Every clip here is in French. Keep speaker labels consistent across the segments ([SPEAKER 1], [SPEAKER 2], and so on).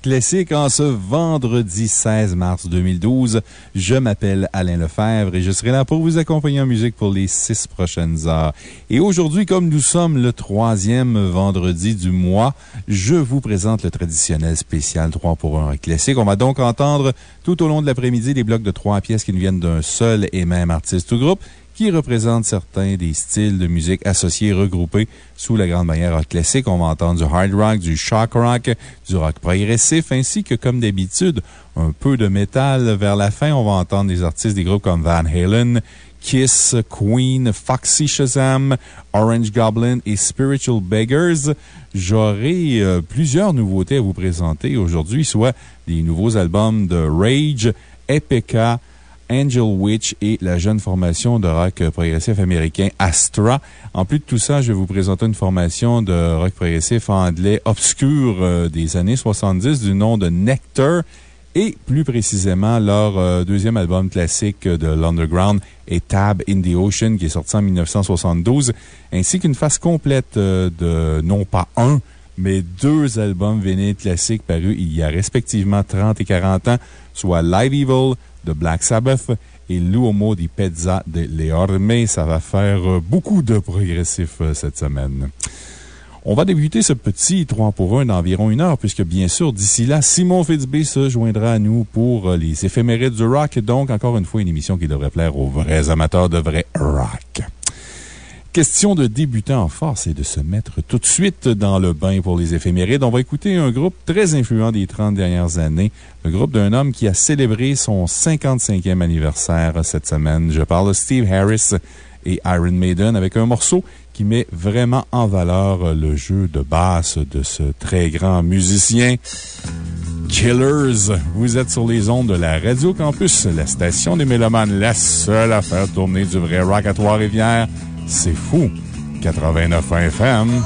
[SPEAKER 1] Classique
[SPEAKER 2] en ce vendredi 16 mars 2012. Je m'appelle Alain Lefebvre et je serai là pour vous accompagner en musique pour les six prochaines heures. Et aujourd'hui, comme nous sommes le troisième vendredi du mois, je vous présente le traditionnel spécial 3 pour 1 Rock Classique. On va donc entendre tout au long de l'après-midi des blocs de trois pièces qui nous viennent d'un seul et même artiste ou groupe qui représente certains des styles de musique associés regroupés sous la grande bannière rock classique. On va entendre du hard rock, du shock rock, du rock progressif, ainsi que, comme d'habitude, un peu de métal. Vers la fin, on va entendre des artistes des groupes comme Van Halen, Kiss, Queen, Foxy Shazam, Orange Goblin et Spiritual Beggars. J'aurai euh, plusieurs nouveautés à vous présenter aujourd'hui, soit des nouveaux albums de Rage, Epica, Angel Witch et la jeune formation de rock progressif américain Astra. En plus de tout ça, je vais vous présenter une formation de rock progressif anglais obscur euh, des années 70 du nom de Nectar et plus précisément leur euh, deuxième album classique de l'Underground est Tab in the Ocean qui est sorti en 1972, ainsi qu'une face complète euh, de non pas un, mais deux albums vinyles classiques parus il y a respectivement 30 et 40 ans, soit Live Evil, de Black Sabbath et L'Uomo di Pezza de Leorme. Ça va faire euh, beaucoup de progressifs euh, cette semaine. On va débuter ce petit 3 pour 1 d'environ une heure, puisque bien sûr, d'ici là, Simon Fitzbé se joindra à nous pour euh, les éphémérides du rock. Donc, encore une fois, une émission qui devrait plaire aux vrais amateurs de vrai rock. Question de débuter en force et de se mettre tout de suite dans le bain pour les éphémérides. On va écouter un groupe très influent des 30 dernières années, le groupe d'un homme qui a célébré son 55e anniversaire cette semaine. Je parle de Steve Harris et Iron Maiden avec un morceau qui met vraiment en valeur le jeu de basse de ce très grand musicien. Killers, vous êtes sur les ondes de la Radio Campus, la station des Mélomanes, la seule à faire tourner du vrai rock à Trois-Rivières. C'est fou. 89 FM.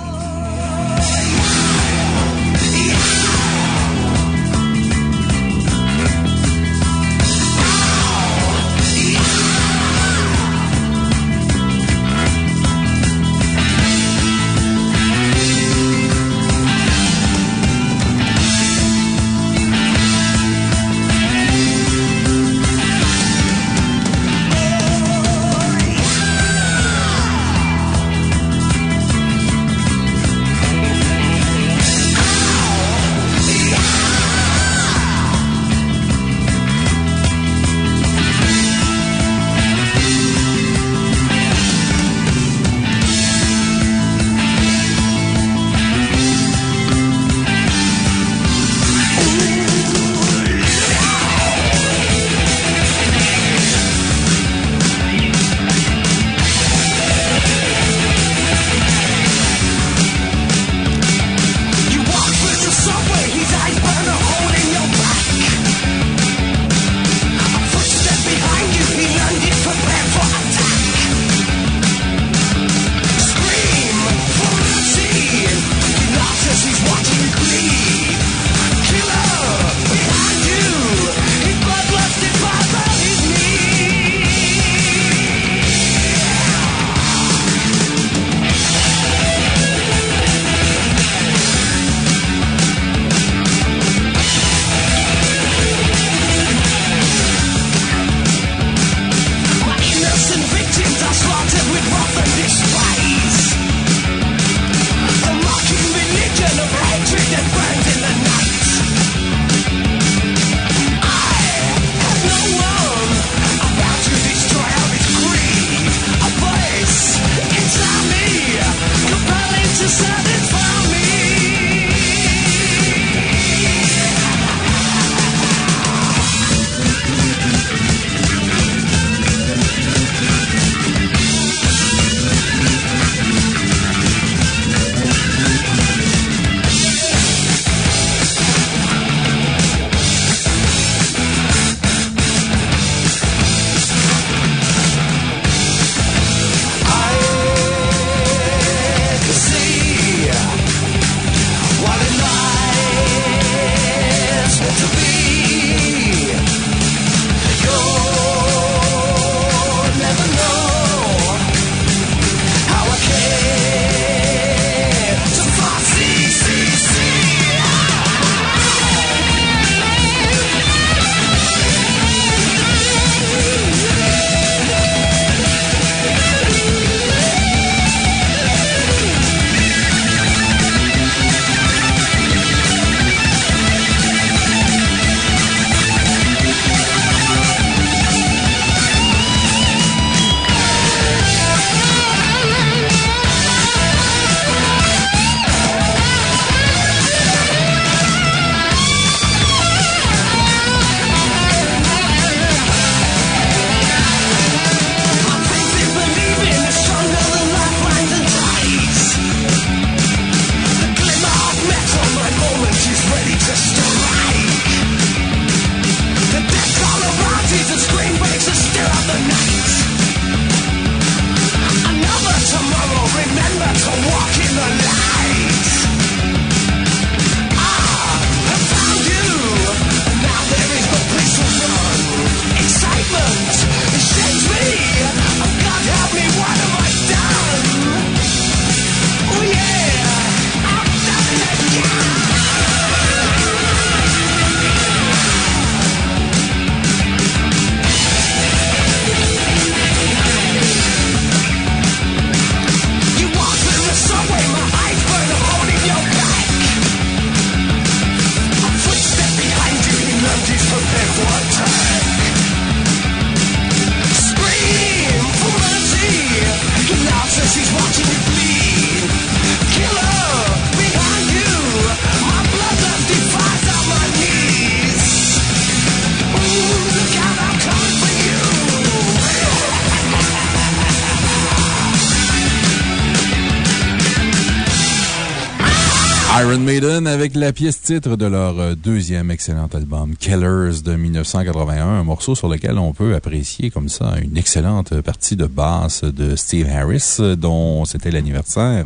[SPEAKER 2] La pièce titre de leur euh, deuxième excellent album, Killers de 1981, un morceau sur lequel on peut apprécier comme ça une excellente partie de basse de Steve Harris, dont c'était l'anniversaire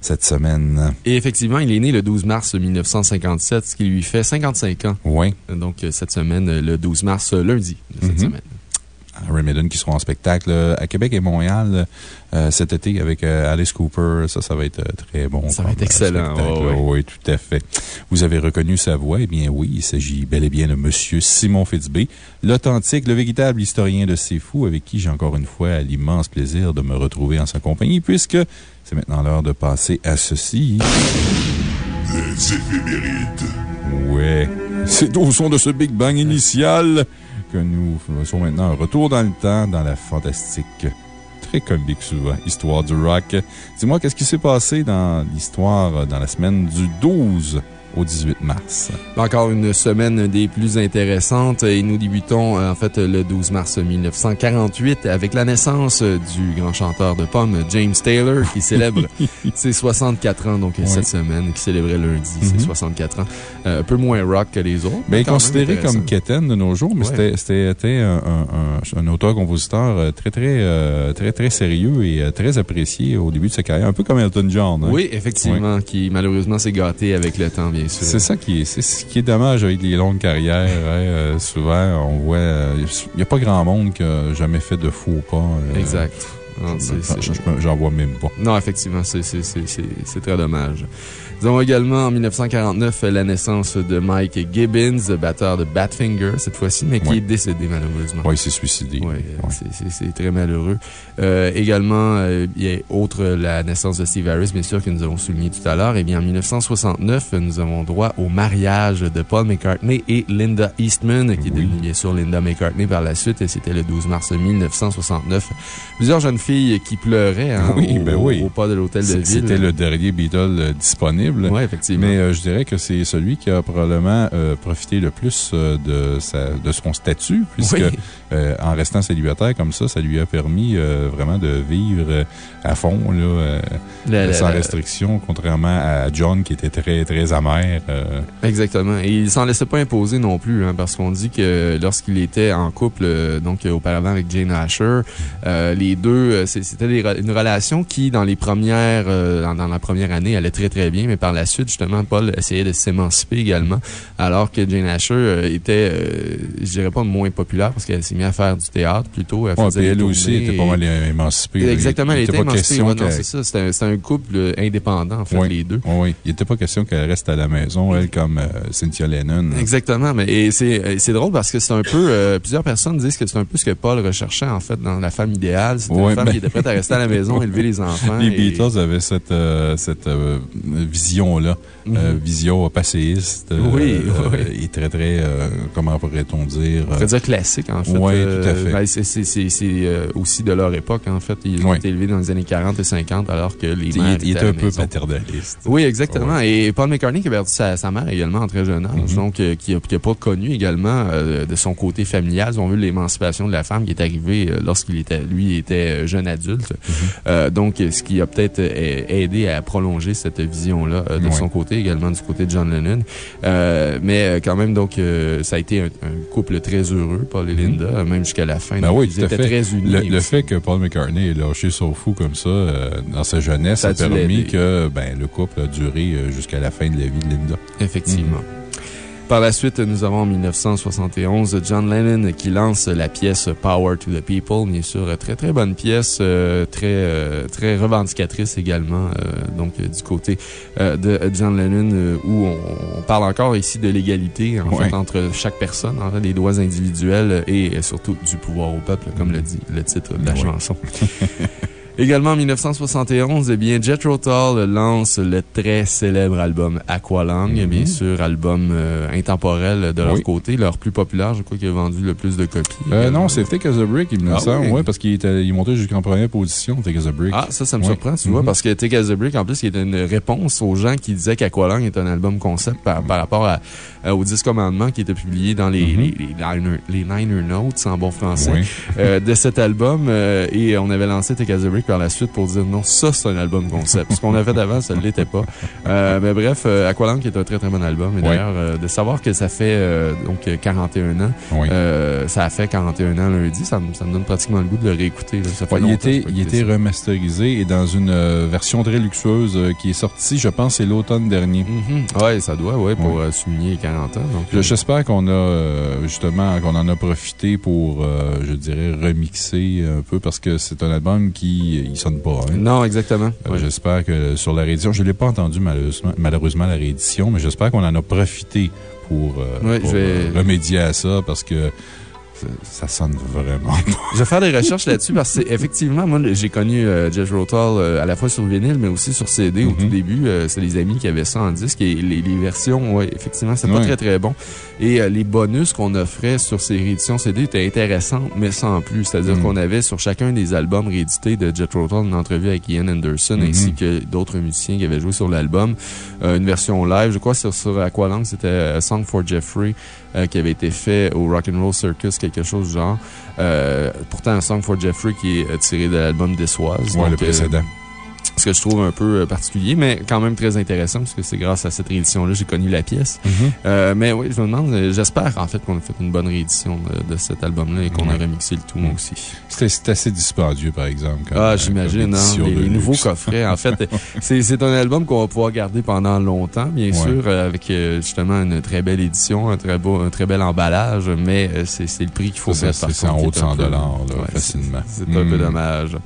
[SPEAKER 2] cette semaine.
[SPEAKER 3] Et effectivement, il est né le 12 mars 1957, ce qui lui fait 55 ans.
[SPEAKER 2] Oui.
[SPEAKER 3] Donc, cette semaine, le 12 mars, lundi de cette
[SPEAKER 2] Mhm.
[SPEAKER 3] semaine.
[SPEAKER 2] Iron Maiden qui seront en spectacle euh, à Québec et Montréal euh, cet été avec euh, Alice Cooper. Ça, ça va être euh, très bon.
[SPEAKER 3] Ça va être excellent,
[SPEAKER 2] euh,
[SPEAKER 3] ouais.
[SPEAKER 2] Oui, tout à fait. Vous avez reconnu sa voix? Eh bien, oui, il s'agit bel et bien de Monsieur Simon Fitzbé, l'authentique, le véritable historien de C'est Fou, avec qui j'ai encore une fois l'immense plaisir de me retrouver en sa compagnie, puisque c'est maintenant l'heure de passer à ceci.
[SPEAKER 1] Les éphémérides.
[SPEAKER 2] Ouais. C'est au son de ce Big Bang initial que nous faisons maintenant un retour dans le temps dans la fantastique, très comique souvent, histoire du rock. Dis-moi, qu'est-ce qui s'est passé dans l'histoire dans la semaine du 12 au 18 mars?
[SPEAKER 3] Encore une semaine des plus intéressantes et nous débutons euh, en fait le 12 mars 1948 avec la naissance du grand chanteur de pommes James Taylor qui célèbre ses 64 ans donc cette semaine, qui célébrait lundi ses
[SPEAKER 2] Mhm.
[SPEAKER 3] 64 ans. Euh, un peu moins rock que les autres. Mais
[SPEAKER 2] considéré comme Keten de nos jours, mais
[SPEAKER 3] Ouais.
[SPEAKER 2] c'était- un, un, un- auteur-compositeur euh, très, très, euh, très, très sérieux et très apprécié au début de sa carrière, un peu comme Elton John. hein.
[SPEAKER 3] Oui, effectivement, qui malheureusement s'est gâté avec le temps, bien.
[SPEAKER 2] C'est ça qui est, c'est ce qui est dommage avec les longues carrières. hein, euh, souvent, on voit, euh, il n'y a pas grand monde qui a jamais fait de faux pas. euh,
[SPEAKER 3] Exact.
[SPEAKER 2] J'en vois même pas.
[SPEAKER 3] Non, effectivement, c'est très dommage. Nous avons également en 1949 la naissance de Mike Gibbons, batteur de Badfinger cette fois-ci, mais qui
[SPEAKER 2] Oui.
[SPEAKER 3] est décédé malheureusement.
[SPEAKER 2] Oui, il s'est suicidé.
[SPEAKER 3] Oui, c'est- très malheureux. Euh, également, euh, il y a outre la naissance de Steve Harris, bien sûr, que nous avons souligné tout à l'heure, eh bien, en 1969, nous avons droit au mariage de Paul McCartney et Linda Eastman, qui est devenue, bien sûr, Linda McCartney par la suite, et c'était le 12 mars 1969. Plusieurs jeunes filles qui pleuraient hein,
[SPEAKER 2] Oui,
[SPEAKER 3] au,
[SPEAKER 2] ben oui.
[SPEAKER 3] au pas de l'hôtel de ville.
[SPEAKER 2] C'était le dernier Beatle euh, disponible.
[SPEAKER 3] Oui, effectivement.
[SPEAKER 2] Mais euh, je dirais que c'est celui qui a probablement euh, profité le plus euh, de, sa, de son statut, puisque
[SPEAKER 3] Oui.
[SPEAKER 2] Euh, en restant célibataire comme ça, ça lui a permis euh, vraiment de vivre euh, à fond, là, sans restriction, contrairement à John qui était très, très amer.
[SPEAKER 3] Exactement. Et il s'en laissait pas imposer non plus, hein, parce qu'on dit que lorsqu'il était en couple, donc auparavant avec Jane Asher, les deux, c'était une relation qui, dans les premières, dans, dans la première année, allait très très bien, mais par la suite, justement, Paul essayait de s'émanciper également, alors que Jane Asher était, euh, je dirais pas moins populaire, parce qu'elle s'est mise à faire du théâtre plutôt. Elle
[SPEAKER 2] ouais, puis elle aussi était pas mal émancipée.
[SPEAKER 3] Exactement,
[SPEAKER 2] il
[SPEAKER 3] elle
[SPEAKER 2] était
[SPEAKER 3] était
[SPEAKER 2] pas
[SPEAKER 3] émancipée. Ouais, non, c'est ça. C'était un, couple indépendant, en fait,
[SPEAKER 2] Oui.
[SPEAKER 3] les deux.
[SPEAKER 2] Oui, oui. Il n'était pas question qu'elle reste à la maison, elle, comme euh, Cynthia Lennon.
[SPEAKER 3] Exactement. Mais, et c'est euh, c'est drôle parce que c'est un peu. euh, plusieurs personnes disent que c'est un peu ce que Paul recherchait, en fait, dans la femme idéale. C'était
[SPEAKER 2] Ouais,
[SPEAKER 3] une femme
[SPEAKER 2] ben-
[SPEAKER 3] qui était prête à rester à la maison, élever les enfants.
[SPEAKER 2] Les
[SPEAKER 3] et-
[SPEAKER 2] Beatles avaient cette, euh, cette vision-là, euh,
[SPEAKER 3] Mhm.
[SPEAKER 2] vision passéiste.
[SPEAKER 3] Oui,
[SPEAKER 2] euh,
[SPEAKER 3] oui.
[SPEAKER 2] Et très, très, euh, comment pourrait-on dire?
[SPEAKER 3] On pourrait dire classique, en fait.
[SPEAKER 2] Oui,
[SPEAKER 3] Euh,
[SPEAKER 2] tout à fait.
[SPEAKER 3] ben, c'est euh, aussi de leur époque, en fait. Ils ont
[SPEAKER 2] Oui.
[SPEAKER 3] été élevés dans les années 40 et 50, alors que les
[SPEAKER 2] il,
[SPEAKER 3] mères
[SPEAKER 2] il
[SPEAKER 3] la
[SPEAKER 2] un peu paternaliste.
[SPEAKER 3] Oui, exactement. Et Paul McCartney qui a perdu sa, sa mère également en très jeune âge,
[SPEAKER 2] Mhm.
[SPEAKER 3] donc euh, qui n'a pas connu également euh, de son côté familial, si on veut, l'émancipation de la femme qui est arrivée lorsqu'il était, lui, était jeune adulte.
[SPEAKER 2] Mhm.
[SPEAKER 3] Euh, donc, ce qui a peut-être aidé à prolonger cette vision-là euh, de son côté, également du côté de John Lennon. Euh, mais quand même, donc, euh, ça a été un, un couple très heureux, Paul et
[SPEAKER 2] Mhm.
[SPEAKER 3] Linda, euh, même jusqu'à la fin.
[SPEAKER 2] Ben oui,
[SPEAKER 3] ils étaient
[SPEAKER 2] fait.
[SPEAKER 3] très unis.
[SPEAKER 2] Le, fait que Paul McCartney ait lâché son fou comme ça euh, dans sa jeunesse
[SPEAKER 3] Ça a
[SPEAKER 2] permis que ben, le couple a duré euh, jusqu'à la fin de la vie de Linda.
[SPEAKER 3] Effectivement. Par la suite, nous avons en 1971 John Lennon qui lance la pièce Power to the People. Bien sûr, très très bonne pièce, euh, très, euh, très revendicatrice également, euh, donc du côté de John Lennon, où on, on parle encore ici de l'égalité en
[SPEAKER 2] Ouais.
[SPEAKER 3] fait, entre chaque personne, en fait, des droits individuels et surtout du pouvoir au peuple, comme le dit le titre de la
[SPEAKER 2] Ouais.
[SPEAKER 3] chanson. Également en 1971, eh bien, Jethro Tull lance le très célèbre album Aqualung,
[SPEAKER 2] Mhm.
[SPEAKER 3] bien sûr, album euh, intemporel de leur
[SPEAKER 2] Oui.
[SPEAKER 3] côté, leur plus populaire, je crois, qui a vendu le plus de copies.
[SPEAKER 2] Euh, non, c'est Thick as a Brick, il me
[SPEAKER 3] Ah
[SPEAKER 2] semble.
[SPEAKER 3] oui?
[SPEAKER 2] Ouais, parce qu'il était- il montait jusqu'en première position, Thick as a Brick.
[SPEAKER 3] Ah, ça, ça me surprend, tu vois,
[SPEAKER 2] Mhm.
[SPEAKER 3] parce que Take as a Brick, en plus, il était une réponse aux gens qui disaient qu'Aqualung est un album concept par, par rapport à, euh, aux 10 commandements qui étaient publiés dans les,
[SPEAKER 2] Mhm.
[SPEAKER 3] les, les liner, les liner notes, en bon français,
[SPEAKER 2] Oui.
[SPEAKER 3] euh, de cet album. euh, et on avait lancé Take a par la suite pour dire non, ça, c'est un album concept. Ce qu'on a fait avant, ça ne l'était pas. Euh, mais bref, euh, Aqualung est un très très bon album. Et d'ailleurs, de savoir que ça fait donc euh, 41 ans,
[SPEAKER 2] Oui.
[SPEAKER 3] ça a fait 41 ans lundi, ça me, ça me donne pratiquement le goût de le réécouter. là. Ça fait
[SPEAKER 2] Ouais, il était, il était remasterisé et dans une version très luxueuse qui est sortie, je pense, c'est l'automne dernier.
[SPEAKER 3] Mhm. Ouais, ça doit, ouais, pour souligner les 40 ans. Euh,
[SPEAKER 2] J'espère qu'on a, euh, justement, qu'on en a profité pour, euh, je dirais, remixer un peu parce que c'est un album qui, il sonne pas, hein.
[SPEAKER 3] Non, exactement.
[SPEAKER 2] Euh. J'espère que sur la réédition, je ne l'ai pas entendu malheureusement, malheureusement la réédition, mais j'espère qu'on en a profité pour, euh,
[SPEAKER 3] vais-
[SPEAKER 2] remédier à ça parce que ça, ça sonne vraiment.
[SPEAKER 3] Je vais faire des recherches là-dessus parce que, effectivement, moi, j'ai connu euh, Rotal euh, à la fois sur vinyle, mais aussi sur CD au
[SPEAKER 2] Mhm.
[SPEAKER 3] tout début. Euh, c'est les amis qui avaient ça en disque et les, les versions, ouais, effectivement, c'est pas très très bon. Et euh, les bonus qu'on offrait sur ces rééditions CD étaient intéressants, mais sans plus. C'est-à-dire
[SPEAKER 2] Mhm.
[SPEAKER 3] qu'on avait sur chacun des albums réédités de Jet Rotal une entrevue avec Ian Anderson
[SPEAKER 2] Mhm.
[SPEAKER 3] ainsi que d'autres musiciens qui avaient joué sur l'album. Une version live, je crois, sur, sur Aqualung, c'était Song for Jeffrey euh, qui avait été fait au Rock'n'Roll Circus, quelque chose du genre. Euh, pourtant, un Song for Jeffrey qui est euh, tiré de l'album Dessoise.
[SPEAKER 2] Ouais,
[SPEAKER 3] Donc,
[SPEAKER 2] le précédent.
[SPEAKER 3] Ce que je trouve un peu euh, particulier, mais quand même très intéressant, parce que c'est grâce à cette réédition-là que j'ai connu la pièce.
[SPEAKER 2] Mhm.
[SPEAKER 3] Euh, mais oui, je me demande, euh, j'espère en fait qu'on a fait une bonne réédition de, de cet album-là et qu'on a remixé le tout, moi
[SPEAKER 2] Mhm.
[SPEAKER 3] aussi.
[SPEAKER 2] C'était c'est assez dispendieux, par exemple. comme,
[SPEAKER 3] Ah, j'imagine, hein, les, les nouveaux coffrets. En fait, c'est un album qu'on va pouvoir garder pendant longtemps, bien
[SPEAKER 2] Ouais.
[SPEAKER 3] sûr, avec justement une très belle édition, un très beau, un très bel emballage, mais c'est le prix qu'il faut
[SPEAKER 2] Ça,
[SPEAKER 3] mettre
[SPEAKER 2] c'est- en haut de
[SPEAKER 3] est un
[SPEAKER 2] 100
[SPEAKER 3] peu-
[SPEAKER 2] là,
[SPEAKER 3] Ouais,
[SPEAKER 2] facilement.
[SPEAKER 3] C'est un peu
[SPEAKER 2] Mm.
[SPEAKER 3] dommage.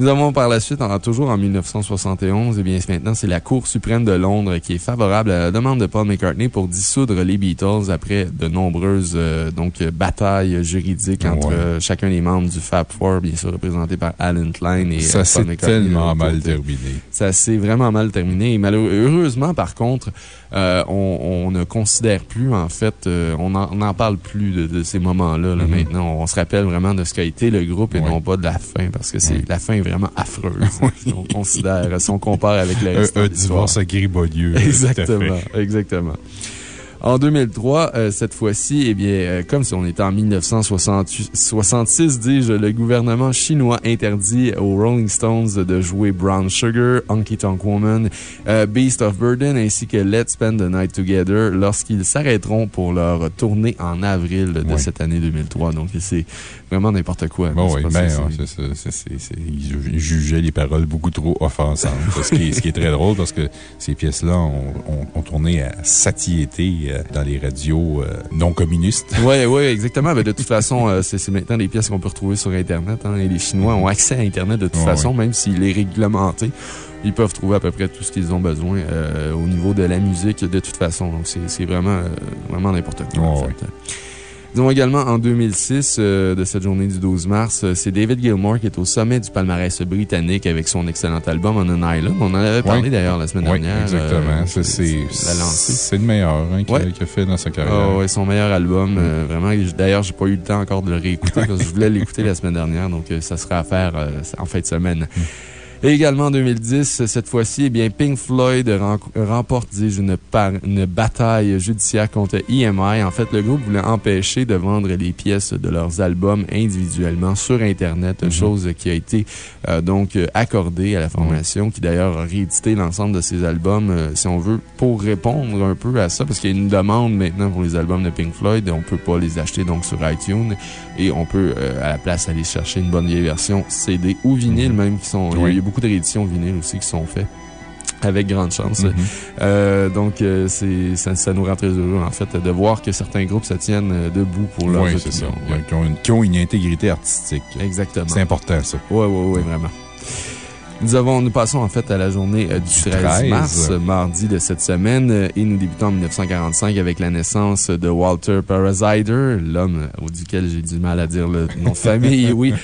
[SPEAKER 3] Nous avons par la suite, en- toujours en 1971, et bien maintenant, c'est la Cour suprême de Londres qui est favorable à la demande de Paul McCartney pour dissoudre les Beatles après de nombreuses euh, donc, batailles juridiques entre
[SPEAKER 2] Ouais.
[SPEAKER 3] euh, chacun des membres du Fab Four, bien sûr représenté par Alan Klein et
[SPEAKER 2] Ça
[SPEAKER 3] euh,
[SPEAKER 2] s'est tellement mal terminé.
[SPEAKER 3] Ça s'est vraiment mal terminé. Et malheureusement, par contre, euh, on, on ne considère plus, en fait, euh, on n'en parle plus de, de ces moments-là. là,
[SPEAKER 2] Mhm.
[SPEAKER 3] Maintenant, on se rappelle vraiment de ce qu'a été le groupe et non pas de la fin, parce que c'est
[SPEAKER 2] Oui.
[SPEAKER 3] la fin est vraiment affreuse. si on considère, si on compare avec le
[SPEAKER 2] Un,
[SPEAKER 3] reste
[SPEAKER 2] un
[SPEAKER 3] l'histoire.
[SPEAKER 2] divorce à fait.
[SPEAKER 3] Exactement, exactement. En 2003, euh, cette fois-ci, eh bien, euh, comme si on était en 1966, dis-je, le gouvernement chinois interdit aux Rolling Stones de jouer Brown Sugar, Honky Tonk Woman, euh, Beast of Burden ainsi que Let's Spend the Night Together lorsqu'ils s'arrêteront pour leur tournée en avril de
[SPEAKER 2] Oui.
[SPEAKER 3] cette année 2003. Donc, c'est vraiment n'importe quoi.
[SPEAKER 2] Bon,
[SPEAKER 3] C'est
[SPEAKER 2] oui, ben,
[SPEAKER 3] ça,
[SPEAKER 2] ouais,
[SPEAKER 3] c'est-
[SPEAKER 2] c'est ça. c'est- c'est- c'est- Il ju- jugeait les paroles beaucoup trop offensantes. ce, qui est, ce qui est très drôle parce que ces pièces-là ont, ont- ont tourné à satiété euh, dans les radios euh, non communistes.
[SPEAKER 3] Oui, oui, exactement. Ben, de toute façon, euh, c'est maintenant des pièces qu'on peut retrouver sur Internet. hein, et les Chinois ont accès à Internet de toute
[SPEAKER 2] Ouais,
[SPEAKER 3] façon, même s'il est réglementé. Ils peuvent trouver à peu près tout ce qu'ils ont besoin euh, au niveau de la musique de toute façon. Donc, c'est vraiment, euh, vraiment n'importe quoi, en fait. Disons également en 2006, euh, de cette journée du 12 mars, euh, c'est David Gilmour qui est au sommet du palmarès britannique avec son excellent album On an Island. On en avait parlé d'ailleurs la semaine
[SPEAKER 2] Oui,
[SPEAKER 3] dernière.
[SPEAKER 2] exactement.
[SPEAKER 3] euh,
[SPEAKER 2] Ça, c'est le meilleur hein, qu'il
[SPEAKER 3] Ouais.
[SPEAKER 2] a, fait dans sa carrière.
[SPEAKER 3] Ah ouais, son meilleur album. euh, vraiment, d'ailleurs, j'ai pas eu le temps encore de le réécouter parce que je voulais l'écouter la semaine dernière, donc euh, ça sera à faire euh, en fin de semaine. Et également en 2010, cette fois-ci, eh bien, Pink Floyd remporte, dis-je, une, bataille judiciaire contre EMI. En fait, le groupe voulait empêcher de vendre les pièces de leurs albums individuellement sur Internet,
[SPEAKER 2] Mhm.
[SPEAKER 3] chose qui a été euh, donc accordée à la formation, qui d'ailleurs a réédité l'ensemble de ses albums, euh, si on veut, pour répondre un peu à ça, parce qu'il y a une demande maintenant pour les albums de Pink Floyd. On peut pas les acheter donc sur iTunes et on peut euh, à la place aller chercher une bonne vieille version CD ou vinyle
[SPEAKER 2] Mhm.
[SPEAKER 3] même qui sont.
[SPEAKER 2] Oui.
[SPEAKER 3] Beaucoup de rééditions vinyle aussi qui sont faites. Avec grande chance.
[SPEAKER 2] Mhm.
[SPEAKER 3] Euh, donc, euh, c'est ça, ça nous rend très heureux, en fait, de voir que certains groupes se tiennent euh, debout pour leur
[SPEAKER 2] Oui, c'est ça.
[SPEAKER 3] opinion. Ouais.
[SPEAKER 2] Qui ont, une, qui ont une intégrité artistique.
[SPEAKER 3] Exactement.
[SPEAKER 2] C'est important, ça.
[SPEAKER 3] Oui, oui, oui, vraiment. Nous, avons, nous passons en fait à la journée du 13, mars, mardi de cette semaine, et nous débutons en 1945 avec la naissance de Walter Parasider, l'homme duquel j'ai du mal à dire le nom de famille, oui,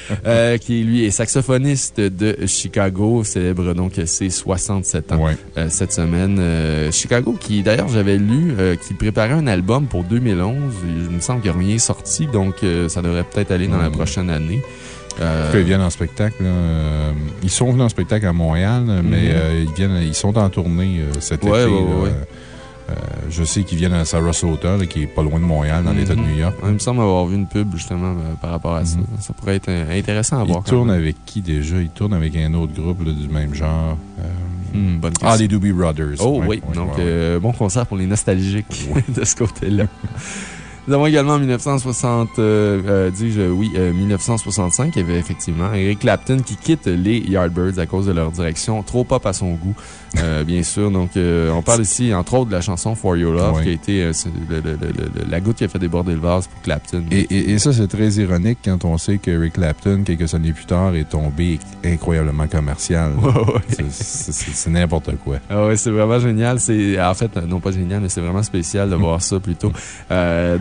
[SPEAKER 3] qui lui est saxophoniste de Chicago, célèbre donc ses 67 ans cette semaine. Chicago, qui d'ailleurs j'avais lu, qui préparait un album pour 2011. Il me semble qu'il n'y a rien sorti, donc ça devrait peut-être aller dans la hmm. prochaine année.
[SPEAKER 2] Euh... Ils viennent en spectacle. Euh, ils sont venus en spectacle à Montréal, mais mhm. euh, ils, viennent, ils sont en tournée euh, cet été. je sais qu'ils viennent à Sarasota, qui est pas loin de Montréal, dans l'État de mhm. New York.
[SPEAKER 3] il me semble avoir vu une pub, justement, par rapport à ça. Mhm. Ça pourrait être intéressant à voir.
[SPEAKER 2] Ils tournent avec qui déjà? Ils tournent avec un autre groupe du même genre. Hmm, ah, les Doobie Brothers.
[SPEAKER 3] Oh oui, donc bon concert pour les nostalgiques de ce côté-là. Nous avons également en 1960, euh, euh, dis-je, oui, 1965, euh, il y avait effectivement Eric Clapton qui quitte les Yardbirds à cause de leur direction trop pop à son goût. Euh, bien sûr. Donc, euh, on parle ici, entre autres, de la chanson For Your Love, qui a été euh, la goutte qui a fait déborder le vase pour Clapton.
[SPEAKER 2] Et, ça, c'est très ironique quand on sait que Rick Clapton, quelques années plus tard, est tombé incroyablement commercial. c'est n'importe quoi.
[SPEAKER 3] Ah oui, c'est vraiment génial. En fait, non pas génial, mais c'est vraiment spécial de voir ça plutôt.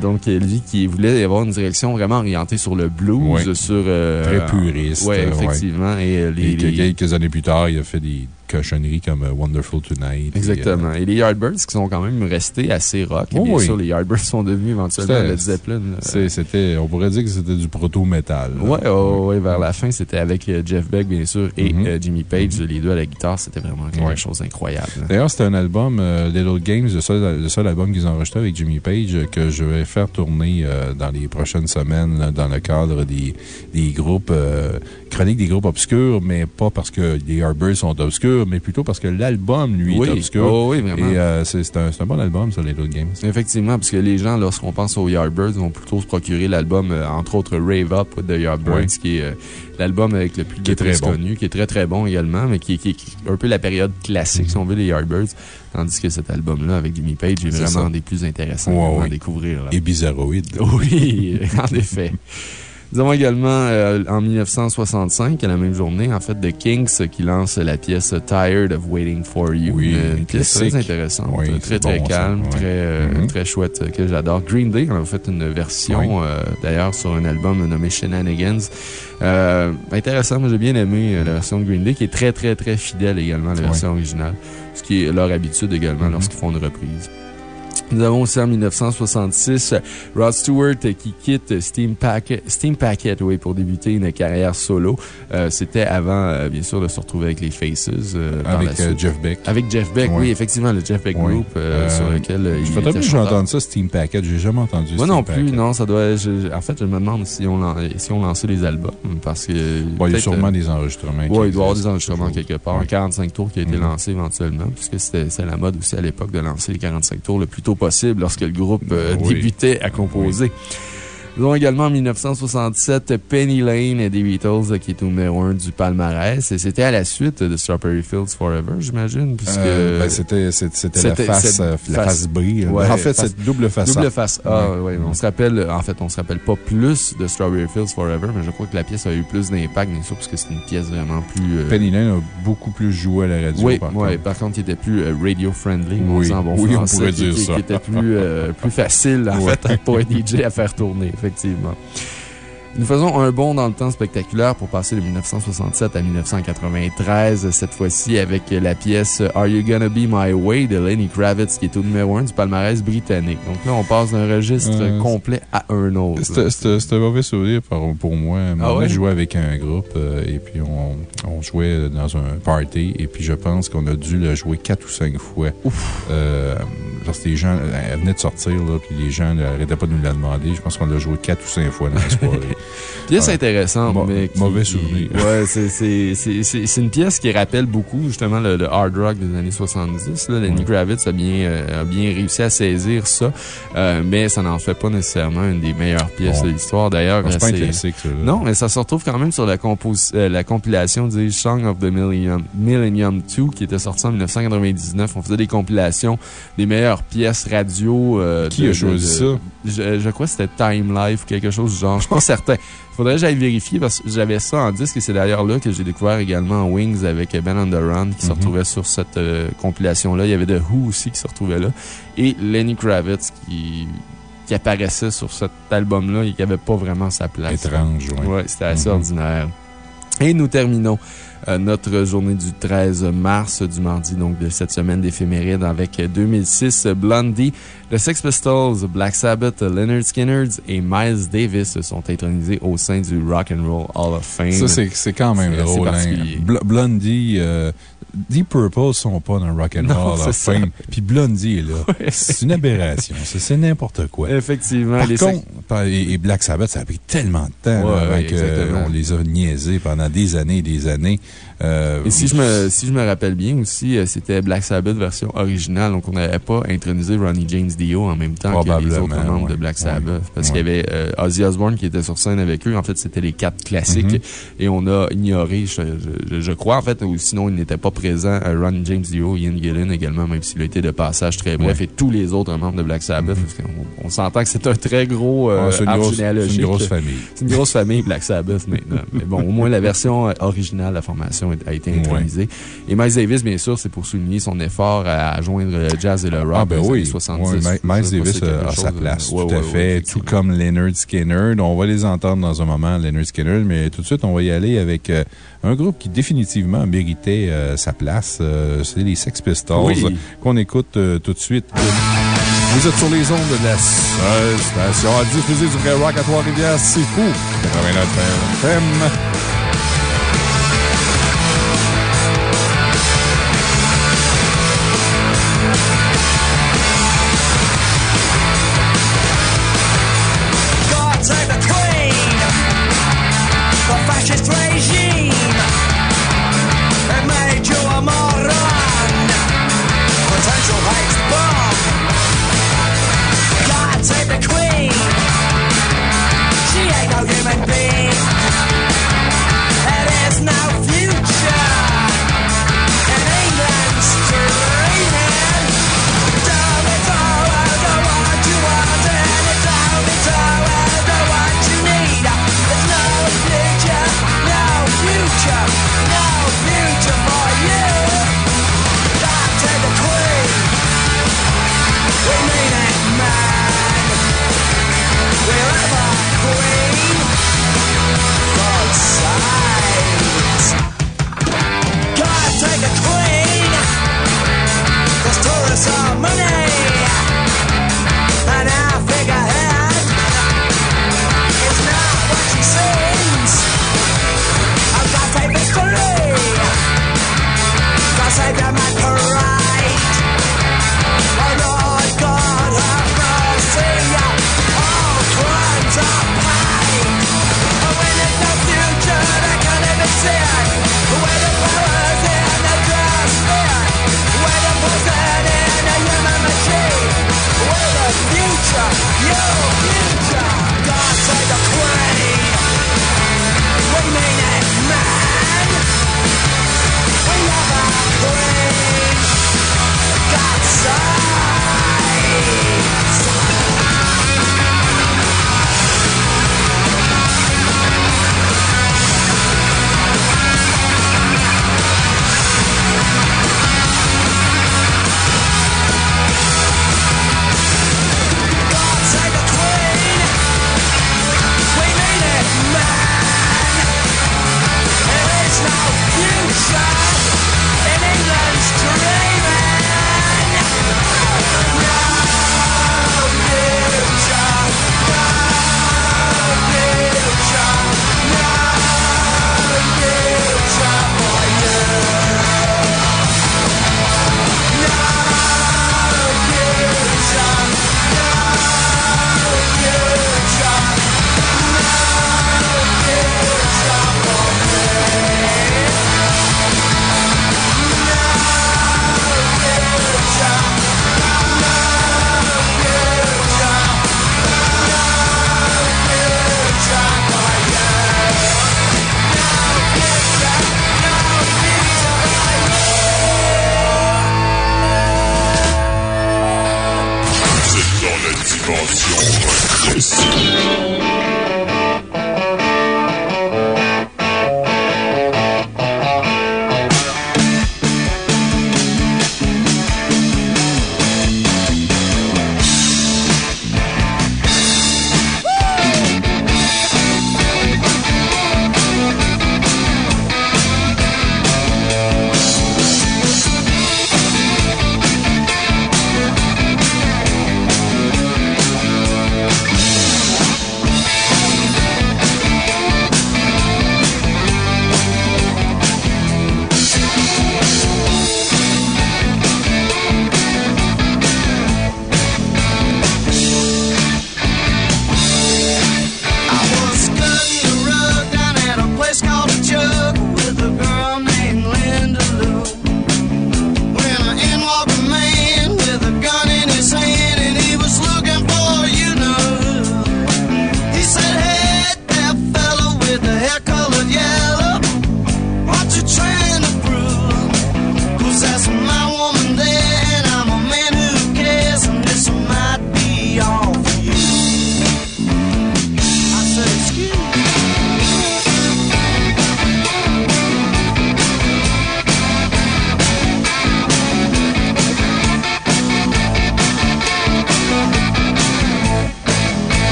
[SPEAKER 3] donc, lui qui voulait avoir une direction vraiment orientée sur le blues, sur.
[SPEAKER 2] très puriste.
[SPEAKER 3] Oui, effectivement. Et,
[SPEAKER 2] les, quelques années plus tard, il a fait des cochonneries comme euh, Wonderful Tonight.
[SPEAKER 3] Exactement. Euh, et, les Yardbirds qui sont quand même restés assez rock. Oh bien sûr, les Yardbirds sont devenus éventuellement Led Zeppelin.
[SPEAKER 2] C'était, on pourrait dire que c'était du proto-metal.
[SPEAKER 3] Ouais, oh, ouais, vers la fin, c'était avec euh, Jeff Beck, bien sûr, et mm-hmm. Jimmy Page, mm-hmm. les deux à la guitare. C'était vraiment quelque chose d'incroyable.
[SPEAKER 2] D'ailleurs, c'était un album, Little Games, le seul, album qu'ils ont enregistré avec Jimmy Page, que je vais faire tourner dans les prochaines semaines dans le cadre des, des groupes, chroniques des groupes obscurs, mais pas parce que les Yardbirds sont obscurs mais plutôt parce que l'album, lui, est obscur.
[SPEAKER 3] Oh, oui, vraiment.
[SPEAKER 2] Et euh, c'est un, un, bon album, ça, Little Games.
[SPEAKER 3] Effectivement, parce que les gens, lorsqu'on pense aux Yardbirds, vont plutôt se procurer l'album, euh, entre autres, Rave Up the Yardbirds, qui est euh, l'album avec le plus de très connu, qui est très très bon également, mais qui, est un peu la période classique, si on veut, des Yardbirds. Tandis que cet album-là, avec Jimmy Page, est, vraiment des plus intéressants à découvrir.
[SPEAKER 2] Et bizarroïde.
[SPEAKER 3] Oui, en effet. Nous avons également, euh, en 1965, à la même journée, en fait, The Kings qui lance la pièce Tired of Waiting for You.
[SPEAKER 2] Oui,
[SPEAKER 3] une pièce très intéressante, très, très calme, très, euh, mm-hmm. très chouette, euh, que j'adore. Green Day en a fait une version, d'ailleurs, sur un album nommé Shenanigans. intéressant, moi j'ai bien aimé la version de Green Day, qui est très, très, très fidèle également à la version originale, ce qui est leur habitude également mm-hmm. lorsqu'ils font une reprise. Nous avons aussi en 1966 Rod Stewart qui quitte Steam Packet, Steam Packet oui, pour débuter une carrière solo. Euh, c'était avant, euh, bien sûr, de se retrouver avec les Faces.
[SPEAKER 2] Euh, avec Jeff Beck.
[SPEAKER 3] Avec Jeff Beck, oui, effectivement, le Jeff Beck Group sur lequel il
[SPEAKER 2] faudrait que je entendu ça, Steam Packet. J'ai jamais entendu
[SPEAKER 3] Moi non plus, non. Ça doit, en fait, je me demande si on, si on lançait les albums. Parce que.
[SPEAKER 2] il y a sûrement des enregistrements.
[SPEAKER 3] Oui, il doit y avoir des enregistrements quelque part. Un 45 tours qui a été mm-hmm. lancé éventuellement, puisque c'était la mode aussi à l'époque de lancer les 45 tours le plus tôt possible lorsque le groupe euh, débutait à composer. Nous avons également en 1967 Penny Lane des Beatles qui est au numéro 1 du palmarès. Et c'était à la suite de Strawberry Fields Forever, j'imagine. puisque
[SPEAKER 2] euh, ben, C'était la face, euh, la face, brie. en fait, c'est double face
[SPEAKER 3] Double face A, oui. On se rappelle, en fait, on se rappelle pas plus de Strawberry Fields Forever, mais je crois que la pièce a eu plus d'impact, bien sûr, parce que c'est une pièce vraiment plus.
[SPEAKER 2] Euh, Penny Lane a beaucoup plus joué à la radio.
[SPEAKER 3] Oui, par, contre. par contre, il était plus radio-friendly,
[SPEAKER 2] oui.
[SPEAKER 3] en bon
[SPEAKER 2] oui,
[SPEAKER 3] français,
[SPEAKER 2] on pourrait dire
[SPEAKER 3] qui,
[SPEAKER 2] ça.
[SPEAKER 3] qui était plus, plus facile, en fait, pour un DJ à faire tourner, effectivement. Nous faisons un bond dans le temps spectaculaire pour passer de 1967 à 1993, cette fois-ci avec la pièce Are You Gonna Be My Way de Lenny Kravitz, qui est au numéro 1 du palmarès britannique. Donc là, on passe d'un registre complet à un autre.
[SPEAKER 2] C'était un mauvais souvenir pour moi. Ah ouais? jouait avec un groupe euh, et puis on, on, jouait dans un party et puis je pense qu'on a dû le jouer quatre ou cinq fois. Ouf! Euh, parce que les gens, elle venait de sortir, là, puis les gens n'arrêtaient pas de nous la demander. Je pense qu'on l'a joué quatre ou cinq fois dans la soirée.
[SPEAKER 3] pièce intéressante, mais.
[SPEAKER 2] Mauvais souvenir.
[SPEAKER 3] Ouais, c'est une pièce qui rappelle beaucoup, justement, le, hard rock des années 70. Là. Lenny Kravitz a bien, euh, a bien réussi à saisir ça, euh, mais ça n'en fait pas nécessairement une des meilleures pièces de l'histoire. D'ailleurs,
[SPEAKER 2] c'est pas un classique, ça.
[SPEAKER 3] Non, mais ça se retrouve quand même sur la, euh, la compilation du Song of the Millennium, Millennium 2 qui était sortie en 1999. On faisait des compilations des meilleures pièces radio.
[SPEAKER 2] qui a choisi ça?
[SPEAKER 3] Je, crois que c'était Time Life, quelque chose du genre. Je suis pas certain Enfin, faudrait que j'aille vérifier parce que j'avais ça en disque et c'est d'ailleurs là que j'ai découvert également Wings avec Ben on the Run qui se
[SPEAKER 4] Mhm.
[SPEAKER 3] retrouvait sur cette euh, compilation-là. Il y avait The Who aussi qui se retrouvait là. Et Lenny Kravitz qui, qui apparaissait sur cet album-là et qui n'avait pas vraiment sa place.
[SPEAKER 4] Étrange, oui.
[SPEAKER 3] Ouais, c'était assez
[SPEAKER 4] Mhm.
[SPEAKER 3] ordinaire. Et nous terminons notre journée du 13 mars, du mardi, donc de cette semaine d'éphéméride avec euh, 2006, euh, Blondie, The Sex Pistols, Black Sabbath, Leonard Skinner et Miles Davis sont intronisés au sein du Rock and Roll Hall of Fame.
[SPEAKER 4] Ça, c'est quand même drôle. hein. Blondie, euh, Deep Purple sont pas dans le Rock and
[SPEAKER 3] Non,
[SPEAKER 4] Roll. Puis Blondie là. C'est une aberration. C'est- n'importe quoi.
[SPEAKER 3] Effectivement.
[SPEAKER 4] Par
[SPEAKER 3] les
[SPEAKER 4] contre, et Black Sabbath, ça a pris tellement de temps
[SPEAKER 3] Ouais,
[SPEAKER 4] là,
[SPEAKER 3] ouais,
[SPEAKER 4] que, euh, on les a niaisés pendant des années et des années. Euh,
[SPEAKER 3] Et si je, me, si je me rappelle bien aussi, euh, c'était Black Sabbath version originale. Donc, on n'avait pas intronisé Ronnie James Dio en même temps que les autres membres de. Black Sabbath.
[SPEAKER 4] Ouais.
[SPEAKER 3] Parce
[SPEAKER 4] Ouais.
[SPEAKER 3] qu'il y avait euh, Ozzy Osbourne qui était sur scène avec eux. En fait, c'était les quatre classiques.
[SPEAKER 4] Mhm.
[SPEAKER 3] Et on a ignoré, je, je- je crois, en fait, ou sinon, il n'était pas présent, euh, Ronnie James Dio, Ian Gillan également, même s'il a été de passage très bref, et tous les autres membres de Black Sabbath. parce qu'on- on, s'entend que c'est un très gros
[SPEAKER 4] ah, c'est une,
[SPEAKER 3] arbre
[SPEAKER 4] grosse- c'est
[SPEAKER 3] généalogique.
[SPEAKER 4] une grosse famille.
[SPEAKER 3] C'est une grosse famille, Black Sabbath, maintenant. Mais bon, au moins, la version originale de la formation a été intronisée. Et Miles Davis, bien sûr, c'est pour souligner son effort à joindre le jazz et le rock
[SPEAKER 4] Ah, ben oui.
[SPEAKER 3] années 70.
[SPEAKER 4] Ouais, Mi-
[SPEAKER 3] Je sais
[SPEAKER 4] Miles Davis a, a sa place,
[SPEAKER 3] euh, ouais,
[SPEAKER 4] tout à fait. tout comme Leonard Skinner. On va les entendre dans un moment, Leonard Skinner, mais tout de suite, on va y aller avec euh, un groupe qui définitivement méritait euh, sa place. Euh, c'est les Sex Pistols
[SPEAKER 3] Oui.
[SPEAKER 4] qu'on écoute tout de suite. Vous êtes sur les ondes de la seule station à diffuser du vrai rock à Trois-Rivières. C'est fou! 89 FM.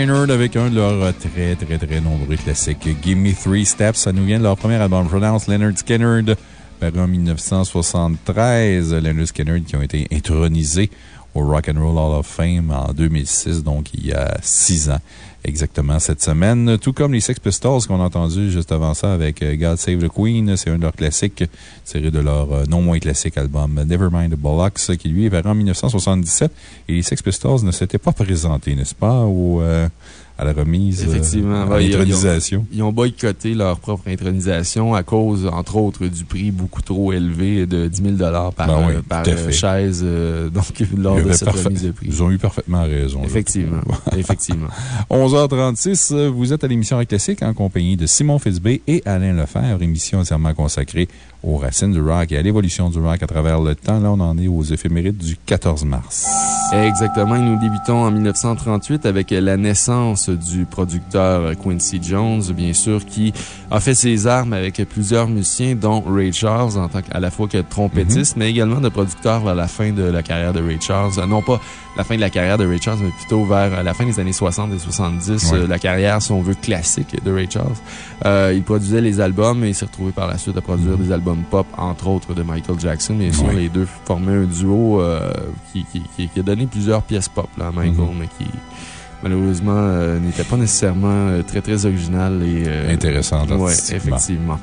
[SPEAKER 2] Avec un de leurs très, très, très nombreux classiques. Give Me Three Steps, ça nous vient de leur premier album Pronounce Leonard Skinner, paru en 1973. Leonard Skinner qui ont été intronisés au Rock and Roll Hall of Fame en 2006, donc il y a six ans exactement cette semaine. Tout comme les Sex Pistols qu'on a entendu juste avant ça avec euh, God Save the Queen. C'est un de leurs classiques tiré de leur euh, non moins classique album Nevermind the Bollocks qui lui est paru en 1977. Et les Sex Pistols ne s'étaient pas présentés, n'est-ce pas, au, à la remise.
[SPEAKER 3] Effectivement.
[SPEAKER 2] à
[SPEAKER 3] Ouais,
[SPEAKER 2] l'intronisation.
[SPEAKER 3] Ils ont boycotté leur propre intronisation à cause, entre autres, du prix beaucoup trop élevé de 10 000 par,
[SPEAKER 2] Ben oui,
[SPEAKER 3] euh, par euh, chaise euh, donc, lors de cette remise de prix.
[SPEAKER 2] Ils ont eu parfaitement raison.
[SPEAKER 3] Effectivement. Effectivement.
[SPEAKER 2] 11h36, euh, vous êtes à l'émission Classique en compagnie de Simon Fitzbé et Alain Lefebvre, émission entièrement consacrée aux racines du rock et à l'évolution du rock à travers le temps. Là, on en est aux éphémérides du 14 mars.
[SPEAKER 3] Exactement. Nous débutons en 1938 avec la naissance du producteur Quincy Jones, bien sûr, qui a fait ses armes avec plusieurs musiciens, dont Ray Charles, en tant qu'à la fois que trompettiste, mais également de producteur vers la fin de la carrière de Ray Charles. Euh, Non pas la fin de la carrière de Ray Charles, mais plutôt vers euh, la fin des années 60 et 70,
[SPEAKER 2] Ouais.
[SPEAKER 3] euh, la carrière, si on veut, classique de Ray Charles. Euh, il produisait les albums et il s'est retrouvé par la suite à produire des albums pop, entre autres de Michael Jackson. Bien sûr,
[SPEAKER 2] Ouais.
[SPEAKER 3] les deux formaient un duo euh, qui, qui, qui- qui a donné plusieurs pièces pop là, à Michael,
[SPEAKER 2] Mhm.
[SPEAKER 3] mais qui malheureusement euh, n'était pas nécessairement euh, très très original et euh,
[SPEAKER 2] Intéressante
[SPEAKER 3] Ouais, effectivement.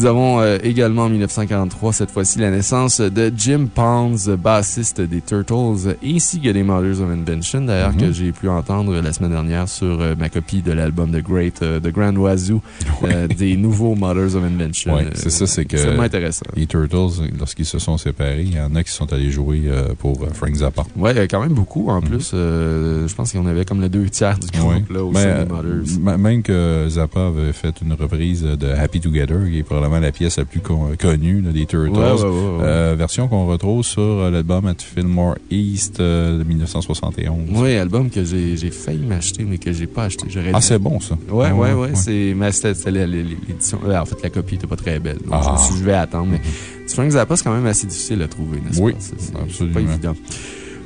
[SPEAKER 3] Nous avons euh, également en 1943, cette fois-ci, la naissance de Jim Pons, bassiste des Turtles, ainsi que des Mothers of Invention, d'ailleurs,
[SPEAKER 2] Mhm.
[SPEAKER 3] que j'ai pu entendre la semaine dernière sur euh, ma copie de l'album The Great, euh, The Grand Wazoo, euh, des nouveaux Mothers of Invention.
[SPEAKER 2] Ouais,
[SPEAKER 3] Euh,
[SPEAKER 2] c'est ça, c'est que-
[SPEAKER 3] Extrêmement intéressant.
[SPEAKER 2] Les Turtles, lorsqu'ils se sont séparés, il y en a qui sont allés jouer euh, pour euh, Frank Zappa.
[SPEAKER 3] Ouais, euh, quand même beaucoup en plus. Euh, je pense qu'on avait comme le deux tiers du groupe
[SPEAKER 2] Ouais.
[SPEAKER 3] là, au sein
[SPEAKER 2] euh,
[SPEAKER 3] des Mothers.
[SPEAKER 2] même que Zappa avait fait une reprise de Happy Together, qui est probablement la pièce la plus con- connue là, des Turtles.
[SPEAKER 3] Ouais, ouais, ouais, ouais.
[SPEAKER 2] Euh, version qu'on retrouve sur euh, l'album At Fillmore East euh, de 1971.
[SPEAKER 3] Oui, album que j'ai failli m'acheter, mais que j'ai pas acheté.
[SPEAKER 2] Ah, c'est bon, ça.
[SPEAKER 3] Ouais, ouais, ouais. c'est- l'édition. En fait, la copie était pas très belle. Donc, je
[SPEAKER 2] Ah.
[SPEAKER 3] je vais attendre. Mais du Frank Zappa, c'est quand même assez difficile à trouver, n'est-ce
[SPEAKER 2] Oui,
[SPEAKER 3] pas?
[SPEAKER 2] Absolument.
[SPEAKER 3] Pas évident.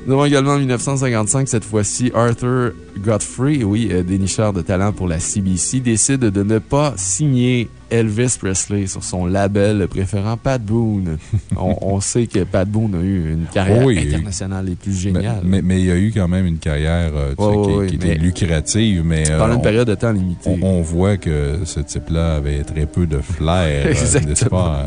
[SPEAKER 3] Nous avons également en 1955, cette fois-ci, Arthur Godfrey, oui, dénicheur de talent pour la CBC, décide de ne pas signer Elvis Presley sur son label, préférant Pat Boone. on, on sait que Pat Boone a eu une carrière
[SPEAKER 2] Oui.
[SPEAKER 3] internationale et plus
[SPEAKER 2] Mais,
[SPEAKER 3] géniale.
[SPEAKER 2] mais, mais il y a eu quand même une carrière euh, sais, qui, était lucrative, mais euh,
[SPEAKER 3] Pendant une
[SPEAKER 2] on-
[SPEAKER 3] période de temps limitée.
[SPEAKER 2] on, on voit que ce type-là avait très peu de flair, euh, n'est-ce pas?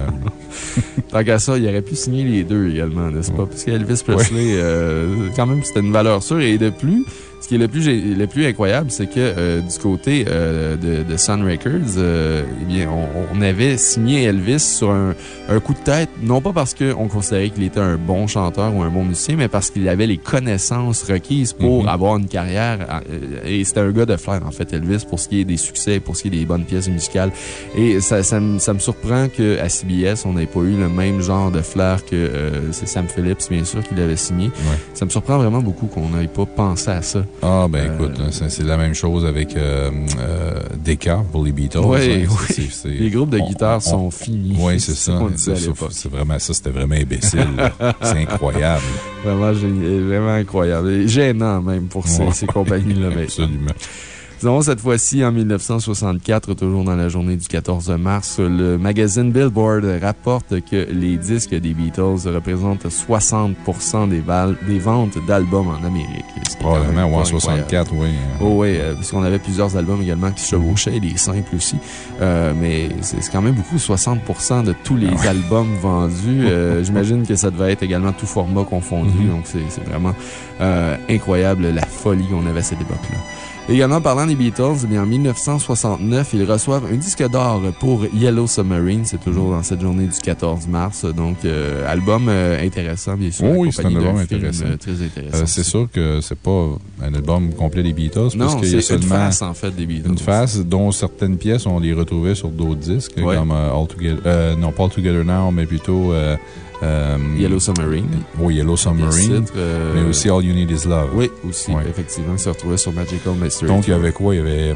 [SPEAKER 3] Tant qu'à ça, il aurait pu signer les deux également, n'est-ce pas? Parce qu'Elvis Presley, euh, quand même, c'était une valeur sûre. Et de plus, ce qui est le plus, le plus incroyable, c'est que euh, du côté euh, de, de Sun Records, euh, eh bien, on, on avait signé Elvis sur un, un coup de tête, non pas parce qu'on considérait qu'il était un bon chanteur ou un bon musicien, mais parce qu'il avait les connaissances requises pour
[SPEAKER 2] Mhm.
[SPEAKER 3] avoir une carrière. euh, Et c'était un gars de flair, en fait, Elvis, pour ce qui est des succès, pour ce qui est des bonnes pièces musicales. Et ça, ça, me, ça me surprend qu'à CBS, on n'ait pas eu le même genre de flair que euh, c'est Sam Phillips, bien sûr, qui l'avait signé.
[SPEAKER 2] Ouais.
[SPEAKER 3] Ça me surprend vraiment beaucoup qu'on n'ait pas pensé à ça.
[SPEAKER 2] Ah, ben
[SPEAKER 3] Euh,
[SPEAKER 2] écoute, c'est c'est la même chose avec euh, euh, Decca pour les Beatles.
[SPEAKER 3] Ouais,
[SPEAKER 2] hein.
[SPEAKER 3] oui. Les groupes de
[SPEAKER 2] on-
[SPEAKER 3] guitare
[SPEAKER 2] on-
[SPEAKER 3] sont finis.
[SPEAKER 2] Oui, c'est ça. C'est vraiment ça, c'était vraiment imbécile. c'est incroyable.
[SPEAKER 3] Vraiment, vraiment incroyable. Et gênant même pour ces,
[SPEAKER 2] Ouais.
[SPEAKER 3] ces compagnies-là.
[SPEAKER 2] Absolument.
[SPEAKER 3] Nous avons cette fois-ci, en 1964, toujours dans la journée du 14 mars, le magazine Billboard rapporte que les disques des Beatles représentent 60 des, des ventes d'albums en Amérique.
[SPEAKER 2] Probablement, ouais,
[SPEAKER 3] incroyable.
[SPEAKER 2] 64, oui.
[SPEAKER 3] Oh oui, euh, parce qu'on avait plusieurs albums également qui se chevauchaient, des simples aussi. Euh, mais c'est quand même beaucoup, 60% de tous les
[SPEAKER 2] Ah
[SPEAKER 3] albums vendus. Euh, J'imagine que ça devait être également tout format confondu.
[SPEAKER 2] Mhm.
[SPEAKER 3] Donc c'est c'est vraiment euh, incroyable la folie qu'on avait à cette époque-là. Également, parlant des Beatles, eh bien, en 1969, ils reçoivent un disque d'or pour Yellow Submarine. C'est toujours dans cette journée du 14 mars. Donc, euh, album euh, intéressant, bien sûr.
[SPEAKER 2] Oh oui, c'est un album intéressant.
[SPEAKER 3] euh, très intéressant.
[SPEAKER 2] C'est sûr que c'est pas un album complet des Beatles,
[SPEAKER 3] Non, c'est une face, en fait, des Beatles.
[SPEAKER 2] une face, dont certaines pièces, on les retrouvait sur d'autres disques,
[SPEAKER 3] Ouais.
[SPEAKER 2] comme All Together, non, pas All Together Now, mais plutôt euh,
[SPEAKER 3] Yellow Submarine.
[SPEAKER 2] Oui, Yellow Submarine,
[SPEAKER 3] euh,
[SPEAKER 2] mais aussi All You Need Is Love.
[SPEAKER 3] Oui, aussi,
[SPEAKER 2] Ouais.
[SPEAKER 3] effectivement, qui se retrouvait sur Magical Mystery.
[SPEAKER 2] Donc, il y avait quoi? Il y avait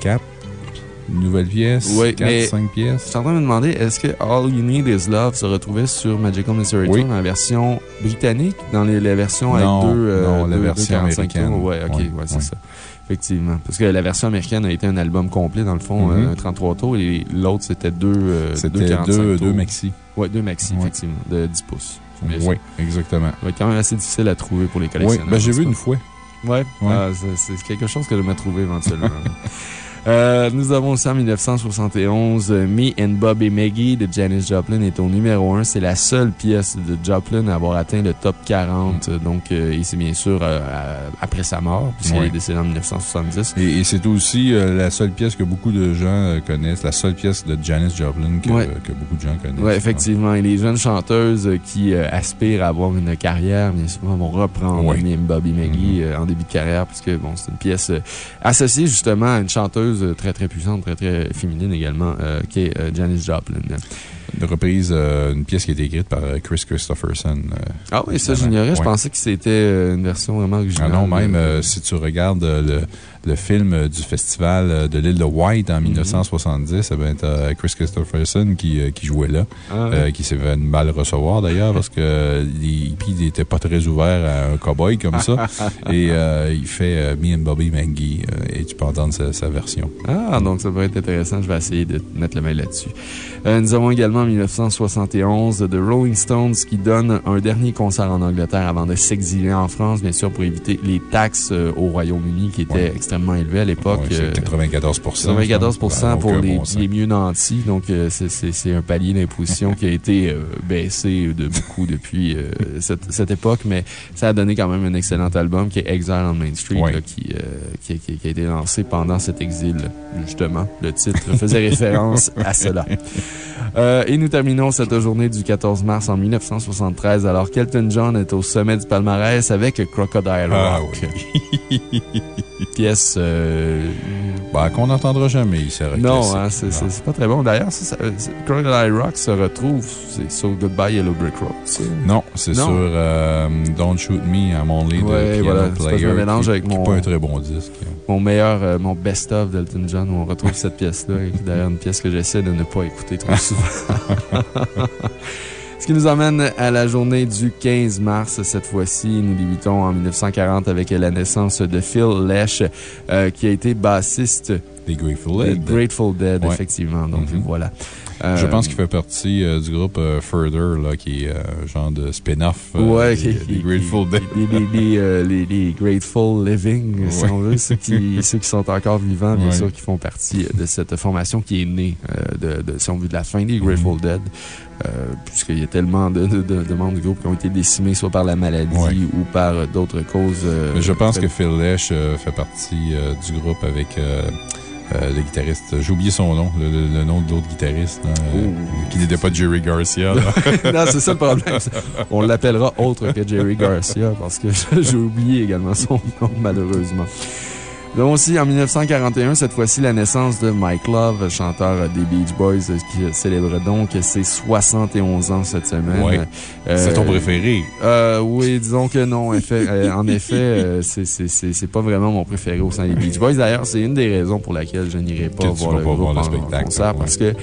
[SPEAKER 2] Cap, Une nouvelle pièce?
[SPEAKER 3] Oui,
[SPEAKER 2] 4,
[SPEAKER 3] mais-
[SPEAKER 2] 5
[SPEAKER 3] Je
[SPEAKER 2] pièces?
[SPEAKER 3] suis en train de me demander, est-ce que All You Need Is Love se retrouvait sur Magical Mystery
[SPEAKER 2] Oui.
[SPEAKER 3] Tour dans la version britannique, dans les, la version avec
[SPEAKER 2] Non,
[SPEAKER 3] deux, euh,
[SPEAKER 2] non, la
[SPEAKER 3] deux-
[SPEAKER 2] version
[SPEAKER 3] deux 45
[SPEAKER 2] américaine.
[SPEAKER 3] Ouais, ok,
[SPEAKER 2] Oui,
[SPEAKER 3] ouais, c'est
[SPEAKER 2] oui.
[SPEAKER 3] ça. Effectivement. Parce que la version américaine a été un album complet, dans le fond,
[SPEAKER 2] Mhm.
[SPEAKER 3] euh, 33 tours, et l'autre, c'était deux, euh, deux
[SPEAKER 2] C'était
[SPEAKER 3] 45
[SPEAKER 2] deux, maxi.
[SPEAKER 3] Ouais, deux maxi,
[SPEAKER 2] Ouais.
[SPEAKER 3] effectivement, de 10 pouces.
[SPEAKER 2] Oui,
[SPEAKER 3] ça
[SPEAKER 2] exactement.
[SPEAKER 3] va être quand même assez difficile à trouver pour les
[SPEAKER 2] Oui,
[SPEAKER 3] collectionneurs.
[SPEAKER 2] ben, j'ai vu une fois.
[SPEAKER 3] Ouais,
[SPEAKER 2] Ouais.
[SPEAKER 3] Ah, c'est quelque chose que j'aimerais trouver éventuellement. Euh, nous avons aussi en 1971 euh, Me and Bob et Maggie de Janis Joplin est au numéro 1. C'est la seule pièce de Joplin à avoir atteint le top 40. euh, Donc, euh, et c'est bien sûr euh, après sa mort,
[SPEAKER 2] Ouais.
[SPEAKER 3] est décédée en 1970.
[SPEAKER 2] Et, et c'est aussi euh, la seule pièce que beaucoup de gens euh, connaissent, la seule pièce de Janis Joplin que, beaucoup de gens connaissent.
[SPEAKER 3] Oui, effectivement. Et les jeunes chanteuses qui aspirent à avoir une carrière, bien souvent, vont reprendre. Me and Bob et Maggie en début de carrière, puisque bon, c'est une pièce associée justement à une chanteuse euh, très très puissante, très très féminine également, euh, qui est euh, Janis Joplin.
[SPEAKER 2] Une reprise, euh, une pièce qui a été écrite par Chris Christopherson.
[SPEAKER 3] Ah oui, ça j'ignorais. Je pensais que c'était une version vraiment
[SPEAKER 2] Ah
[SPEAKER 3] originale.
[SPEAKER 2] non, même si tu regardes le, le film euh, du festival euh, de l'île de White
[SPEAKER 3] Mhm.
[SPEAKER 2] en 1970, eh ben, t'as Chris Christopherson qui, euh, qui jouait là,
[SPEAKER 3] Ah,
[SPEAKER 2] euh, qui s'est fait mal recevoir d'ailleurs parce que euh, il puis il était pas très ouvert à un cowboy comme ça. et euh, il fait euh, Me and Bobby Maggie euh, et tu peux entendre sa, sa version.
[SPEAKER 3] Ah, donc ça pourrait être intéressant. Je vais essayer de mettre le mail là-dessus. Euh, nous avons également en 1971 The Rolling Stones qui donne un dernier concert en Angleterre avant de s'exiler en France, bien sûr, pour éviter les taxes euh, au Royaume-Uni qui étaient
[SPEAKER 2] Ouais.
[SPEAKER 3] Extrêmement élevées à l'époque.
[SPEAKER 2] Ouais,
[SPEAKER 3] euh,
[SPEAKER 2] c'est 94
[SPEAKER 3] 94
[SPEAKER 2] ça n'a
[SPEAKER 3] pour les,
[SPEAKER 2] bon
[SPEAKER 3] les mieux nantis. Donc, euh, c'est- un palier d'imposition qui a été euh, baissé de beaucoup depuis euh, cette, cette époque, mais ça a donné quand même un excellent album qui est Exile on Main Street,
[SPEAKER 2] Ouais.
[SPEAKER 3] là, qui, euh, qui, qui- qui a été lancé pendant cet exil. Justement, le titre faisait référence à cela. Euh, et nous terminons cette journée du 14 mars en 1973, alors qu'Elton John est au sommet du palmarès avec Crocodile
[SPEAKER 2] Ah
[SPEAKER 3] Rock. Pièce euh,
[SPEAKER 2] Ben, qu'on n'entendra jamais, il serait
[SPEAKER 3] non,
[SPEAKER 2] classique.
[SPEAKER 3] hein, c'est
[SPEAKER 2] Non.
[SPEAKER 3] pas très bon. D'ailleurs, c'est- Crocodile Rock se retrouve sur Goodbye Yellow Brick Road. ça.
[SPEAKER 2] Non, c'est
[SPEAKER 3] Non.
[SPEAKER 2] sur euh, Don't Shoot Me, I'm Only
[SPEAKER 3] Ouais,
[SPEAKER 2] the Piano
[SPEAKER 3] voilà,
[SPEAKER 2] Player.
[SPEAKER 3] me mélange
[SPEAKER 2] qui-
[SPEAKER 3] avec
[SPEAKER 2] qui
[SPEAKER 3] mon-
[SPEAKER 2] pas un très bon disque.
[SPEAKER 3] Mon meilleur, euh, mon best-of d'Elton John, où on retrouve cette pièce-là, qui est d'ailleurs une pièce que j'essaie de ne pas écouter trop souvent. Ce qui nous amène à la journée du 15 mars. Cette fois-ci, nous débutons en 1940 avec la naissance de Phil Lesh, euh, qui a été bassiste
[SPEAKER 2] Des Grateful
[SPEAKER 3] de
[SPEAKER 2] Dead.
[SPEAKER 3] Grateful Dead,
[SPEAKER 2] Ouais.
[SPEAKER 3] effectivement. Donc
[SPEAKER 2] Mhm.
[SPEAKER 3] voilà.
[SPEAKER 2] Je
[SPEAKER 3] Euh,
[SPEAKER 2] pense qu'il fait partie euh, du groupe euh, Further, là, qui est un genre de spin-off
[SPEAKER 3] Ouais,
[SPEAKER 2] Grateful Dead.
[SPEAKER 3] Les, Grateful Living, si on veut, ceux qui, ceux qui sont encore vivants, bien
[SPEAKER 2] Ouais.
[SPEAKER 3] sûr, qui font partie de cette formation qui est née, de, de, si on veut, de la fin des Grateful
[SPEAKER 2] Mhm.
[SPEAKER 3] Dead. Euh, Puisqu'il y a tellement de, de, de- membres du groupe qui ont été décimés soit par la maladie
[SPEAKER 2] Ouais.
[SPEAKER 3] ou par euh, d'autres causes. euh,
[SPEAKER 2] Mais je pense que Phil Lesh fait partie du groupe avec euh, le guitariste. J'ai oublié son nom, le, le- le nom de l'autre guitariste, hein, euh, qui n'était pas Jerry Garcia.
[SPEAKER 3] non, c'est ça le problème. On l'appellera autre que Jerry Garcia parce que j'ai oublié également son nom, malheureusement. Nous avons aussi en 1941, cette fois-ci, la naissance de Mike Love, chanteur des Beach Boys, qui célèbre donc ses 71 ans cette semaine.
[SPEAKER 2] Ouais.
[SPEAKER 3] Euh,
[SPEAKER 2] C'est ton préféré.
[SPEAKER 3] euh, oui, disons que non. Euh, en effet, euh, c'est- pas vraiment mon préféré au sein des Beach Boys. D'ailleurs, c'est une des raisons pour laquelle je n'irai pas voir le
[SPEAKER 2] voir le spectacle,
[SPEAKER 3] concert
[SPEAKER 2] ouais.
[SPEAKER 3] parce que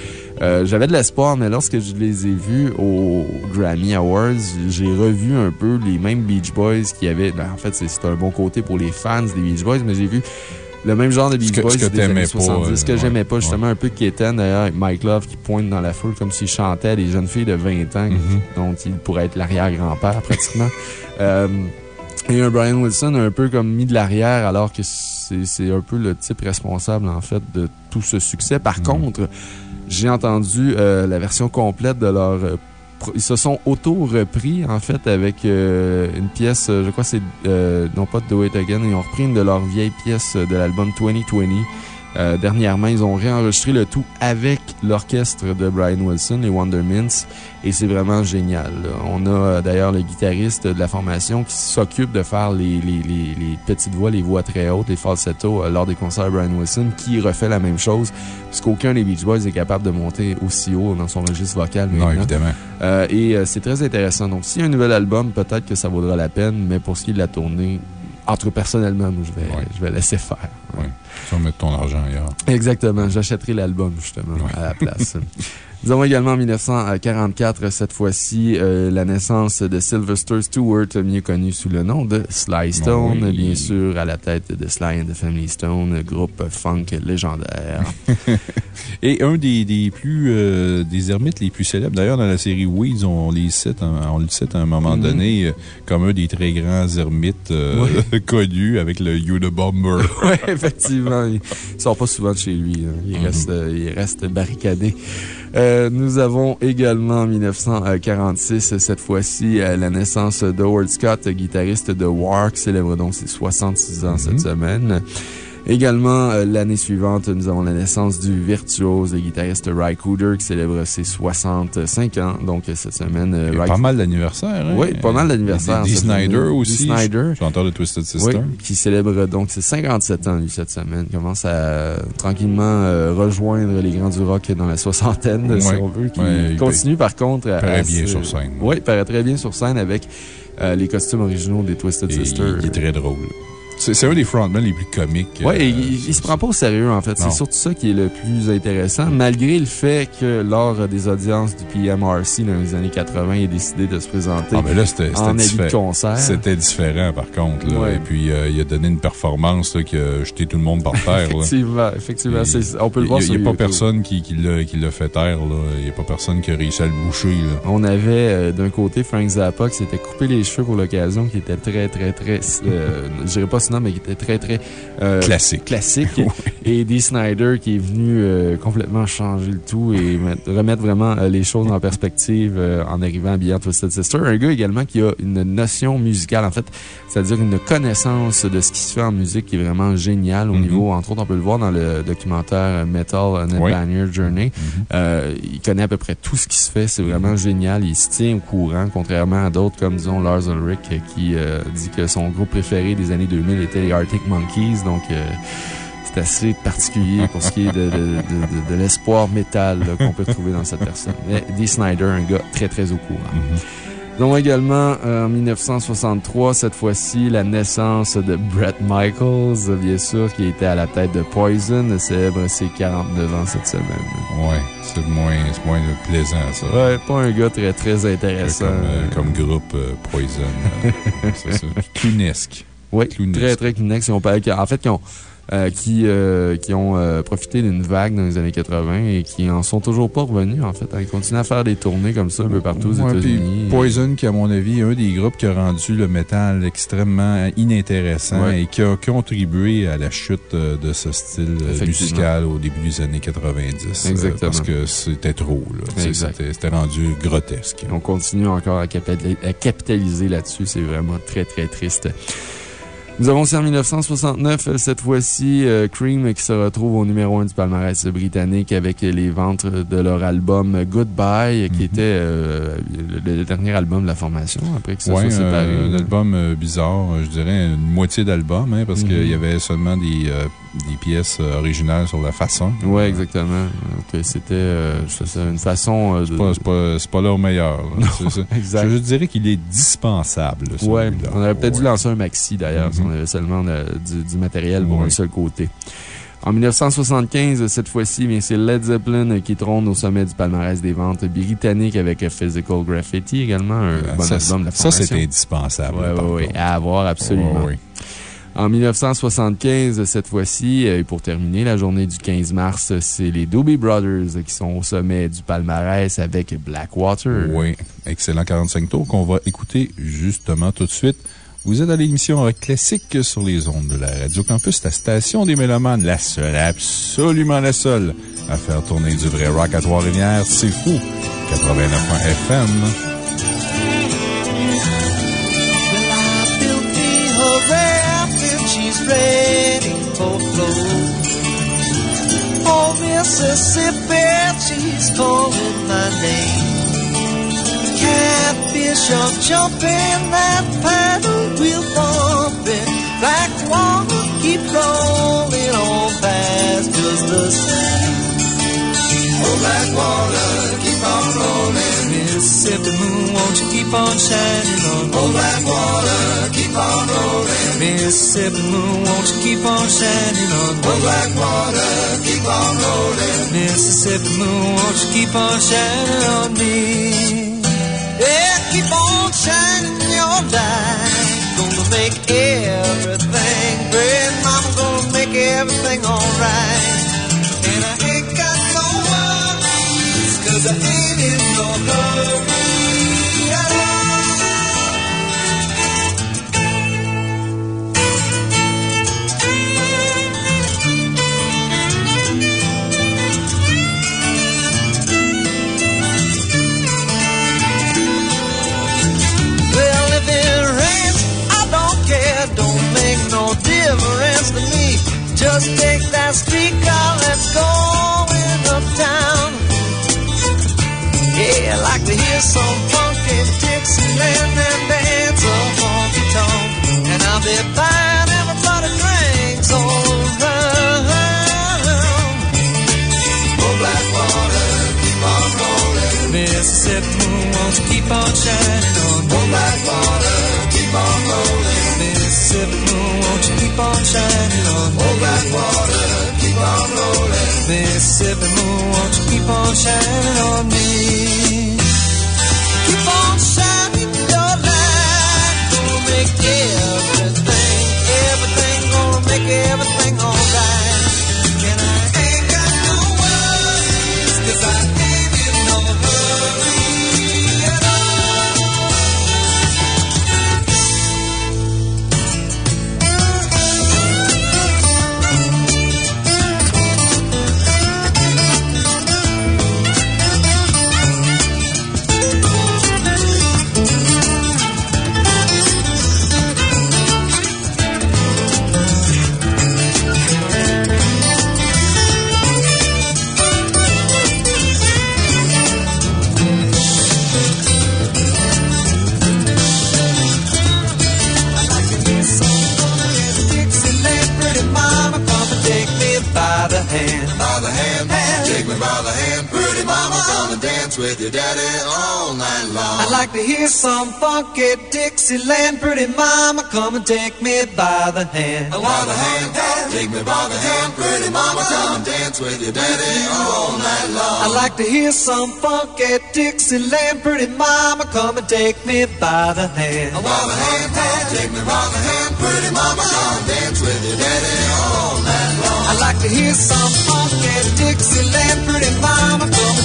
[SPEAKER 3] euh, j'avais de l'espoir, mais lorsque je les ai vus au Grammy Awards, j'ai revu un peu les mêmes Beach Boys qui avaient. ben, en fait, c'est un bon côté pour les fans des Beach Boys, mais j'ai vu le même genre de Beach Boys
[SPEAKER 2] que
[SPEAKER 3] des années
[SPEAKER 2] t'aimais pas,
[SPEAKER 3] 70. Ce que
[SPEAKER 2] euh,
[SPEAKER 3] j'aimais pas, justement, un peu Kéten, d'ailleurs, avec Mike Love qui pointe dans la foule comme s'il chantait à des jeunes filles de 20 ans
[SPEAKER 2] Mhm.
[SPEAKER 3] dont il pourrait être l'arrière-grand-père, pratiquement. Euh, et un Brian Wilson un peu comme mis de l'arrière, alors que c'est un peu le type responsable, en fait, de tout ce succès. Par
[SPEAKER 2] Mhm.
[SPEAKER 3] contre, j'ai entendu euh, la version complète de leur. euh, ils se sont auto-repris, en fait, avec euh, une pièce, je crois c'est, non pas Do It Again, ils ont repris une de leurs vieilles pièces de l'album 2020. Euh, dernièrement, ils ont réenregistré le tout avec l'orchestre de Brian Wilson, les Wonder Mints, et c'est vraiment génial. là. On a euh, d'ailleurs le guitariste de la formation qui s'occupe de faire les, les, les, les petites voix, les voix très hautes, les falsettos euh, lors des concerts de Brian Wilson, qui refait la même chose, puisqu'aucun des Beach Boys est capable de monter aussi haut dans son registre vocal.
[SPEAKER 2] Non, évidemment.
[SPEAKER 3] Euh, et euh, c'est très intéressant. Donc, s'il y a un nouvel album, peut-être que ça vaudra la peine, mais pour ce qui est de la tournée, entre personnellement, je vais,
[SPEAKER 2] Ouais.
[SPEAKER 3] je vais laisser faire.
[SPEAKER 2] Oui. Tu vas mettre ton argent ailleurs.
[SPEAKER 3] Exactement. J'achèterai l'album, justement, à la place. Nous avons également en 1944, cette fois-ci, euh, la naissance de Sylvester Stewart, mieux connu sous le nom de Sly Stone,
[SPEAKER 2] Oui.
[SPEAKER 3] bien sûr, à la tête de Sly and the Family Stone, groupe funk légendaire.
[SPEAKER 2] Et un des, des plus, euh, des ermites les plus célèbres, d'ailleurs, dans la série Weeds, on, les cite, on le cite à un moment
[SPEAKER 3] Mhm.
[SPEAKER 2] donné euh, comme un des très grands ermites euh, connus avec le Unabomber.
[SPEAKER 3] oui, effectivement. Il ne sort pas souvent de chez lui. hein. Il, reste, euh, il reste barricadé. Euh, nous avons également en 1946, cette fois-ci, euh, la naissance d'Howard Scott, guitariste de War, qui célèbre donc ses 66 ans cette semaine. Également, euh, l'année suivante, nous avons la naissance du virtuose, le guitariste Ry Cooder, qui célèbre ses 65 ans. Donc, cette semaine, euh,
[SPEAKER 2] Il y a
[SPEAKER 3] Ry-
[SPEAKER 2] pas mal d'anniversaires. hein?
[SPEAKER 3] Oui, pas mal d'anniversaires.
[SPEAKER 2] Dee Snyder aussi.
[SPEAKER 3] Dee Snyder.
[SPEAKER 2] Chanteur de Twisted Sister.
[SPEAKER 3] Oui, qui célèbre donc ses 57 ans, lui, cette semaine. Il commence à euh, tranquillement euh, rejoindre les grands du rock dans la soixantaine, si on veut. Qui
[SPEAKER 2] Ouais, il
[SPEAKER 3] continue, par contre, à.
[SPEAKER 2] paraît
[SPEAKER 3] à
[SPEAKER 2] bien
[SPEAKER 3] se-
[SPEAKER 2] sur scène.
[SPEAKER 3] Oui, il paraît très bien sur scène avec euh, les costumes originaux des Twisted
[SPEAKER 2] Et
[SPEAKER 3] Sister.
[SPEAKER 2] il est très drôle. C'est un des frontmen les plus comiques.
[SPEAKER 3] Oui,
[SPEAKER 2] euh,
[SPEAKER 3] il, il se prend pas au sérieux, en fait. C'est surtout ça qui est le plus intéressant, malgré le fait que lors des audiences du PMRC dans les années 80, il a décidé de se présenter
[SPEAKER 2] Ah, mais là,
[SPEAKER 3] concert.
[SPEAKER 2] C'était différent, par contre. là.
[SPEAKER 3] Ouais.
[SPEAKER 2] Et puis, euh, il a donné une performance là, qui a jeté tout le monde par terre. là.
[SPEAKER 3] Effectivement, effectivement.
[SPEAKER 2] Et
[SPEAKER 3] On peut le
[SPEAKER 2] Il
[SPEAKER 3] voir
[SPEAKER 2] n'y
[SPEAKER 3] sur
[SPEAKER 2] a, pas
[SPEAKER 3] YouTube.
[SPEAKER 2] personne qui, qui l'a qui l'a fait taire. là. Il n'y a pas personne qui a réussi à le boucher. Là.
[SPEAKER 3] On avait euh, d'un côté Frank Zappa qui s'était coupé les cheveux pour l'occasion, qui était très, très, très, euh, je dirais pas sinon, mais qui était très, très euh,
[SPEAKER 2] Classique.
[SPEAKER 3] classique. Et Dee Snyder qui est venu euh, complètement changer le tout et mettre- remettre vraiment euh, les choses en perspective en arrivant habillé en Twisted Sister. Un gars également qui a une notion musicale, en fait, c'est-à-dire une connaissance de ce qui se fait en musique qui est vraiment géniale au
[SPEAKER 2] Mhm.
[SPEAKER 3] niveau, entre autres, on peut le voir dans le documentaire Metal
[SPEAKER 2] Oui.
[SPEAKER 3] Ned Journey.
[SPEAKER 2] Mhm.
[SPEAKER 3] Euh, il connaît à peu près tout ce qui se fait. C'est vraiment génial. Il se tient au courant, contrairement à d'autres comme, disons, Lars Ulrich, qui dit que son groupe préféré des années 2000 était les Arctic Monkeys. Donc, euh, c'est assez particulier pour ce qui est de, de, de- de- de l'espoir métal qu'on peut trouver dans cette personne. Mais Dee Snyder, un gars très, très au courant.
[SPEAKER 2] Mhm.
[SPEAKER 3] Nous avons également, euh, en 1963, cette fois-ci, la naissance de Brett Michaels, bien sûr, qui était à la tête de Poison, célèbre ses 49 ans cette semaine.
[SPEAKER 2] Ouais, c'est moins, moins plaisant, ça.
[SPEAKER 3] Ouais, pas un gars très, très
[SPEAKER 2] Comme,
[SPEAKER 3] intéressant.
[SPEAKER 2] euh, comme groupe euh, Poison. c'est ça.
[SPEAKER 3] Oui, très, très Kleenex. Ont En fait, qui ont, euh, qui, euh, qui ont euh, profité d'une vague dans les années 80 et qui en sont toujours pas revenus, en fait. Ils continuent à faire des tournées comme ça un peu partout aux
[SPEAKER 2] Ouais,
[SPEAKER 3] États-Unis.
[SPEAKER 2] Poison, qui, à mon avis, est un des groupes qui a rendu le métal extrêmement inintéressant
[SPEAKER 3] Ouais.
[SPEAKER 2] et qui a contribué à la chute de ce style musical au début des années 90. euh,
[SPEAKER 3] Exactement.
[SPEAKER 2] Parce que c'était trop. C'était rendu grotesque.
[SPEAKER 3] On continue encore à capitaliser là-dessus. C'est vraiment très, très triste. Nous avons aussi en 1969, euh, cette fois-ci, euh, Cream qui se retrouve au numéro 1 du palmarès britannique avec les ventes de leur album Goodbye, qui
[SPEAKER 2] Mhm.
[SPEAKER 3] était euh, le, le dernier album de la formation après que ça
[SPEAKER 2] Ouais,
[SPEAKER 3] soit séparé.
[SPEAKER 2] euh, un album euh, bizarre, euh, je dirais une moitié d'album, hein, parce
[SPEAKER 3] Mhm.
[SPEAKER 2] qu'il y avait seulement des, euh, des pièces euh, originales sur la façon.
[SPEAKER 3] Oui, exactement. Donc, c'était euh, une façon euh, de.
[SPEAKER 2] C'est pas, pas, pas leur meilleur. là.
[SPEAKER 3] Exact.
[SPEAKER 2] Je, je dirais qu'il est dispensable. Celui-là.
[SPEAKER 3] on aurait peut-être dû
[SPEAKER 2] Ouais.
[SPEAKER 3] lancer un maxi d'ailleurs, si
[SPEAKER 2] Mhm.
[SPEAKER 3] on avait seulement du, du matériel pour
[SPEAKER 2] Ouais.
[SPEAKER 3] un seul côté. En 1975, cette fois-ci, bien, c'est Led Zeppelin qui trône au sommet du palmarès des ventes britanniques avec Physical Graffiti également, un bon
[SPEAKER 2] Ça,
[SPEAKER 3] album de la
[SPEAKER 2] ça, c'est indispensable.
[SPEAKER 3] Ouais, ouais,
[SPEAKER 2] contre.
[SPEAKER 3] à avoir absolument.
[SPEAKER 2] Ouais.
[SPEAKER 3] En 1975, cette fois-ci, euh, et pour terminer la journée du 15 mars, c'est les Doobie Brothers qui sont au sommet du palmarès avec Blackwater.
[SPEAKER 2] Oui, excellent 45 tours qu'on va écouter justement tout de suite. Vous êtes à l'émission Classique sur les ondes de la Radio Campus, la station des Mélomanes, la seule, absolument la seule à faire tourner du vrai rock à Trois-Rivières. C'est fou! 89 FM.
[SPEAKER 5] Ready for flow. Oh, Mississippi, she's calling my name. Catfish are jumping, that paddle wheel bumping. Black water keep rolling on fast, just the same. Oh, black water, keep on rolling. Mississippi moon, won't you keep on shining on? Oh, black water. Mississippi moon, won't you keep on shining on me? Oh, black water, keep on rolling. Mississippi moon, won't you keep on shining on me? Yeah, keep on shining your light. Gonna make everything great. Mama gonna make everything alright. And I ain't got no worries, cause I ain't Just take that streetcar, let's go in uptown. Yeah, I like to hear some funky Dixieland and dance a honky tonk. And I'll be buying everybody drinks all around. Oh, black water, keep on rolling. Mississippi moon, won't you keep on shining on? Oh, black Mississippi moon, won't you keep on shining on me? Your daddy all night long. I'd like to hear some funky Dixieland. Pretty mama, come and take me by the hand. By the hand, take me by the hand. Pretty mama, come and dance with your daddy all night long. I'd like to hear some funky Dixieland. Pretty mama, come and take me by the hand. By the hand, take me by the hand. Pretty mama, come and dance with your daddy all night long. I'd like to hear some funky Dixieland. Pretty mama, come and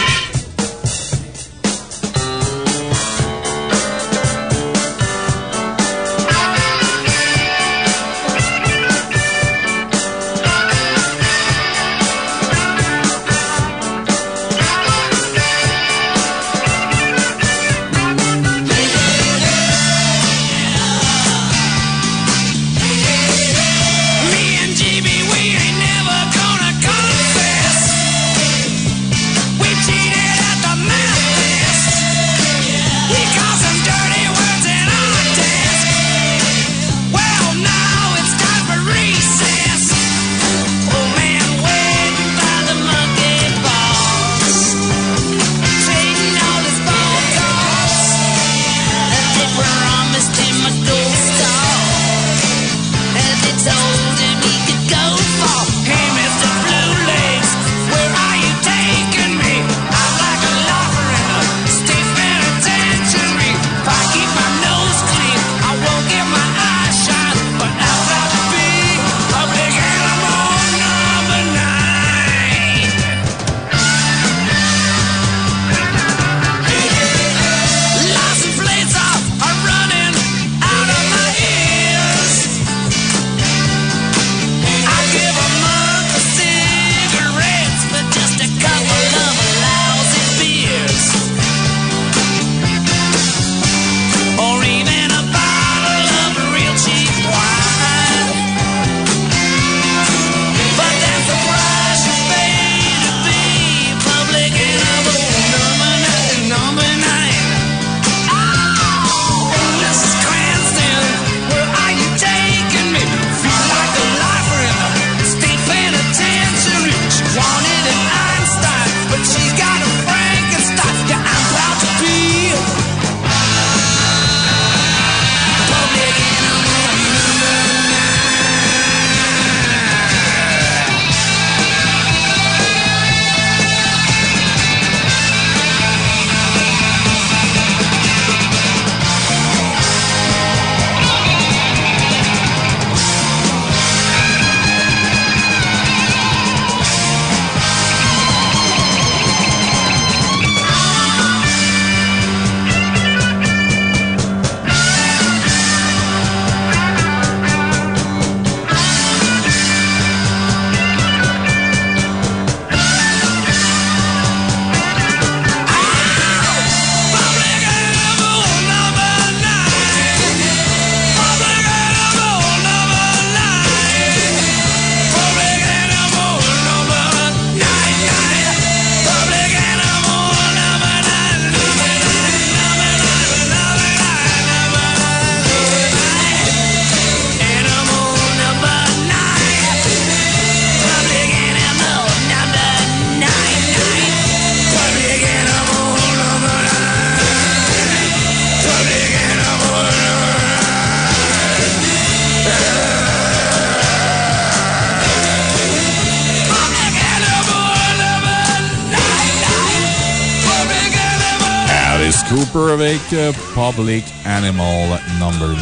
[SPEAKER 2] Public Animal Number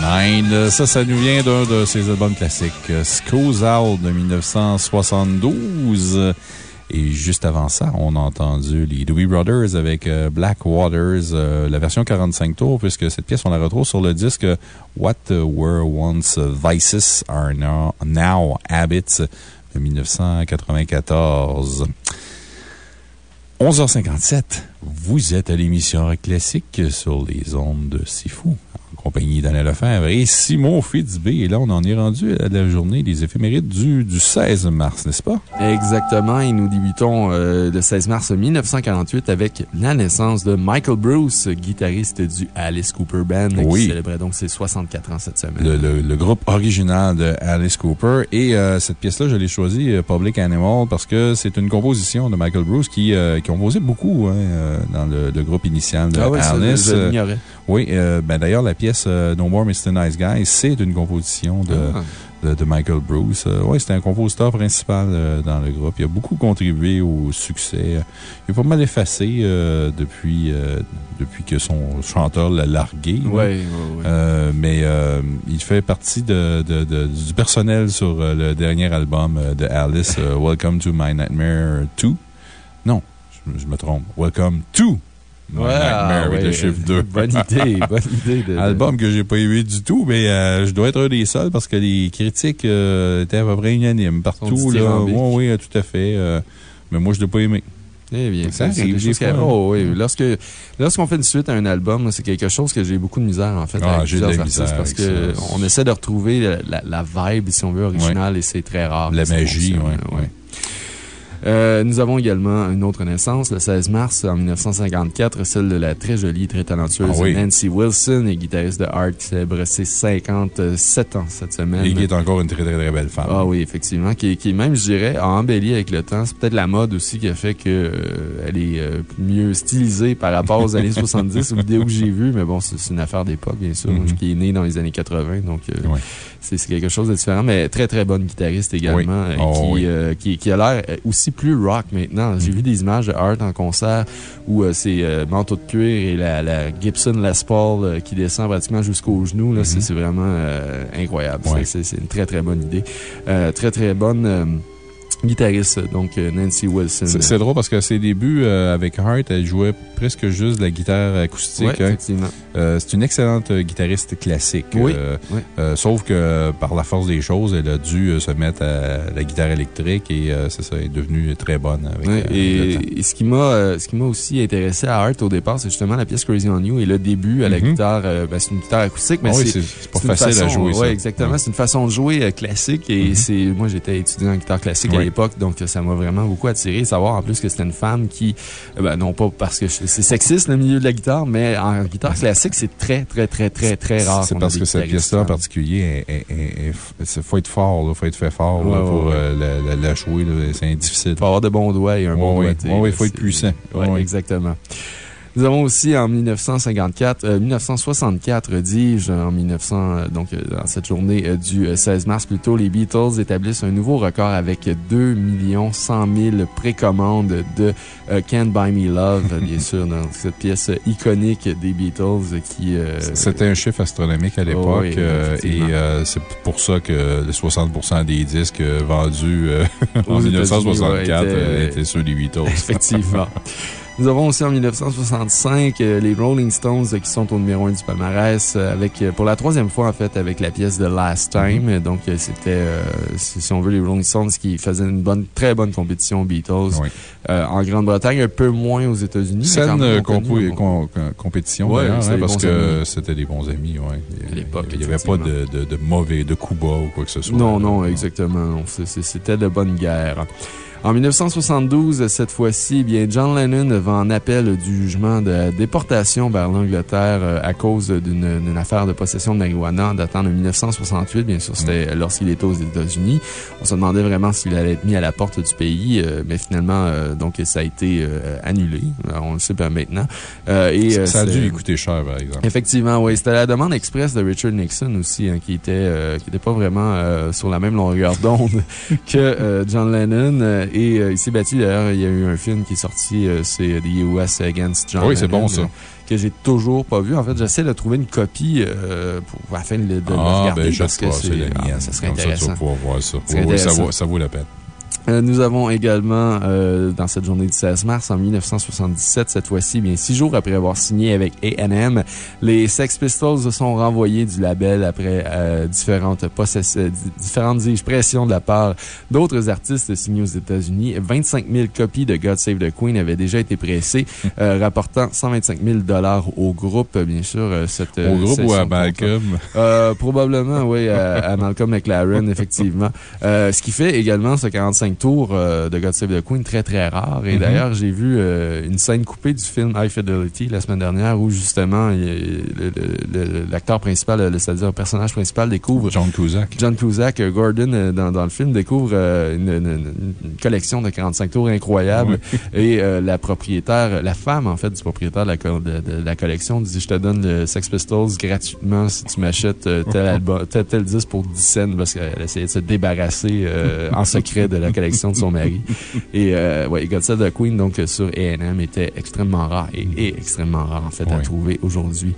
[SPEAKER 2] 9. Ça, ça nous vient d'un de ses albums classiques, euh, School's Out de 1972. Et juste avant ça, on a entendu les Dewey Brothers avec euh, Black Waters, euh, la version 45 tours, puisque cette pièce, on la retrouve sur le disque What Were Once Vices Are now Habits de 1994. 11h57, vous êtes à l'émission Classique sur les ondes de Sifu, en compagnie d'Alain Lefebvre et Simon Fitzbé. Et là, on en est rendu à la journée des éphémérides du, du 16 mars, n'est-ce pas?
[SPEAKER 3] Exactement. Et nous débutons euh, le 16 mars 1948 avec la naissance de Michael Bruce, guitariste du Alice Cooper Band,
[SPEAKER 2] Oui.
[SPEAKER 3] qui célébrait donc ses 64 ans cette semaine.
[SPEAKER 2] Le, le- le groupe original de Alice Cooper. Et euh, cette pièce-là, je l'ai choisie, euh, Public Animal, parce que c'est une composition de Michael Bruce qui, euh, qui composait beaucoup hein, dans le, le groupe initial de
[SPEAKER 3] Ah ouais, ça,
[SPEAKER 2] Alice.
[SPEAKER 3] je
[SPEAKER 2] Euh,
[SPEAKER 3] l'ignorais.
[SPEAKER 2] Oui, euh, ben d'ailleurs, la pièce euh, No More Mr. Nice Guy, c'est une composition de,
[SPEAKER 3] Ah.
[SPEAKER 2] de, de Michael Bruce. Euh, oui, c'était un compositeur principal dans le groupe. Il a beaucoup contribué au succès. Il est pas mal effacé depuis, depuis que son chanteur l'a largué.
[SPEAKER 3] ouais, ouais.
[SPEAKER 2] Euh, mais il fait partie de, de- de- du personnel sur le dernier album de Alice, Welcome to My Nightmare 2. Non, je, je me trompe. Welcome to Nightmare
[SPEAKER 3] ah,
[SPEAKER 2] avec
[SPEAKER 3] ouais,
[SPEAKER 2] le chiffre 2.
[SPEAKER 3] Bonne idée, bonne idée. De,
[SPEAKER 2] Album que j'ai pas aimé du tout, mais euh, je dois être un des seuls parce que les critiques euh, étaient à peu près unanimes partout. Là. Oui, oui, tout à fait. euh, mais moi, je l'ai pas aimé.
[SPEAKER 3] Eh bien,
[SPEAKER 2] Ça arrive hein.
[SPEAKER 3] Oh, oui. Lorsque, lorsqu'on fait une suite à un album, c'est quelque chose que j'ai beaucoup de misère, en fait,
[SPEAKER 2] Ah,
[SPEAKER 3] avec
[SPEAKER 2] j'ai de la
[SPEAKER 3] artistes parce
[SPEAKER 2] avec
[SPEAKER 3] que
[SPEAKER 2] ça.
[SPEAKER 3] on essaie de retrouver la, la- la vibe, si on veut, originale et c'est très rare.
[SPEAKER 2] La magie, ouais, ouais.
[SPEAKER 3] Euh, nous avons également une autre naissance, le 16 mars en 1954, celle de la très jolie, très talentueuse
[SPEAKER 2] Ah oui.
[SPEAKER 3] Nancy Wilson, et guitariste de Heart, qui célèbre ses 57 ans cette semaine.
[SPEAKER 2] Et qui est encore une très, très, très belle femme.
[SPEAKER 3] Ah oui, effectivement. Qui, qui même, je dirais, a embelli avec le temps. C'est peut-être la mode aussi qui a fait qu'elle est euh, mieux stylisée par rapport aux années 70, aux vidéos que j'ai vues. Mais bon, c'est une affaire d'époque, bien sûr.
[SPEAKER 2] Mhm.
[SPEAKER 3] Qui est née dans les années 80. Donc, euh,
[SPEAKER 2] Ouais.
[SPEAKER 3] c'est quelque chose de différent. Mais très, très bonne guitariste également.
[SPEAKER 2] Oui.
[SPEAKER 3] euh,
[SPEAKER 2] Oh,
[SPEAKER 3] qui,
[SPEAKER 2] oui.
[SPEAKER 3] euh, qui, qui a l'air euh, aussi plus rock maintenant. J'ai
[SPEAKER 2] Mhm.
[SPEAKER 3] vu des images de Art en concert où euh, c'est euh, manteau de cuir et la, la Gibson Les Paul euh, qui descend pratiquement jusqu'aux genoux. là. C'est-. C'est vraiment incroyable.
[SPEAKER 2] Ouais.
[SPEAKER 3] C'est- une très, très bonne idée. Très, très bonne guitariste, donc euh, Nancy Wilson.
[SPEAKER 2] C'est drôle parce qu'à ses débuts euh, avec Heart, elle jouait presque juste de la guitare acoustique.
[SPEAKER 3] Ouais,
[SPEAKER 2] hein.
[SPEAKER 3] effectivement.
[SPEAKER 2] Euh, c'est une excellente guitariste classique.
[SPEAKER 3] Oui,
[SPEAKER 2] Euh,
[SPEAKER 3] oui.
[SPEAKER 2] sauf que par la force des choses, elle a dû se mettre à la guitare électrique et c'est ça, elle est devenue très bonne avec,
[SPEAKER 3] Ouais, et, et ce qui m'a ce qui m'a aussi intéressé à Art au départ, c'est justement la pièce Crazy on You et le début à la
[SPEAKER 2] Mhm.
[SPEAKER 3] guitare. ben, c'est une guitare acoustique, mais
[SPEAKER 2] Ah oui,
[SPEAKER 3] c'est.
[SPEAKER 2] pas facile à jouer,
[SPEAKER 3] ouais, exactement.
[SPEAKER 2] Ouais.
[SPEAKER 3] C'est une façon de jouer classique et
[SPEAKER 2] Mhm.
[SPEAKER 3] c'est, moi j'étais étudiant en guitare classique à. L'époque, donc euh, ça m'a vraiment beaucoup attiré. Savoir en plus que c'était une femme qui, euh, ben, non pas parce que c'est sexiste le milieu de la guitare, mais en guitare classique, c'est très, très, très, très, très rare.
[SPEAKER 2] C'est parce que cette pièce-là en particulier, il faut être fort, il faut être fait fort
[SPEAKER 3] Ouais,
[SPEAKER 2] pour
[SPEAKER 3] ouais.
[SPEAKER 2] euh, la, la- la jouer. C'est difficile.
[SPEAKER 3] Il faut avoir de bons doigts et un bon.
[SPEAKER 2] Ouais, ouais, il faut être puissant.
[SPEAKER 3] Exactement. Nous avons aussi en 1954, euh, 1964, dis-je, en 1900, euh, donc euh, dans cette journée du euh, 16 mars plutôt, les Beatles établissent un nouveau record avec 2 100 000 précommandes de Can't Buy Me Love, bien sûr, dans cette pièce iconique des Beatles qui... euh,
[SPEAKER 2] C'était un chiffre astronomique à l'époque
[SPEAKER 3] Oh, oui,
[SPEAKER 2] euh, et euh, c'est pour ça que les 60 des disques vendus en
[SPEAKER 3] Aux
[SPEAKER 2] 1964
[SPEAKER 3] États-Unis, ouais,
[SPEAKER 2] euh,
[SPEAKER 3] étaient-
[SPEAKER 2] étaient ceux des Beatles.
[SPEAKER 3] Effectivement. Nous avons aussi en 1965 euh, les Rolling Stones euh, qui sont au numéro 1 du palmarès euh, avec, pour la troisième fois en fait avec la pièce de Last Time.
[SPEAKER 2] Mm-hmm.
[SPEAKER 3] Donc c'était, euh, si on veut, les Rolling Stones qui faisaient une bonne, très bonne compétition aux Beatles
[SPEAKER 2] Oui.
[SPEAKER 3] euh, en Grande-Bretagne, un peu moins aux États-Unis.
[SPEAKER 2] Saine compétition,
[SPEAKER 3] Ouais,
[SPEAKER 2] hein, parce que c'était des bons amis. Ouais.
[SPEAKER 3] À l'époque,
[SPEAKER 2] Il n'y avait pas de, de, de mauvais, de coups bas ou quoi que ce soit.
[SPEAKER 3] Non, non, exactement. C'était de bonne guerre. En 1972, cette fois-ci, eh bien, John Lennon va en appel du jugement de déportation vers l'Angleterre euh, à cause d'une affaire de possession de marijuana datant de 1968. Bien sûr, c'était lorsqu'il était aux États-Unis. On se demandait vraiment s'il allait être mis à la porte du pays, euh, mais finalement, euh, donc, ça a été euh, annulé. On le sait pas maintenant. Euh, et,
[SPEAKER 2] Ça, ça a dû lui coûter cher, par exemple.
[SPEAKER 3] Effectivement, oui. C'était la demande express de Richard Nixon aussi, hein, qui était, euh, qui était pas vraiment euh, sur la même longueur d'onde que euh, John Lennon. Euh, et euh, il s'est battu, d'ailleurs, il y a eu un film qui est sorti, euh, c'est The US Against John
[SPEAKER 2] Oui, c'est bon, ça.
[SPEAKER 3] euh, Que j'ai toujours pas vu. En fait, j'essaie de trouver une copie euh, pour, afin de, le- de le
[SPEAKER 2] Ah,
[SPEAKER 3] regarder.
[SPEAKER 2] ben,
[SPEAKER 3] parce que
[SPEAKER 2] c'est
[SPEAKER 3] ah,
[SPEAKER 2] mienne.
[SPEAKER 3] ça serait
[SPEAKER 2] Comme ça, tu vas
[SPEAKER 3] intéressant.
[SPEAKER 2] pouvoir voir ça. Oui, ça
[SPEAKER 3] intéressant.
[SPEAKER 2] vaut, ça vaut la peine.
[SPEAKER 3] Euh, nous avons également, euh, dans cette journée du 16 mars, en 1977, cette fois-ci, bien six jours après avoir signé avec A&M, les Sex Pistols se sont renvoyés du label après euh, différentes, différentes dis-je, pressions de la part d'autres artistes signés aux États-Unis. 25 000 copies de God Save the Queen avaient déjà été pressées, euh, rapportant 125 000 au groupe, bien sûr. cette,
[SPEAKER 2] Au groupe ou à. Malcolm?
[SPEAKER 3] Euh, probablement, oui, à, à Malcolm McLaren, effectivement. Euh, ce qui fait également ce 45 tours euh, de God Save the Queen très, très rare. Et
[SPEAKER 2] Mhm.
[SPEAKER 3] d'ailleurs, j'ai vu euh, une scène coupée du film High Fidelity la semaine dernière où, justement, l'acteur principal, c'est-à-dire le personnage principal, découvre
[SPEAKER 2] John Cusack.
[SPEAKER 3] John Cusack, euh, Gordon, dans, dans le film, découvre une, une- une collection de 45 tours incroyable. Et la propriétaire, la femme, en fait, du propriétaire de la, co- de, de la collection dit Je te donne le Sex Pistols gratuitement si tu m'achètes tel, album, tel, tel disque pour 10 cents parce qu'elle essayait de se débarrasser en secret de la collection de son mari. Et euh, ouais, God Save the Queen, donc euh, sur AM, était extrêmement rare et extrêmement rare, en fait, à trouver aujourd'hui.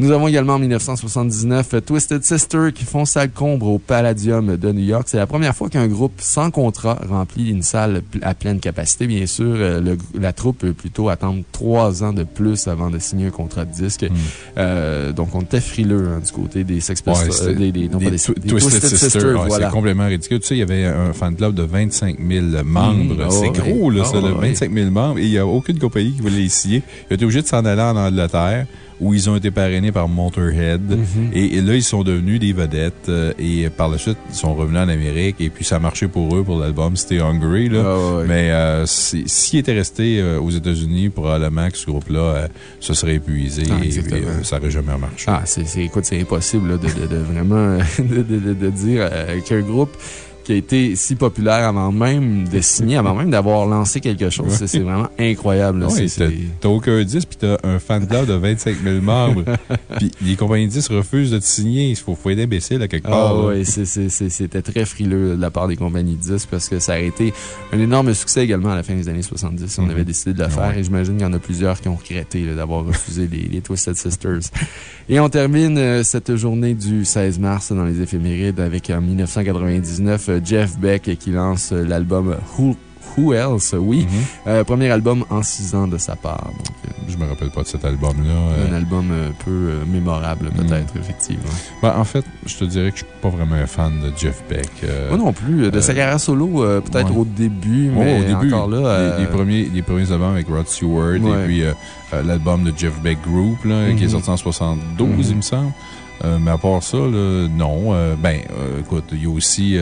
[SPEAKER 3] Nous avons également en 1979 euh, Twisted Sister qui font salle combre au Palladium de New York. C'est la première fois qu'un groupe sans contrat remplit une salle à pleine capacité. Bien sûr, euh, le- la troupe peut plutôt attendre trois ans de plus avant de signer un contrat de disque. Euh, donc, on était frileux hein, du côté des Sex
[SPEAKER 2] Hmm. Ouais,
[SPEAKER 3] euh, des, des- non,
[SPEAKER 2] des Twisted, Sister. ouais,
[SPEAKER 3] voilà.
[SPEAKER 2] C'est complètement ridicule. Tu sais, il y avait un fan club de 25 000 membres.
[SPEAKER 3] Mm,
[SPEAKER 2] c'est
[SPEAKER 3] oh,
[SPEAKER 2] gros, là, ça,
[SPEAKER 3] Oh,
[SPEAKER 2] là,
[SPEAKER 3] ouais.
[SPEAKER 2] 25 000 membres. Et il n'y a aucune compagnie qui voulait les signer. Ils étaient obligés de s'en aller en Angleterre, où ils ont été parrainés par Motorhead.
[SPEAKER 3] Mhm.
[SPEAKER 2] et, et là, ils sont devenus des vedettes. euh, et par la suite, ils sont revenus en Amérique. Et puis, ça a marché pour eux pour l'album Stay Hungry. Là.
[SPEAKER 3] Ah, ouais.
[SPEAKER 2] Mais euh, s'ils étaient restés euh, aux États-Unis, probablement que ce groupe-là se serait épuisé
[SPEAKER 3] Ah,
[SPEAKER 2] et, ça n'aurait jamais marché.
[SPEAKER 3] Ah, c'est, écoute, c'est impossible là, de, de- de vraiment de, de- dire qu'un groupe qui a été si populaire avant même de signer, avant même d'avoir lancé quelque chose, c'est, c'est vraiment incroyable.
[SPEAKER 2] Ouais, t'as- aucun disque, puis t'as un fan club de 25 000 membres. puis les compagnies de disques refusent de te signer. Il faut, faut être imbécile à quelque
[SPEAKER 3] Ah
[SPEAKER 2] part.
[SPEAKER 3] c'est- c'est- c'était très frileux de la part des compagnies de disques parce que ça a été un énorme succès également à la fin des années 70. On
[SPEAKER 2] Mhm.
[SPEAKER 3] avait décidé de le faire
[SPEAKER 2] Ouais.
[SPEAKER 3] et j'imagine qu'il y en a plusieurs qui ont regretté d'avoir refusé les, les Twisted Sisters. Et on termine euh, cette journée du 16 mars dans les éphémérides avec en 1999 euh, Jeff Beck qui lance euh, l'album Who, Who Else, oui.
[SPEAKER 2] Mhm.
[SPEAKER 3] Euh, premier album en six ans de sa part. Donc, euh,
[SPEAKER 2] Je me rappelle pas de cet album-là. euh.
[SPEAKER 3] un album un peu euh, mémorable, peut-être, effectivement.
[SPEAKER 2] Ben, en fait, je te dirais que je suis pas vraiment un fan de Jeff Beck. euh,
[SPEAKER 3] Moi non plus. De sa
[SPEAKER 2] euh,
[SPEAKER 3] carrière solo, euh, peut-être
[SPEAKER 2] ouais.
[SPEAKER 3] au début,
[SPEAKER 2] Oh,
[SPEAKER 3] mais
[SPEAKER 2] au début,
[SPEAKER 3] encore là.
[SPEAKER 2] les,
[SPEAKER 3] euh,
[SPEAKER 2] les premiers, les premiers albums avec Rod Stewart
[SPEAKER 3] Ouais.
[SPEAKER 2] et puis euh, euh, l'album de Jeff Beck Group là, qui est
[SPEAKER 3] Mhm.
[SPEAKER 2] sorti en 72,
[SPEAKER 3] Mhm.
[SPEAKER 2] il me semble. Euh, mais à part ça, là, non. Euh, ben, euh, écoute, il y a aussi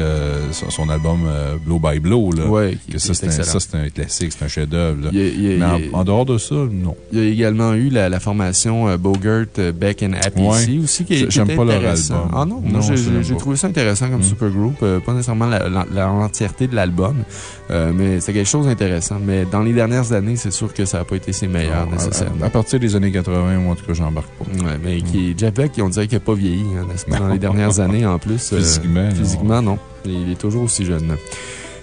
[SPEAKER 2] son, son album Blow by Blow. Là,
[SPEAKER 3] Ouais,
[SPEAKER 2] que ça,
[SPEAKER 3] est
[SPEAKER 2] c'est un, un classique, c'est un chef-d'œuvre. Mais
[SPEAKER 3] a-
[SPEAKER 2] en, dehors de ça, non.
[SPEAKER 3] Il y a également eu la, la formation Bogart, Beck and Happy
[SPEAKER 2] Ouais.
[SPEAKER 3] Aussi, qui, qui
[SPEAKER 2] J'aime pas leur album.
[SPEAKER 3] Ah non,
[SPEAKER 2] Non,
[SPEAKER 3] j'ai- trouvé ça intéressant comme
[SPEAKER 2] Mm.
[SPEAKER 3] supergroup. pas nécessairement l'entièreté de l'album, euh, mais c'est quelque chose d'intéressant. Mais dans les dernières années, c'est sûr que ça n'a pas été ses meilleurs,
[SPEAKER 2] Non, à-
[SPEAKER 3] nécessairement.
[SPEAKER 2] À, à partir des années 80, moi, en tout cas, j'embarque pas.
[SPEAKER 3] Ouais, mais qui, Jeff Beck, on dirait qu'il n'a pas vieilli, hein, n'est-ce pas, dans les dernières années en plus. euh,
[SPEAKER 2] Physiquement, non.
[SPEAKER 3] Physiquement, non. Il est toujours aussi jeune.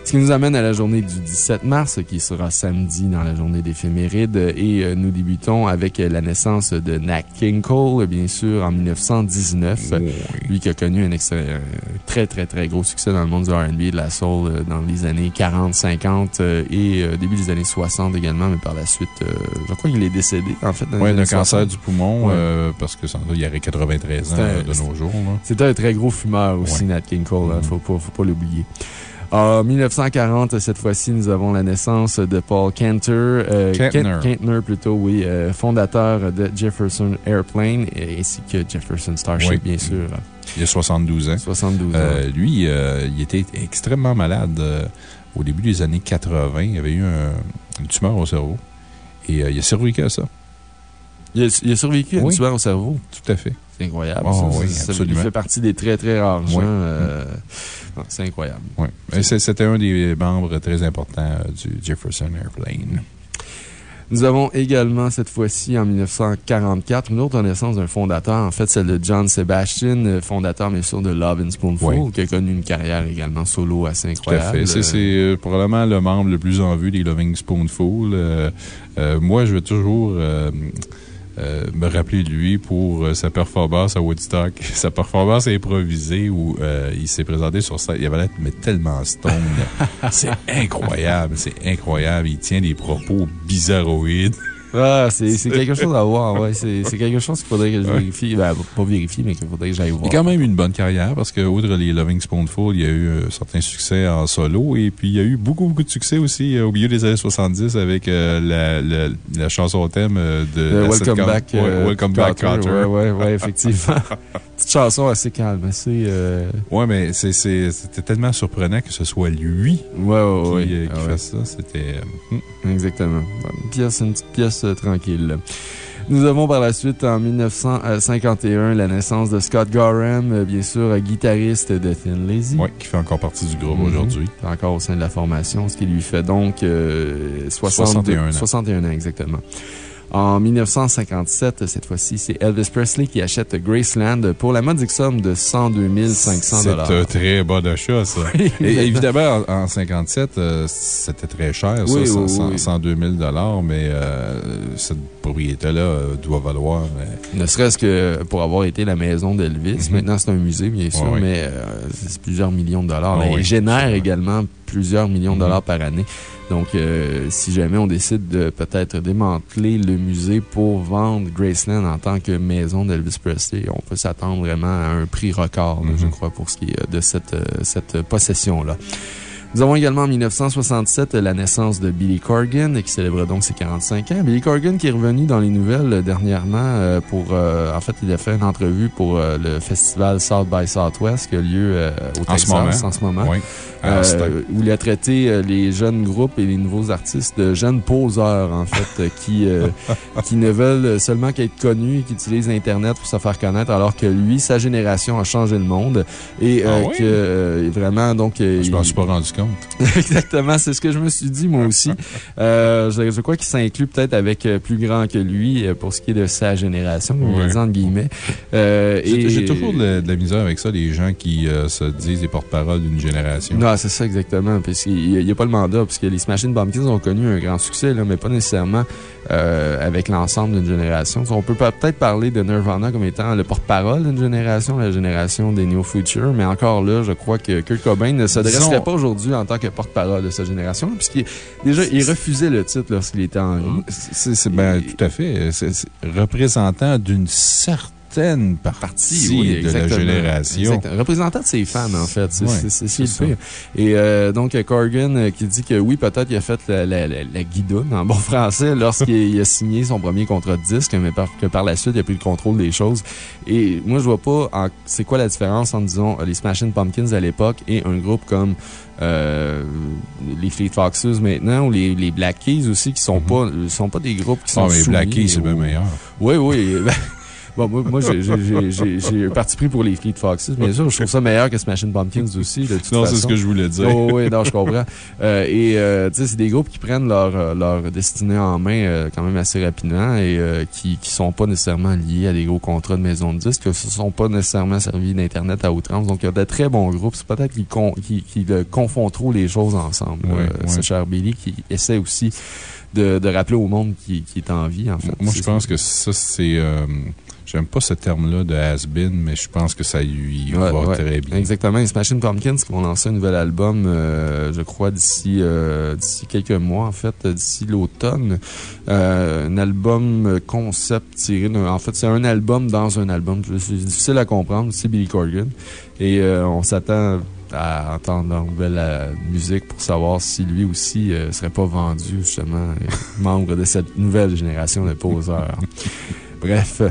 [SPEAKER 3] Ce qui nous amène à la journée du 17 mars, qui sera samedi dans la journée d'éphéméride. Et euh, nous débutons avec euh, la naissance de Nat King Cole, bien sûr, en 1919.
[SPEAKER 2] Oui.
[SPEAKER 3] Lui qui a connu un extra- euh, très, très, très gros succès dans le monde du RB et de la soul euh, dans les années 40, 50 euh, et début des années 60 également, mais par la suite, je crois qu'il est décédé, en fait. années
[SPEAKER 2] d'un cancer
[SPEAKER 3] 60.
[SPEAKER 2] du poumon,
[SPEAKER 3] Ouais.
[SPEAKER 2] euh, parce que sans doute, il y aurait 93 ans de nos jours.
[SPEAKER 3] C'était un très gros fumeur aussi,
[SPEAKER 2] Ouais.
[SPEAKER 3] Nat King Cole. hein,
[SPEAKER 2] Mhm.
[SPEAKER 3] faut, pas, faut pas l'oublier. En 1940, cette fois-ci, nous avons la naissance de Paul Cantor. euh,
[SPEAKER 2] Kantner.
[SPEAKER 3] Kent- Kantner, plutôt, oui, euh, fondateur de Jefferson Airplane, ainsi que Jefferson Starship,
[SPEAKER 2] Oui.
[SPEAKER 3] bien sûr.
[SPEAKER 2] Il a 72 ans.
[SPEAKER 3] 72 ans.
[SPEAKER 2] Euh, lui, il était extrêmement malade au début des années 80. Il avait eu un- une tumeur au cerveau. Et il a survécu à ça.
[SPEAKER 3] il, a, il a survécu à une
[SPEAKER 2] oui.
[SPEAKER 3] tumeur au cerveau?
[SPEAKER 2] Tout à fait.
[SPEAKER 3] C'est incroyable.
[SPEAKER 2] Oh,
[SPEAKER 3] ça.
[SPEAKER 2] oui,
[SPEAKER 3] Ça-
[SPEAKER 2] absolument.
[SPEAKER 3] Il fait partie des très, très rares gens. Euh, non, C'est incroyable.
[SPEAKER 2] C'est- C'était un des membres très importants euh, du Jefferson Airplane.
[SPEAKER 3] Nous avons également, cette fois-ci, en 1944, une autre naissance d'un fondateur, en fait, celle de John Sebastian, euh, fondateur, bien sûr, de Love and Spoonful,
[SPEAKER 2] Oui.
[SPEAKER 3] qui a connu une carrière également solo assez
[SPEAKER 2] Tout à
[SPEAKER 3] incroyable.
[SPEAKER 2] fait. C'est- C'est euh, probablement le membre le plus en vue des Loving Spoonful. Euh, euh, moi, je vais toujours euh, me rappeler de lui pour euh, sa performance à Woodstock, sa performance improvisée où euh, il s'est présenté sur scène. Il avait l'air mais tellement stone. c'est incroyable, c'est incroyable. Il tient des propos bizarroïdes.
[SPEAKER 3] Ah, c'est quelque chose à voir, ouais. C'est quelque chose qu'il faudrait que je vérifie. Ben, pas vérifier, mais qu'il faudrait que j'aille
[SPEAKER 2] Il
[SPEAKER 3] voir.
[SPEAKER 2] a quand même eu une bonne carrière parce que, outre les Loving Spoonful, il y a eu un certain succès en solo et puis il y a eu beaucoup, beaucoup de succès aussi euh, au milieu des années 70 avec euh, la, la, la chanson thème euh, de
[SPEAKER 3] Euh,
[SPEAKER 2] la
[SPEAKER 3] Welcome. Back.
[SPEAKER 2] Ouais,
[SPEAKER 3] euh,
[SPEAKER 2] Welcome Back Carter.
[SPEAKER 3] Ouais, ouais, ouais, effectivement. Petite chanson assez calme, assez. euh,
[SPEAKER 2] Ouais, mais c'était tellement surprenant que ce soit lui
[SPEAKER 3] Ouais, ouais,
[SPEAKER 2] qui,
[SPEAKER 3] ouais.
[SPEAKER 2] euh, qui
[SPEAKER 3] Ah
[SPEAKER 2] fasse ça. C'était. euh, hmm.
[SPEAKER 3] Exactement. Une pièce, une petite pièce euh, tranquille. Nous avons par la suite, en 1951, la naissance de Scott Gorham, bien sûr, guitariste de Thin Lizzy.
[SPEAKER 2] Ouais, qui fait encore partie du groupe
[SPEAKER 3] Mhm.
[SPEAKER 2] aujourd'hui.
[SPEAKER 3] Encore au sein de la formation, ce qui lui fait donc euh, 62
[SPEAKER 2] 61 ans.
[SPEAKER 3] 61 ans, exactement. En 1957, cette fois-ci, c'est Elvis Presley qui achète Graceland pour la modique somme de 102 500
[SPEAKER 2] C'est un très bon achat, ça.
[SPEAKER 3] Oui,
[SPEAKER 2] Et évidemment, en, en 57, euh, c'était très cher, ça,
[SPEAKER 3] Oui,
[SPEAKER 2] 100,
[SPEAKER 3] oui,
[SPEAKER 2] 100,
[SPEAKER 3] oui.
[SPEAKER 2] 102 000 mais euh, cette propriété-là euh, doit valoir. mais-
[SPEAKER 3] Ne serait-ce que pour avoir été la maison d'Elvis.
[SPEAKER 2] Mhm.
[SPEAKER 3] Maintenant, c'est un musée, bien sûr, mais euh, c'est plusieurs millions de dollars.
[SPEAKER 2] Ouais,
[SPEAKER 3] il génère également plusieurs millions de
[SPEAKER 2] Mhm.
[SPEAKER 3] dollars par année. Donc, euh, si jamais on décide de peut-être démanteler le musée pour vendre Graceland en tant que maison d'Elvis Presley, on peut s'attendre vraiment à un prix record, là,
[SPEAKER 2] Mhm.
[SPEAKER 3] je crois, pour ce qui est de cette, euh, cette possession-là. Nous avons également en 1967 la naissance de Billy Corgan, qui célèbre donc ses 45 ans. Billy Corgan qui est revenu dans les nouvelles euh, dernièrement euh, pour. euh, en fait, il a fait une entrevue pour euh, le festival South by Southwest qui a lieu euh, au
[SPEAKER 2] En ce
[SPEAKER 3] Texas
[SPEAKER 2] moment.
[SPEAKER 3] en ce moment.
[SPEAKER 2] Oui.
[SPEAKER 3] Euh,
[SPEAKER 2] c'est un-
[SPEAKER 3] où il a traité euh, les jeunes groupes et les nouveaux artistes de jeunes poseurs, en fait, euh, qui, euh, qui ne veulent seulement qu'être connus et qui utilisent Internet pour se faire connaître, alors que lui, sa génération a changé le monde. Et euh,
[SPEAKER 2] Ah oui?
[SPEAKER 3] que euh, vraiment, donc. euh,
[SPEAKER 2] je m'en
[SPEAKER 3] il-
[SPEAKER 2] suis pas rendu compte.
[SPEAKER 3] Exactement, c'est ce que je me suis dit, moi aussi. Euh, je, je crois qu'il s'inclut peut-être avec euh, plus grand que lui euh, pour ce qui est de sa génération, il
[SPEAKER 2] Ouais.
[SPEAKER 3] entre guillemets. Euh,
[SPEAKER 2] J'ai toujours de la, de la misère avec ça, les gens qui euh, se disent les porte-parole d'une génération.
[SPEAKER 3] Non, c'est ça exactement. Parce qu'il n'y a, pas le mandat, puisque les Smashing Pumpkins ont connu un grand succès, là, mais pas nécessairement avec l'ensemble d'une génération. On peut peut-être parler de Nirvana comme étant le porte-parole d'une génération, la génération des Neo Future, mais encore là, je crois que Kurt Cobain ne se dresserait
[SPEAKER 2] Disons-
[SPEAKER 3] pas aujourd'hui en tant que porte-parole de cette génération, puisqu'il déjà, il refusait le titre lorsqu'il était en vie.
[SPEAKER 2] C'est c'est- ben, tout à fait. Représentant d'une certaine partie
[SPEAKER 3] oui,
[SPEAKER 2] de la génération.
[SPEAKER 3] Exactement. Représentant de ses fans, en fait. C'est
[SPEAKER 2] Ouais,
[SPEAKER 3] le pire. Et euh, donc, Corgan euh, qui dit que oui, peut-être il a fait la, la, la, la guidoune en bon français lorsqu'il il a signé son premier contrat de disque, mais par, que par la suite, il a pris le contrôle des choses. Et moi, je vois pas c'est quoi la différence entre, disons, les Smashing Pumpkins à l'époque et un groupe comme euh, les Fleet Foxes maintenant ou les, les Black Keys aussi, qui sont, pas, sont pas des groupes qui sont
[SPEAKER 2] Ah, mais Black Keys, c'est bien meilleur.
[SPEAKER 3] oui, oui. Bon, moi, moi j'ai- j'ai- j'ai j'ai- j'ai un parti pris pour les Fleet Foxes. Bien sûr, je trouve ça meilleur que Smashing Pumpkins aussi, de toute
[SPEAKER 2] Non, c'est ce que je voulais dire.
[SPEAKER 3] Oh, oui, non, je comprends. Euh, et, euh, tu sais, c'est des groupes qui prennent leur, euh, leur destinée en main euh, quand même assez rapidement et qui, qui sont pas nécessairement liés à des gros contrats de maison de disques, qui ne sont pas nécessairement servis d'Internet à outrance. Donc, il y a de très bons groupes. C'est peut-être qu'ils con, qu'ils, euh, confondent trop les choses ensemble.
[SPEAKER 2] Ouais,
[SPEAKER 3] Euh,
[SPEAKER 2] ouais.
[SPEAKER 3] Ce cher Billy qui essaie aussi de, de rappeler au monde qui, qui est en vie, en fait.
[SPEAKER 2] Moi, je
[SPEAKER 3] C'est-
[SPEAKER 2] pense que ça, c'est. J'aime pas ce terme-là de has-been, mais je pense que ça lui
[SPEAKER 3] Ouais,
[SPEAKER 2] va
[SPEAKER 3] ouais.
[SPEAKER 2] très bien.
[SPEAKER 3] Exactement. Les Smashing Pumpkins qui vont lancer un nouvel album, euh, je crois, d'ici euh, d'ici quelques mois, en fait, d'ici l'automne. Euh, un album concept tiré d'un. En fait, c'est un album dans un album. C'est difficile à comprendre. C'est Billy Corgan. Et on s'attend à entendre la nouvelle musique pour savoir si lui aussi euh, serait pas vendu, justement, membre de cette nouvelle génération de poseurs. Bref.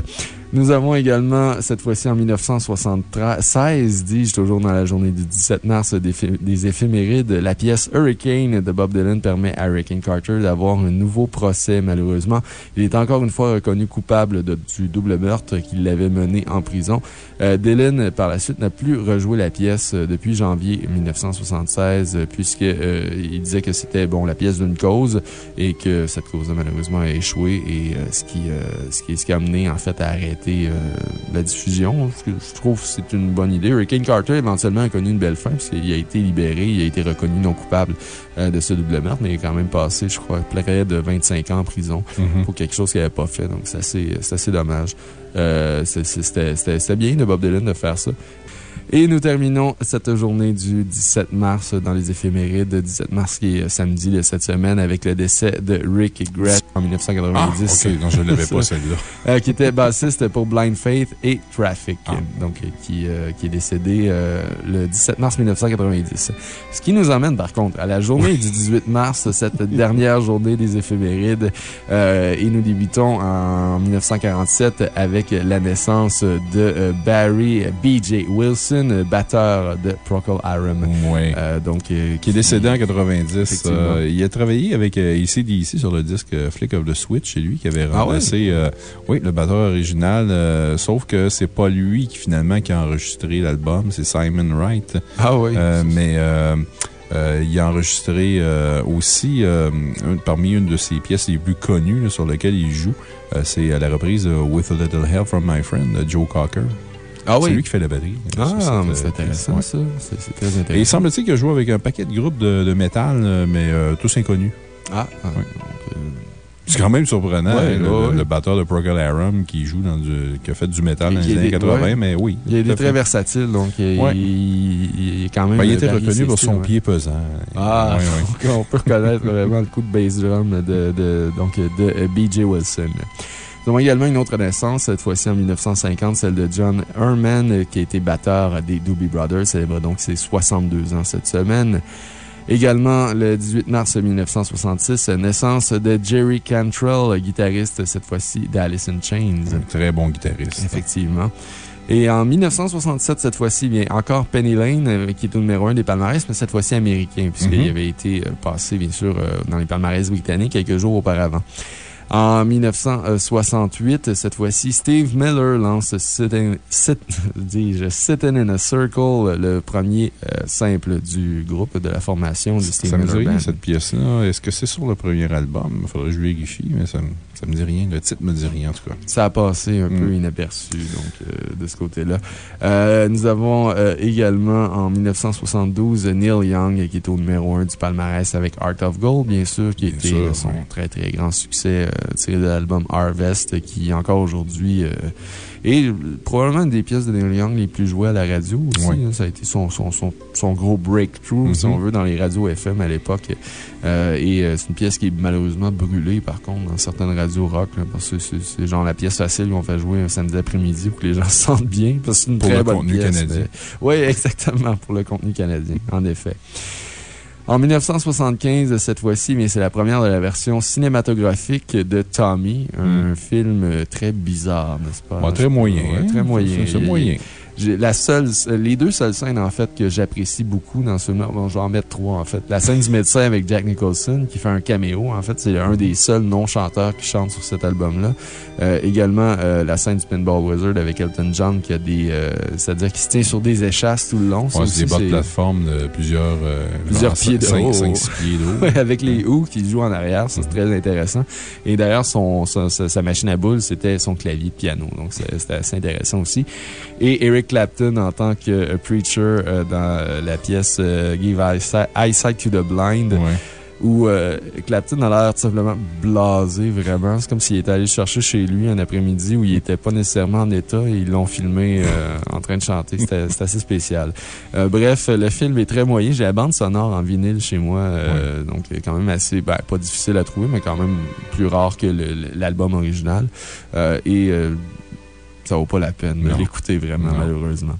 [SPEAKER 3] Nous avons également, cette fois-ci en 1976, dis-je, toujours dans la journée du 17 mars, des, des éphémérides, la pièce Hurricane de Bob Dylan permet à Hurricane Carter d'avoir un nouveau procès, malheureusement. Il est encore une fois reconnu coupable du double meurtre qui l'avait mené en prison. Euh, Dylan, par la suite, n'a plus rejoué la pièce euh, depuis janvier 1976, puisqu'il euh, il disait que c'était bon, la pièce d'une cause et que cette cause malheureusement a échoué et ce, qui, ce, qui, a amené en fait à arrêter la diffusion. Ce je trouve que c'est une bonne idée. Hurricane Carter, éventuellement, a connu une belle fin puisqu'il a été libéré, il a été reconnu non coupable de ce double meurtre, mais il est quand même passé, je crois, près de 25 ans en prison pour quelque chose qu'il n'avait pas fait. Donc, c'est assez, assez dommage. C'était bien de Bob Dylan de faire ça. Et nous terminons cette journée du 17 mars dans les éphémérides. 17 mars qui est samedi de cette semaine avec le décès de Rick Gret en 1990.
[SPEAKER 2] Ah, ok, non, je ne l'avais pas celui-là.
[SPEAKER 3] Euh, qui était bassiste pour Blind Faith et Traffic. Ah. Donc, euh, qui, euh, qui est décédé le 17 mars 1990. Ce qui nous emmène par contre à la journée du 18 mars, cette dernière journée des éphémérides. et nous débutons en 1947 avec la naissance de Barry B.J. Wilson batteur de Procol Harum.
[SPEAKER 2] Oui.
[SPEAKER 3] Euh, donc,
[SPEAKER 2] euh, qui est décédé en 90. Euh, il a travaillé avec ici sur le disque Flick of the Switch, c'est lui qui avait ah remplacé oui, le batteur original, sauf que c'est pas lui qui finalement qui a enregistré l'album, c'est Simon Wright.
[SPEAKER 3] Ah oui.
[SPEAKER 2] mais. il a enregistré aussi, parmi une de ses pièces les plus connues sur lesquelles il joue, c'est la reprise With a Little Help from My Friend de Joe Cocker.
[SPEAKER 3] Ah oui?
[SPEAKER 2] C'est lui qui fait la batterie.
[SPEAKER 3] Ah, mais c'est intéressant, ça. C'est très intéressant. Et
[SPEAKER 2] il semble-t-il qu'il a joué avec un paquet de groupes de, de métal, euh, mais euh, tous inconnus.
[SPEAKER 3] Ah, ah
[SPEAKER 2] euh, c'est quand même surprenant, le, batteur de Procol Harum qui joue dans du, qui a fait du métal dans les années 80, mais oui.
[SPEAKER 3] Il est très versatile, donc il, il, est quand même.
[SPEAKER 2] Ben, il était reconnu pour son pied pesant.
[SPEAKER 3] Ah, on peut reconnaître vraiment le coup de bass drum de, de, donc, de B.J. Wilson. Nous avons également une autre naissance, cette fois-ci en 1950, celle de John Herman, euh, qui a été batteur des Doobie Brothers, célèbre donc ses 62 ans cette semaine. Également, le 18 mars 1966, naissance de Jerry Cantrell, guitariste cette fois-ci d'Alice in Chains.
[SPEAKER 2] Un très bon guitariste.
[SPEAKER 3] Effectivement. Et en 1967, cette fois-ci, bien encore Penny Lane, euh, qui est au numéro un des palmarès, mais cette fois-ci américain, puisqu'il mm-hmm. avait été euh, passé, bien sûr, dans les palmarès britanniques quelques jours auparavant. En 1968, cette fois-ci, Steve Miller lance Sitting, in a Circle, le premier euh, simple du groupe de la formation de Steve
[SPEAKER 2] ça
[SPEAKER 3] Miller.
[SPEAKER 2] Ça me dit rien, cette pièce-là. Est-ce que c'est sur le premier album? Il faudrait que je vérifie, mais ça ça me dit rien. Le titre me dit rien, en tout cas.
[SPEAKER 3] Ça a passé un peu mm. inaperçu, donc, euh, de ce côté-là. Euh, nous avons également, en 1972, Neil Young, qui est au numéro 1 du palmarès avec Art of Gold, bien sûr, qui était son très, très grand succès tiré de l'album Harvest, qui, encore aujourd'hui, et probablement une des pièces de Neil Young les plus jouées à la radio aussi. Hein. ça a été son, son, son, son gros breakthrough, si mm-hmm. on veut, dans les radios FM à l'époque. Euh, et euh, c'est une pièce qui est malheureusement brûlée, par contre, dans certaines radios rock, parce que c'est genre la pièce facile qu'on fait jouer un samedi après-midi pour que les gens se sentent bien, parce que c'est une
[SPEAKER 2] pour
[SPEAKER 3] très
[SPEAKER 2] le
[SPEAKER 3] bonne
[SPEAKER 2] contenu canadien.
[SPEAKER 3] Oui, exactement, pour le contenu canadien, en effet. En 1975, cette fois-ci, mais c'est la première de la version cinématographique de Tommy, un hmm. film très bizarre, n'est-ce pas?
[SPEAKER 2] très moyen.
[SPEAKER 3] très moyen.
[SPEAKER 2] C'est moyen
[SPEAKER 3] la seule, les deux seules scènes, en fait, que j'apprécie beaucoup dans ce film, bon, je vais en mettre trois, en fait. La scène du médecin avec Jack Nicholson, qui fait un caméo, en fait. C'est un des seuls non-chanteurs qui chante sur cet album-là. Euh, également, euh, la scène du Pinball Wizard avec Elton John, qui a des, euh, c'est-à-dire qui se tient sur des échasses tout le long.
[SPEAKER 2] c'est des bas de plateforme de plusieurs,
[SPEAKER 3] plusieurs pieds de haut.
[SPEAKER 2] 5, pieds
[SPEAKER 3] d'eau. avec les hooks qui jouent en arrière. C'est très intéressant. Et d'ailleurs, son, sa, machine à boules, c'était son clavier de piano. Donc, c'était assez intéressant aussi. Et Eric Clapton en tant que euh, preacher euh, dans euh, la pièce Give Eyesight to the Blind. Où Clapton a l'air tout simplement blasé, vraiment. C'est comme s'il était allé chercher chez lui un après-midi où il n'était pas nécessairement en état et ils l'ont filmé en train de chanter. C'était assez spécial. bref, le film est très moyen. J'ai la bande sonore en vinyle chez moi, donc quand même assez, ben, pas difficile à trouver, mais quand même plus rare que l'album original. et ça vaut pas la peine de l'écouter vraiment, malheureusement.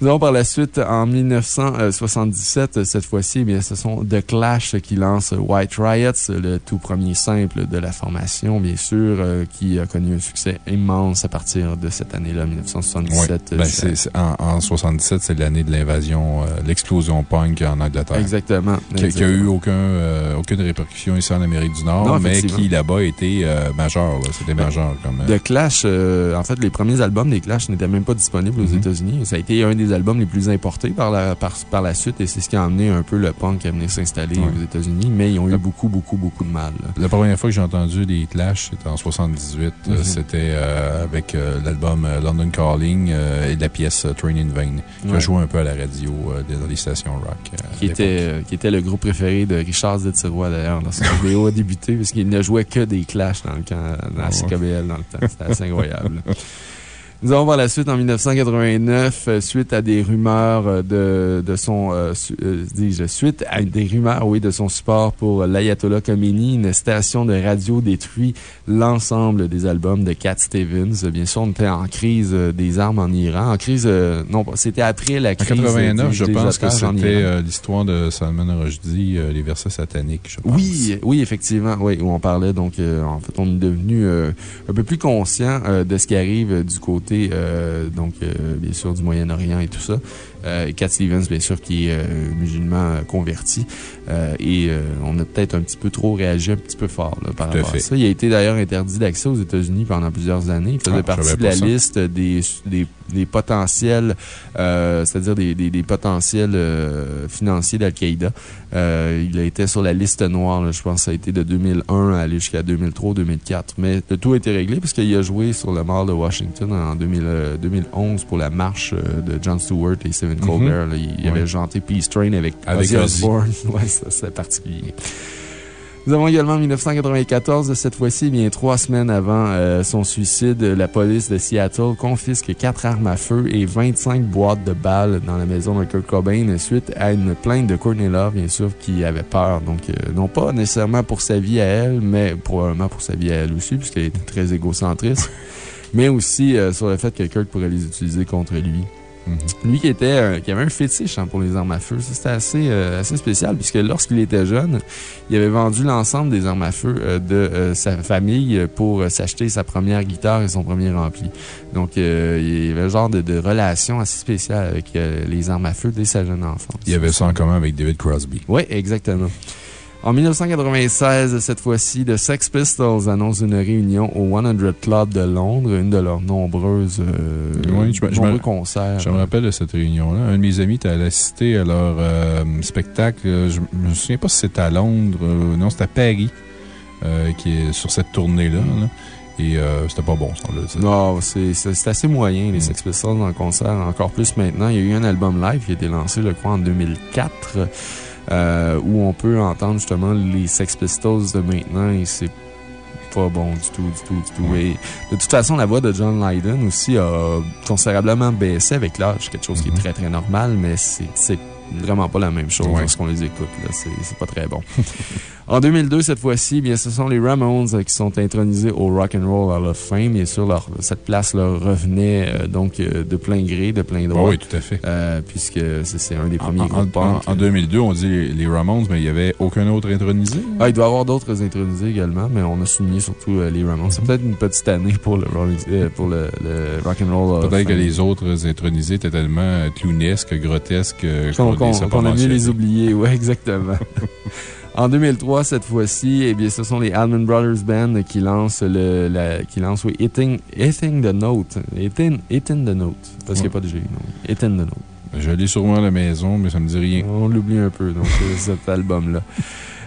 [SPEAKER 3] Nous avons par la suite, en 1977, cette fois-ci, eh bien, ce sont The Clash qui lance White Riots, le tout premier simple de la formation, bien sûr, euh, qui a connu un succès immense à partir de cette année-là, 1977.
[SPEAKER 2] Ben, c'est- c'est- en, en 77, c'est l'année de l'invasion, euh, l'explosion punk en Angleterre.
[SPEAKER 3] Exactement.
[SPEAKER 2] Qui, qui a eu aucun, euh, aucune répercussion ici en Amérique du Nord,
[SPEAKER 3] Non,
[SPEAKER 2] mais qui là-bas était euh, majeur. C'était majeur comme. euh,
[SPEAKER 3] The Clash, euh, en fait, les premiers albums des Clash n'étaient même pas disponibles aux
[SPEAKER 2] Mhm.
[SPEAKER 3] États-Unis. Ça a été un des albums les plus importés par la, par, par la suite et c'est ce qui a amené un peu le punk à venir s'installer
[SPEAKER 2] Ouais.
[SPEAKER 3] aux États-Unis, mais ils ont eu beaucoup, beaucoup, beaucoup de mal. là.
[SPEAKER 2] La première fois que j'ai entendu les Clash, c'était en 78. Euh,
[SPEAKER 3] Mhm.
[SPEAKER 2] C'était euh, avec euh, l'album London Calling euh, et la pièce Train in Vain, qui a joué un peu à la radio dans les stations rock.
[SPEAKER 3] Qui était, qui le groupe préféré de Richard Zetirois, d'ailleurs, lorsque la vidéo a débuté, parce qu'il ne jouait que des clashs dans le camp, dans la
[SPEAKER 2] Ah ouais.
[SPEAKER 3] CKBL dans le temps. C'était assez incroyable. Nous avons par la suite, en 1989, euh, suite à des rumeurs euh, de, de son, euh, su- euh, dis-je, suite à des rumeurs, oui, de son support pour l'Ayatollah Khomeini, une station de radio détruit l'ensemble des albums de Cat Stevens. Bien sûr, on était en crise des armes en Iran. En crise, euh, non, c'était après la
[SPEAKER 2] En
[SPEAKER 3] crise.
[SPEAKER 2] 89,
[SPEAKER 3] des-
[SPEAKER 2] je
[SPEAKER 3] des
[SPEAKER 2] pense que
[SPEAKER 3] en
[SPEAKER 2] c'était l'histoire de Salman Rushdie, les versets sataniques, je pense.
[SPEAKER 3] Oui, oui, effectivement. Oui, où on parlait. Donc, euh, en fait, on est devenu euh, un peu plus conscient euh, de ce qui arrive du côté, euh, donc, euh, bien sûr, du Moyen-Orient et tout ça. Euh, Cat Stevens, bien sûr, qui est euh, musulman euh, converti. Euh, et euh, on a peut-être un petit peu trop réagi un petit peu fort là, par
[SPEAKER 2] Tout
[SPEAKER 3] rapport à ça. Il a été d'ailleurs interdit d'accès aux États-Unis pendant plusieurs années. Il faisait
[SPEAKER 2] Ah,
[SPEAKER 3] partie de la
[SPEAKER 2] ça.
[SPEAKER 3] liste des, des, des potentiels, euh, c'est-à-dire des, des, des potentiels euh, financiers d'Al-Qaïda. Euh, il a été sur la liste noire, là, je pense que ça a été de 2001 à aller jusqu'à 2003-2004. Mais le tout a été réglé parce qu'il a joué sur le mall de Washington en 2000, euh, 2011 pour la marche euh, de Jon Stewart et Stephen Colbert. là. il, il avait chanté Peace Train avec,
[SPEAKER 2] Avec
[SPEAKER 3] Ozzy. Osbourne. ouais, ça, c'est particulier. Nous avons également en 1994, cette fois-ci, bien trois semaines avant euh, son suicide, la police de Seattle confisque quatre armes à feu et 25 boîtes de balles dans la maison de Kurt Cobain suite à une plainte de Courtney Love, bien sûr, qui avait peur. Donc, euh, non pas nécessairement pour sa vie à elle, mais probablement pour sa vie à elle aussi, puisqu'elle était très égocentriste. mais aussi euh, sur le fait que Kurt pourrait les utiliser contre lui.
[SPEAKER 2] Mhm.
[SPEAKER 3] Lui qui, était, euh, qui avait un fétiche hein, pour les armes à feu. C'était assez, euh, assez spécial puisque lorsqu'il était jeune, il avait vendu l'ensemble des armes à feu euh, de sa famille pour s'acheter sa première guitare et son premier ampli. Donc, il y avait un genre de, de relation assez spéciale avec les armes à feu dès sa jeune enfance.
[SPEAKER 2] Il y avait ça en commun avec David Crosby.
[SPEAKER 3] Oui, exactement. En 1996, cette fois-ci, The Sex Pistols annonce une réunion au 100 Club de Londres, une de leurs nombreuses, euh,
[SPEAKER 2] Oui, je me- je
[SPEAKER 3] nombreux
[SPEAKER 2] me-
[SPEAKER 3] concerts.
[SPEAKER 2] Je me rappelle de cette réunion-là. Un de mes amis était allé assister à leur euh, spectacle. Euh, Je je me souviens pas si c'était à Londres. euh, non, c'était à Paris, qui est sur cette tournée-là. là. Et euh, c'était pas bon, ça.
[SPEAKER 3] Non, c'est c'est- c'est assez moyen, les
[SPEAKER 2] Mm.
[SPEAKER 3] Sex Pistols en concert, encore plus maintenant. Il y a eu un album live qui a été lancé, je crois, en 2004, euh, où on peut entendre justement les Sex Pistols de maintenant et c'est pas bon du tout, du tout, du tout. Et de toute façon, la voix de John Lydon aussi a considérablement baissé avec l'âge, quelque chose qui est
[SPEAKER 2] Mhm.
[SPEAKER 3] très, très normal, mais c'est vraiment pas la même chose
[SPEAKER 2] Ouais.
[SPEAKER 3] lorsqu'on les écoute. c'est pas très bon. En 2002, cette fois-ci, bien, ce sont les Ramones euh, qui sont intronisés au Rock and Roll Hall of Fame. Bien sûr, leur, cette place leur revenait euh, donc euh, de plein gré, de plein droit.
[SPEAKER 2] Ah oui, tout à fait.
[SPEAKER 3] Euh, puisque c'est un des premiers
[SPEAKER 2] en-
[SPEAKER 3] groupes
[SPEAKER 2] en-
[SPEAKER 3] punk.
[SPEAKER 2] en 2002, on dit les, les Ramones, mais il n'y avait aucun autre intronisé?
[SPEAKER 3] Ah, il doit y avoir d'autres intronisés également, mais on a souligné surtout euh, les Ramones. C'est peut-être une petite année pour le, pour le, le Rock and Roll Hall of
[SPEAKER 2] Peut-être que les autres intronisés étaient tellement clownesques, grotesques,
[SPEAKER 3] Qu'on qu'on-
[SPEAKER 2] a
[SPEAKER 3] mieux les oublier, oui, exactement. En 2003, cette fois-ci, eh bien, ce sont les Allman Brothers Band qui lancent le, la, qui lancent, oui, Hitting, Hitting the Note. Hitting, Hitting the Note. Parce qu'il n'y a pas de G. Hitting the Note.
[SPEAKER 2] Je l'ai sûrement à la maison, mais ça me dit rien.
[SPEAKER 3] On l'oublie un peu, donc, euh, cet album-là.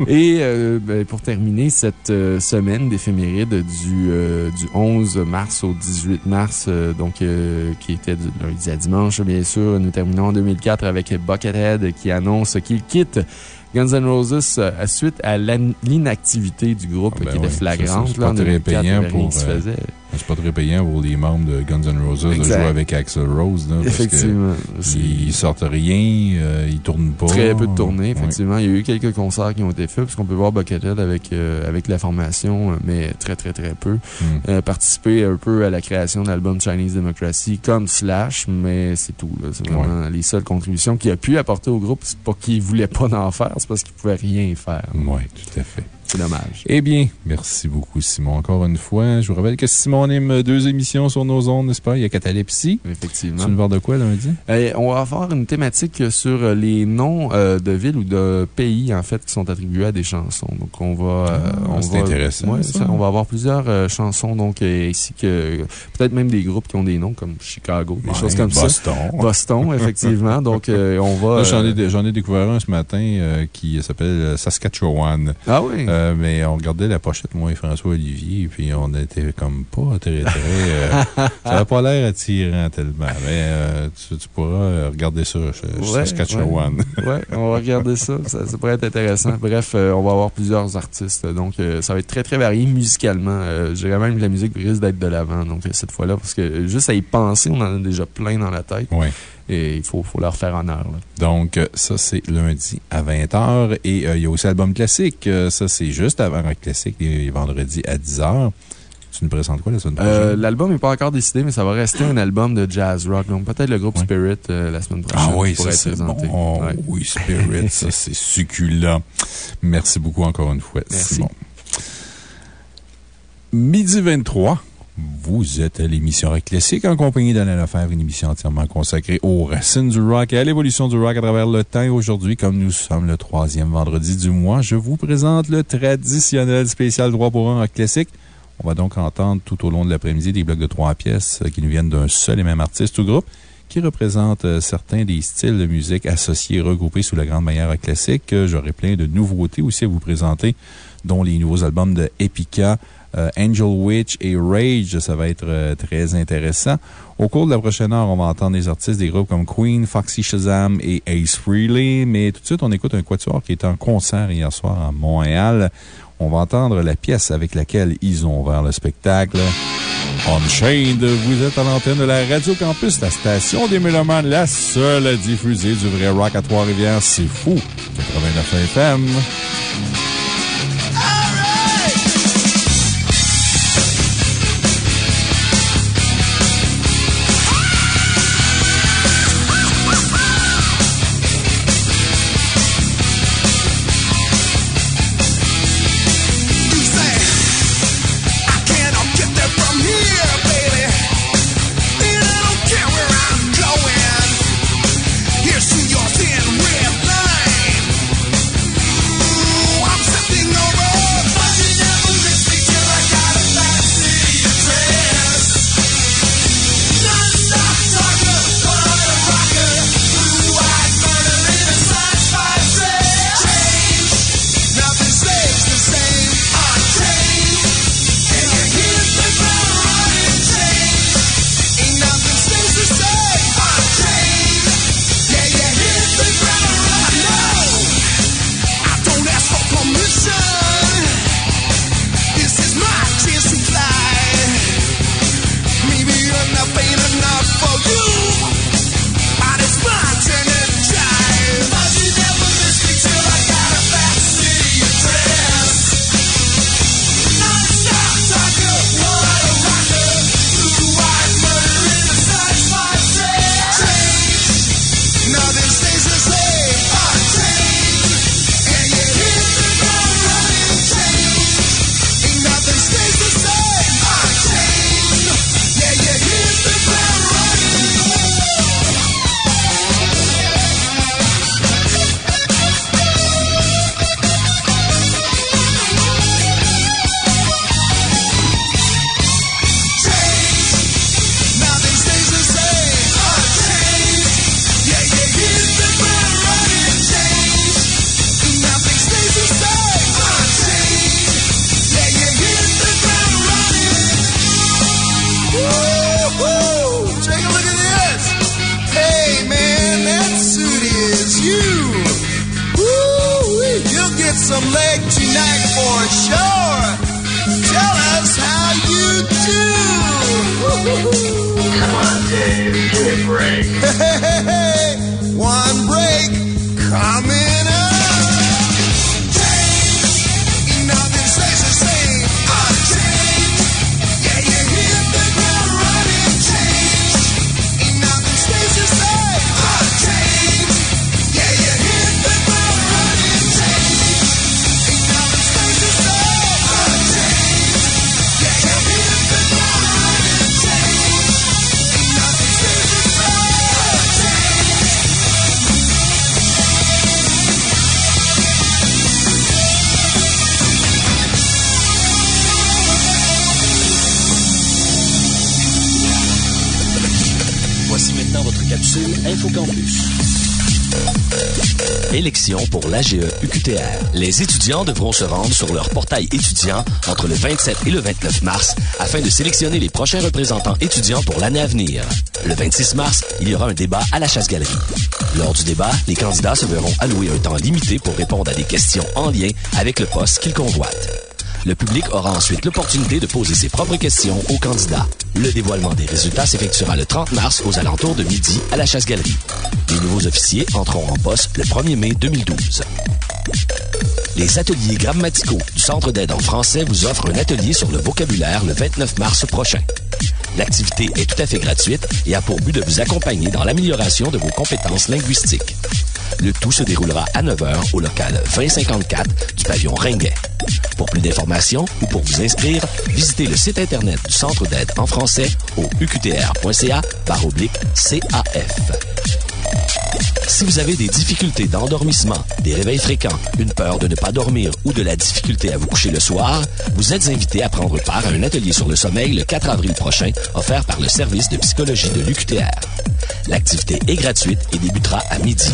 [SPEAKER 3] Et euh, ben, pour terminer cette euh, semaine d'éphéméride du, euh, du 11 mars au 18 mars, donc qui était du lundi à dimanche, bien sûr, nous terminons en 2004 avec Buckethead qui annonce qu'il quitte Guns N' Roses euh, suite à l'inactivité du groupe
[SPEAKER 2] Ah ben
[SPEAKER 3] qui était
[SPEAKER 2] oui,
[SPEAKER 3] flagrante.
[SPEAKER 2] ça,
[SPEAKER 3] là, en
[SPEAKER 2] très
[SPEAKER 3] 2004, il y
[SPEAKER 2] payant
[SPEAKER 3] avait rien
[SPEAKER 2] pour,
[SPEAKER 3] qui se
[SPEAKER 2] euh,
[SPEAKER 3] faisait.
[SPEAKER 2] C'est pas très payant pour les membres de Guns N' Roses de jouer avec Axel Rose. là, parce que
[SPEAKER 3] Effectivement.
[SPEAKER 2] Ils sortent rien, euh, ils tournent pas.
[SPEAKER 3] Très peu de tournées,
[SPEAKER 2] Ouais.
[SPEAKER 3] effectivement. Il y a eu quelques concerts qui ont été faits, puisqu'on peut voir Buckethead avec, euh, avec la formation, euh, mais très, très, très peu.
[SPEAKER 2] Hmm.
[SPEAKER 3] Euh, participer un peu à la création de l'album Chinese Democracy comme Slash, mais c'est tout. C'est vraiment les seules contributions qu'il a pu apporter au groupe. C'est pas qu'il voulait pas en faire, c'est parce qu'il pouvait rien faire.
[SPEAKER 2] Oui, tout à fait.
[SPEAKER 3] C'est dommage.
[SPEAKER 2] Eh bien, merci beaucoup, Simon. Encore une fois, je vous rappelle que Simon anime deux émissions sur nos ondes, n'est-ce pas? Il y a Catalepsie.
[SPEAKER 3] Effectivement.
[SPEAKER 2] Tu nous parles de quoi lundi?
[SPEAKER 3] Euh, on va avoir une thématique sur euh, les noms euh, de villes ou de pays, en fait, qui sont attribués à des chansons. Donc, on va. euh,
[SPEAKER 2] Ah,
[SPEAKER 3] on
[SPEAKER 2] c'est
[SPEAKER 3] va-
[SPEAKER 2] intéressant,
[SPEAKER 3] ouais,
[SPEAKER 2] ça.
[SPEAKER 3] on va avoir plusieurs chansons, donc, ainsi que peut-être même des groupes qui ont des noms comme Chicago, des
[SPEAKER 2] Ouais,
[SPEAKER 3] choses comme
[SPEAKER 2] Boston.
[SPEAKER 3] ça. Boston, effectivement. Donc, on va.
[SPEAKER 2] J'en ai, ai découvert un ce matin qui s'appelle Saskatchewan.
[SPEAKER 3] Ah oui?
[SPEAKER 2] Euh, mais on regardait la pochette, moi et François Olivier, puis on était comme pas très, très. euh, ça n'avait pas l'air attirant tellement. Mais euh, tu, tu pourras regarder ça, chez-
[SPEAKER 3] Ouais,
[SPEAKER 2] Saskatchewan.
[SPEAKER 3] Ouais, on va regarder ça. ça. ça pourrait être intéressant. Bref, on va avoir plusieurs artistes. Donc, ça va être très, très varié musicalement. Je dirais même que la musique risque d'être de l'avant. Donc, cette fois-là, parce que juste à y penser, on en a déjà plein dans la tête.
[SPEAKER 2] Ouais.
[SPEAKER 3] Et il faut, faut leur faire honneur. là.
[SPEAKER 2] Donc, euh, ça, c'est lundi à 20h. Et euh, il y a aussi l'album classique. Euh, ça, c'est juste avant Rock Classique, les vendredis à 10h. Tu nous présentes quoi la semaine prochaine?
[SPEAKER 3] Euh, L'album n'est pas encore décidé, mais ça va rester un album de jazz rock. Donc, peut-être le groupe
[SPEAKER 2] Ouais.
[SPEAKER 3] Spirit euh, la semaine prochaine.
[SPEAKER 2] Ah oui, ça c'est bon.
[SPEAKER 3] Ouais.
[SPEAKER 2] Oui, Spirit, ça c'est succulent. Merci beaucoup encore une fois,
[SPEAKER 3] Merci.
[SPEAKER 2] Simon. Midi 23. Vous êtes à l'émission Rock Classique en compagnie d'Alain Lefebvre, une émission entièrement consacrée aux racines du rock et à l'évolution du rock à travers le temps. Et Aujourd'hui, comme nous sommes le troisième vendredi du mois, je vous présente le traditionnel spécial 3 pour 1 Rock Classique. On va donc entendre tout au long de l'après-midi des blocs de trois pièces qui nous viennent d'un seul et même artiste ou groupe qui représente euh, certains des styles de musique associés, regroupés sous la grande manière classique. Euh, J'aurai plein de nouveautés aussi à vous présenter, dont les nouveaux albums de Epica, Angel Witch et Rage. Ça va être euh, très intéressant. Au cours de la prochaine heure, on va entendre des artistes des groupes comme Queen, Foxy Shazam et Ace Frehley. Mais tout de suite, on écoute un quatuor qui était en concert hier soir à Montréal. On va entendre la pièce avec laquelle ils ont ouvert le spectacle. Unchained, vous êtes à l'antenne de la Radio Campus, la station des Mélomanes, la seule à diffuser du vrai rock à Trois-Rivières. C'est fou. 89 FM.
[SPEAKER 6] Les étudiants devront se rendre sur leur portail étudiant entre le 27 et le 29 mars afin de sélectionner les prochains représentants étudiants pour l'année à venir. Le 26 mars, il y aura un débat à la chasse-galerie. Lors du débat, les candidats se verront allouer un temps limité pour répondre à des questions en lien avec le poste qu'ils convoitent. Le public aura ensuite l'opportunité de poser ses propres questions aux candidats. Le dévoilement des résultats s'effectuera le 30 mars aux alentours de midi à la chasse-galerie. Les nouveaux officiers entreront en poste le 1er mai 2012. Les ateliers grammaticaux du Centre d'aide en français vous offrent un atelier sur le vocabulaire le 29 mars prochain. L'activité est tout à fait gratuite et a pour but de vous accompagner dans l'amélioration de vos compétences linguistiques. Le tout se déroulera à 9h au local 2054 du pavillon Ringuet. Pour plus d'informations ou pour vous inscrire, visitez le site Internet du Centre d'aide en français au uqtr.ca CAF. Si vous avez des difficultés d'endormissement, des réveils fréquents, une peur de ne pas dormir ou de la difficulté à vous coucher le soir, vous êtes invité à prendre part à un atelier sur le sommeil le 4 avril prochain, offert par le service de psychologie de l'UQTR. L'activité est gratuite et débutera à midi.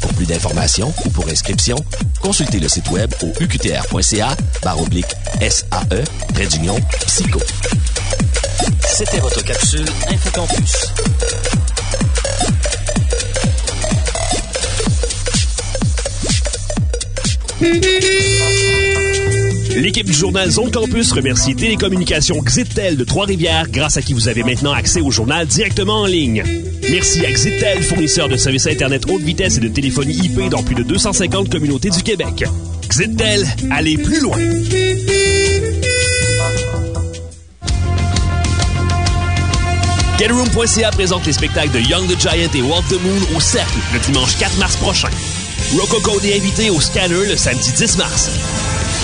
[SPEAKER 6] Pour plus d'informations ou pour inscription, consultez le site web au uqtr.ca SAE, trait d'union, psycho. C'était votre capsule InfoCampus.
[SPEAKER 7] L'équipe du journal Zone Campus remercie Télécommunications Xitel de Trois-Rivières, grâce à qui vous avez maintenant accès au journal directement en ligne. Merci à Xitel, fournisseur de services Internet haute vitesse et de téléphonie IP dans plus de 250 communautés du Québec. Xitel, allez plus loin! GetRoom.ca présente les spectacles de Young the Giant et Walk the Moon au Cercle le dimanche 4 mars prochain. Rococo est invité au Scanner le samedi 10 mars.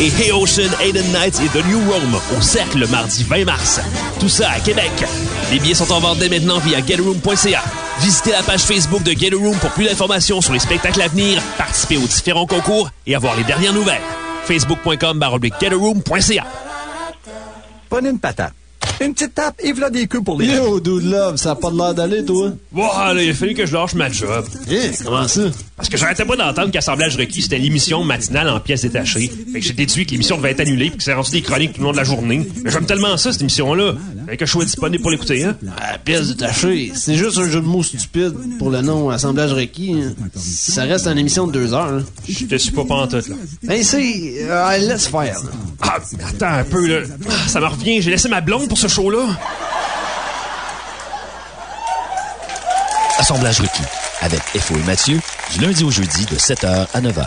[SPEAKER 7] Et Hey Ocean, Aiden Nights et The New Rome au Cercle le mardi 20 mars. Tout ça à Québec. Les billets sont en vente dès maintenant via GetRoom.ca. Visitez la page Facebook de Get pour plus d'informations sur les spectacles à venir, participer aux différents concours et avoir les dernières nouvelles. Facebook.com baroblique.
[SPEAKER 8] Prenez une patate. Une petite tape et voilà des queues pour les.
[SPEAKER 9] Yo, dude love, ça a pas de l'air d'aller, toi?
[SPEAKER 7] Voilà, il a fallu que je lâche ma job.
[SPEAKER 9] Eh, comment ça?
[SPEAKER 7] Parce que j'arrêtais pas d'entendre qu'Assemblage requis, c'était l'émission matinale en pièces détachées. Fait que j'ai déduit que l'émission devait être annulée puis que c'est rendu des chroniques tout le long de la journée. Mais j'aime tellement ça, cette émission-là. Fait que je sois disponible pour l'écouter, hein.
[SPEAKER 9] Ah, pièce détachée, c'est juste un jeu de mots stupide pour le nom Assemblage requis. hein. Ça reste une émission de deux heures. hein.
[SPEAKER 7] Je te suis pas pantoute, là.
[SPEAKER 9] Ben, c'est... euh, laisse faire. là.
[SPEAKER 7] Ah, mais attends un peu, là. Ah, Ça me revient, j'ai laissé ma blonde pour ce show-là?
[SPEAKER 6] Assemblage requis avec FO et Mathieu du lundi au jeudi de 7h à 9h.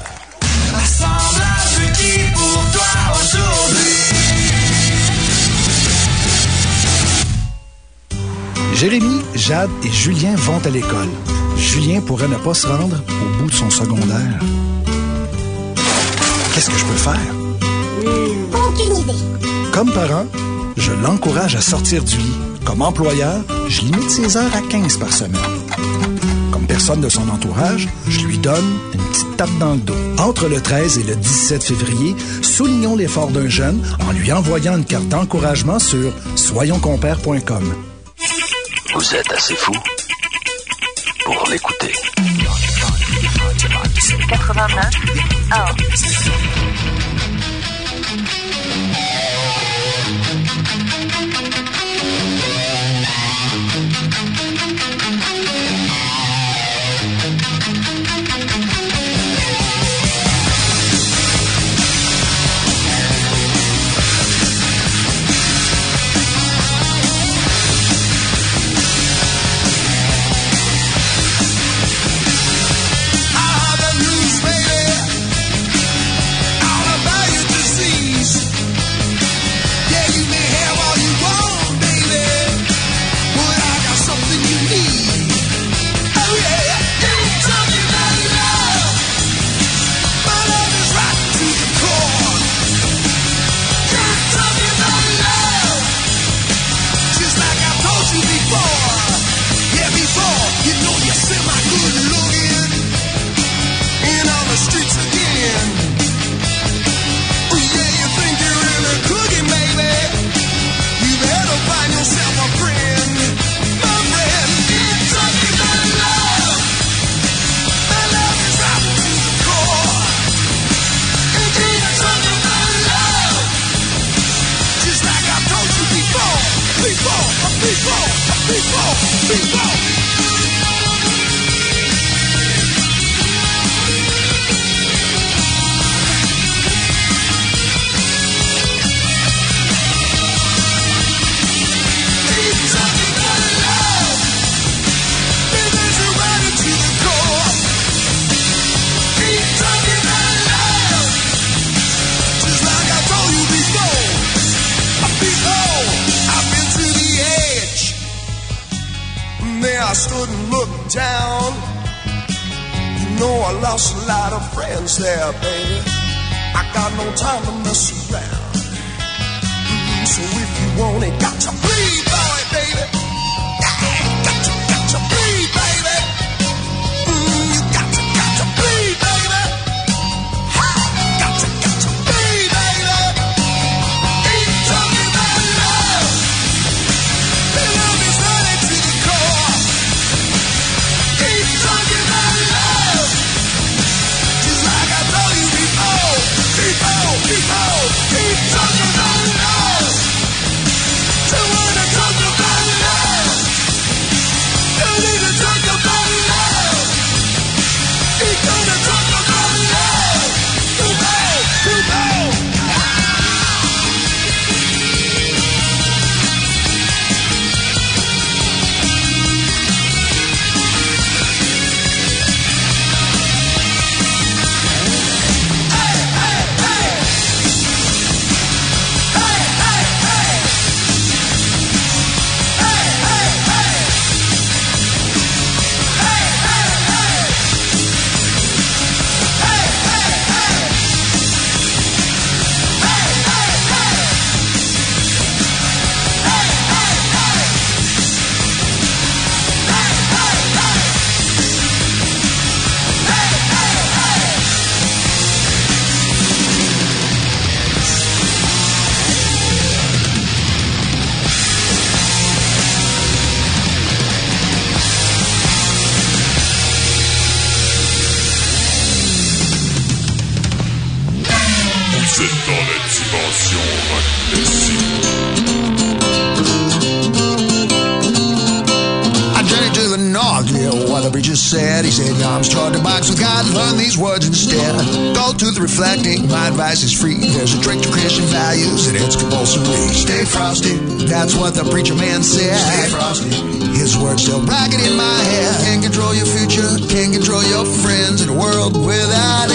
[SPEAKER 10] Assemblage requis pour toi aujourd'hui.
[SPEAKER 11] Jérémy, Jade et Julien vont à l'école. Julien pourrait ne pas se rendre au bout de son secondaire. Qu'est-ce que je peux faire?
[SPEAKER 12] Aucune idée.
[SPEAKER 11] Comme parent, je l'encourage à sortir du lit. Comme employeur, je limite ses heures à 15 par semaine. Comme personne de son entourage, je lui donne une petite tape dans le dos. Entre le 13 et le 17 février, soulignons l'effort d'un jeune en lui envoyant une carte d'encouragement sur soyonscompères.com.
[SPEAKER 6] Vous êtes assez fou pour l'écouter.
[SPEAKER 12] 89
[SPEAKER 13] know I lost a lot of friends there, baby. I got no time to mess around. Mm, so if you want it, got to bleed on baby.
[SPEAKER 14] That's what the preacher man said. Stay frosty. His words still bragging in my head. Can't control your future, can't control your friends in a world without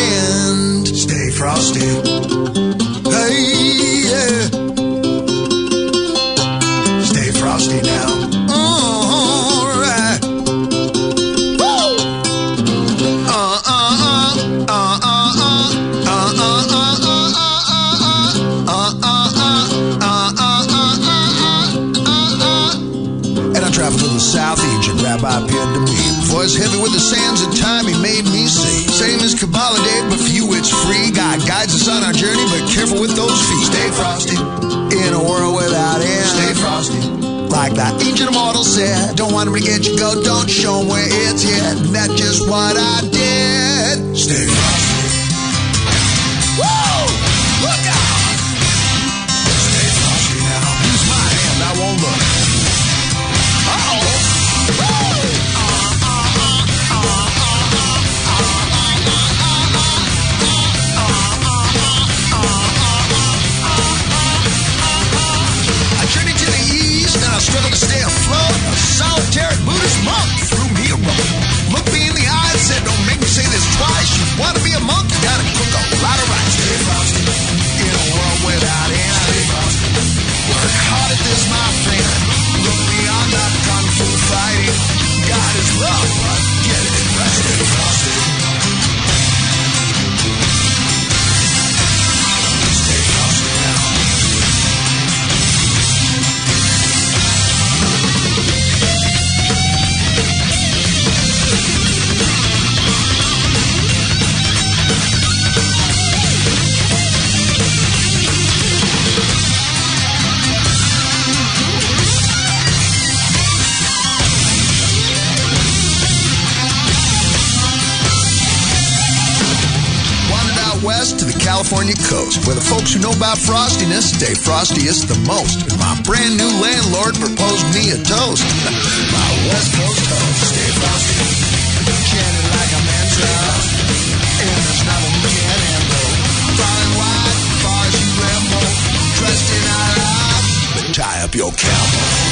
[SPEAKER 14] coast, where the folks who know about frostiness stay frostiest the most. And my brand new landlord proposed me a toast. my West Coast toast, stay frosty. Chanted like a mantra, and there's nothing you can't handle. Far and wide, far as you ramble, dressed in our art, but tie up your camel.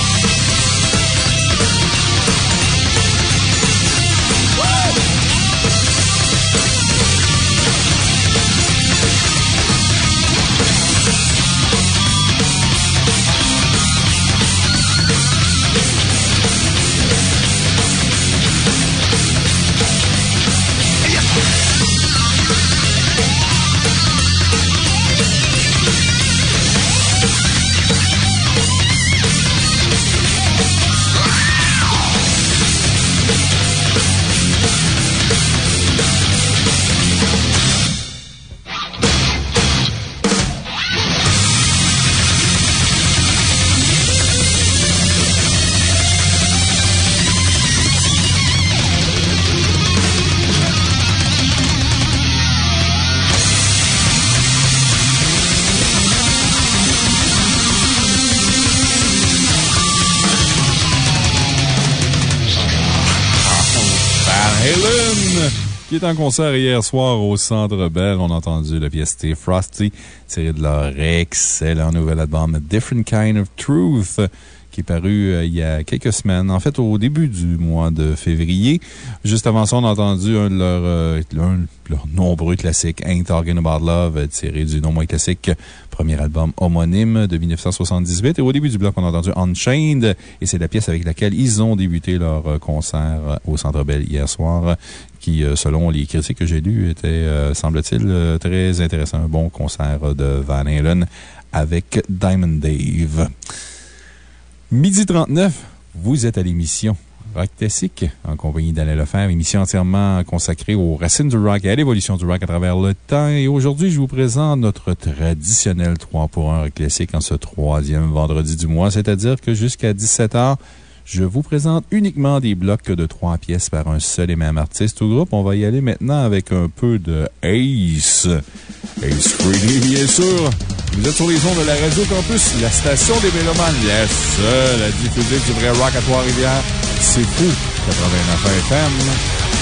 [SPEAKER 2] qui est en concert hier soir au Centre Bell. On a entendu la pièce Stay Frosty, tirée de leur excellent nouvel album Different Kind of Truth, qui est paru euh, il y a quelques semaines, en fait au début du mois de février. Juste avant ça, on a entendu un de leurs, euh, nombreux classiques, Ain't Talking About Love, tiré du non moins classique premier album homonyme de 1978. Et au début du bloc, on a entendu Unchained, et c'est la pièce avec laquelle ils ont débuté leur euh, concert euh, au Centre Bell hier soir, qui, selon les critiques que j'ai lues, était, semble-t-il, très intéressant. Un bon concert de Van Halen avec Diamond Dave. Midi 39, vous êtes à l'émission Rock Classique en compagnie d'Alain Lefebvre, émission entièrement consacrée aux racines du rock et à l'évolution du rock à travers le temps. Et aujourd'hui, je vous présente notre traditionnel 3 pour 1 Rock Classique en ce troisième vendredi du mois, c'est-à-dire que jusqu'à 17 h, je vous présente uniquement des blocs de trois pièces par un seul et même artiste ou groupe. On va y aller maintenant avec un peu de Ace. Ace Frehley, bien sûr. Vous êtes sur les ondes de la Radio Campus, la station des Mélomanes, la seule à diffuser du vrai rock à Trois-Rivières. C'est fou. 89 FM.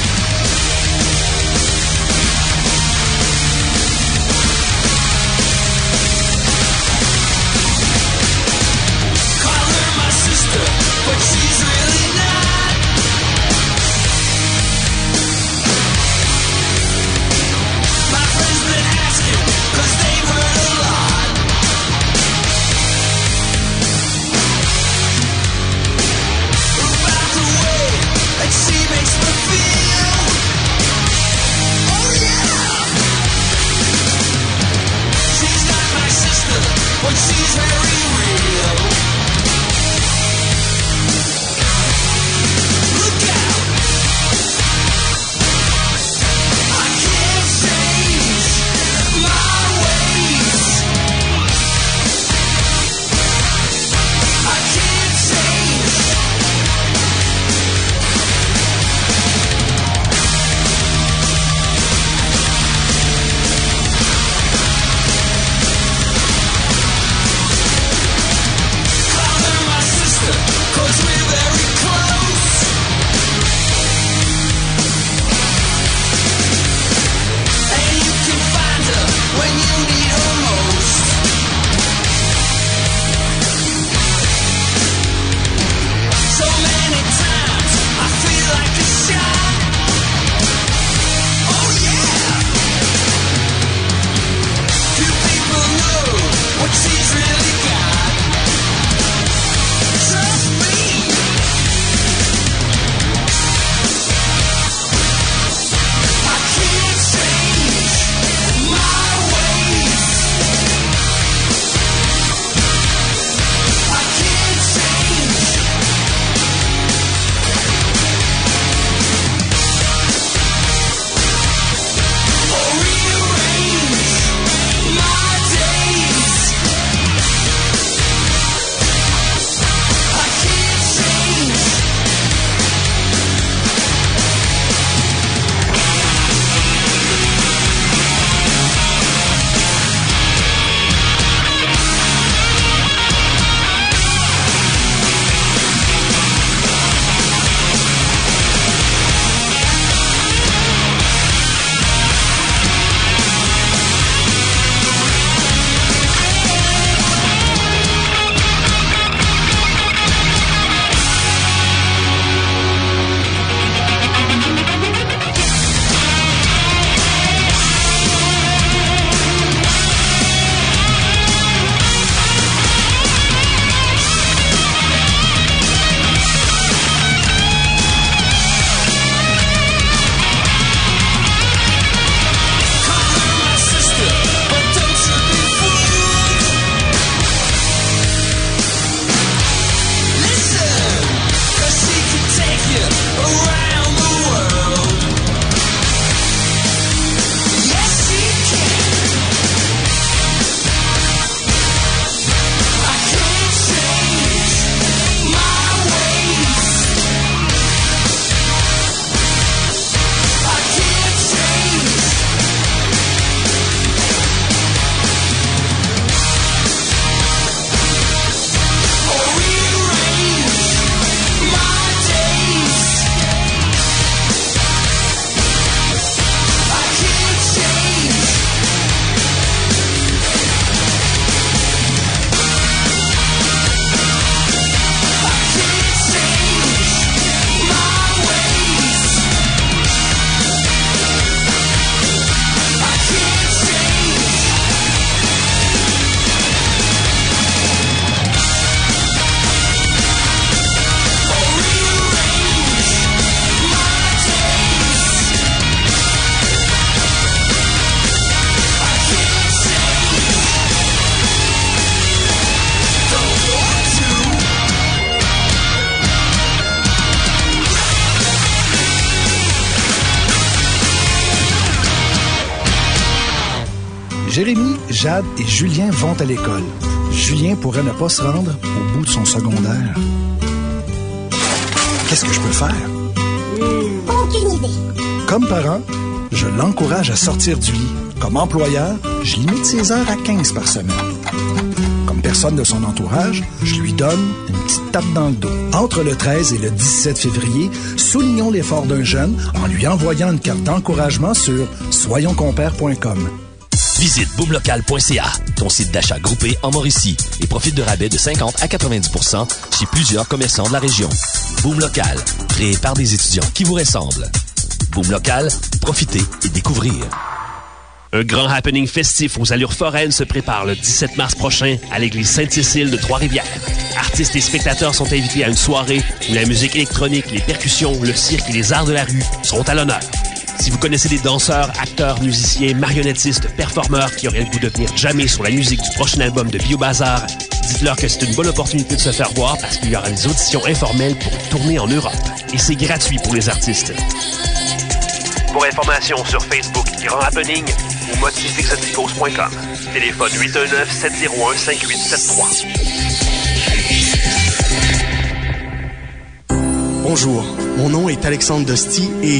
[SPEAKER 11] Julien vont à l'école. Julien pourrait ne pas se rendre au bout de son secondaire. Qu'est-ce que je peux faire?
[SPEAKER 12] Aucune idée.
[SPEAKER 11] Comme parent, je l'encourage à sortir du lit. Comme employeur, je limite ses heures à 15 par semaine. Comme personne de son entourage, je lui donne une petite tape dans le dos. Entre le 13 et le 17 février, soulignons l'effort d'un jeune en lui envoyant une carte d'encouragement sur soyonscompères.com.
[SPEAKER 6] Visite boomlocal.ca, ton site d'achat groupé en Mauricie, et profite de rabais de 50 à 90 chez plusieurs commerçants de la région. Boom Local, créé par des étudiants qui vous ressemblent. Boom Local, profitez et découvrez.
[SPEAKER 7] Un grand happening festif aux allures foraines se prépare le 17 mars prochain à l'église Sainte-Cécile de Trois-Rivières. Artistes et spectateurs sont invités à une soirée où la musique électronique, les percussions, le cirque et les arts de la rue seront à l'honneur. Si vous connaissez des danseurs, acteurs, musiciens, marionnettistes, performeurs qui auraient le goût de venir jammer sur la musique du prochain album de Biobazar, dites-leur que c'est une bonne opportunité de se faire voir parce qu'il y aura des auditions informelles pour une tournée en Europe. Et c'est gratuit pour les artistes. Pour information sur Facebook Grand Happening ou motifexoticos.com. Téléphone 819-701-5873.
[SPEAKER 15] Bonjour, mon nom est Alexandre Dosti et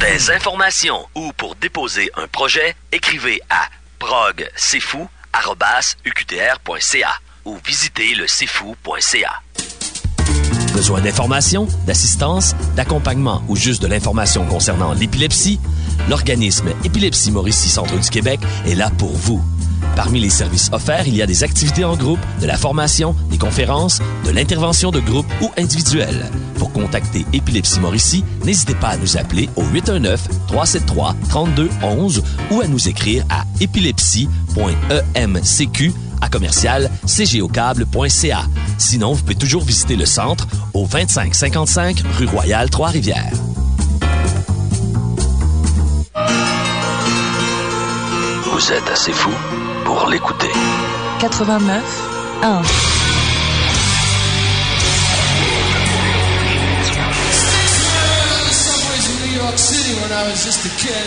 [SPEAKER 6] Des informations ou pour déposer un projet, écrivez à progcfou.uqtr.ca ou visitez le cfou.ca. Besoin d'informations, d'assistance, d'accompagnement ou juste de l'information concernant l'épilepsie? L'organisme Épilepsie Mauricie Centre du Québec est là pour vous. Parmi les services offerts, il y a des activités en groupe, de la formation, des conférences, de l'intervention de groupe ou individuelle. Pour contacter Épilepsie Mauricie, n'hésitez pas à nous appeler au 819-373-3211 ou à nous écrire à épilepsie.emcq à commercial cgocable.ca. Sinon, vous pouvez toujours visiter le centre au 2555 rue Royale Trois-Rivières. Vous êtes assez fou pour l'écouter.
[SPEAKER 16] 89 1.
[SPEAKER 13] the subways in New York City when I was just a kid.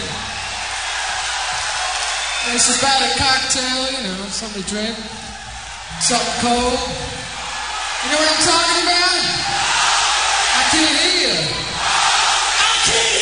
[SPEAKER 13] And It's about a cocktail, you know, something to drink, something cold. You know what I'm talking about? I can't hear you. I can't hear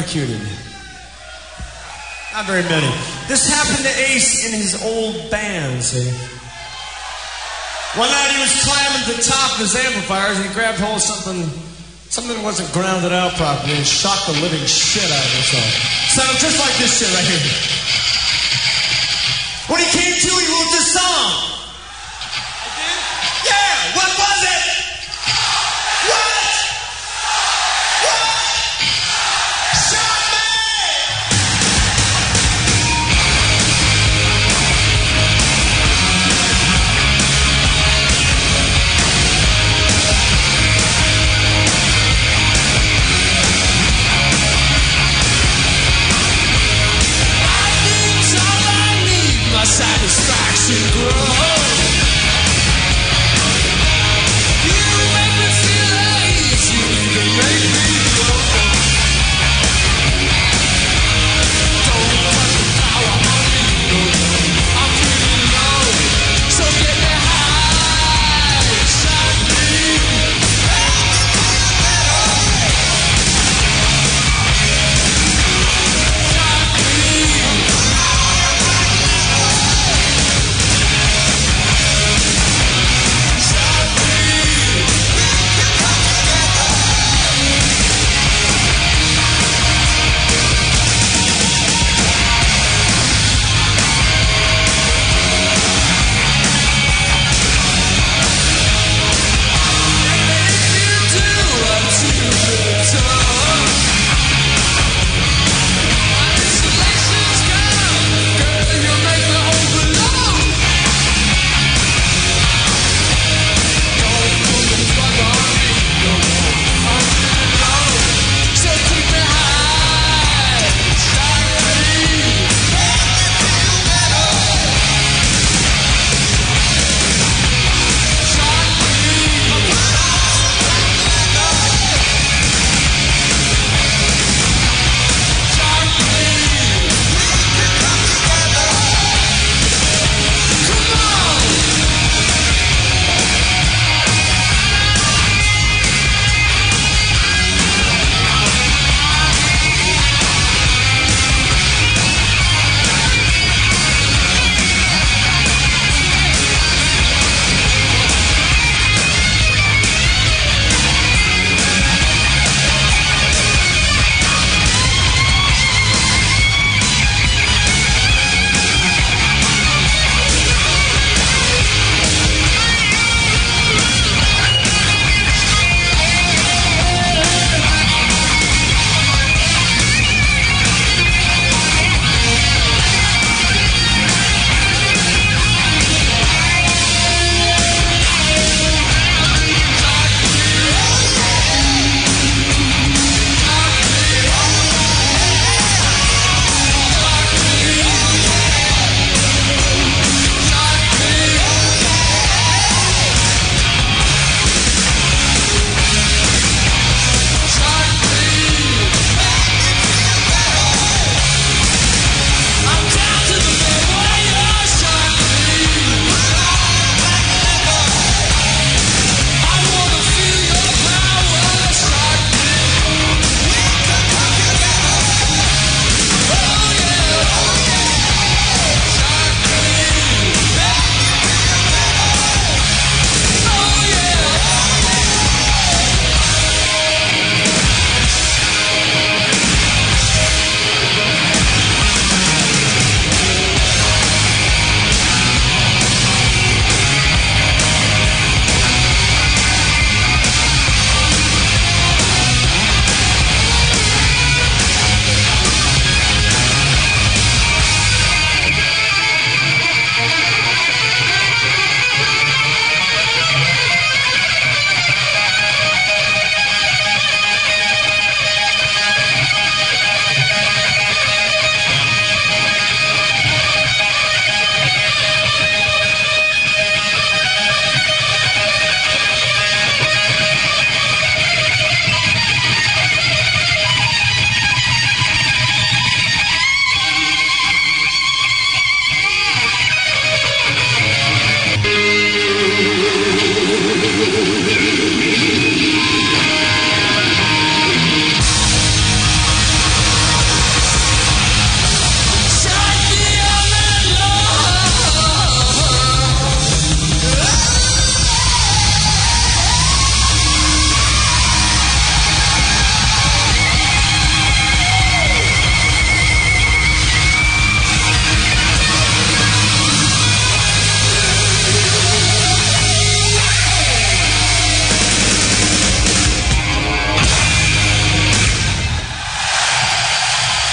[SPEAKER 17] electrocuted? Not very many. This happened to Ace in his old band, see? One night he was climbing to the top of his amplifiers and he grabbed hold of something, something that wasn't grounded out properly and shocked the living shit out of himself. Sounded just like this shit right here.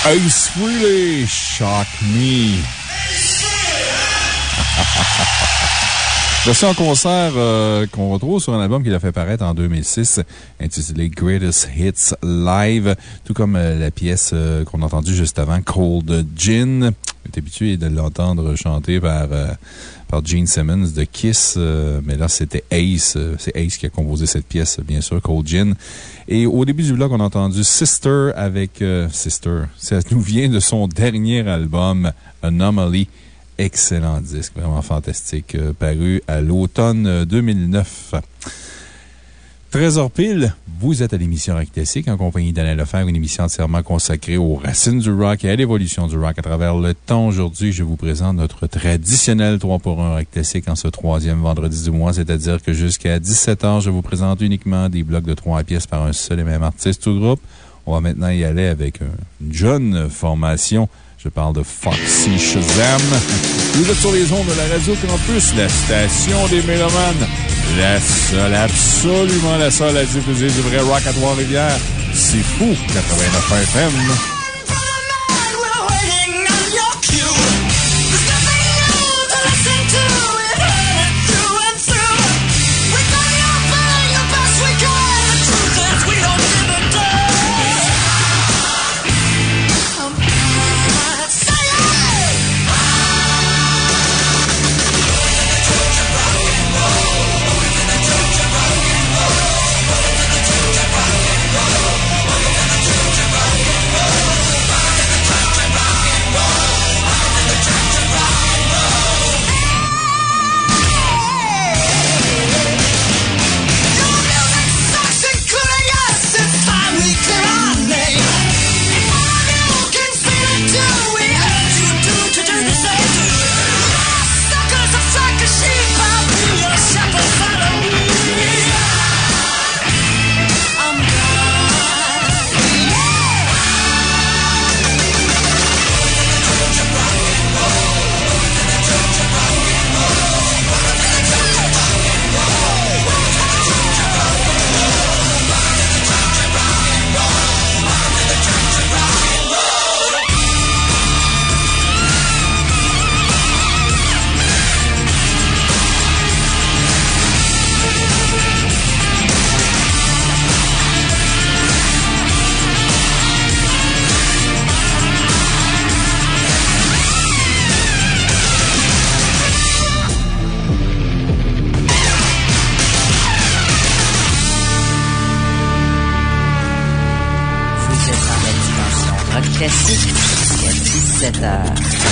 [SPEAKER 2] Ace Frehley, Shock Me. Concert euh, qu'on retrouve sur un album qu'il a fait paraître en 2006, intitulé Greatest Hits Live, tout comme euh, la pièce euh, qu'on a entendue juste avant, Cold Gin. On est habitué de l'entendre chanter par, par Gene Simmons de Kiss, euh, mais là c'était Ace. euh, C'est Ace qui a composé cette pièce, bien sûr, Cold Gin. Et au début du vlog, on a entendu Sister avec euh, Sister. Ça nous vient de son dernier album, Anomaly. Excellent disque, vraiment fantastique, paru à l'automne euh, 2009. 13h pile, vous êtes à l'émission Rock en compagnie d'Alain Lefebvre, une émission entièrement consacrée aux racines du rock et à l'évolution du rock à travers le temps. Aujourd'hui, je vous présente notre traditionnel 3 pour 1 Rock Classique en ce troisième vendredi du mois, c'est-à-dire que jusqu'à 17h, je vous présente uniquement des blocs de 3 pièces par un seul et même artiste ou groupe. On va maintenant y aller avec une jeune formation. Je parle de Foxy Shazam. Vous êtes sur les ondes de la Radio Campus, la station des Mélomanes. La seule, absolument la seule à diffuser du vrai rock à Trois-Rivières. C'est fou, 89 FM.
[SPEAKER 18] Jusqu'à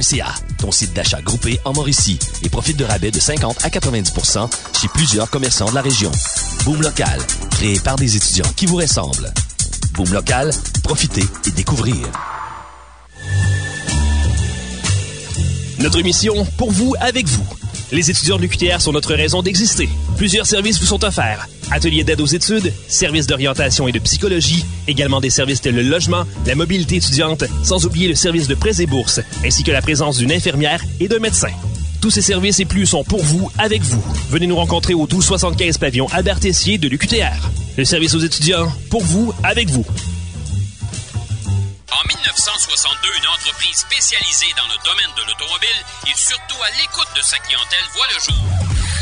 [SPEAKER 6] boomlocal.ca, ton site d'achat groupé en Mauricie, et profite de rabais de 50 à 90% chez plusieurs commerçants de la région. Boom Local, créé par des étudiants qui vous ressemblent. Boom Local, profitez et découvrez.
[SPEAKER 7] Notre mission, pour vous, avec vous. Les étudiants de l'UQTR sont notre raison d'exister. Plusieurs services vous sont offerts. Ateliers d'aide aux études, services d'orientation et de psychologie, également des services tels le logement, la mobilité étudiante, sans oublier le service de prêts et bourses, ainsi que la présence d'une infirmière et d'un médecin. Tous ces services et plus sont pour vous, avec vous. Venez nous rencontrer au 1275 pavillon Albert-Tessier de l'UQTR. Le service aux étudiants, pour vous, avec vous.
[SPEAKER 19] En 1962, une entreprise spécialisée dans le domaine de l'automobile et surtout à l'écoute de sa clientèle voit le jour.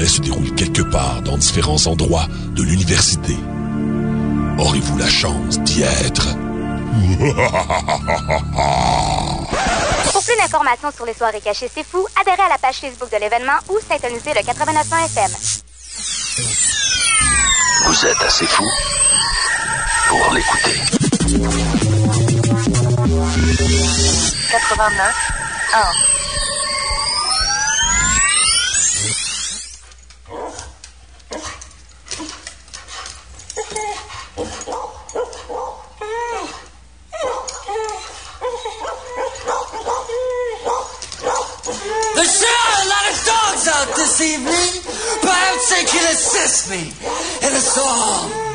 [SPEAKER 1] secret se déroule quelque part dans différents endroits de l'université. Aurez-vous la chance d'y être?
[SPEAKER 12] Pour plus d'informations sur les soirées cachées C'est Fou, adhérez à la page Facebook de l'événement ou synthonisez le 89.1 FM.
[SPEAKER 6] Vous êtes assez fou pour l'écouter.
[SPEAKER 16] 89 1.
[SPEAKER 10] Out this evening. Perhaps they can assist me in a song.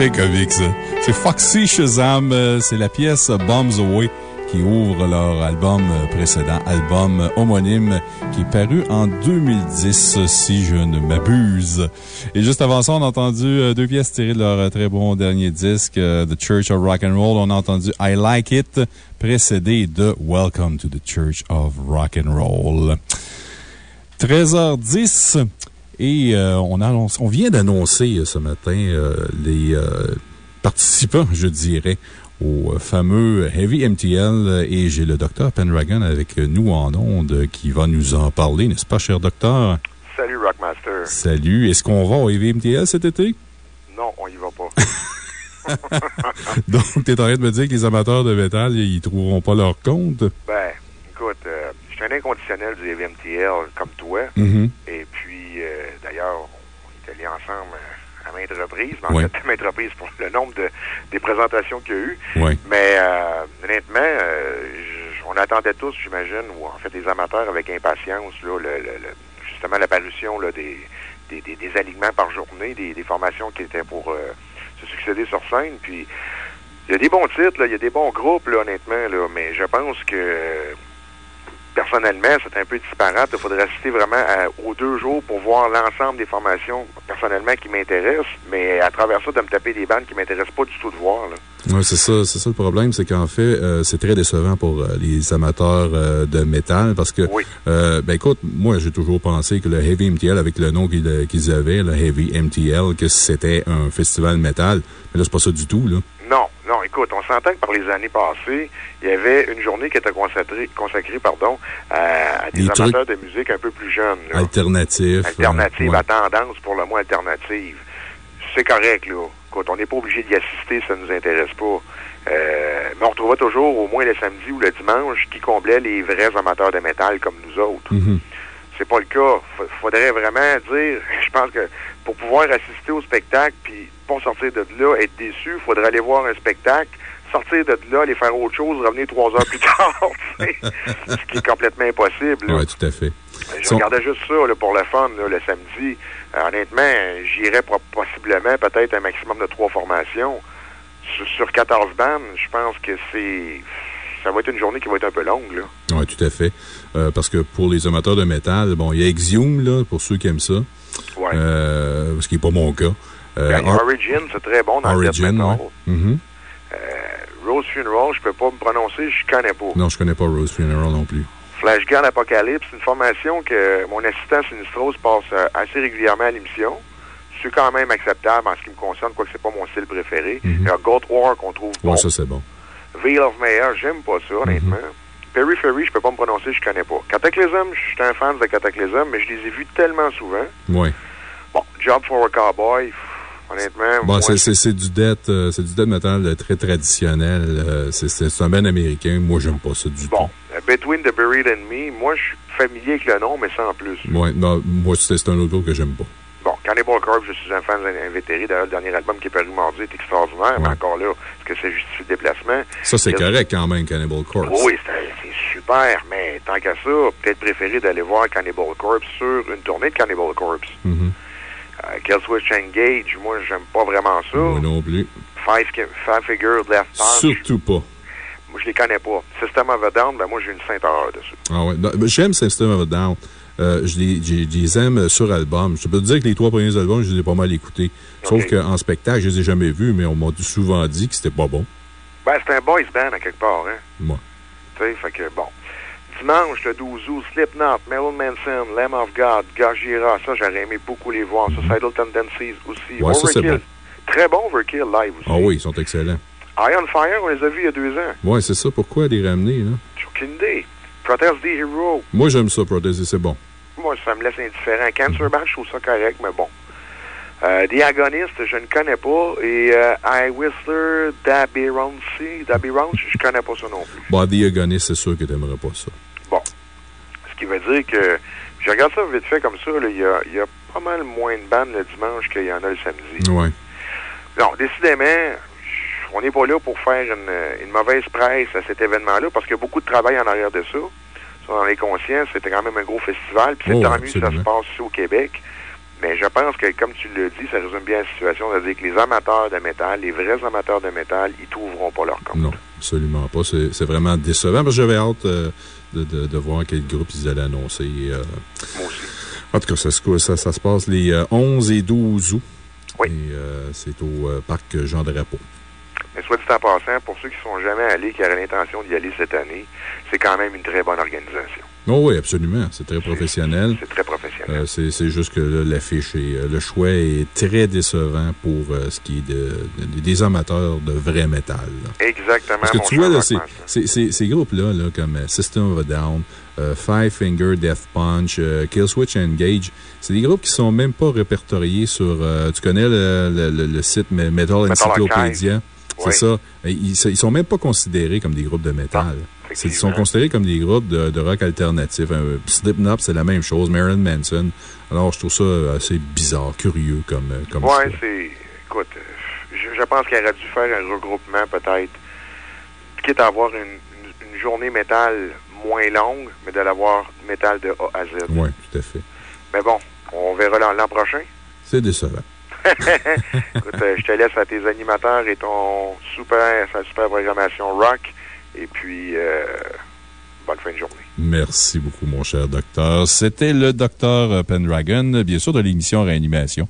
[SPEAKER 2] C'est Foxy Shazam. euh, C'est la pièce Bombs Away qui ouvre leur album euh, précédent, album homonyme, qui est paru en 2010, si je ne m'abuse. Et juste avant ça, on a entendu euh, deux pièces tirées de leur très bon dernier disque, The Church of Rock and Roll. On a entendu I Like It, précédé de Welcome to the Church of Rock and Roll. 13h10. Et euh, on, annonce, on vient d'annoncer euh, ce matin euh, les euh, participants, je dirais, au fameux Heavy MTL. Et j'ai le docteur Pendragon avec nous en ondes qui va nous en parler, n'est-ce pas, cher docteur?
[SPEAKER 20] Salut Rockmaster.
[SPEAKER 2] Salut. Est-ce qu'on va au Heavy MTL cet été?
[SPEAKER 20] Non, on y va pas.
[SPEAKER 2] Donc, tu es en train de me dire que les amateurs de métal, ils trouveront pas leur compte?
[SPEAKER 20] ben, suis un inconditionnel du EVMTL comme toi.
[SPEAKER 2] Mhm.
[SPEAKER 20] Et puis, euh, d'ailleurs, on est allés ensemble euh, à maintes reprises, mais en fait, à maintes reprises pour le nombre de des présentations qu'il y a eu.
[SPEAKER 2] Oui.
[SPEAKER 20] Mais euh, honnêtement, euh, on attendait tous, j'imagine, ou en fait les amateurs avec impatience, là, le, le- le- justement l'apparition des, des, des, des alignements par journée, des, des formations qui étaient pour se succéder sur scène. Puis il y a des bons titres, là, il y a des bons groupes, là, honnêtement, là, mais je pense que personnellement, c'est un peu disparate. Il faudrait assister vraiment à- aux deux jours pour voir l'ensemble des formations personnellement qui m'intéressent, mais à travers ça, de me taper des bandes qui m'intéressent pas du tout de voir. Là.
[SPEAKER 2] Oui, c'est ça, c'est ça le problème, c'est qu'en fait, euh, c'est très décevant pour euh, les amateurs euh, de métal parce que, euh, ben écoute, moi j'ai toujours pensé que le Heavy MTL, avec le nom qu'ils euh, avaient, le Heavy MTL, que c'était un festival métal. Mais là, c'est pas ça du tout, là.
[SPEAKER 20] Non, écoute, on s'entend que par les années passées, il y avait une journée qui était consacrée, consacrée pardon, à, à des amateurs de musique un peu plus jeunes. là.
[SPEAKER 2] Alternatif.
[SPEAKER 20] Alternative,
[SPEAKER 2] euh, ouais.
[SPEAKER 20] à tendance pour le moins alternative. C'est correct, là. Écoute, on n'est pas obligé d'y assister, ça nous intéresse pas. Euh, mais on retrouvait toujours, au moins le samedi ou le dimanche, qui comblait les vrais amateurs de métal comme nous autres.
[SPEAKER 2] Mhm.
[SPEAKER 20] C'est pas le cas. F- faudrait vraiment dire, je pense que pour pouvoir assister au spectacle puis pas sortir de là, être déçu, faudrait aller voir un spectacle, sortir de là, aller faire autre chose, revenir trois heures plus tard, ce qui est complètement impossible.
[SPEAKER 2] Oui, tout à fait.
[SPEAKER 20] Je
[SPEAKER 2] Son-
[SPEAKER 20] regardais juste ça là, pour le fun là, le samedi. Euh, honnêtement, j'irais possiblement peut-être un maximum de trois formations. Sur, sur 14 bandes, je pense que c'est. Ça va être une journée qui va être un peu longue.
[SPEAKER 2] Oui, tout à fait. Euh, parce que pour les amateurs de métal, bon, il y a Exium, là, pour ceux qui aiment ça.
[SPEAKER 20] Ouais.
[SPEAKER 2] Euh, ce qui n'est pas mon cas. Euh,
[SPEAKER 20] Ben,
[SPEAKER 2] Or-
[SPEAKER 20] Origin, c'est très bon dans le
[SPEAKER 2] ouais. Mhm.
[SPEAKER 20] Rose Funeral, je peux pas me prononcer, je connais pas.
[SPEAKER 2] Non, je connais pas Rose Funeral non plus.
[SPEAKER 20] Flash Gun Apocalypse, c'est une formation que mon assistant Sinistros passe euh, assez régulièrement à l'émission. C'est quand même acceptable en ce qui me concerne, quoique c'est pas mon style préféré. Il y a God War qu'on trouve
[SPEAKER 2] Ouais,
[SPEAKER 20] bon.
[SPEAKER 2] ça, c'est bon.
[SPEAKER 20] Veil of Mayor, j'aime pas ça, honnêtement. Periphery, je peux pas me prononcer, je connais pas. Cataclysm, je suis un fan de Cataclysm, mais je les ai vus tellement souvent.
[SPEAKER 2] Oui.
[SPEAKER 20] Bon, Job for a Cowboy, honnêtement,
[SPEAKER 2] Bon,
[SPEAKER 20] moi,
[SPEAKER 2] c'est- du death, euh, c'est du death metal très traditionnel. euh, c'est un band américain. Moi, j'aime pas ça du
[SPEAKER 20] bon, euh, Between the Buried and Me, moi, je suis familier avec le nom, mais sans plus.
[SPEAKER 2] tout. Ouais, non, moi, c'est un autre groupe que j'aime pas.
[SPEAKER 20] Bon, Cannibal Corpse, je suis un fan invétéré. D'ailleurs, le dernier album qui est paru mardi est extraordinaire, mais encore là, est-ce que ça justifie le déplacement?
[SPEAKER 2] Ça, c'est correct quand même, Cannibal Corpse.
[SPEAKER 20] Oui, c'est super, mais tant qu'à ça, peut-être préféré d'aller voir Cannibal Corpse sur une tournée de Cannibal Corpse.
[SPEAKER 2] Mhm.
[SPEAKER 20] Euh, Killswitch Engage, moi, j'aime pas vraiment ça.
[SPEAKER 2] Moi non plus.
[SPEAKER 20] Five, Five Figure Left Punch,
[SPEAKER 2] Surtout pas.
[SPEAKER 20] moi, je les connais pas. System of a Down, ben moi, j'ai une sainte horreur dessus.
[SPEAKER 2] Ah ouais. J'aime System of a Down. Euh, je, les, j'ai- je les aime sur album. Je peux te dire que les trois premiers albums, je les ai pas mal écoutés. Sauf qu'en spectacle, je les ai jamais vus, mais on m'a souvent dit que c'était pas bon.
[SPEAKER 20] Ben, c'est un boys band, à quelque part, hein.
[SPEAKER 2] Moi.
[SPEAKER 20] Tu sais, fait que, bon. Dimanche, le 12 août, Slipknot, Marilyn Manson, Lamb of God, Gajira, ça, j'aurais aimé beaucoup les voir. Suicidal Tendencies aussi.
[SPEAKER 2] Mhm. Ouais, ça,
[SPEAKER 20] Overkill.
[SPEAKER 2] bon.
[SPEAKER 20] Très bon Overkill live aussi.
[SPEAKER 2] Ah oui, ils sont excellents.
[SPEAKER 20] Iron Fire, on les a vus il y a deux ans.
[SPEAKER 2] Ouais, c'est ça. Pourquoi les ramener, là?
[SPEAKER 20] J'ai aucune idée. Protest the Hero.
[SPEAKER 2] Moi, j'aime ça, Protest, c'est bon.
[SPEAKER 20] Moi, ça me laisse indifférent. Cancer Bash, je trouve ça correct, mais bon. Euh, The Agonist, je ne connais pas. Et euh, I Whistler, Dabby Roncy, je connais pas ça non plus.
[SPEAKER 2] Body Agonist, c'est sûr que t'aimerais pas ça.
[SPEAKER 20] Ce qui veut dire que, je regarde ça vite fait comme ça, il y a, il y a pas mal moins de bandes le dimanche qu'il y en a le samedi.
[SPEAKER 2] Ouais.
[SPEAKER 20] Non, décidément, on n'est pas là pour faire une, une mauvaise presse à cet événement-là, parce qu'il y a beaucoup de travail en arrière de ça. Ça, on est conscient, c'était quand même un gros festival, puis c'est
[SPEAKER 2] Oh,
[SPEAKER 20] tant mieux que ça se passe ici au Québec. Mais je pense que, comme tu le dis, ça résume bien la situation. C'est-à-dire que les amateurs de métal, les vrais amateurs de métal, ils trouveront pas leur compte.
[SPEAKER 2] Non, absolument pas. C'est c'est vraiment décevant. parce que J'avais hâte euh, de, de, de voir quel groupe ils allaient annoncer. euh. En tout cas, ça, se- ça, ça se passe les euh, 11 et 12 août.
[SPEAKER 20] Oui.
[SPEAKER 2] Et euh, c'est au euh, parc Jean Drapeau.
[SPEAKER 20] Mais soit dit en passant, pour ceux qui sont jamais allés, qui auraient l'intention d'y aller cette année, c'est quand même une très bonne organisation.
[SPEAKER 2] Oh oui, absolument. C'est très professionnel.
[SPEAKER 20] C'est très professionnel.
[SPEAKER 2] Euh, c'est juste que l'affiche et euh, le choix est très décevant pour euh, ce qui est de, de- des amateurs de vrai métal. là.
[SPEAKER 20] Exactement.
[SPEAKER 2] Parce que
[SPEAKER 20] mon
[SPEAKER 2] tu vois, là, ces groupes-là, là, comme System of a Down, Five Finger Death Punch, Killswitch Engage, c'est des groupes qui sont même pas répertoriés sur. tu connais le, le- le- le site Me- Metal
[SPEAKER 20] Metal
[SPEAKER 2] Encyclopedia? C'est
[SPEAKER 20] Oui.
[SPEAKER 2] ça? Ils, ils sont même pas considérés comme des groupes de métal. C'est- Ils sont considérés comme des groupes de, de rock alternatif. Euh, Slipknot, c'est la même chose. Marilyn Manson. Alors, je trouve ça assez bizarre, curieux comme, comme.
[SPEAKER 20] Ouais, c'est. Écoute, je, je pense qu'il aurait dû faire un regroupement peut-être, quitte à avoir une, une- une journée métal moins longue, mais de l'avoir métal de A à Z.
[SPEAKER 2] Oui, tout à fait.
[SPEAKER 20] Mais bon, on verra l'an l'an prochain.
[SPEAKER 2] C'est décevant.
[SPEAKER 20] Écoute, euh, je te laisse à tes animateurs et ton super, sa super programmation rock. Et puis, euh, bonne fin de journée.
[SPEAKER 2] Merci beaucoup, mon cher docteur. C'était le docteur Pendragon, bien sûr, de l'émission Réanimation.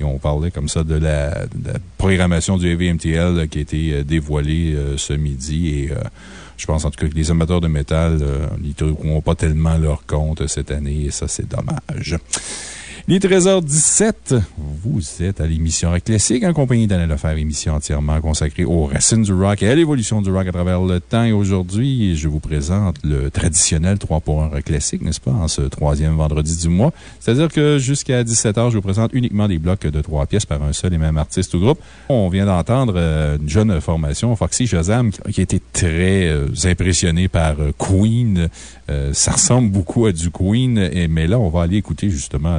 [SPEAKER 2] Et on parlait comme ça de la, de la programmation du AVMTL qui a été euh, dévoilée euh, ce midi. Et je pense en tout cas que les amateurs de métal n'y trouveront pas tellement leur compte cette année. Et ça, c'est dommage. Il est 13h17. Vous êtes à l'émission Rock Classique en compagnie d'Alain Lefebvre, émission entièrement consacrée aux racines du rock et à l'évolution du rock à travers le temps. Et aujourd'hui, je vous présente le traditionnel 3 pour 1 Rock Classique, n'est-ce pas, en ce troisième vendredi du mois. C'est-à-dire que jusqu'à 17h, je vous présente uniquement des blocs de trois pièces par un seul et même artiste ou groupe. On vient d'entendre euh, une jeune formation, Foxy Shazam, qui- a été très euh, impressionné par euh, Queen. Ça ressemble beaucoup à du Queen, mais là, on va aller écouter justement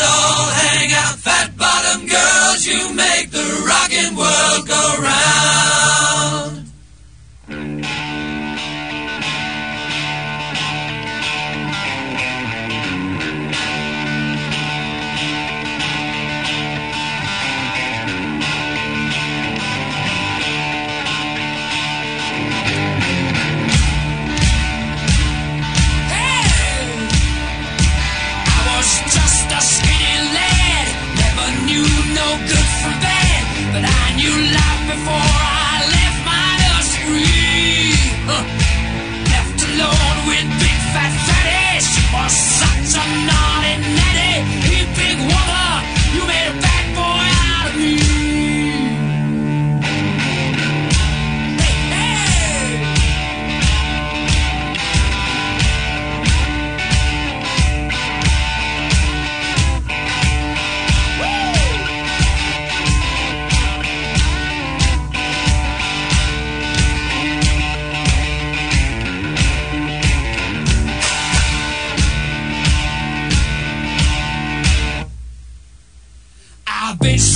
[SPEAKER 10] bitch.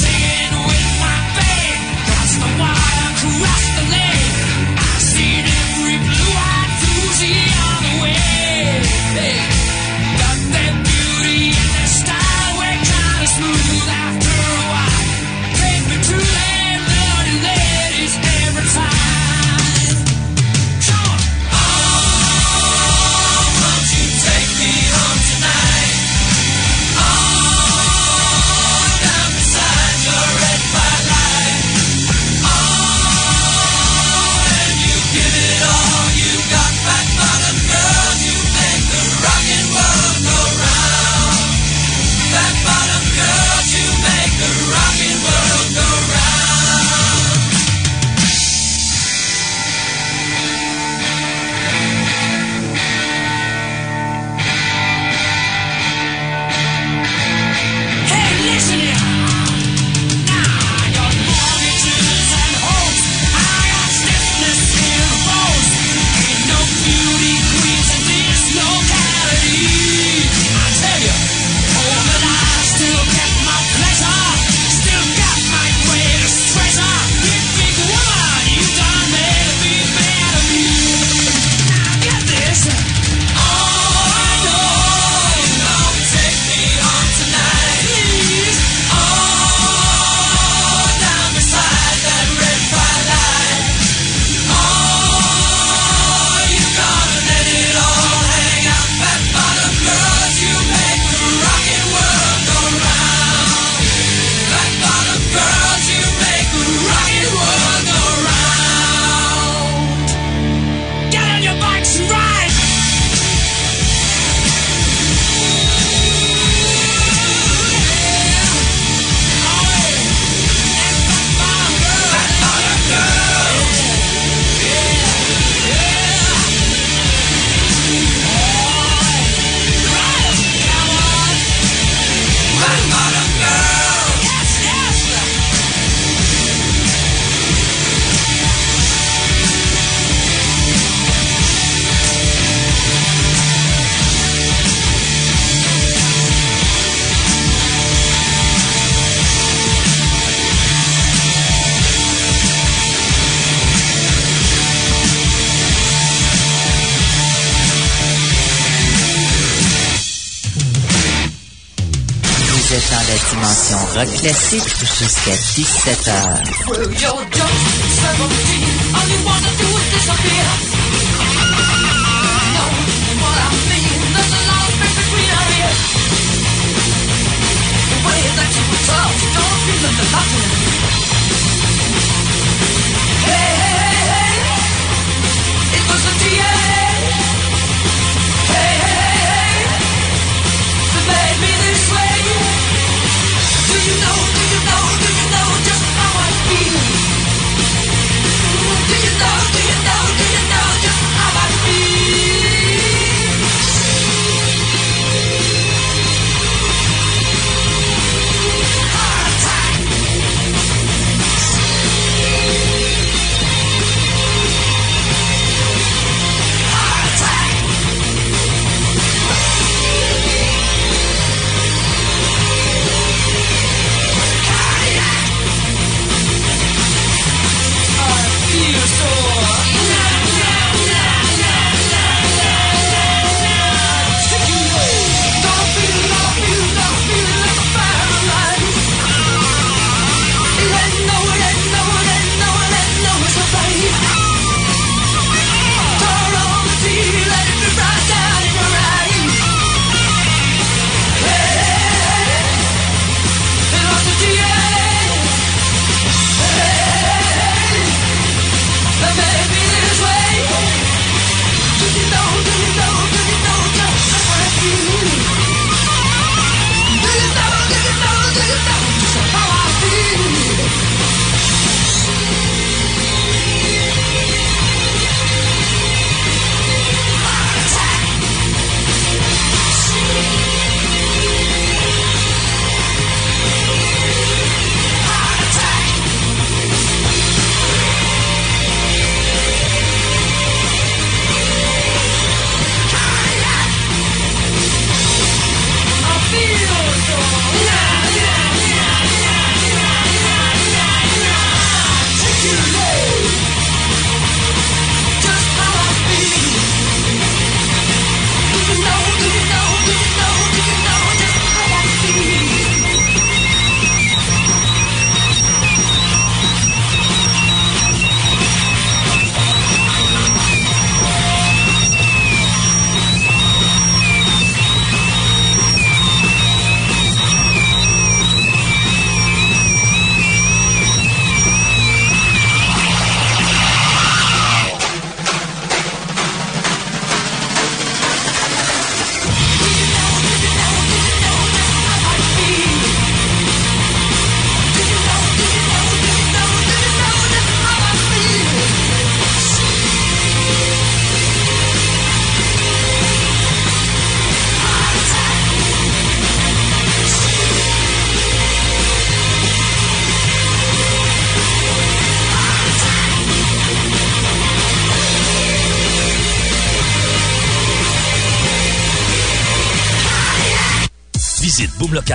[SPEAKER 10] Dimension rock classique jusqu'à 17h.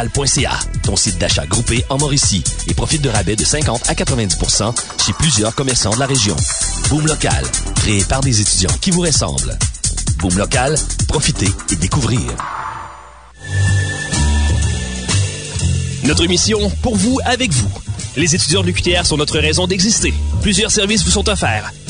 [SPEAKER 6] Boomlocal.ca, ton site d'achat groupé en Mauricie, et profite de rabais de 50 à 90 chez plusieurs commerçants de la région. Boom Local, créé par des étudiants qui vous ressemblent. Boom Local, profitez et découvrez.
[SPEAKER 7] Notre mission, pour vous, avec vous. Les étudiants de l'UQTR sont notre raison d'exister. Plusieurs services vous sont offerts.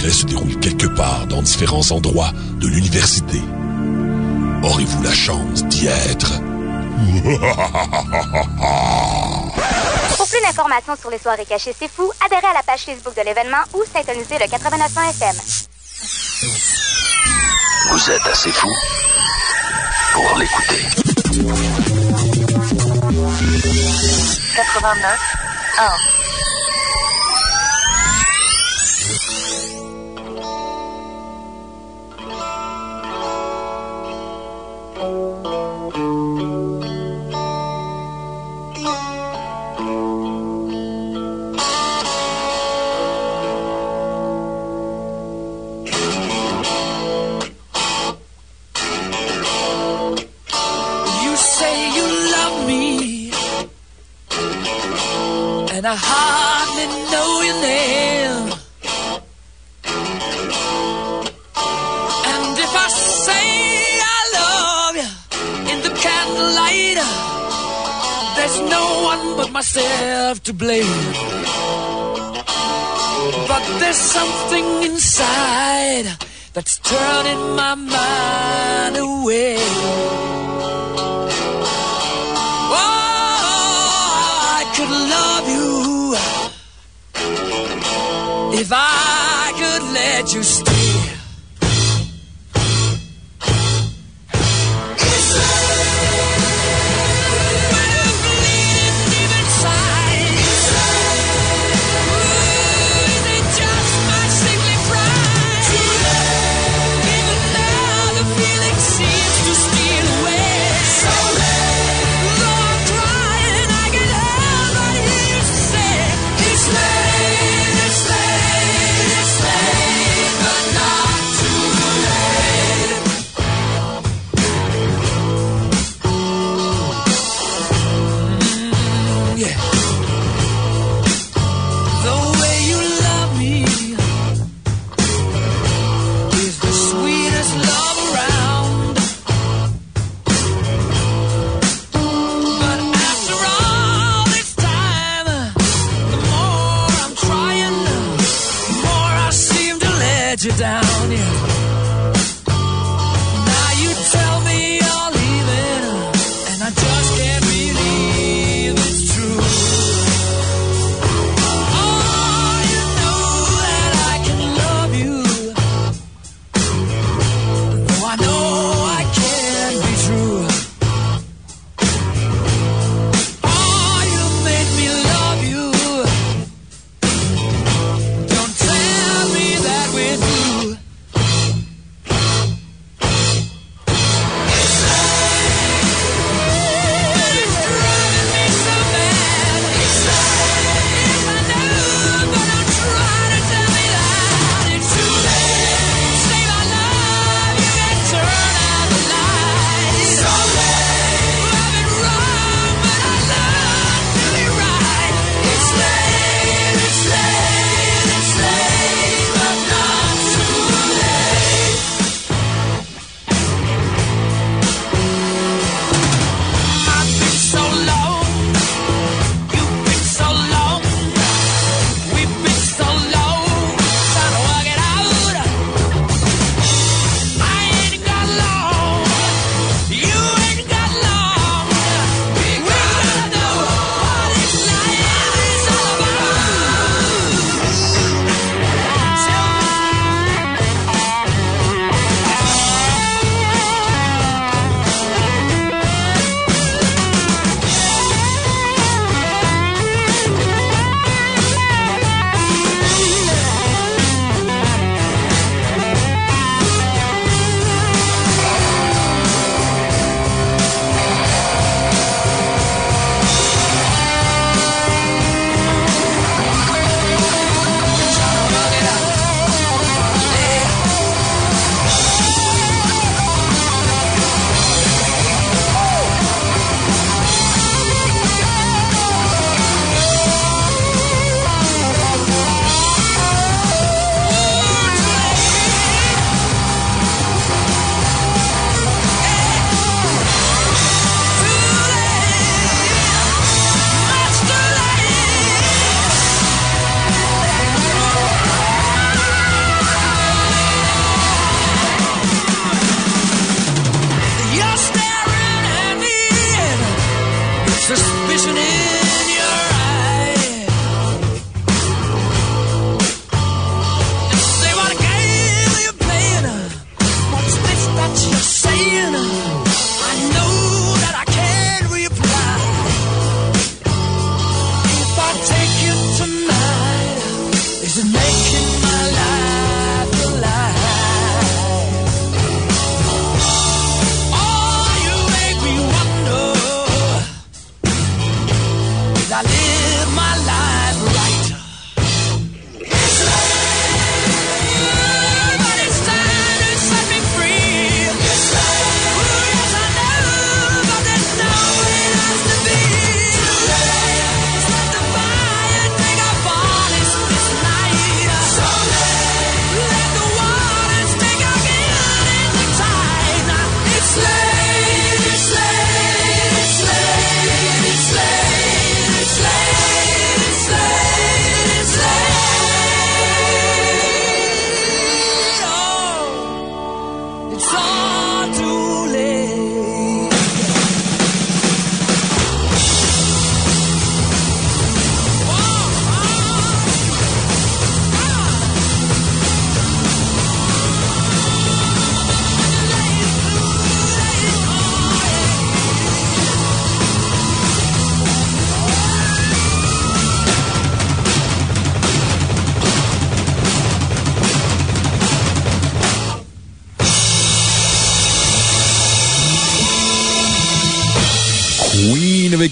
[SPEAKER 1] secret se déroule quelque part dans différents endroits de l'université. Aurez-vous la chance d'y être?
[SPEAKER 12] Pour plus d'informations sur les soirées cachées C'est Fou, adhérez à la page Facebook de l'événement ou syntonisez le 89.1 FM.
[SPEAKER 6] Vous êtes assez fou pour l'écouter.
[SPEAKER 16] 89 1.
[SPEAKER 10] And if I say I love you in the candlelight, there's no one but myself to blame. But there's something inside that's turning my mind away. If I could let you stay.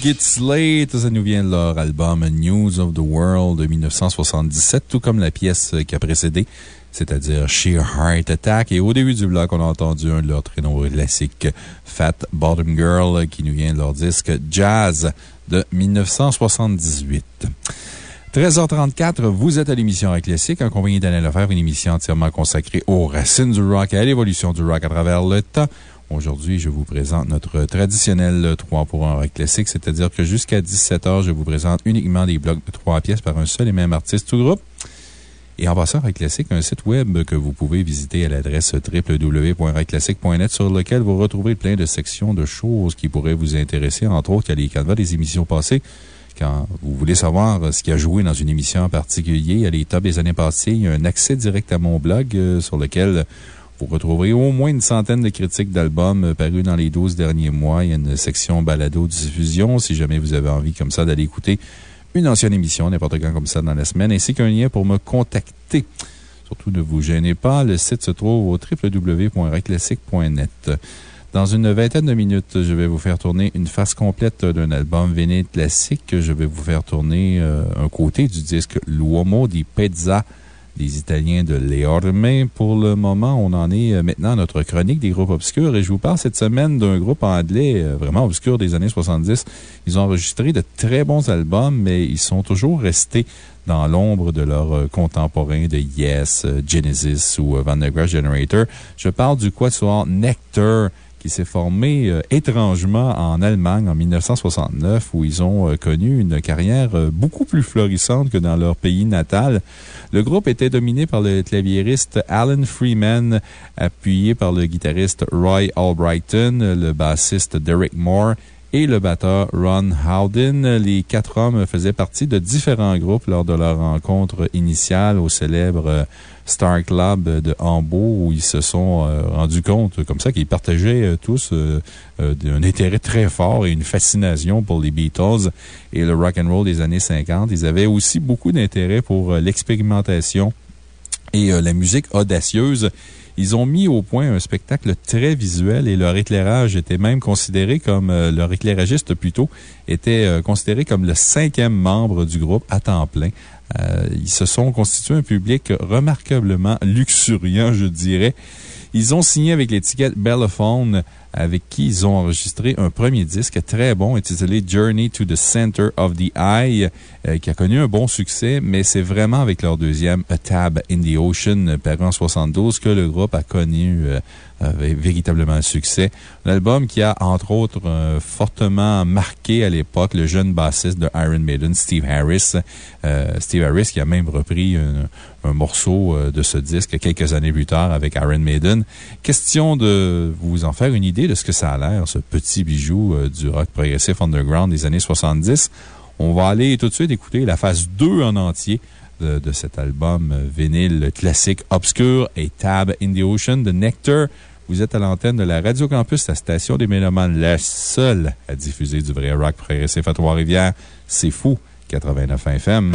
[SPEAKER 2] Queen avec It's Late, ça nous vient de leur album News of the World de 1977, tout comme la pièce qui a précédé, c'est-à-dire Sheer Heart Attack. Et au début du bloc, on a entendu un de leurs très nombreux classiques, Fat Bottom Girl, qui nous vient de leur disque Jazz de 1978. 13h34, vous êtes à l'émission Rock Classique, en compagnie d'Alain Lefebvre, une émission entièrement consacrée aux racines du rock et à l'évolution du rock à travers le temps. Aujourd'hui, je vous présente notre traditionnel 3 pour 1 rock classique, c'est-à-dire que jusqu'à 17h, je vous présente uniquement des blocs de 3 pièces par un seul et même artiste ou groupe. Et en passant, Rock Classique, un site web que vous pouvez visiter à l'adresse www.rockclassique.net sur lequel vous retrouverez plein de sections de choses qui pourraient vous intéresser. Entre autres, a les canevas des émissions passées. Quand vous voulez savoir ce qui a joué dans une émission en particulier, les tops des années passées. Il y a un accès direct à mon blog euh, sur lequel vous retrouverez au moins une centaine de critiques d'albums euh, parus dans les 12 derniers mois. Il y a une section balado-diffusion si jamais vous avez envie comme ça d'aller écouter une ancienne émission, n'importe quand comme ça dans la semaine, ainsi qu'un lien pour me contacter. Surtout, ne vous gênez pas, le site se trouve au www.reclassique.net. Dans une vingtaine de minutes, je vais vous faire tourner une face complète d'un album vinyle classique. Je vais vous faire tourner euh, un côté du disque L'Uomo di Pezza des Italiens de Leorme. Pour le moment, on en est euh, maintenant à notre chronique des groupes obscurs et je vous parle cette semaine d'un groupe anglais euh, vraiment obscur des années 70. Ils ont enregistré de très bons albums, mais ils sont toujours restés dans l'ombre de leurs euh, contemporains de Yes, Genesis ou Van der Graaf Generator. Je parle du quatuor Nectar qui s'est formé euh, étrangement en Allemagne en 1969, où ils ont euh, connu une carrière euh, beaucoup plus florissante que dans leur pays natal. Le groupe était dominé par le claviériste Alan Freeman, appuyé par le guitariste Roy Albrighton, le bassiste Derek Moore et le batteur Ron Howden. Les quatre hommes faisaient partie de différents groupes lors de leur rencontre initiale au célèbre Star Club de Hambourg où ils se sont euh, rendus compte comme ça qu'ils partageaient euh, tous euh, un intérêt très fort et une fascination pour les Beatles et le rock and roll des années 50. Ils avaient aussi beaucoup d'intérêt pour l'expérimentation et la musique audacieuse. Ils ont mis au point un spectacle très visuel et leur éclairage était même considéré comme, leur éclairagiste plutôt, était considéré comme le cinquième membre du groupe à temps plein. Euh, ils se sont constitués un public remarquablement luxuriant, je dirais. Ils ont signé avec l'étiquette Bellophone, avec qui ils ont enregistré un premier disque très bon intitulé Journey to the Center of the Eye, euh, qui a connu un bon succès, mais c'est vraiment avec leur deuxième A Tab in the Ocean, paru en 72, que le groupe a connu euh, véritablement un succès. L'album qui a, entre autres, euh, fortement marqué à l'époque le jeune bassiste de Iron Maiden, Steve Harris. Euh, Steve Harris qui a même repris un, un morceau euh, de ce disque quelques années plus tard avec Iron Maiden. Question de vous en faire une idée de ce que ça a l'air, ce petit bijou du rock progressif underground des années 70. On va aller tout de suite écouter la phase 2 en entier de, cet album vinyle classique obscur et Tab in the Ocean de Nectar. Vous êtes à l'antenne de la Radio Campus, la station des Mélomanes, la seule à diffuser du vrai rock progressif à Trois-Rivières. C'est fou, 89 FM.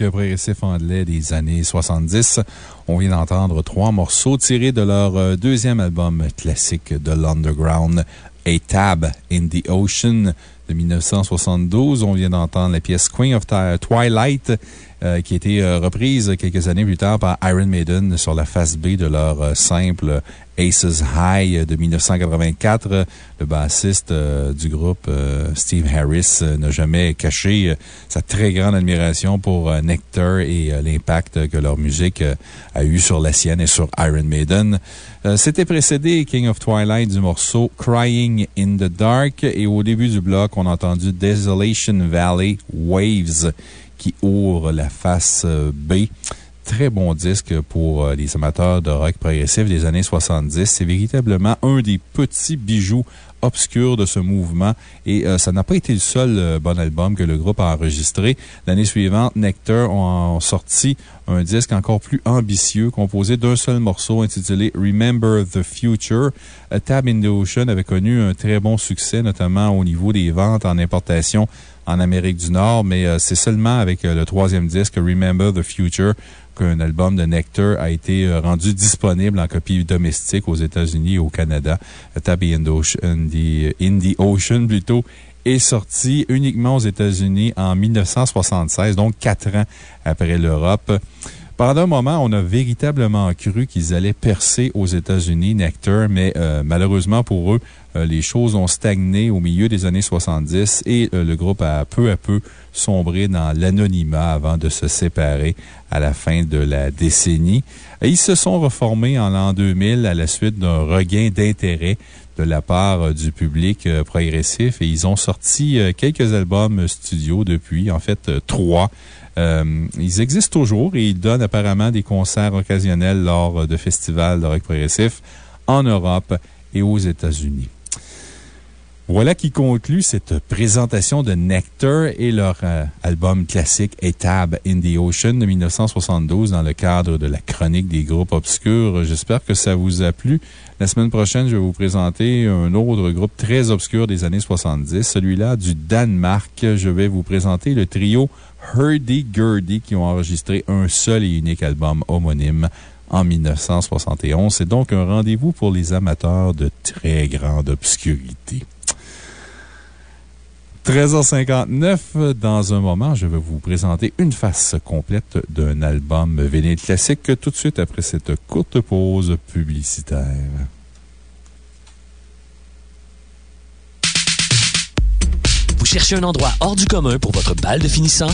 [SPEAKER 2] Rock progressif anglais des années 70. On vient d'entendre trois morceaux tirés de leur euh, deuxième album classique de l'Underground, A Tab in the Ocean de 1972. On vient d'entendre la pièce Queen of Twilight, euh, qui a été euh, reprise quelques années plus tard par Iron Maiden sur la face B de leur simple Aces High de 1984. Le bassiste euh, du groupe, euh, Steve Harris, euh, n'a jamais caché sa très grande admiration pour Nectar et l'impact que leur musique a eu sur la sienne et sur Iron Maiden. C'était précédé King of Twilight du morceau Crying in the Dark et au début du bloc, on a entendu Desolation Valley Waves qui ouvre la face B. Très bon disque pour euh, les amateurs de rock progressif des années 70. C'est véritablement un des petits bijoux obscurs de ce mouvement et euh, ça n'a pas été le seul euh, bon album que le groupe a enregistré. L'année suivante, Nectar ont, ont sorti un disque encore plus ambitieux composé d'un seul morceau intitulé Remember the Future. A Tab in the Ocean avait connu un très bon succès, notamment au niveau des ventes en importation en Amérique du Nord, mais euh, c'est seulement avec euh, le troisième disque, Remember the Future, qu'un album de Nectar a été euh, rendu disponible en copie domestique aux États-Unis et au Canada. A Tab in in the Ocean, plutôt, est sorti uniquement aux États-Unis en 1976, donc quatre ans après l'Europe. Pendant un moment, on a véritablement cru qu'ils allaient percer aux États-Unis, Nectar, mais euh, malheureusement pour eux, euh, les choses ont stagné au milieu des années 70 et euh, le groupe a peu à peu sombré dans l'anonymat avant de se séparer à la fin de la décennie. Ils se sont reformés en l'an 2000 à la suite d'un regain d'intérêt de la part du public progressif et ils ont sorti quelques albums studio depuis, en fait trois. Euh, ils existent toujours et ils donnent apparemment des concerts occasionnels lors euh, de festivals de rock progressif en Europe et aux États-Unis. Voilà qui conclut cette présentation de Nectar et leur euh, album classique A Tab in the Ocean de 1972 dans le cadre de la chronique des groupes obscurs. J'espère que ça vous a plu. La semaine prochaine, je vais vous présenter un autre groupe très obscur des années 70, celui-là du Danemark. Je vais vous présenter le trio Hurdy Gurdy qui ont enregistré un seul et unique album homonyme en 1971. C'est donc un rendez-vous pour les amateurs de très grande obscurité. 13h59, dans un moment, je vais vous présenter une face complète d'un album vinyle classique tout de suite après cette courte pause publicitaire.
[SPEAKER 6] Vous cherchez un endroit hors du commun pour votre bal de finissant?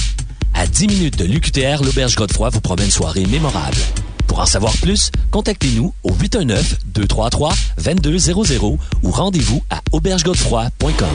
[SPEAKER 6] À 10 minutes de l'UQTR, l'Auberge Godefroy vous promet une soirée mémorable. Pour en savoir plus, contactez-nous au 819-233-2200 ou rendez-vous à aubergegodefroy.com.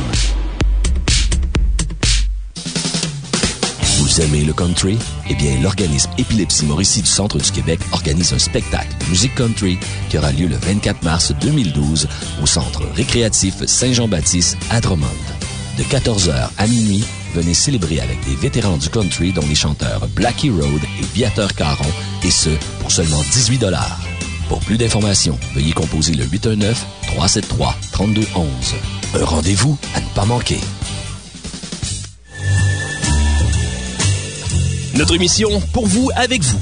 [SPEAKER 6] Vous aimez le country? Eh bien, l'organisme Épilepsie Mauricie du Centre du Québec organise un spectacle Musique Country qui aura lieu le 24 mars 2012 au Centre récréatif Saint-Jean-Baptiste à Drummond. De 14h à minuit, venez célébrer avec des vétérans du country dont les chanteurs Blackie Road et Viateur Caron, et ce, pour seulement 18 Pour plus d'informations, veuillez composer le 819-373-3211. Un rendez-vous à ne pas manquer.
[SPEAKER 7] Notre mission, pour vous, avec vous.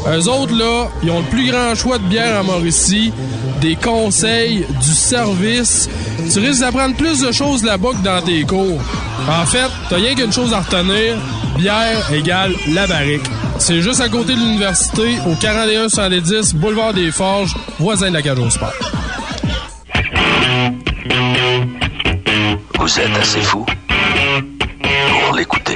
[SPEAKER 21] Eux autres, là, ils ont le plus grand choix de bière en Mauricie, des conseils, du service. Tu risques d'apprendre plus de choses là-bas que dans tes cours. En fait, t'as rien qu'une chose à retenir. Bière égale la barrique. C'est juste à côté de l'université, au 41 110 Boulevard des Forges, voisin de la Cage au Sport.
[SPEAKER 6] Vous êtes assez fou pour l'écouter.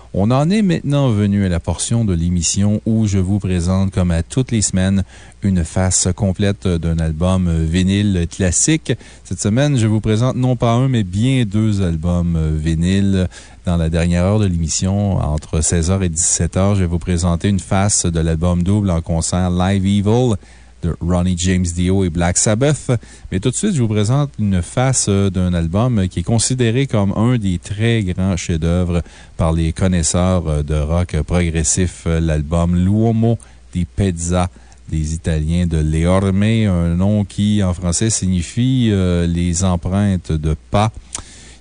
[SPEAKER 2] On en est maintenant venu à la portion de l'émission où je vous présente, comme à toutes les semaines, une face complète d'un album vinyle classique. Cette semaine, je vous présente non pas un, mais bien deux albums vinyle. Dans la dernière heure de l'émission, entre 16h et 17h, je vais vous présenter une face de l'album double en concert Live Evil de Ronnie James Dio et Black Sabbath. Mais tout de suite, je vous présente une face euh, d'un album qui est considéré comme un des très grands chefs-d'œuvre par les connaisseurs euh, de rock progressif, euh, l'album L'Uomo di Pezza des Italiens de Leorme, un nom qui, en français, signifie les empreintes de pas.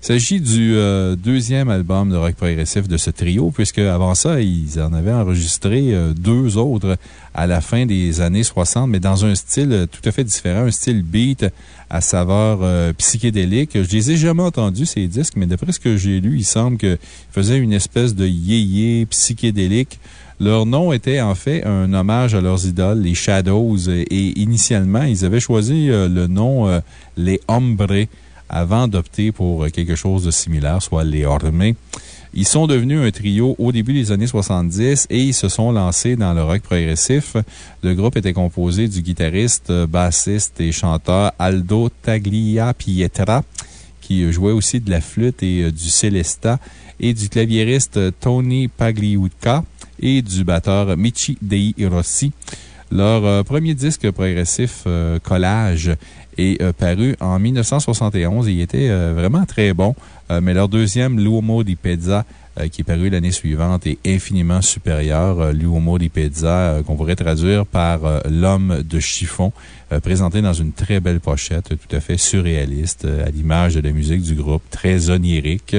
[SPEAKER 2] Il s'agit du euh, deuxième album de rock progressif de ce trio, puisque avant ça, ils en avaient enregistré euh, deux autres à la fin des années 60, mais dans un style euh, tout à fait différent, un style beat à saveur psychédélique. Je les ai jamais entendus, ces disques, mais d'après ce que j'ai lu, il semble qu'ils faisaient une espèce de yéyé psychédélique. Leur nom était en fait un hommage à leurs idoles, les Shadows, et initialement, ils avaient choisi le nom Les Hombres avant d'opter pour quelque chose de similaire, soit les Ormés. Ils sont devenus un trio au début des années 70 et ils se sont lancés dans le rock progressif. Le groupe était composé du guitariste, bassiste et chanteur Aldo Taglia Pietra, qui jouait aussi de la flûte et du celesta, et du claviériste Tony Pagliuca et du batteur Michi Dei Rossi. Leur euh, premier disque progressif, euh, Collage, est euh, paru en 1971 et il était vraiment très bon. mais leur deuxième, L'Uomo di Pezza, qui est paru l'année suivante, est infiniment supérieur. L'Uomo di Pezza, qu'on pourrait traduire par L'homme de chiffon, présenté dans une très belle pochette, tout à fait surréaliste, à l'image de la musique du groupe, très onirique.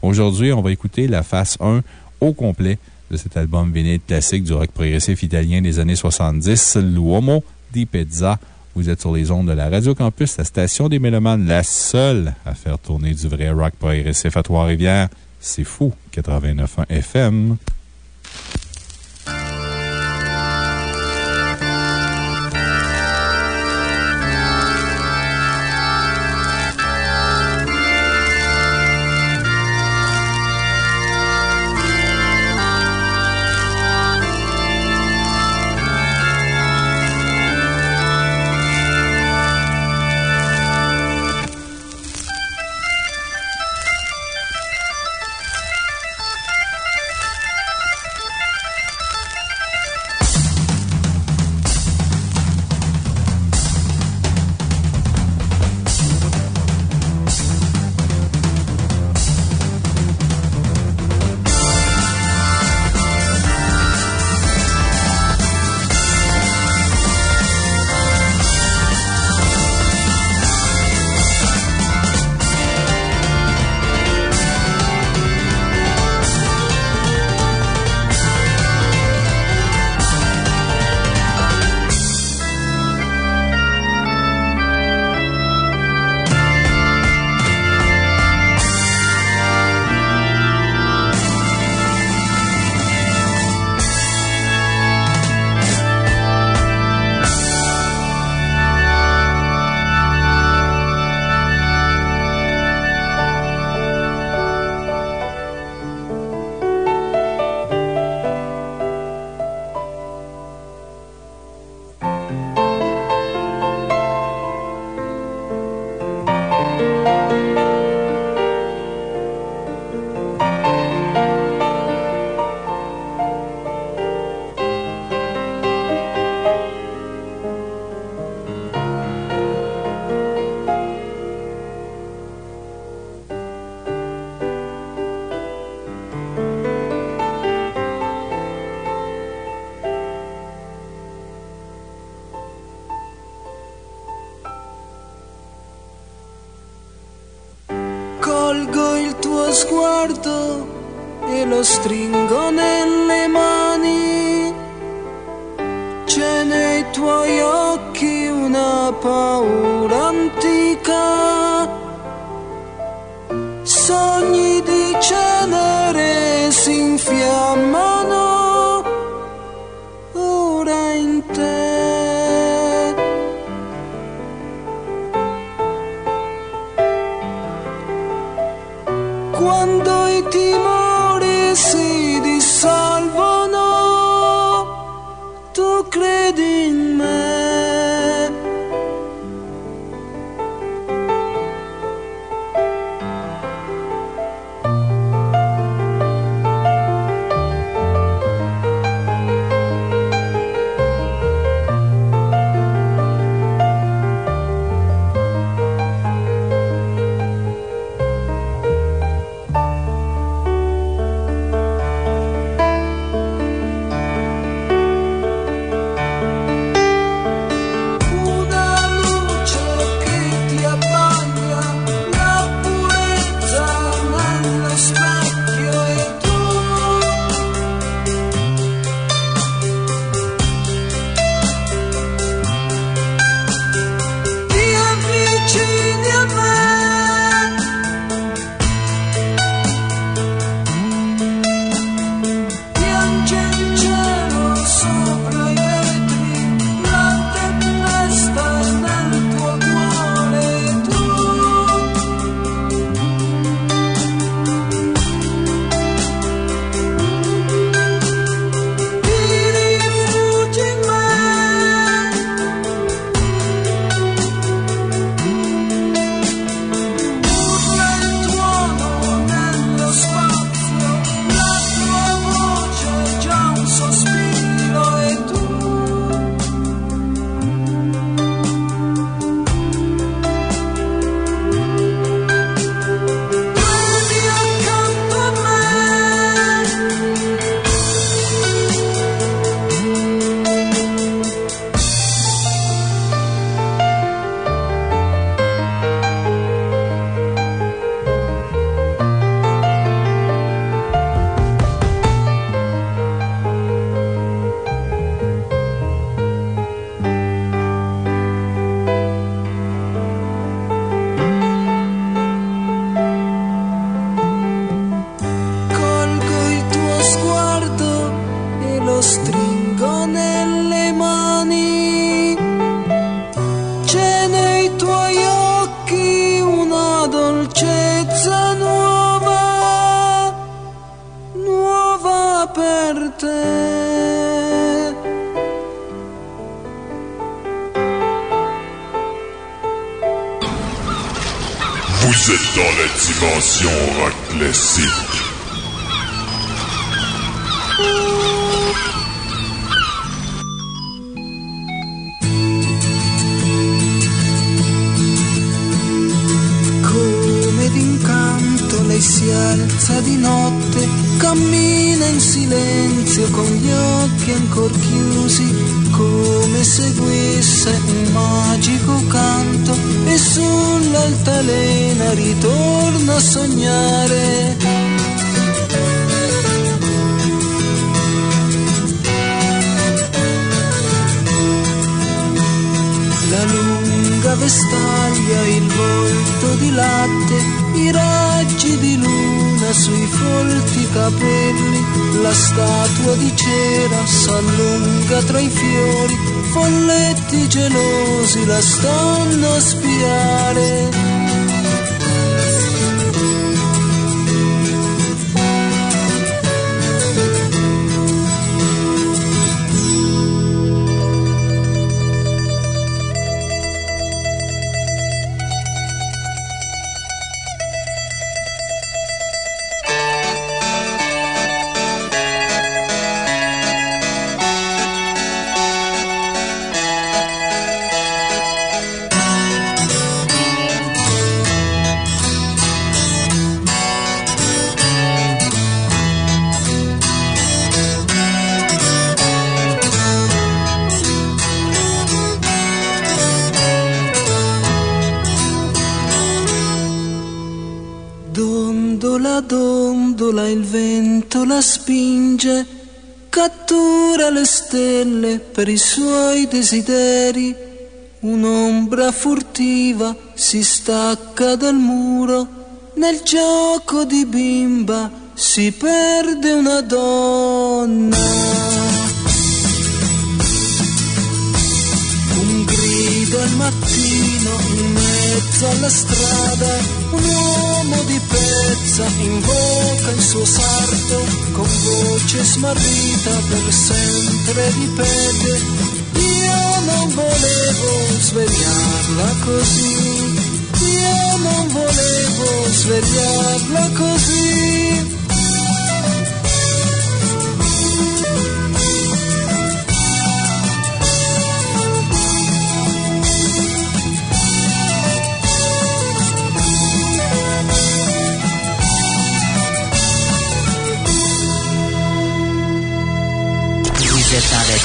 [SPEAKER 2] Aujourd'hui, on va écouter la face 1 au complet de cet album vinyle classique du rock progressif italien des années 70, L'Uomo di Pezza. Vous êtes sur les ondes de la Radio Campus, la station des Mélomanes, la seule à faire tourner du vrai rock progressif à Trois-Rivières. C'est fou, 89.1 FM.
[SPEAKER 22] Per i suoi desideri, un'ombra furtiva si stacca dal muro, nel gioco di bimba si perde una donna. Un grido al mattino in mezzo alla strada, un uomo di pezza invoca il suo sarto, con voce smarrita per sempre ripete, io non volevo svegliarla così, io non volevo svegliarla così.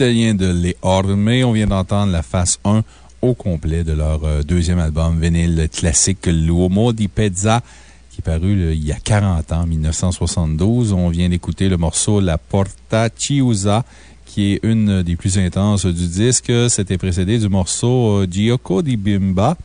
[SPEAKER 2] de Les Orme. On vient d'entendre la face 1 au complet de leur euh, deuxième album vinyle classique, L'Uomo di Pezza, qui est paru il y a 40 ans, en 1972. On vient d'écouter le morceau La Porta Chiusa, qui est une des plus intenses du disque. C'était précédé du morceau euh, Gioco di Bimba,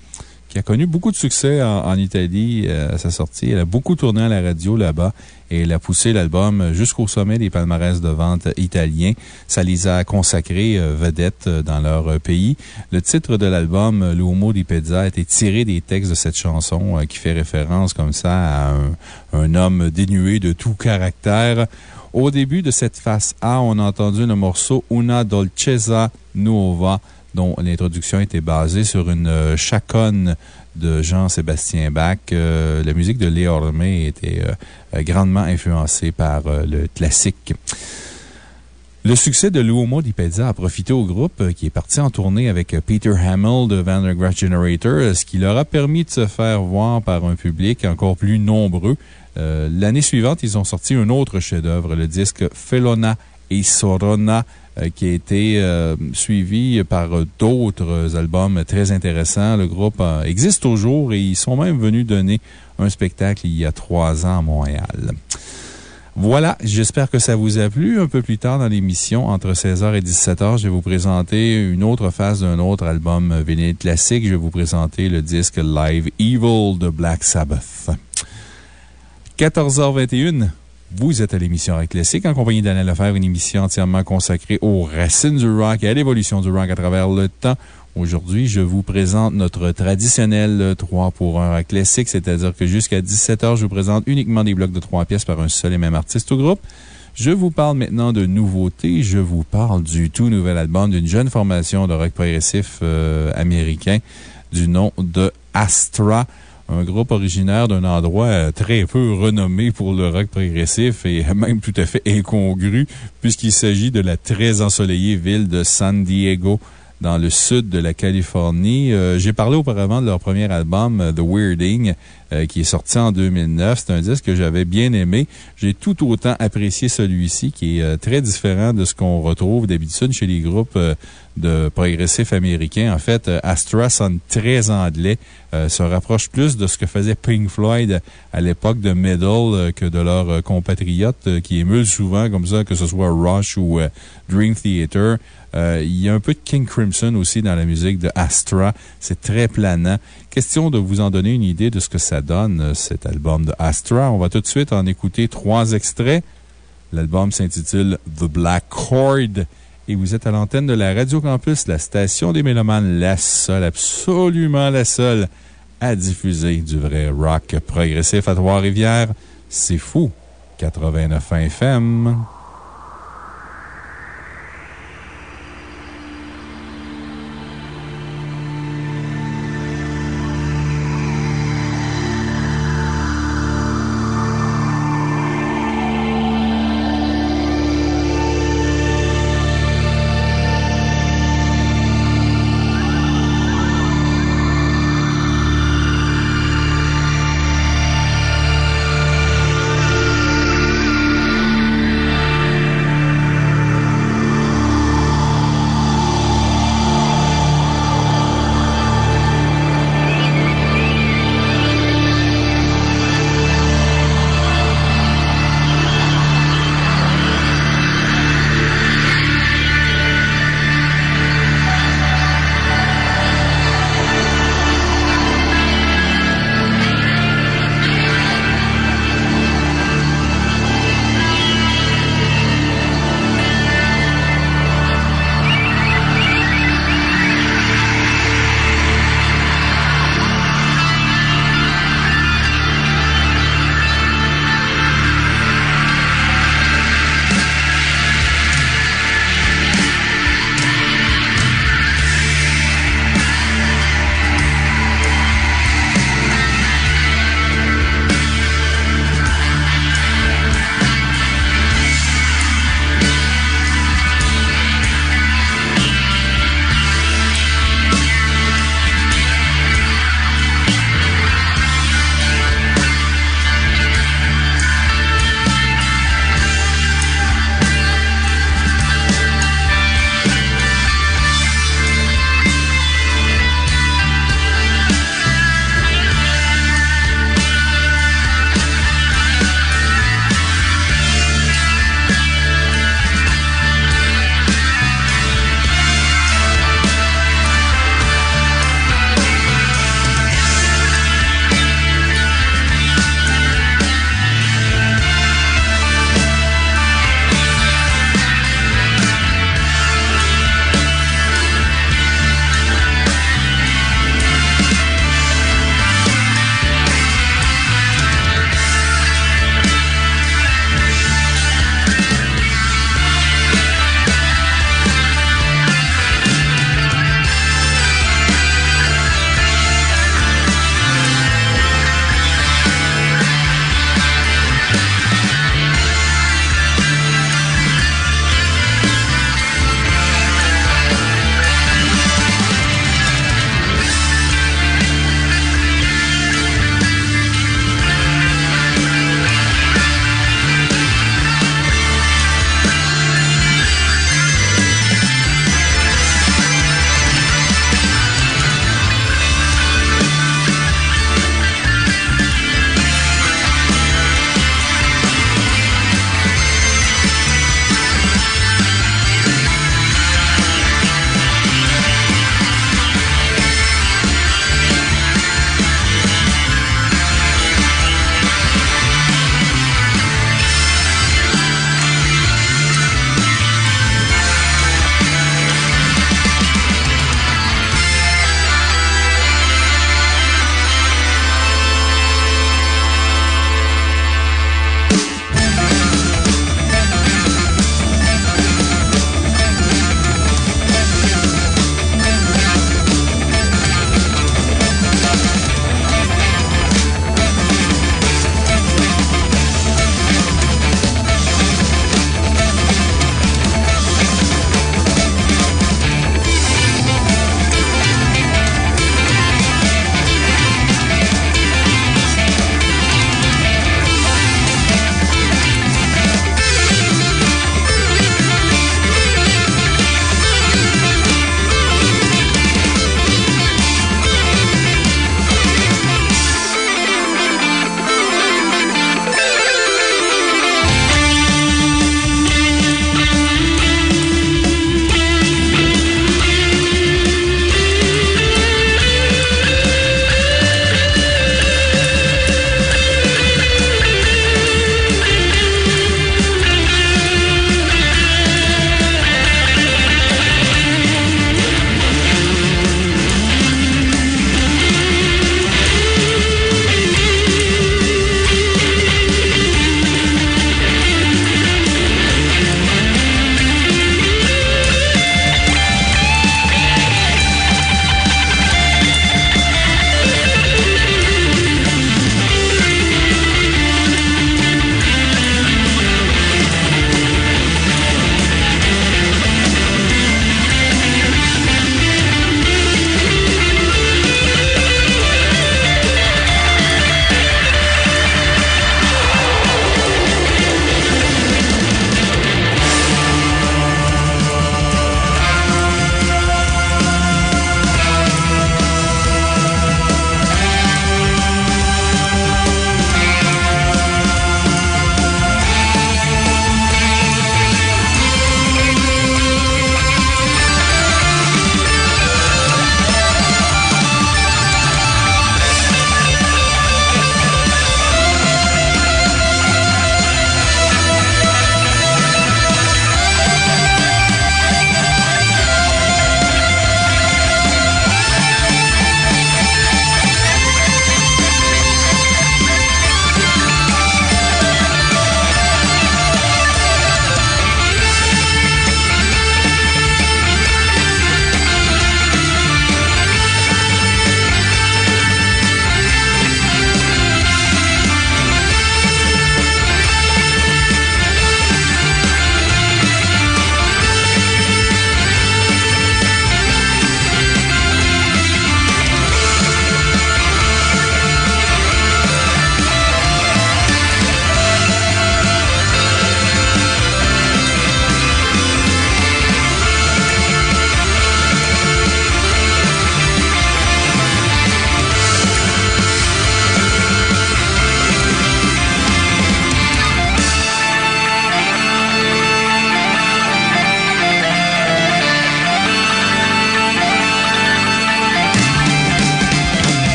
[SPEAKER 2] qui a connu beaucoup de succès en, Italie euh, à sa sortie. Elle a beaucoup tourné à la radio là-bas et elle a poussé l'album jusqu'au sommet des palmarès de vente italiens. Ça les a consacrés euh, vedettes euh, dans leur pays. Le titre de l'album, L'Uomo di Pezza, a été tiré des textes de cette chanson qui fait référence comme ça à un, un homme dénué de tout caractère. Au début de cette face A, on a entendu le morceau Una Dolcezza Nuova, dont l'introduction était basée sur une euh, chaconne de Jean-Sébastien Bach. Euh, la musique de Léo Ormé était euh, grandement influencée par le classique. Le succès de L'Uomo di Pezza a profité au groupe qui est parti en tournée avec Peter Hamill de Vandergraaf Generator, ce qui leur a permis de se faire voir par un public encore plus nombreux. L'année suivante, ils ont sorti un autre chef-d'œuvre, le disque Felona et Sorona, qui a été euh, suivi par euh, d'autres albums très intéressants. Le groupe euh, existe toujours et ils sont même venus donner un spectacle il y a trois ans à Montréal. Voilà, j'espère que ça vous a plu. Un peu plus tard dans l'émission, entre 16h et 17h, je vais vous présenter une autre phase d'un autre album euh, vinyle classique. Je vais vous présenter le disque Live Evil de Black Sabbath. 14h21. Vous êtes à l'émission Rock Classique en compagnie d'Alain Lefebvre, une émission entièrement consacrée aux racines du rock et à l'évolution du rock à travers le temps. Aujourd'hui, je vous présente notre traditionnel 3 pour 1 rock classique, c'est-à-dire que jusqu'à 17h, je vous présente uniquement des blocs de 3 pièces par un seul et même artiste ou groupe. Je vous parle maintenant de nouveautés. Je vous parle du tout nouvel album d'une jeune formation de rock progressif euh, américain du nom de Astra un groupe originaire d'un endroit euh, très peu renommé pour le rock progressif et même tout à fait incongru, puisqu'il s'agit de la très ensoleillée ville de San Diego, dans le sud de la Californie. Euh, J'ai parlé auparavant de leur premier album, euh, The Weirding, euh, qui est sorti en 2009. C'est un disque que j'avais bien aimé. J'ai tout autant apprécié celui-ci, qui est très différent de ce qu'on retrouve d'habitude chez les groupes de progressifs américains. En fait, Astra sonne très anglais, se rapproche plus de ce que faisait Pink Floyd à l'époque de Metal euh, que de leurs compatriotes qui émulent souvent comme ça, que ce soit Rush ou Dream Theater. Euh, il y a un peu de King Crimson aussi dans la musique de Astra. C'est très planant. Question de vous en donner une idée de ce que ça donne, euh, cet album de Astra. On va tout de suite en écouter trois extraits. L'album s'intitule The Black Chord. Et vous êtes à l'antenne de la Radio Campus, la station des Mélomanes, la seule, absolument la seule à diffuser du vrai rock progressif à Trois-Rivières. C'est fou. 89 FM.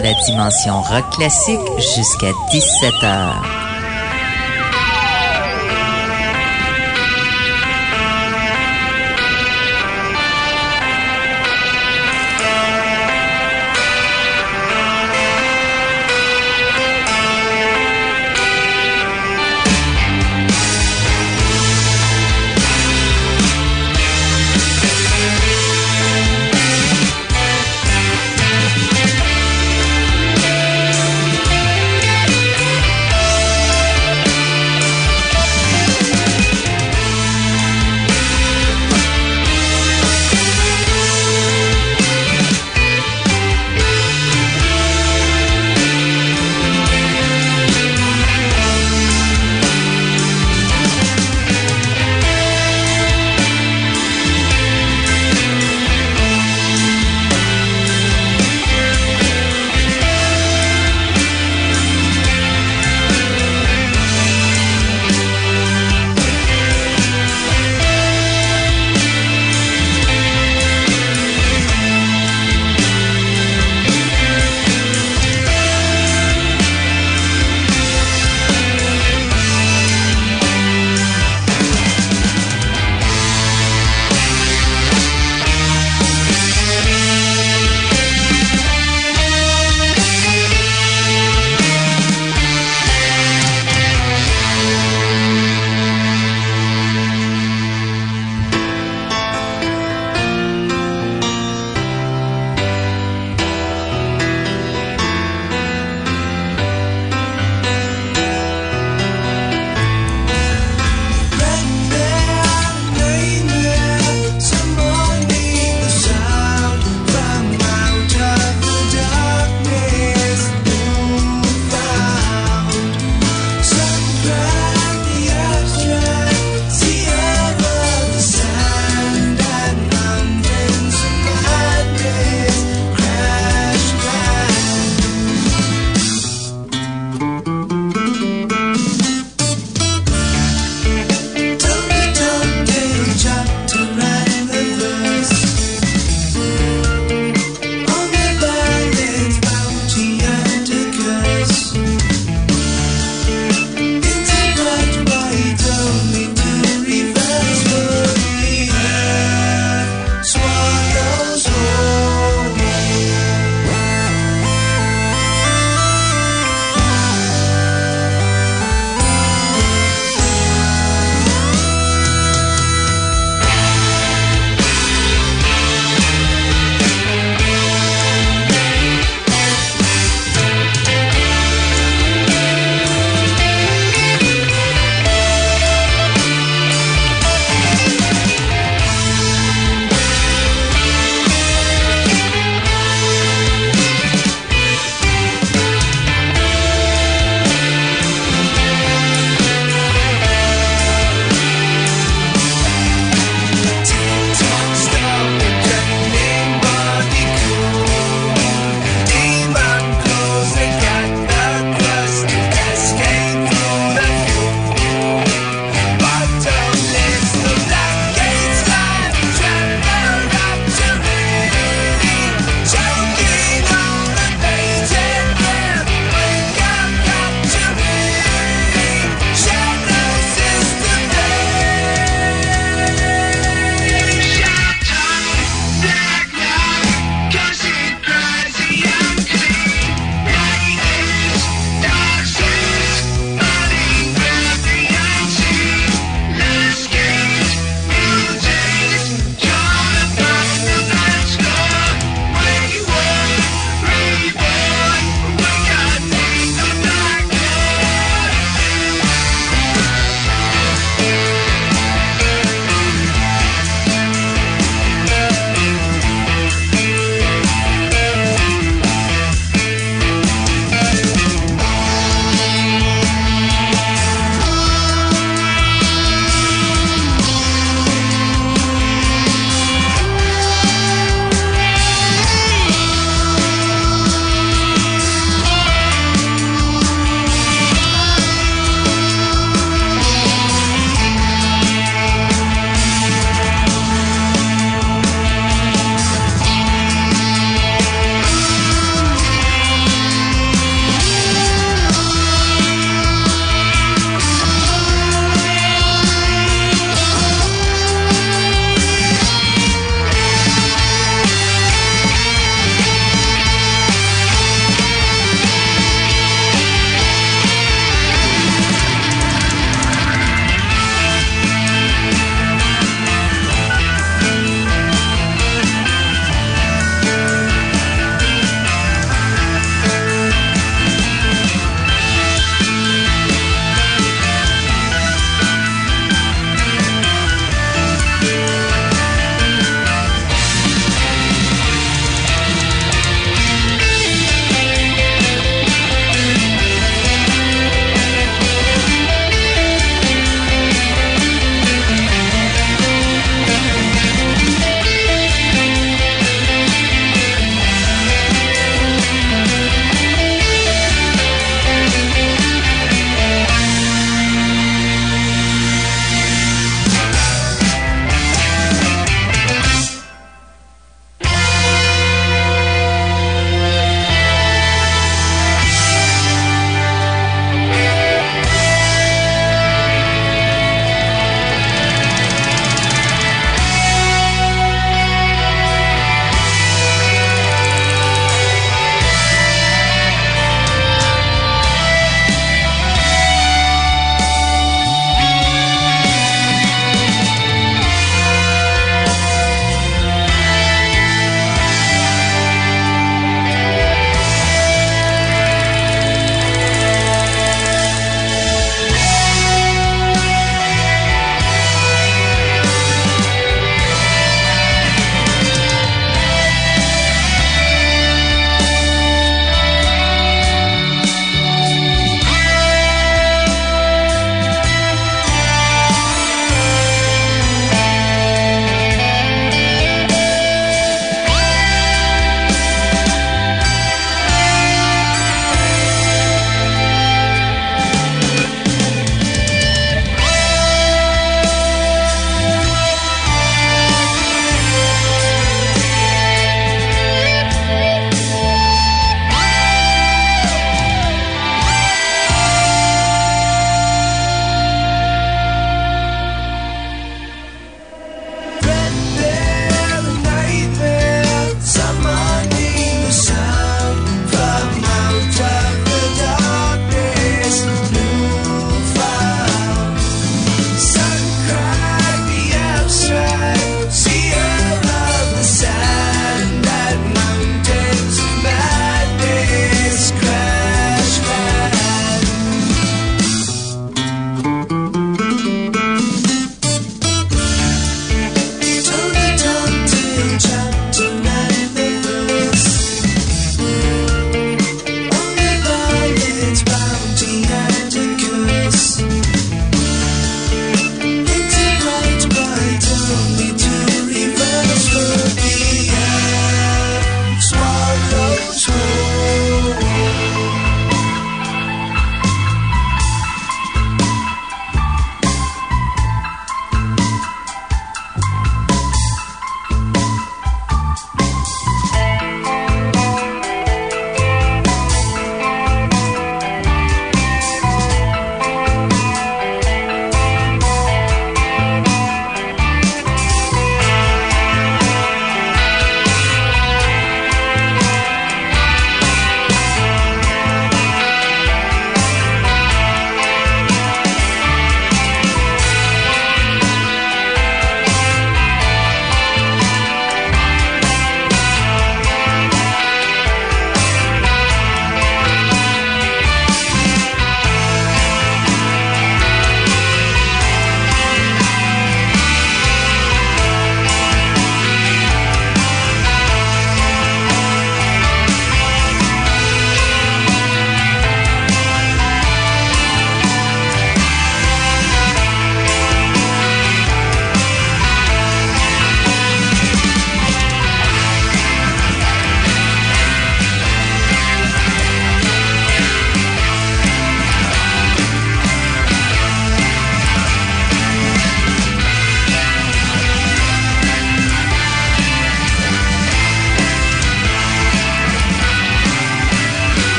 [SPEAKER 23] La dimension rock classique jusqu'à 17h.
[SPEAKER 24] Thank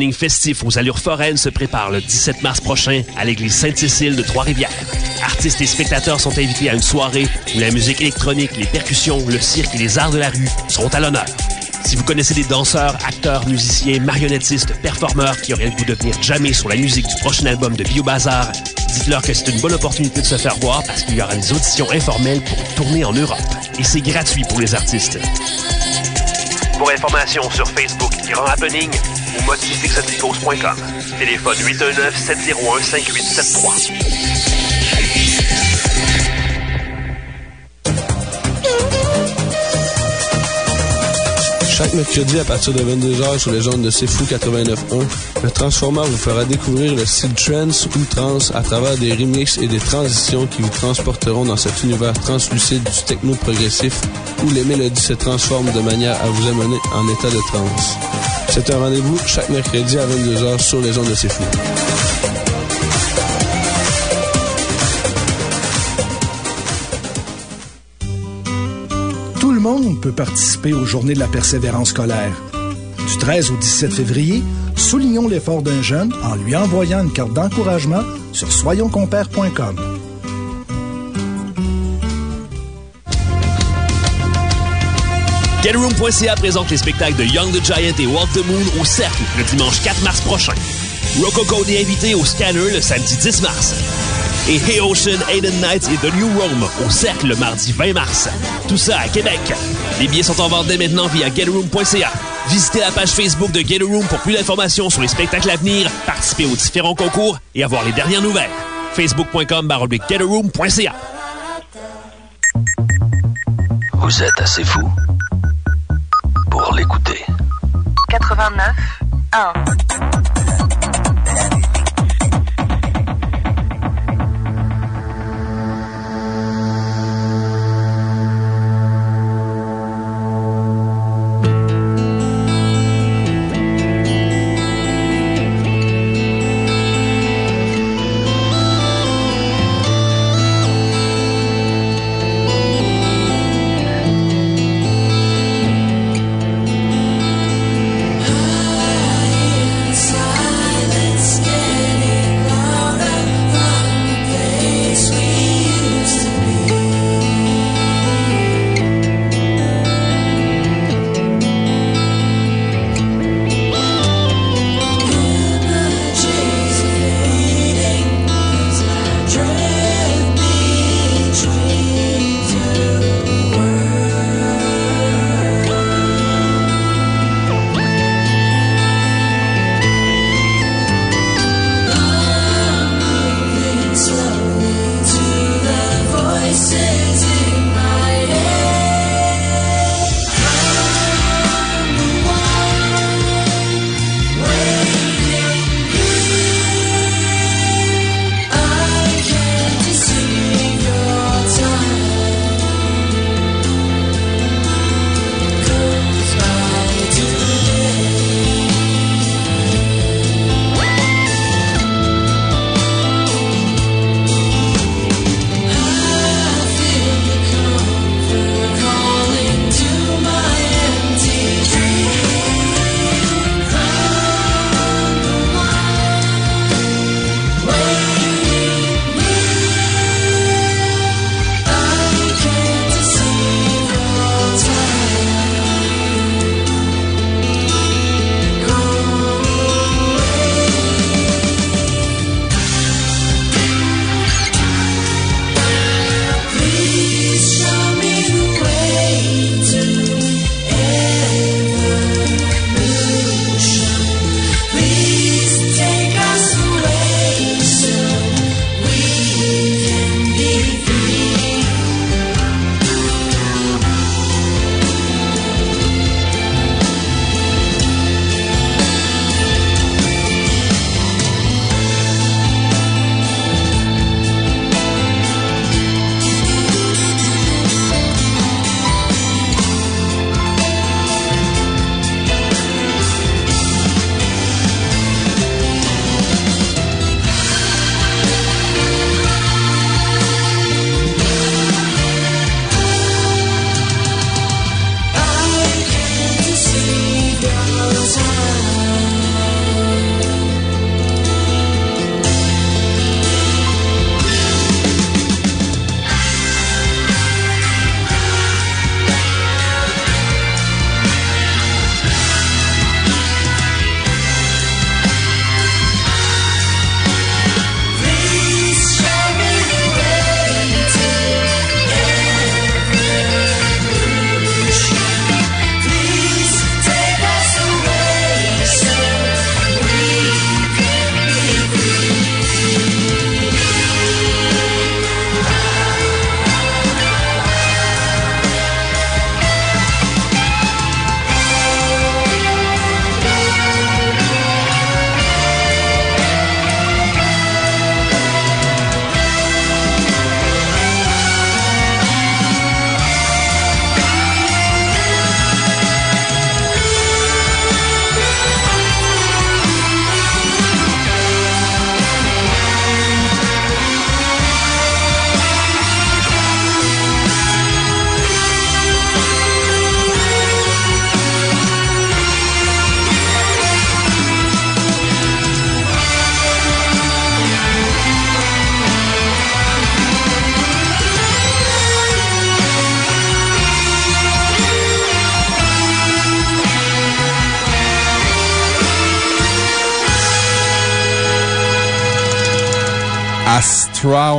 [SPEAKER 7] happening festif aux allures foraines se prépare le 17 mars prochain à l'église Sainte-Cécile de Trois-Rivières. Artistes et spectateurs sont invités à une soirée où la musique électronique, les percussions, le cirque et les arts de la rue seront à l'honneur. Si vous connaissez des danseurs, acteurs, musiciens, marionnettistes, performeurs qui auraient le goût de venir jammer sur la musique du prochain album de Bio Bazar, dites-leur que c'est une bonne opportunité de se faire voir parce qu'il y aura des auditions informelles pour une tournée en Europe. Et c'est gratuit pour les artistes. Pour information sur Facebook Grand Happening ou motifexoticos.com. Téléphone 819-701-5873.
[SPEAKER 25] Chaque mercredi à partir de 22h sur les ondes de C'est Fou 89.1, le Transformer vous fera découvrir le style trance ou trance à travers des remixes et des transitions qui vous transporteront dans cet univers translucide du techno progressif où les mélodies se transforment de manière à vous amener en état de trance. C'est un rendez-vous chaque mercredi à 22h sur les ondes de C'est Fou.
[SPEAKER 11] Tout le monde peut participer aux Journées de la persévérance scolaire. Du 13 au 17 février, soulignons l'effort d'un jeune en lui envoyant une carte d'encouragement sur soyonscompères.com.
[SPEAKER 7] GetRoom.ca présente les spectacles de Young the Giant et Walk the Moon au Cercle le dimanche 4 mars prochain. Rococo est invité au Scanner le samedi 10 mars. Et Hey Ocean, Aiden Knights et The New Rome au Cercle le mardi 20 mars. Tout ça à Québec. Les billets sont en vente dès maintenant via GetRoom.ca. Visitez la page Facebook de Get a Room pour plus d'informations sur les spectacles à venir, participer aux différents concours et avoir les dernières nouvelles. Facebook.com baroblique
[SPEAKER 6] Vous êtes assez fou l'écouter.
[SPEAKER 16] 89 1.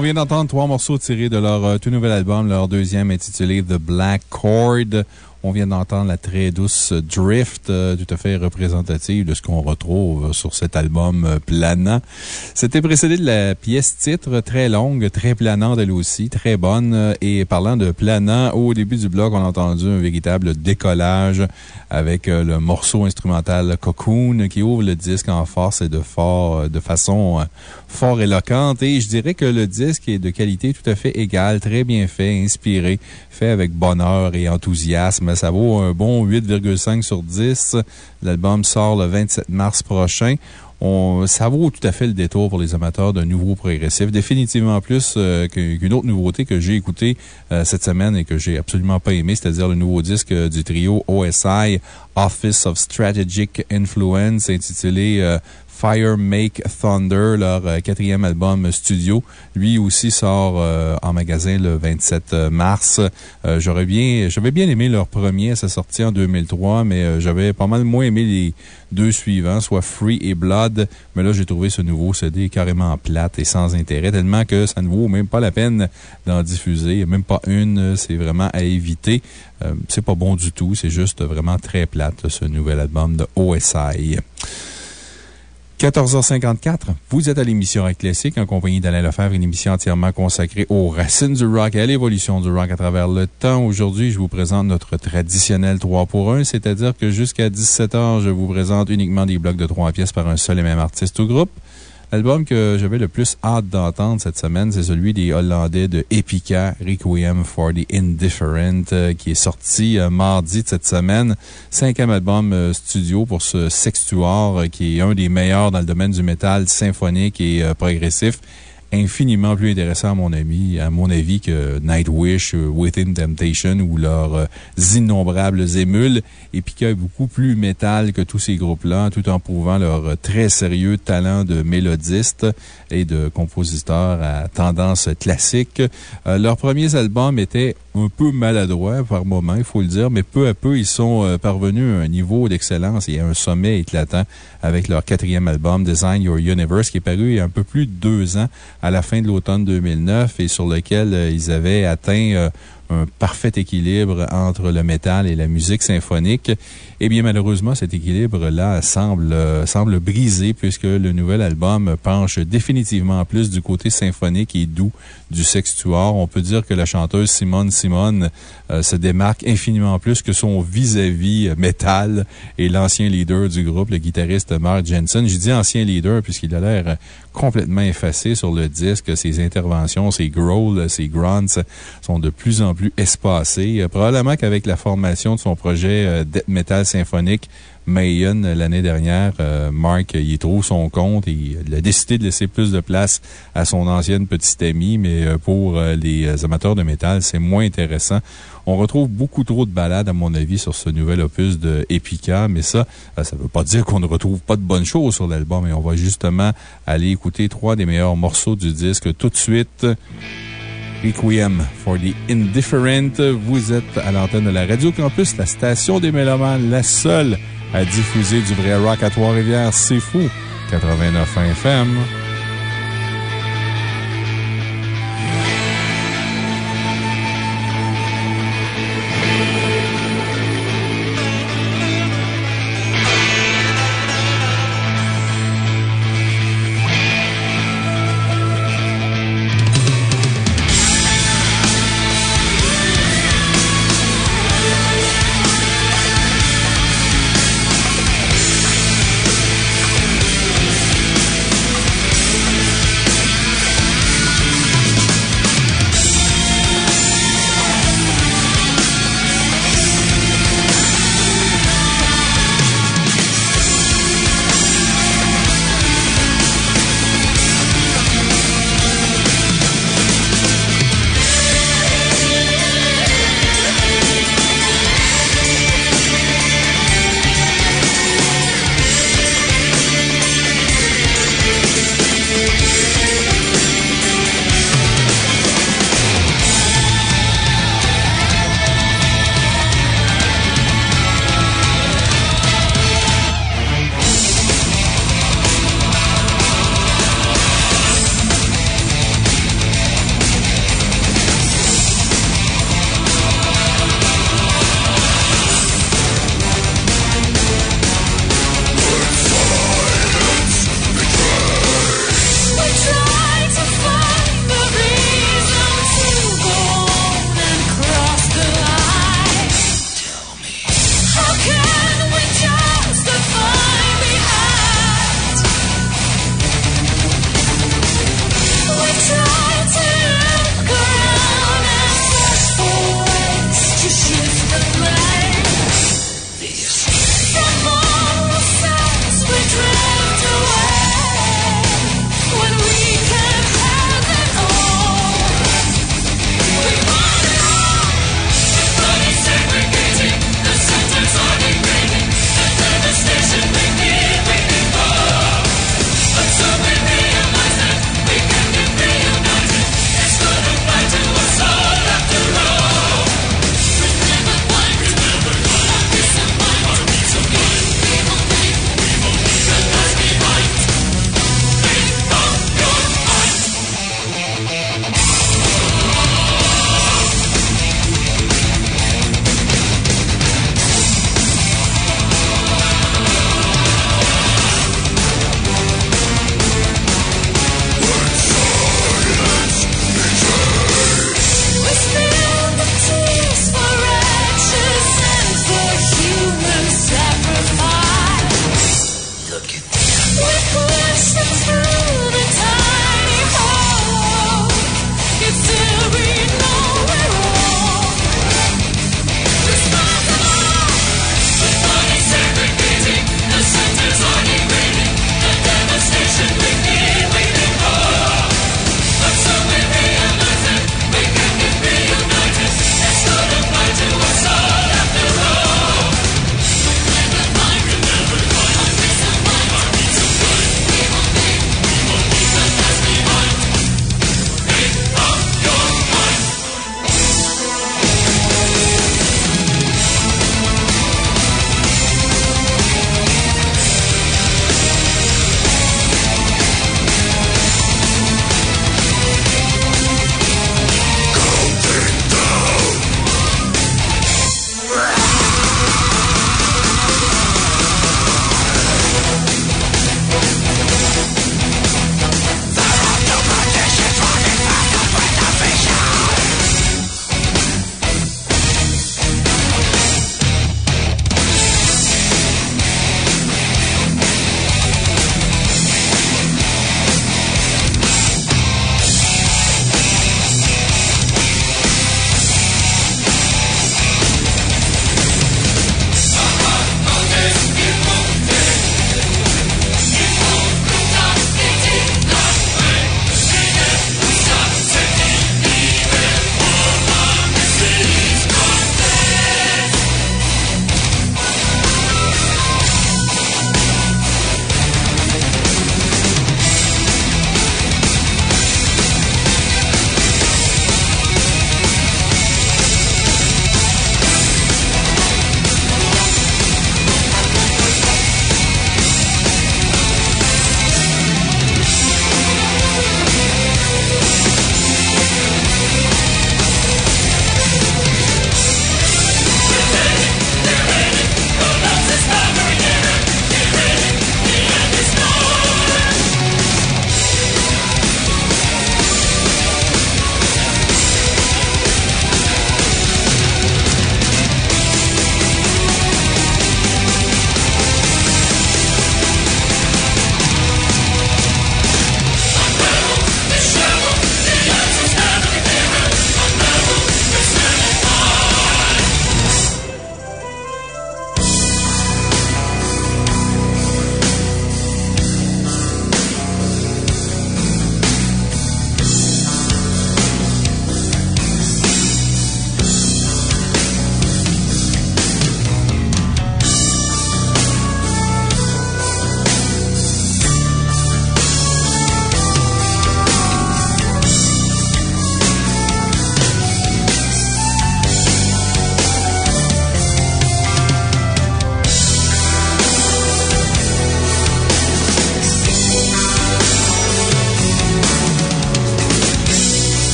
[SPEAKER 2] On vient d'entendre trois morceaux tirés de leur euh, tout nouvel album, leur deuxième intitulé The Black Chord. On vient d'entendre la très douce Drift, euh, tout à fait représentative de ce qu'on retrouve sur cet album euh, planant. C'était précédé de la pièce titre, très longue, très planante elle aussi, très bonne. Et parlant de planant, au début du bloc, on a entendu un véritable décollage avec le morceau instrumental Cocoon qui ouvre le disque en force et de, fort, de façon fort éloquente. Et je dirais que le disque est de qualité tout à fait égale, très bien fait, inspiré, fait avec bonheur et enthousiasme. Ça vaut un bon 8,5 sur 10. L'album sort le 27 mars prochain. On, ça vaut tout à fait le détour pour les amateurs de nouveaux progressifs. Définitivement plus euh, qu'une autre nouveauté que j'ai écoutée euh, cette semaine et que j'ai absolument pas aimé, c'est-à-dire le nouveau disque euh, du trio OSI, Office of Strategic Influence, intitulé Fire Make Thunder, leur euh, quatrième album studio. Lui aussi sort euh, en magasin le 27 mars. Euh, J'aurais bien, j'avais bien aimé leur premier à sa sortie en 2003, mais j'avais pas mal moins aimé les deux suivants, soit Free et Blood. Mais là, j'ai trouvé ce nouveau CD carrément plate et sans intérêt, tellement que ça ne vaut même pas la peine d'en diffuser. Même pas une. C'est vraiment à éviter. C'est pas bon du tout. C'est juste vraiment très plate, ce nouvel album de OSI. 14h54, vous êtes à l'émission Rock Classique en compagnie d'Alain Lefebvre, une émission entièrement consacrée aux racines du rock et à l'évolution du rock à travers le temps. Aujourd'hui, je vous présente notre traditionnel 3 pour 1, c'est-à-dire que jusqu'à 17h, je vous présente uniquement des blocs de 3 pièces par un seul et même artiste ou groupe. L'album que j'avais le plus hâte d'entendre cette semaine, c'est celui des Hollandais de Epica, Requiem for the Indifferent, euh, qui est sorti euh, mardi de cette semaine. Cinquième album euh, studio pour ce sextuor, qui est un des meilleurs dans le domaine du métal symphonique et progressif infiniment plus intéressant à mon avis, à mon avis que Nightwish, euh, Within Temptation ou leurs euh, innombrables émules. Epica est beaucoup plus métal que tous ces groupes-là, tout en prouvant leur euh, très sérieux talent de mélodiste et de compositeur à tendance classique. Leurs premiers albums étaient un peu maladroits par moments, il faut le dire, mais peu à peu, ils sont parvenus à un niveau d'excellence et à un sommet éclatant avec leur quatrième album, Design Your Universe, qui est paru il y a un peu plus de deux ans, à la fin de l'automne 2009, et sur lequel euh, ils avaient atteint euh, un parfait équilibre entre le métal et la musique symphonique. Eh bien, malheureusement, cet équilibre-là semble, euh, semble brisé puisque le nouvel album penche définitivement plus du côté symphonique et doux du sextuor. On peut dire que la chanteuse Simone Simone se démarque infiniment plus que son vis-à-vis euh, métal et l'ancien leader du groupe, le guitariste Mark Jensen. Je dis ancien leader puisqu'il a l'air complètement effacé sur le disque. Ses interventions, ses growls, ses grunts sont de plus en plus espacés. Euh, Probablement qu'avec la formation de son projet euh, Death Metal Symphonique, Mayen l'année dernière, euh, Mark y trouve son compte il a décidé de laisser plus de place à son ancienne petite amie, mais euh, pour euh, les amateurs de métal, c'est moins intéressant. On retrouve beaucoup trop de balades, à mon avis, sur ce nouvel opus de Epica, mais ça, ça ne veut pas dire qu'on ne retrouve pas de bonnes choses sur l'album et on va justement aller écouter trois des meilleurs morceaux du disque tout de suite. Requiem for the Indifferent. Vous êtes à l'antenne de la Radio Campus, la station des Mélomanes, la seule à diffuser du vrai rock à Trois-Rivières. C'est fou. 89 FM.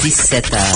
[SPEAKER 26] 17h.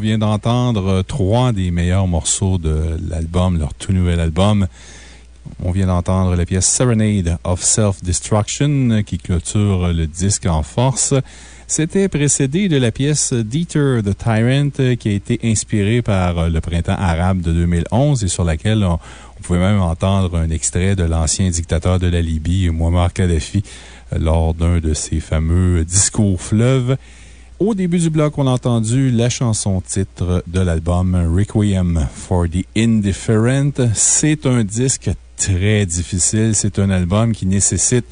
[SPEAKER 2] Vient d'entendre euh, trois des meilleurs morceaux de l'album, leur tout nouvel album. On vient d'entendre la pièce Serenade of Self-Destruction euh, qui clôture le disque en force. C'était précédé de la pièce Dieter the Tyrant euh, qui a été inspirée par euh, le printemps arabe de 2011 et sur laquelle on, on pouvait même entendre un extrait de l'ancien dictateur de la Libye, Muammar Kadhafi, euh, lors d'un de ses fameux discours fleuves. Au début du bloc, on a entendu la chanson titre de l'album Requiem for the Indifferent. C'est un disque très difficile. C'est un album qui nécessite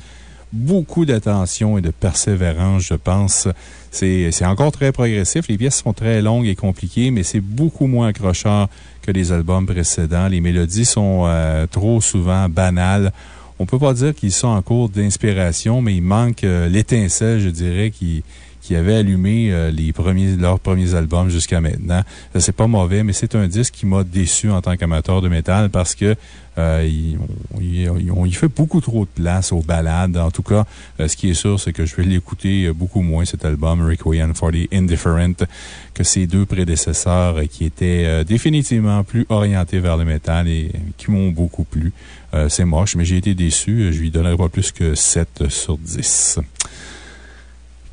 [SPEAKER 2] beaucoup d'attention et de persévérance, je pense. C'est encore très progressif. Les pièces sont très longues et compliquées, mais c'est beaucoup moins accrocheur que les albums précédents. Les mélodies sont euh, trop souvent banales. On peut pas dire qu'ils sont en cours d'inspiration, mais il manque euh, l'étincelle, je dirais, qui, qui avait allumé euh, les premiers, leurs premiers albums jusqu'à maintenant. C'est pas mauvais, mais c'est un disque qui m'a déçu en tant qu'amateur de métal parce que euh, y fait beaucoup trop de place aux balades. En tout cas, euh, ce qui est sûr, c'est que je vais l'écouter euh, beaucoup moins, cet album Requiem for the Indifferent, que ses deux prédécesseurs qui étaient définitivement plus orientés vers le métal et qui m'ont beaucoup plu. C'est moche, mais j'ai été déçu. Je lui donnerai pas plus que 7 sur 10.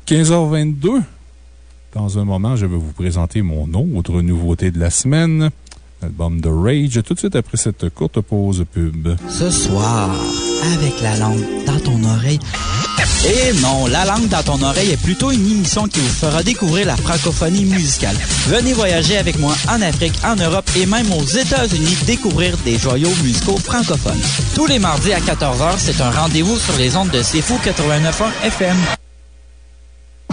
[SPEAKER 2] 15h22. Dans un moment, je vais vous présenter mon autre nouveauté de la semaine, l'album The Rage, tout de suite après cette courte pause pub.
[SPEAKER 18] Ce soir, avec la langue dans ton oreille. Et non, la langue dans ton oreille est plutôt une émission qui vous fera découvrir la francophonie musicale. Venez voyager avec moi en Afrique, en Europe et même aux États-Unis découvrir des joyaux musicaux francophones. Tous les mardis à 14h, c'est un rendez-vous sur les ondes de C'est Fou 89.1 FM.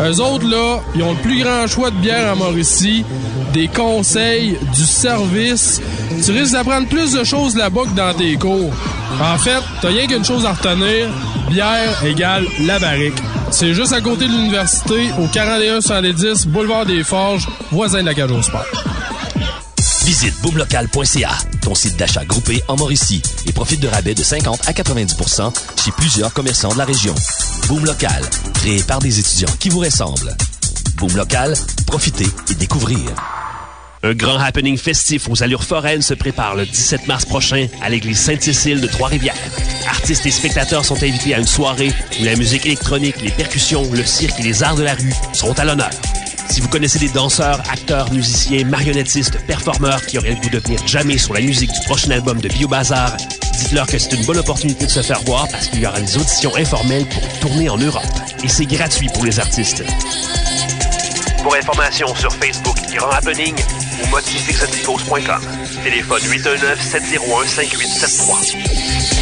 [SPEAKER 21] Eux autres, là, ils ont le plus grand choix de bière en Mauricie, des conseils, du service. Tu risques d'apprendre plus de choses là-bas que dans tes cours. En fait, t'as rien qu'une chose à retenir. Bière égale la barrique. C'est juste à côté de l'université, au 41-110, boulevard des Forges, voisin de la Cage au Sport.
[SPEAKER 6] Visite boomlocal.ca, ton site d'achat groupé en Mauricie, et profite de rabais de 50 à 90% chez plusieurs commerçants de la région. Boom Local, créé par des étudiants qui vous ressemblent. Boom Local, profitez et découvrez.
[SPEAKER 7] Un grand happening festif aux allures foraines se prépare le 17 mars prochain à l'église Sainte-Cécile de Trois-Rivières. Artistes et spectateurs sont invités à une soirée où la musique électronique, les percussions, le cirque et les arts de la rue seront à l'honneur. Si vous connaissez des danseurs, acteurs, musiciens, marionnettistes, performeurs qui auraient le goût de venir jamais sur la musique du prochain album de Biobazar, Dites-leur que c'est une bonne opportunité de se faire voir parce qu'il y aura des auditions informelles pour tourner en Europe. Et c'est gratuit pour les artistes. Pour information sur Facebook Grand Happening ou motifexoticos.com. Téléphone 819-701-5873.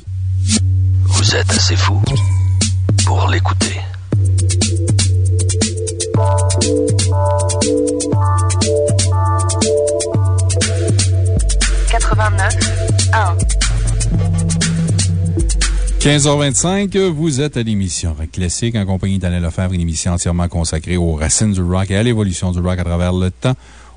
[SPEAKER 6] Vous êtes assez fou pour l'écouter.
[SPEAKER 16] Quatre-vingt-neuf, un.
[SPEAKER 2] 15h25, vous êtes à l'émission Rock Classique en compagnie d'Alain Lefebvre, une émission entièrement consacrée aux racines du rock et à l'évolution du rock à travers le temps.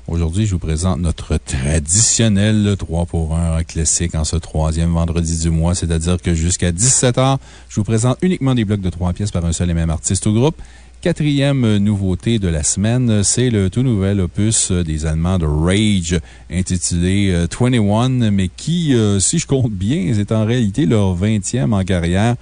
[SPEAKER 2] Aujourd'hui, je vous présente notre traditionnel 3 pour 1 Rock Classique en ce troisième vendredi du mois, c'est-à-dire que jusqu'à 17h, je vous présente uniquement des blocs de trois pièces par un seul et même artiste ou groupe. Quatrième nouveauté de la semaine, c'est le tout nouvel opus des Allemands de Rage, intitulé euh, 21, mais qui, euh, si je compte bien, est en réalité leur 20e en carrière.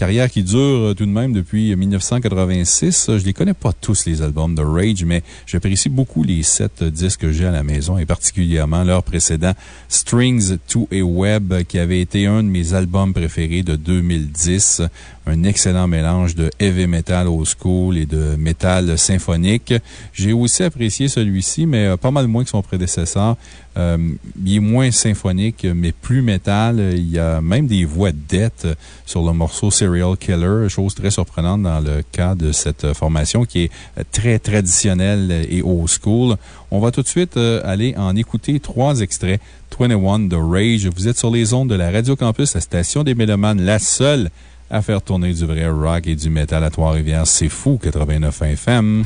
[SPEAKER 2] Carrière qui dure euh, tout de même depuis 1986. Je les connais pas tous, les albums de Rage, mais j'apprécie beaucoup les sept disques que j'ai à la maison et particulièrement leur précédent Strings to a Web, qui avait été un de mes albums préférés de 2010 un excellent mélange de heavy metal old school et de metal symphonique. J'ai aussi apprécié celui-ci, mais euh, pas mal moins que son prédécesseur. Euh, il est moins symphonique, mais plus métal. Il y a même des voix dettes sur le morceau Serial Killer, chose très surprenante dans le cas de cette formation qui est très traditionnelle et old school. On va tout de suite euh, aller en écouter trois extraits. 21 de Rage. Vous êtes sur les ondes de la Radio Campus, la station des Mélomanes, la seule à faire tourner du vrai rock et du métal à Trois-Rivières. C'est fou, 89 FM.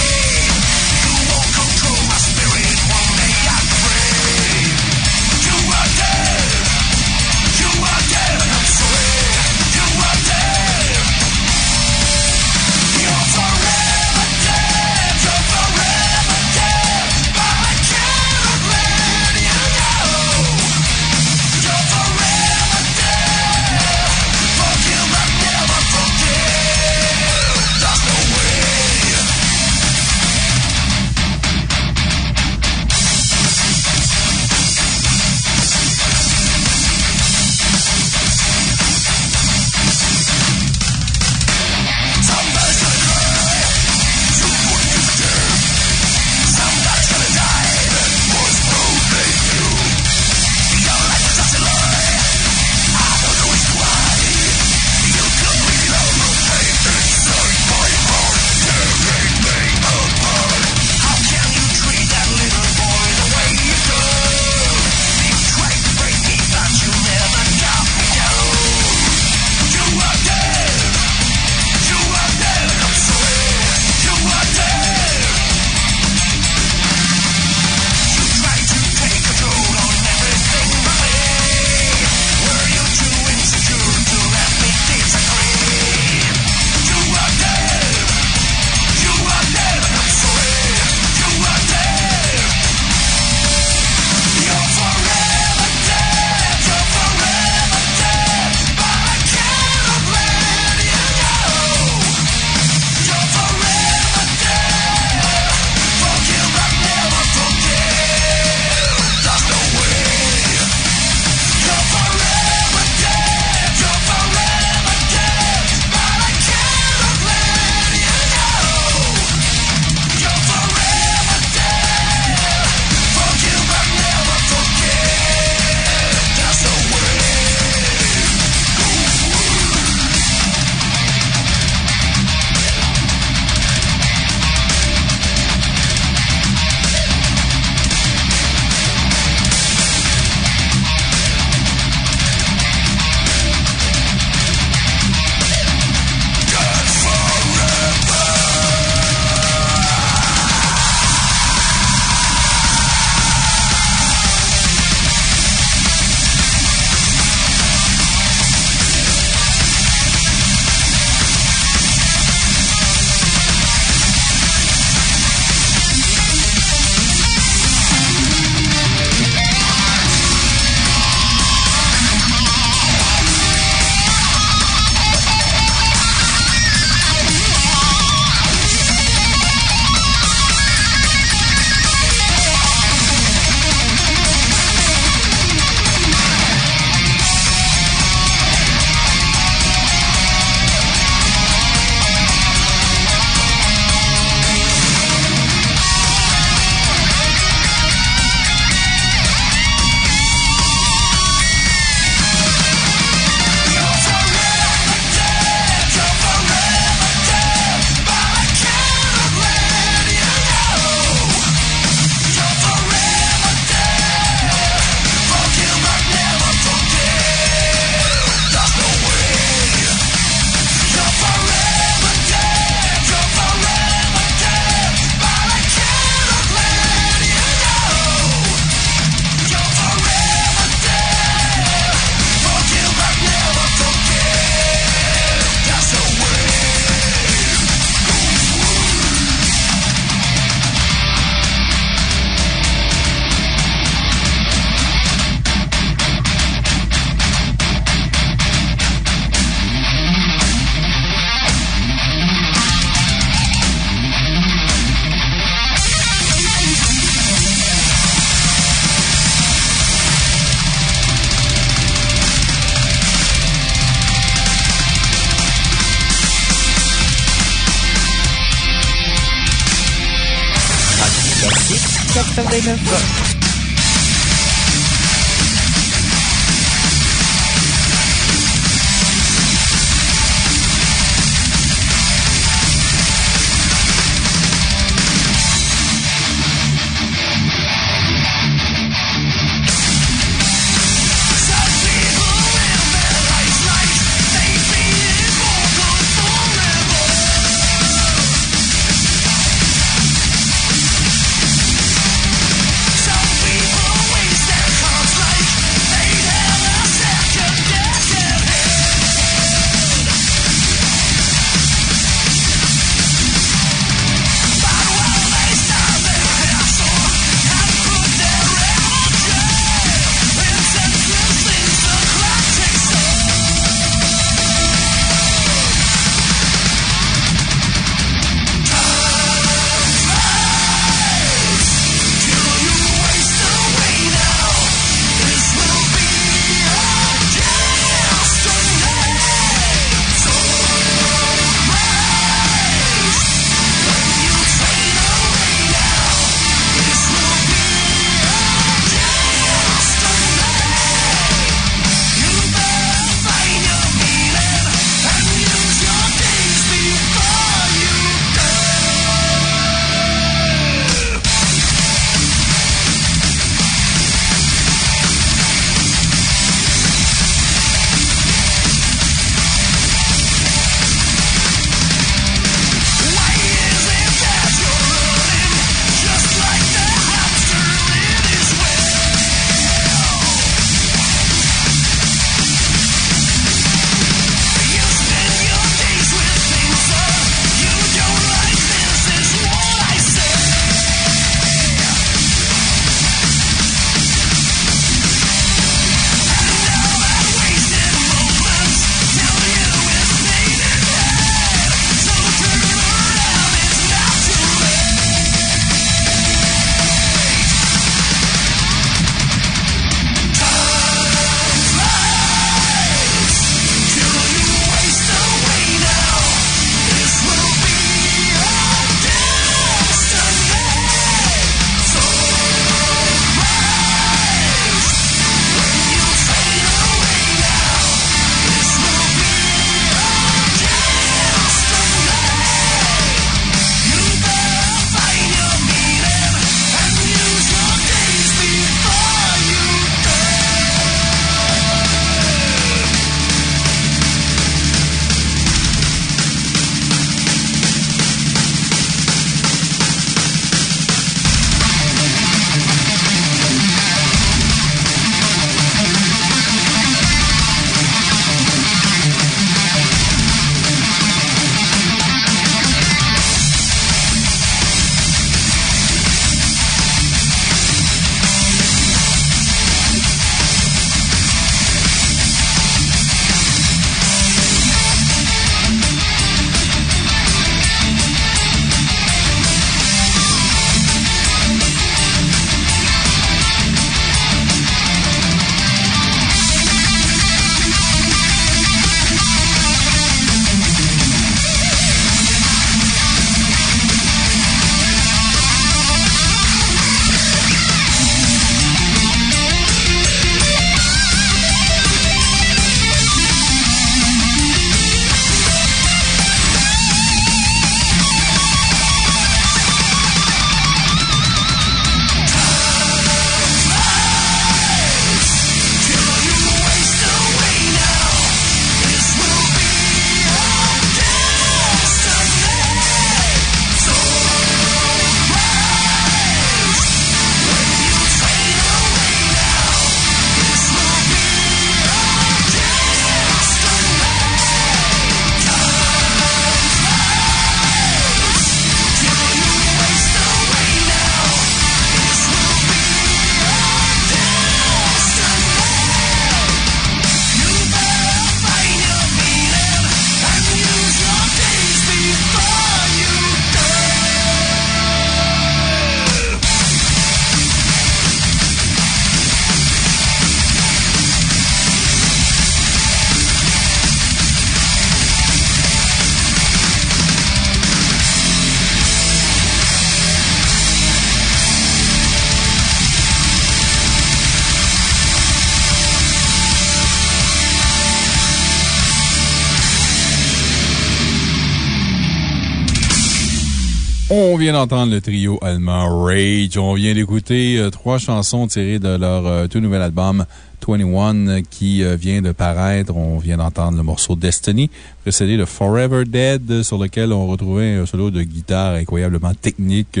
[SPEAKER 2] D'entendre le trio allemand Rage. On vient d'écouter euh, trois chansons tirées de leur euh, tout nouvel album 21 euh, qui euh, vient de paraître. On vient d'entendre le morceau Destiny, précédé de Forever Dead, sur lequel on retrouvait un solo de guitare incroyablement technique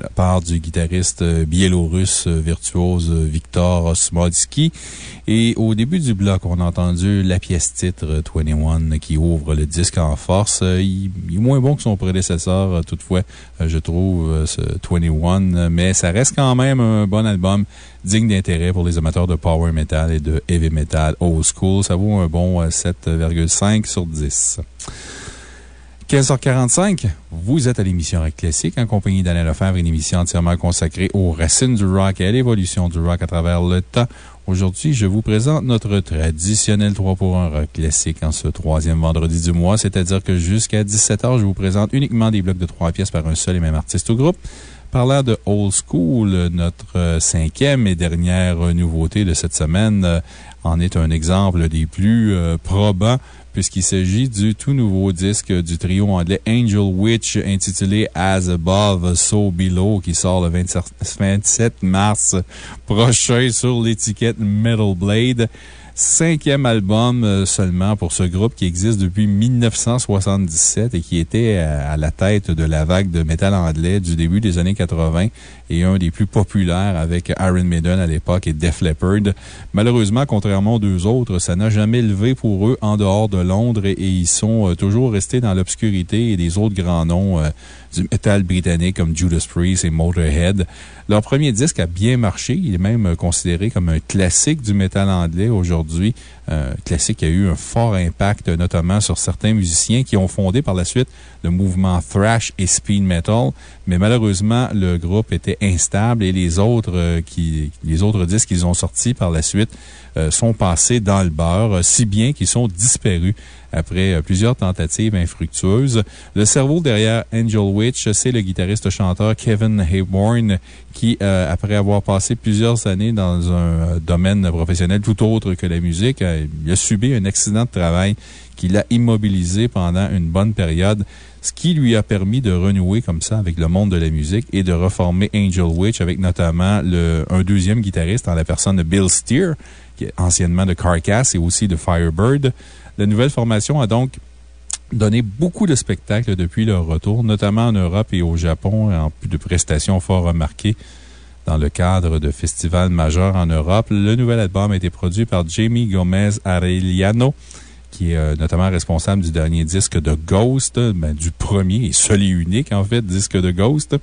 [SPEAKER 2] la part du guitariste euh, biélorusse euh, virtuose euh, Viktor Osmodsky. Et au début du bloc, on a entendu la pièce titre euh, 21 qui ouvre le disque en force. Il, il est moins bon que son prédécesseur, toutefois, je trouve, ce 21, mais ça reste quand même un bon album digne d'intérêt pour les amateurs de power metal et de heavy metal old school. Ça vaut un bon euh, 7,5 sur 10. 15h45, vous êtes à l'émission Rock Classique en compagnie d'Alain Lefebvre, une émission entièrement consacrée aux racines du rock et à l'évolution du rock à travers le temps. Aujourd'hui, je vous présente notre traditionnel 3 pour 1 rock classique en ce troisième vendredi du mois, c'est-à-dire que jusqu'à 17h, je vous présente uniquement des blocs de trois pièces par un seul et même artiste ou groupe. Parlant de Old School, notre cinquième et dernière nouveauté de cette semaine euh, en est un exemple des plus euh, probants puisqu'il s'agit du tout nouveau disque du trio anglais Angel Witch intitulé As Above, So Below qui sort le 27 27 mars prochain sur l'étiquette Metal Blade. Cinquième album euh, seulement pour ce groupe qui existe depuis 1977 et qui était à, à la tête de la vague de métal anglais du début des années 80 et un des plus populaires avec Iron Maiden à l'époque et Def Leppard. Malheureusement, contrairement aux deux autres, ça n'a jamais levé pour eux en dehors de Londres et, ils sont euh, toujours restés dans l'obscurité et des autres grands noms euh, du métal britannique comme Judas Priest et Motorhead. Leur premier disque a bien marché. Il est même considéré comme un classique du métal anglais aujourd'hui. Un classique a eu un fort impact, notamment sur certains musiciens qui ont fondé par la suite le mouvement thrash et speed metal. Mais malheureusement, le groupe était instable et les autres, euh, qui, les autres disques qu'ils ont sortis par la suite euh, sont passés dans le beurre, euh, si bien qu'ils sont disparus après euh, plusieurs tentatives infructueuses. Le cerveau derrière Angel Witch, c'est le guitariste-chanteur Kevin Hayborn qui, euh, après avoir passé plusieurs années dans un euh, domaine professionnel tout autre que la musique, euh, a subi un accident de travail qui l'a immobilisé pendant une bonne période ce qui lui a permis de renouer comme ça avec le monde de la musique et de reformer Angel Witch avec notamment un deuxième guitariste en la personne de Bill Steer, qui est anciennement de Carcass et aussi de Firebird. La nouvelle formation a donc donné beaucoup de spectacles depuis leur retour, notamment en Europe et au Japon, en plus de prestations fort remarquées dans le cadre de festivals majeurs en Europe. Le nouvel album a été produit par Jamie Gomez Arellano, qui est euh, notamment responsable du dernier disque de Ghost, ben, du premier et seul et unique, en fait, disque de Ghost.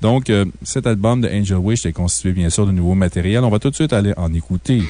[SPEAKER 2] Donc, euh, cet album de Angel Wish est constitué, bien sûr, de nouveau matériel. On va tout de suite aller en écouter.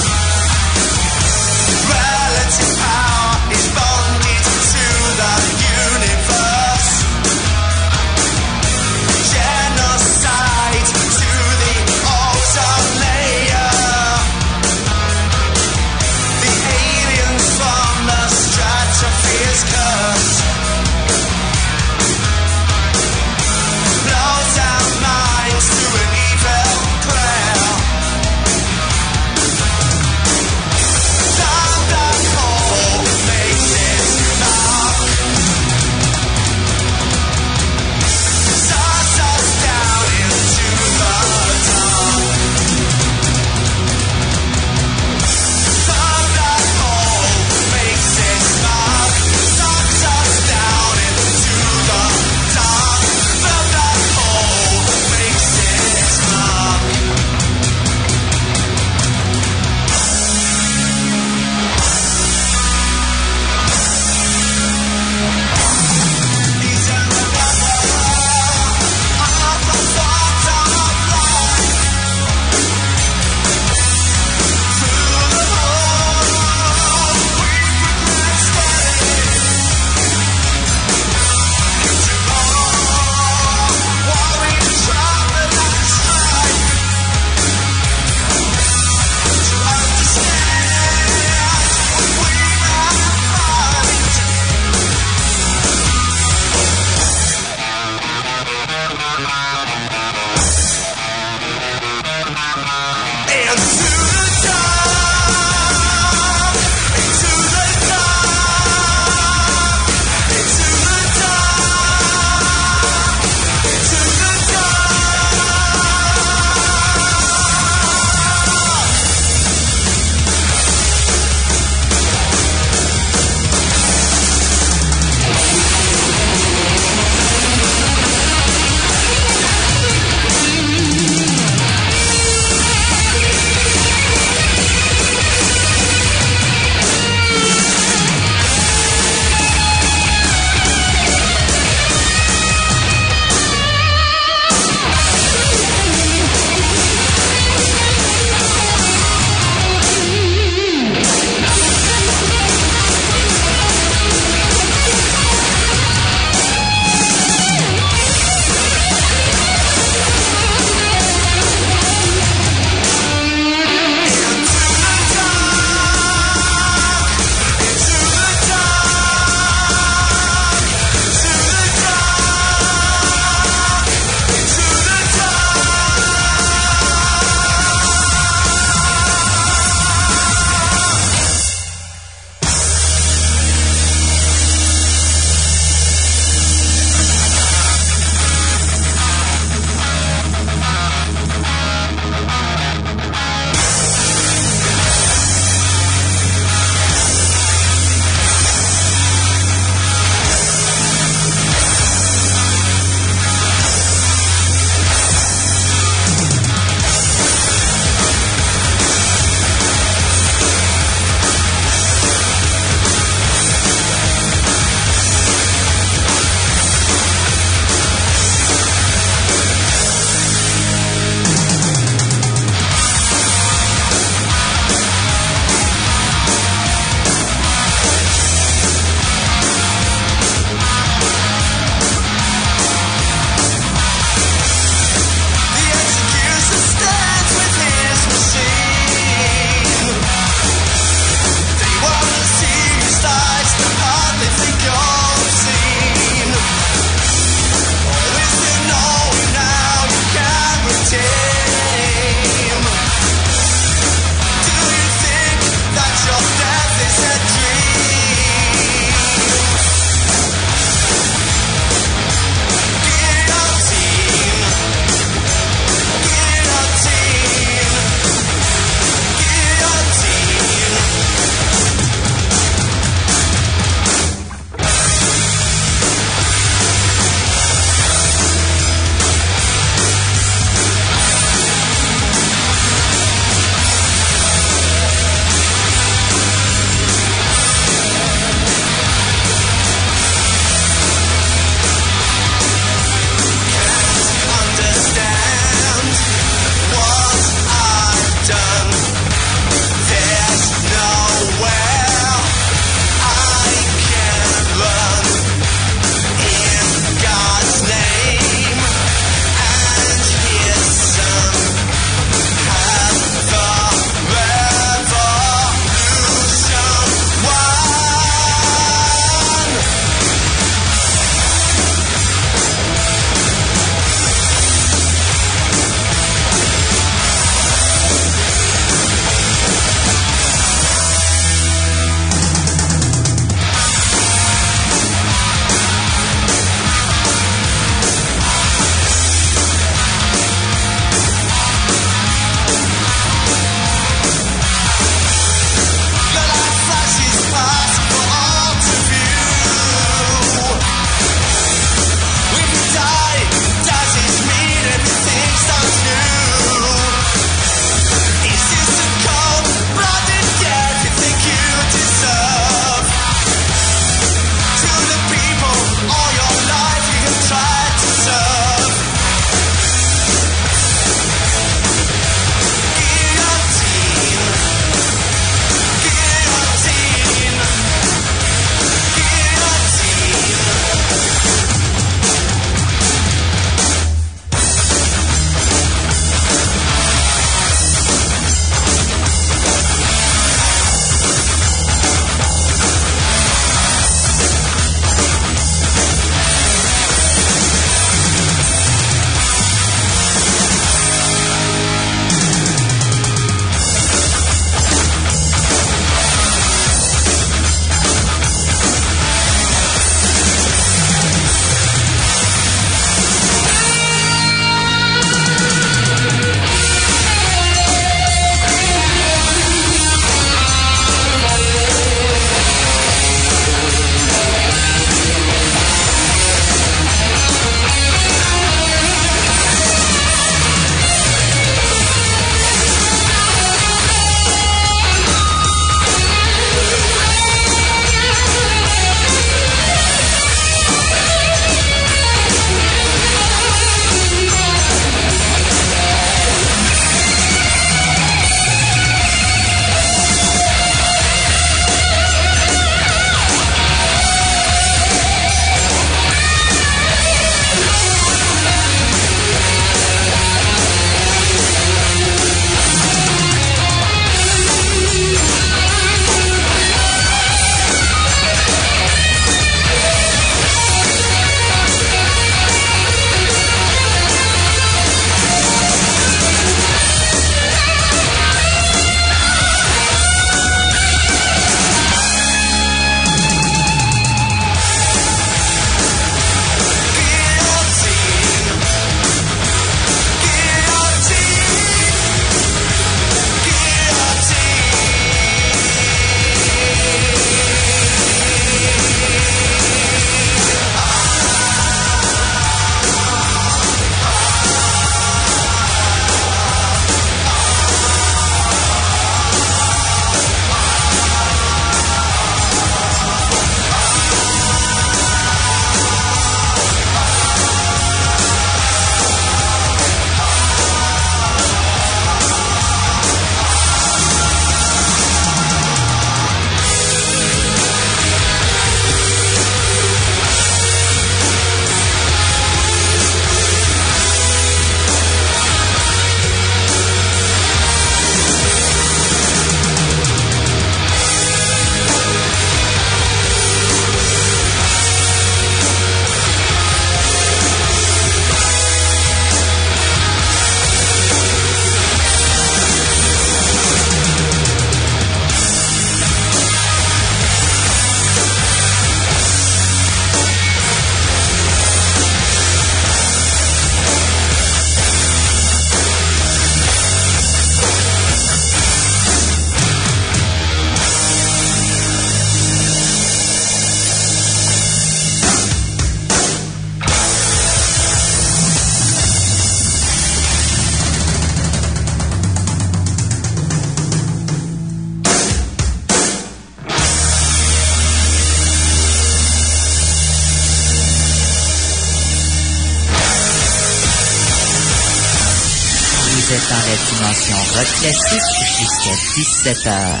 [SPEAKER 23] Dimension rock classique jusqu'à 17h.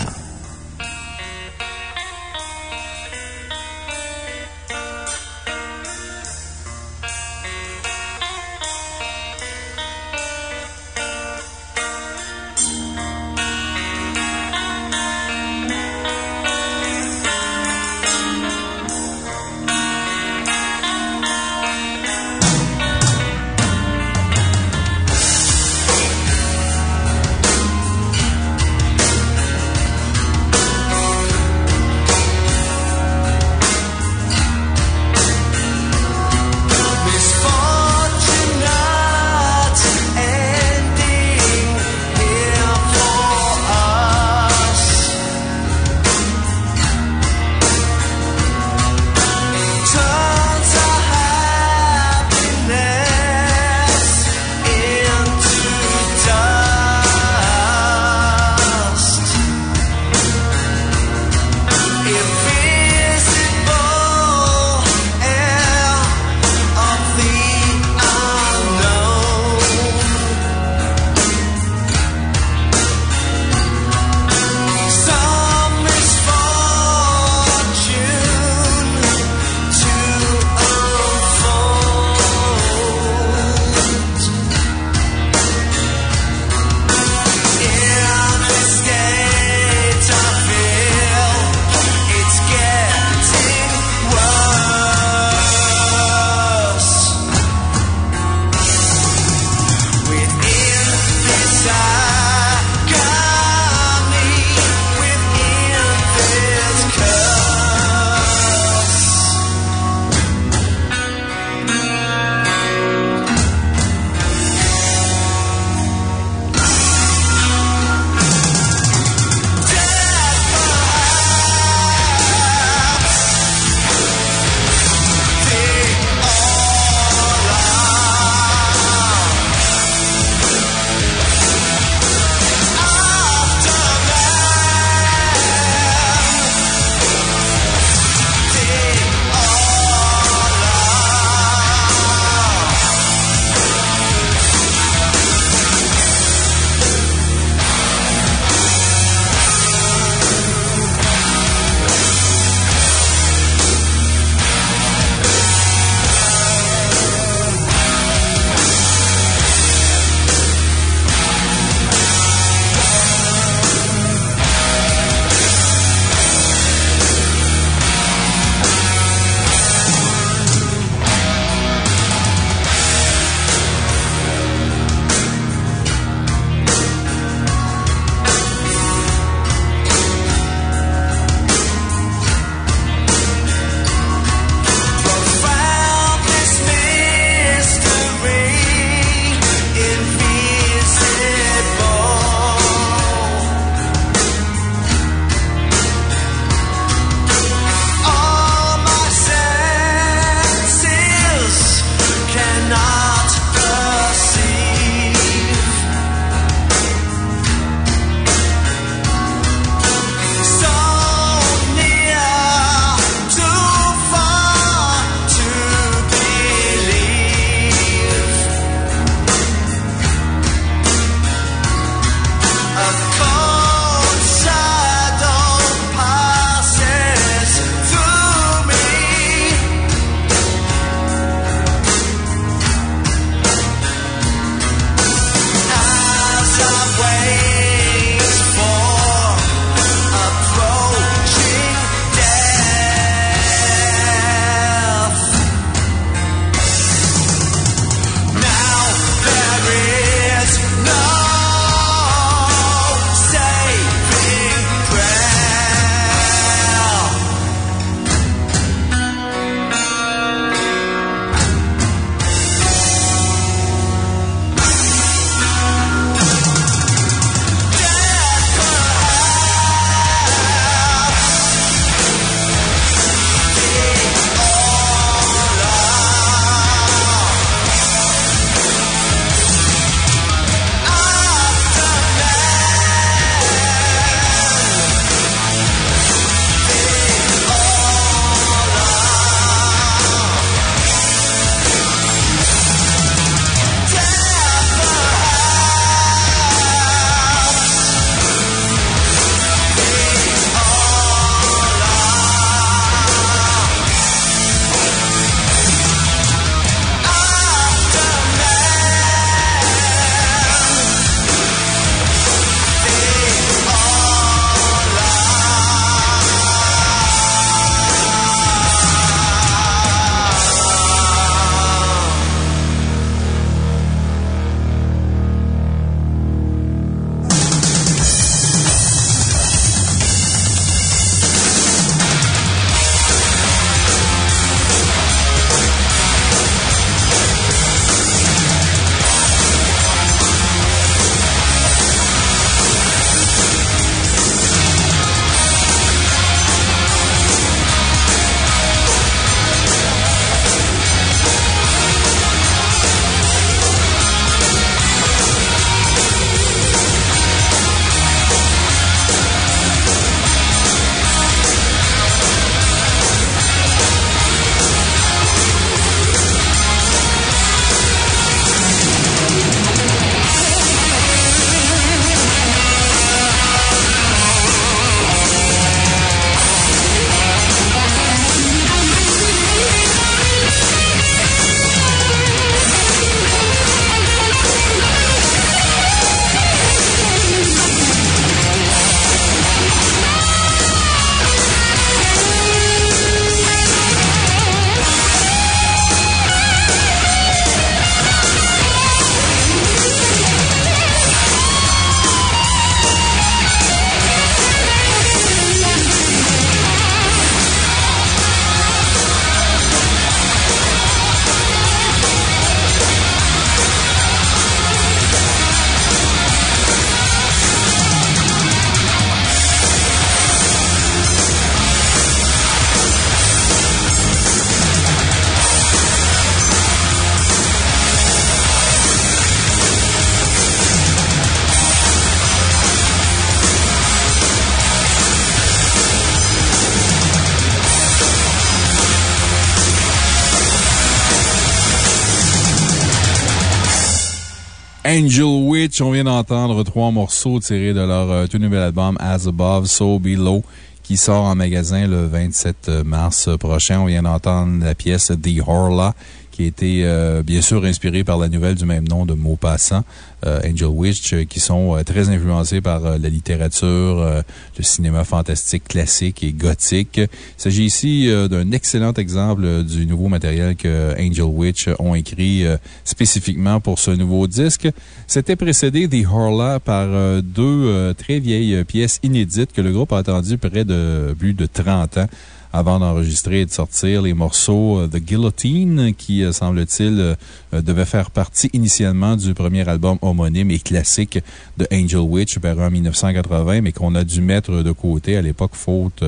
[SPEAKER 2] Trois morceaux tirés de leur euh, tout nouvel album As Above, So Below qui sort en magasin le 27 mars prochain. On vient d'entendre la pièce The Horla qui été euh, bien sûr inspirée par la nouvelle du même nom de Maupassant, euh, Angel Witch, euh, qui sont euh, très influencés par la littérature, le cinéma fantastique classique et gothique. Il s'agit ici d'un excellent exemple du nouveau matériel que Angel Witch ont écrit spécifiquement pour ce nouveau disque. C'était précédé The Horla par deux très vieilles pièces inédites que le groupe a attendu près de plus de 30 ans avant d'enregistrer et de sortir les morceaux euh, The Guillotine, qui, euh, semble-t-il, euh, devait faire partie initialement du premier album homonyme et classique de Angel Witch, paru en 1980, mais qu'on a dû mettre de côté à l'époque, faute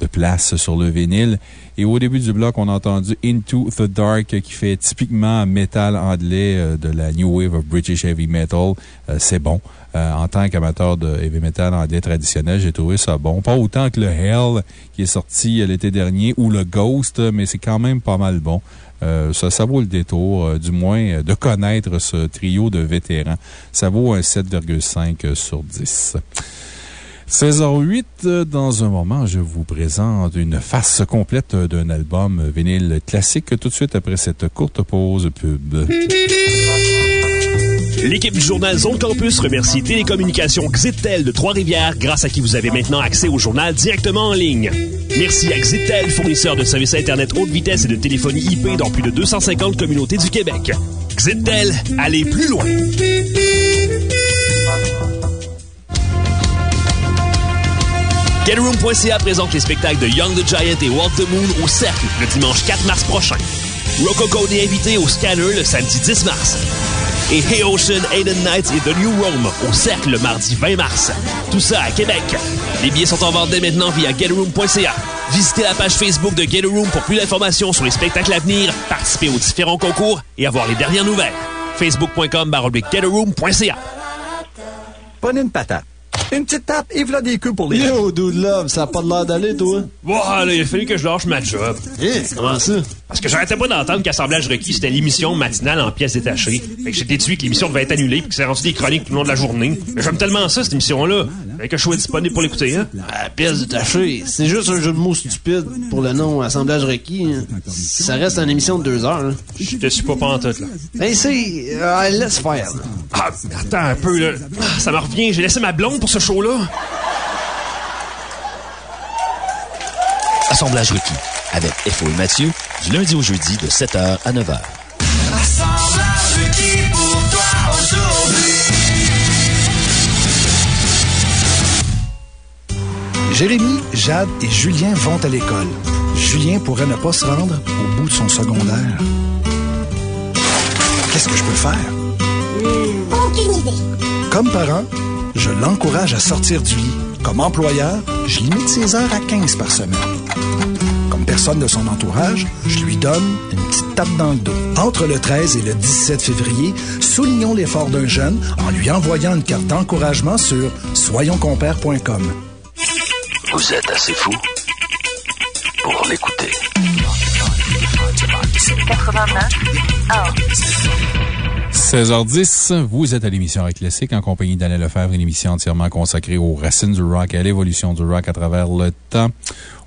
[SPEAKER 2] de place sur le vinyle. Et au début du bloc, on a entendu Into the Dark, qui fait typiquement metal anglais de la New Wave of British Heavy Metal. C'est bon. Euh, en tant qu'amateur de heavy metal anglais traditionnel, j'ai trouvé ça bon. Pas autant que le Hell qui est sorti euh, l'été dernier ou le Ghost, mais c'est quand même pas mal bon. Euh, ça, vaut le détour, euh, du moins, euh, de connaître ce trio de vétérans. Ça vaut un 7,5 sur 10. 16h08, euh, dans un moment, je vous présente une face complète d'un album vinyle classique tout de suite après cette courte pause pub.
[SPEAKER 7] L'équipe du journal Zone Campus remercie Télécommunications Xitel de Trois-Rivières, grâce à qui vous avez maintenant accès au journal directement en ligne. Merci à Xitel, fournisseur de services Internet haute vitesse et de téléphonie IP dans plus de 250 communautés du Québec. Xitel, allez plus loin! GetRoom.ca présente les spectacles de Young the Giant et Walk the Moon au Cercle le dimanche 4 mars prochain. Rococo est invité au Scanner le samedi 10 mars. Et Hey Ocean, Aiden Nights et The New Rome au Cercle le mardi 20 mars. Tout ça à Québec. Les billets sont en vente dès maintenant via GetRoom.ca. Visitez la page Facebook de Get pour plus d'informations sur les spectacles à venir, participer aux différents concours et avoir les dernières nouvelles. Facebook.com getaroom.ca.
[SPEAKER 27] Prenez une patate. Une petite tape et voilà des queues pour les. Yo, dude love, ça a pas de l'air d'aller, toi.
[SPEAKER 7] Voilà, il a fallu que je lâche ma job.
[SPEAKER 27] Eh, comment ça?
[SPEAKER 7] Parce que j'arrêtais pas d'entendre qu'Assemblage requis, c'était l'émission matinale en pièces détachées. Fait que j'ai déduit que l'émission devait être annulée puis que c'est rendu des chroniques tout le long de la journée. Mais j'aime tellement ça, cette émission-là. Fait que je sois disponible pour l'écouter, hein.
[SPEAKER 27] Ah, pièce détachée, c'est juste un jeu de mots stupide pour le nom Assemblage requis. hein. Ça reste une émission de deux heures. Hein.
[SPEAKER 7] Je te suis pas pantoute, là.
[SPEAKER 27] Ben, c'est. euh, laisse faire. là.
[SPEAKER 7] Ah, attends un peu, là. Ah, Ça me revient, j'ai laissé ma blonde pour ce show-là?
[SPEAKER 6] Assemblage requis avec FO et Mathieu du lundi au jeudi de 7h à 9h.
[SPEAKER 13] Assemblage pour toi aujourd'hui.
[SPEAKER 11] Jérémy, Jade et Julien vont à l'école. Julien pourrait ne pas se rendre au bout de son secondaire. Qu'est-ce que je peux faire?
[SPEAKER 13] Aucune idée.
[SPEAKER 11] Comme parent, je l'encourage à sortir du lit. Comme employeur, je limite ses heures à 15 par semaine. Comme personne de son entourage, je lui donne une petite tape dans le dos. Entre le 13 et le 17 février, soulignons l'effort d'un jeune en lui envoyant une carte d'encouragement sur soyonscompères.com.
[SPEAKER 6] Vous êtes assez fou pour l'écouter.
[SPEAKER 28] 89 1.
[SPEAKER 2] 16h10, vous êtes à l'émission Rock Classique en compagnie d'Alain Lefebvre, une émission entièrement consacrée aux racines du rock et à l'évolution du rock à travers le temps.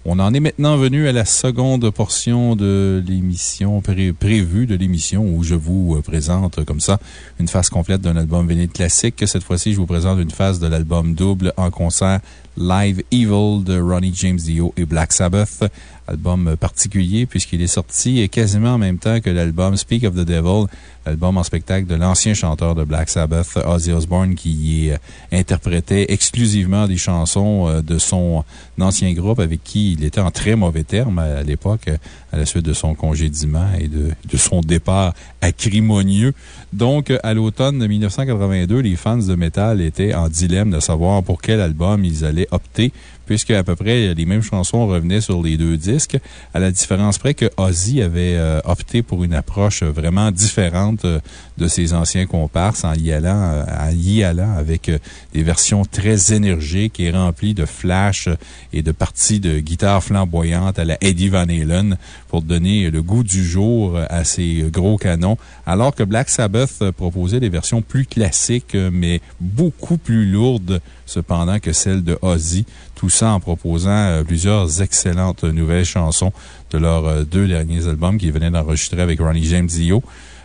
[SPEAKER 2] On en est maintenant venu à la seconde portion de l'émission pré- prévue de l'émission où je vous euh, présente comme ça une phase complète d'un album vinyle classique. Cette fois-ci, je vous présente une phase de l'album double en concert Live Evil de Ronnie James Dio et Black Sabbath. Album particulier puisqu'il est sorti quasiment en même temps que l'album Speak of the Devil, album en spectacle de l'ancien chanteur de Black Sabbath, Ozzy Osbourne, qui y, euh, interprétait exclusivement des chansons euh, de son ancien groupe avec qui il était en très mauvais termes à, l'époque, à la suite de son congédiement et de, de son départ acrimonieux. Donc, à l'automne de 1982, les fans de métal étaient en dilemme de savoir pour quel album ils allaient opter puisque à peu près les mêmes chansons revenaient sur les deux disques, à la différence près que Ozzy avait euh, opté pour une approche vraiment différente euh, de ses anciens comparses en y allant, euh, avec des versions très énergiques et remplies de flash et de parties de guitare flamboyantes à la Eddie Van Halen pour donner le goût du jour à ces gros canons, alors que Black Sabbath proposait des versions plus classiques, mais beaucoup plus lourdes, cependant, que celles de Ozzy. Tout ça en proposant euh, plusieurs excellentes nouvelles chansons de leurs euh, deux derniers albums qu'ils venaient d'enregistrer avec Ronnie James Dio.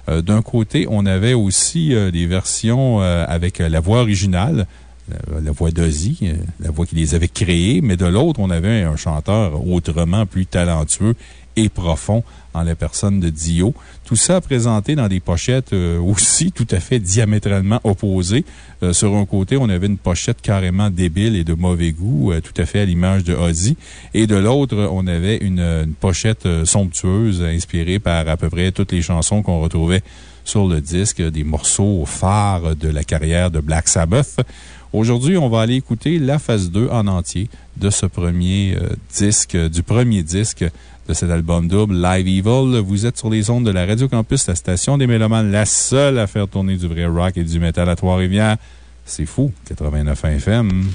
[SPEAKER 2] Euh, D'un côté, on avait aussi des versions avec la voix originale, la, voix d'Ozzy, la voix qui les avait créées, mais de l'autre, on avait un chanteur autrement plus talentueux et profond en la personne de Dio. Tout ça présenté dans des pochettes euh, aussi tout à fait diamétralement opposées. Euh, sur un côté, on avait une pochette carrément débile et de mauvais goût, euh, tout à fait à l'image de Ozzy. Et de l'autre, on avait une, une pochette somptueuse inspirée par à peu près toutes les chansons qu'on retrouvait sur le disque, des morceaux phares de la carrière de Black Sabbath. Aujourd'hui, on va aller écouter la phase 2 en entier de ce premier disque, du premier disque de cet album double, Live Evil. Vous êtes sur les ondes de la Radio Campus, la station des Mélomanes, la seule à faire tourner du vrai rock et du métal à Trois-Rivières. C'est fou, 89 FM.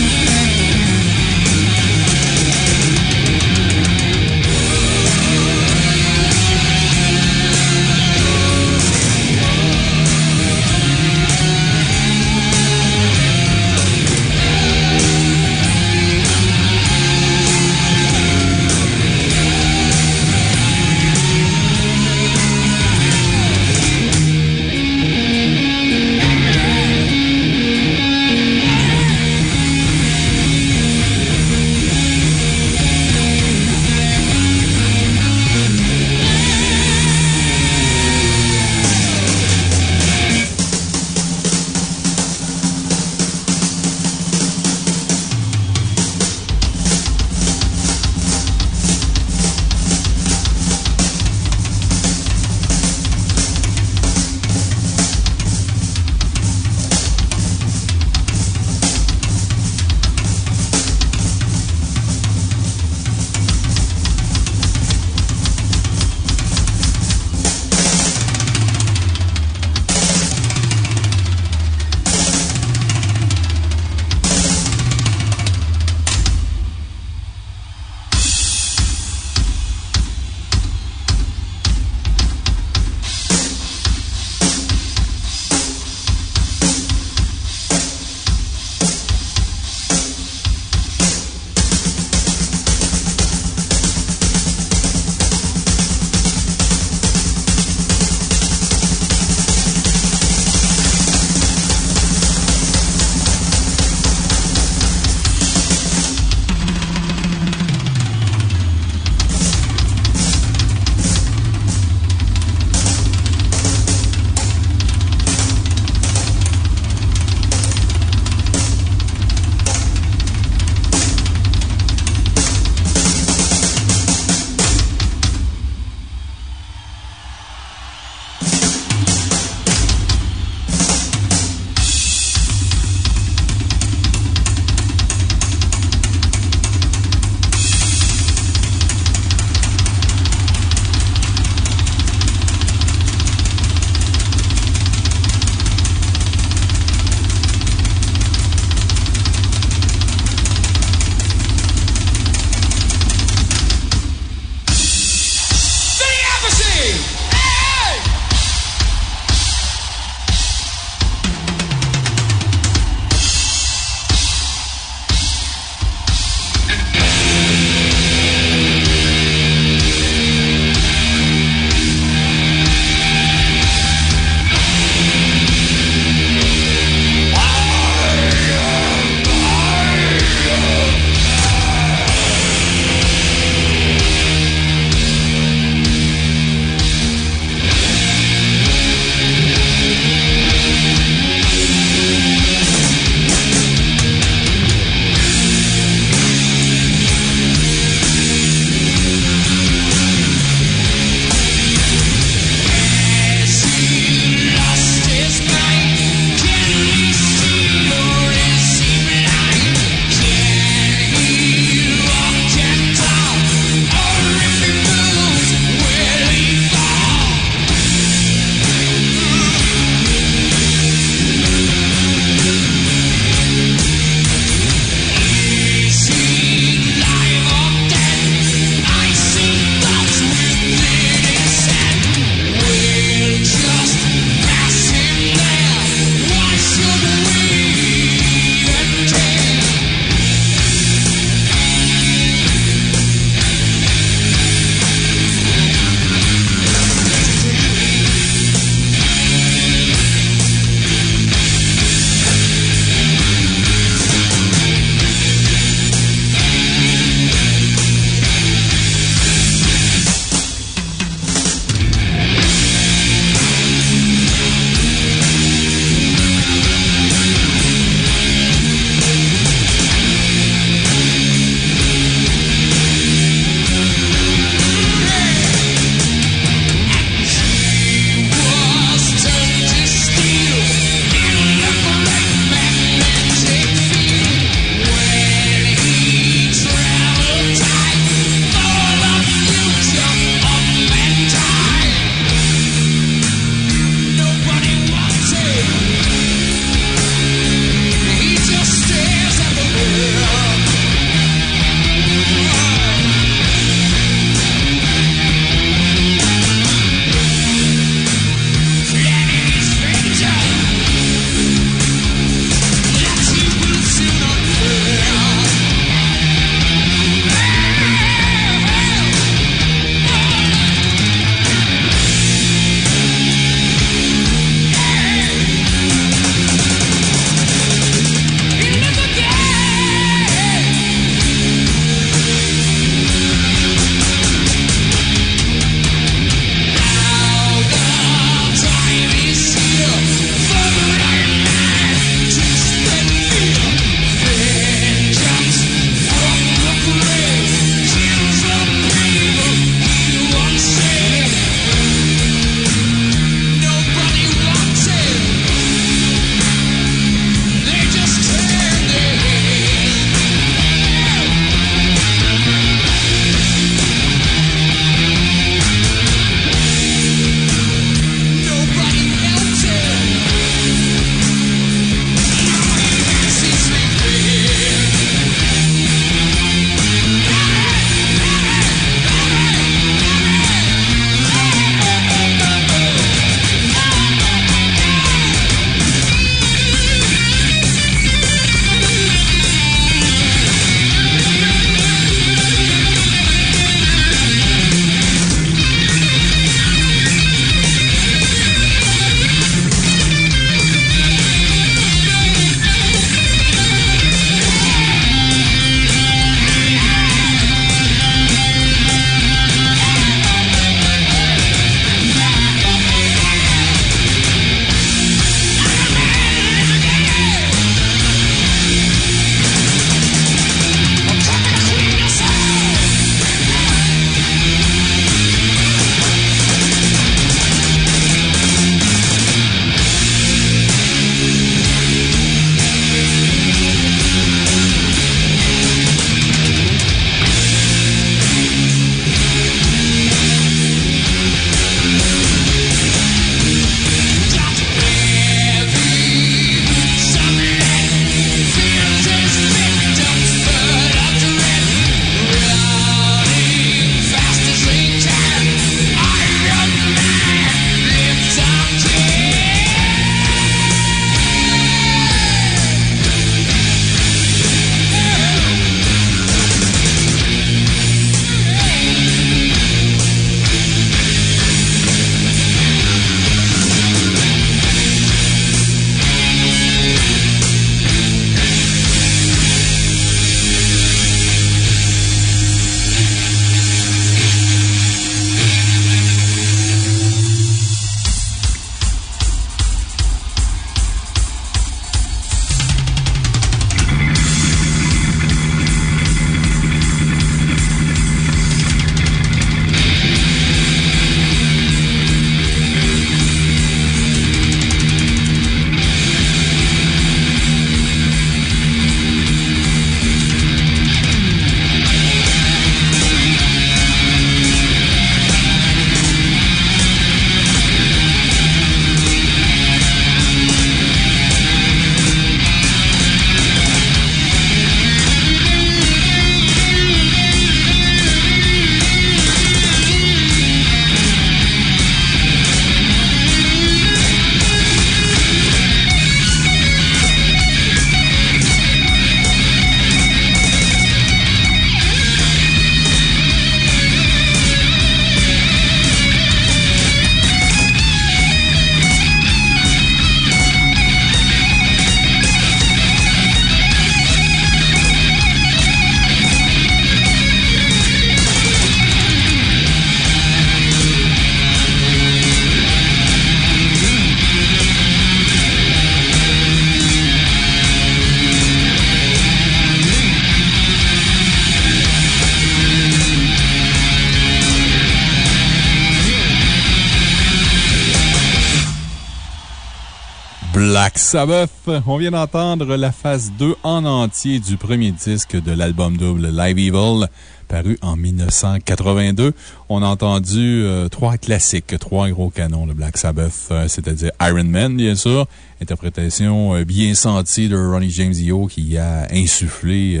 [SPEAKER 2] Sabbath. On vient d'entendre la phase 2 en entier du premier disque de l'album double Live Evil, paru en 1982. On a entendu euh, trois classiques, trois gros canons de Black Sabbath, euh, c'est-à-dire Iron Man, bien sûr, interprétation euh, bien sentie de Ronnie James Dio qui a insufflé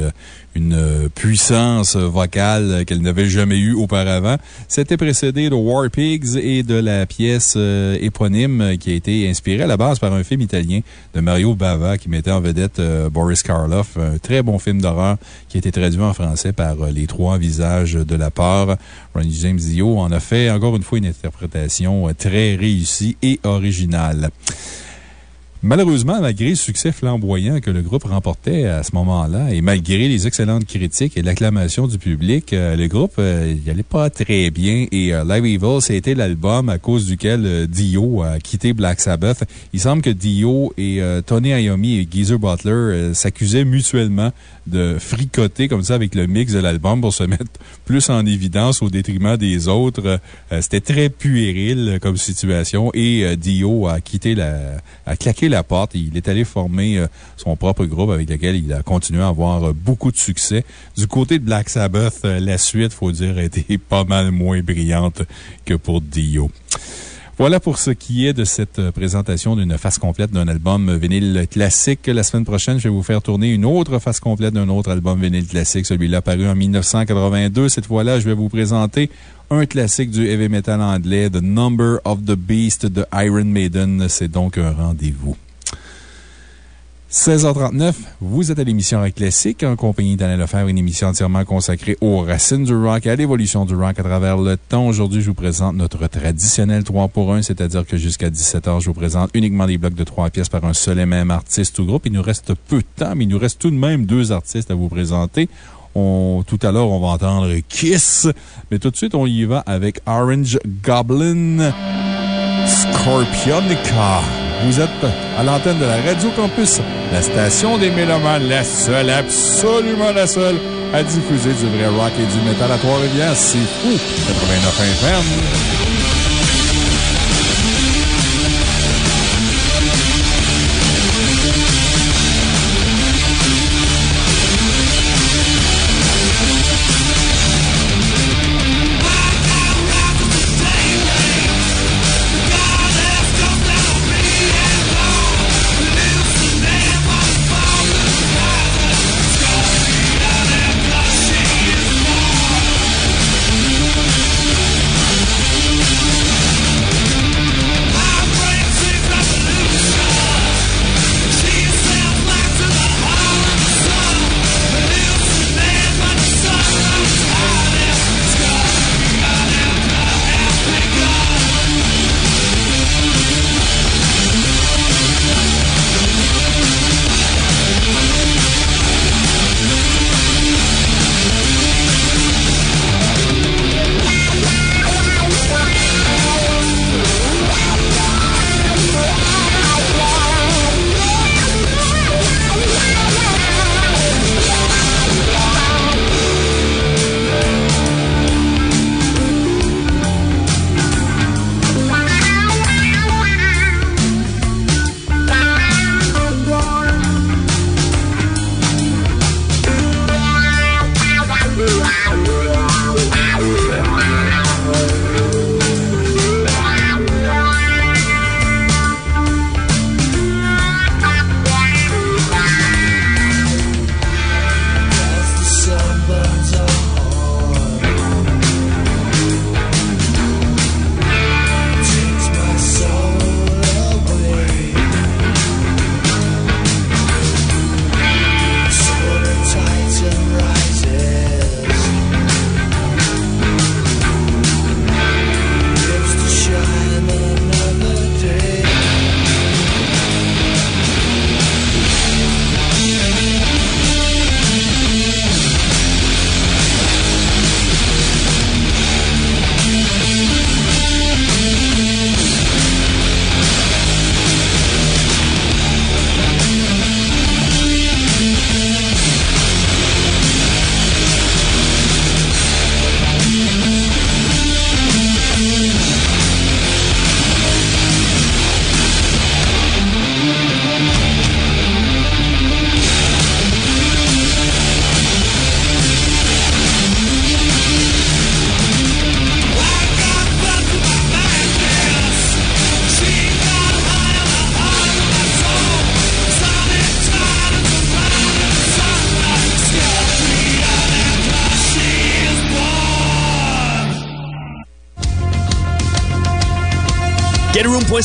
[SPEAKER 2] une euh, puissance vocale qu'elle n'avait jamais eue auparavant. C'était précédé de War Pigs et de la pièce euh, éponyme qui a été inspirée à la base par un film italien de Mario Bava qui mettait en vedette euh, Boris Karloff. Un très bon film d'horreur qui a été traduit en français par Les Trois Visages de la Peur. Ronnie James Dio en a fait encore une fois une interprétation très réussie et originale. Malheureusement, malgré le succès flamboyant que le groupe remportait à ce moment-là, et malgré les excellentes critiques et l'acclamation du public, euh, le groupe euh, n'y allait pas très bien. Et euh, Live Evil, c'était l'album à cause duquel euh, Dio a quitté Black Sabbath. Il semble que Dio et Tony Iommi et Geezer Butler s'accusaient mutuellement de fricoter comme ça avec le mix de l'album pour se mettre plus en évidence au détriment des autres. C'était très puéril comme situation et Dio a quitté la, a claqué la porte. Il est allé former euh, son propre groupe avec lequel il a continué à avoir euh, beaucoup de succès. Du côté de Black Sabbath, euh, la suite, faut dire, a été pas mal moins brillante que pour Dio. Voilà pour ce qui est de cette présentation d'une face complète d'un album vinyle classique. La semaine prochaine, je vais vous faire tourner une autre face complète d'un autre album vinyle classique, celui-là paru en 1982. Cette fois-là, je vais vous présenter un classique du heavy metal anglais, The Number of the Beast de Iron Maiden. C'est donc un rendez-vous. 16h39, vous êtes à l'émission Rock Classique en compagnie d'Alain Lefebvre, une émission entièrement consacrée aux racines du rock et à l'évolution du rock à travers le temps. Aujourd'hui, je vous présente notre traditionnel 3 pour 1, c'est-à-dire que jusqu'à 17h, je vous présente uniquement des blocs de 3 pièces par un seul et même artiste ou groupe. Il nous reste peu de temps, mais il nous reste tout de même deux artistes à vous présenter. On, tout à l'heure, on va entendre Kiss, mais tout de suite, on y va avec Orange Goblin Scorpionica. Vous êtes à l'antenne de la Radio Campus, la station des Mélomanes, la seule, absolument la seule, à diffuser du vrai rock et du métal à Trois-Rivières. C'est fou! 89 FM.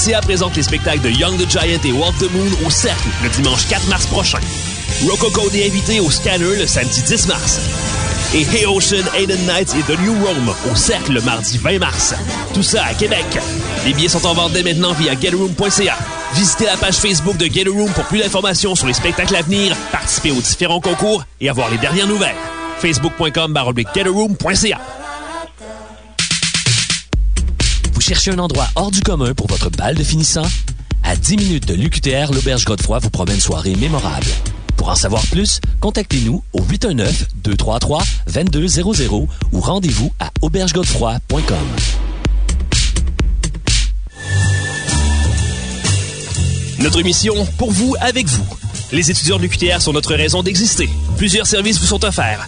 [SPEAKER 7] GetRoom.ca présente les spectacles de Young the Giant et Walk the Moon au Cercle le dimanche 4 mars prochain. Rococo est invité au Scanner le samedi 10 mars. Et Hey Ocean, Aiden Nights et The New Rome au Cercle le mardi 20 mars. Tout ça à Québec. Les billets sont en vente dès maintenant via GetRoom.ca. Visitez la page Facebook de Get a Room pour plus d'informations sur les spectacles à venir, participer aux différents concours et avoir les dernières nouvelles. Facebook.com
[SPEAKER 6] cherchez un endroit hors du commun pour votre bal de finissant? À 10 minutes de l'UQTR, l'Auberge Godefroy vous promet une soirée mémorable. Pour en savoir plus, contactez-nous au 819-233-2200 ou rendez-vous à aubergegodefroy.com.
[SPEAKER 7] Notre mission, pour vous, avec vous. Les étudiants de l'UQTR sont notre raison d'exister. Plusieurs services vous sont offerts.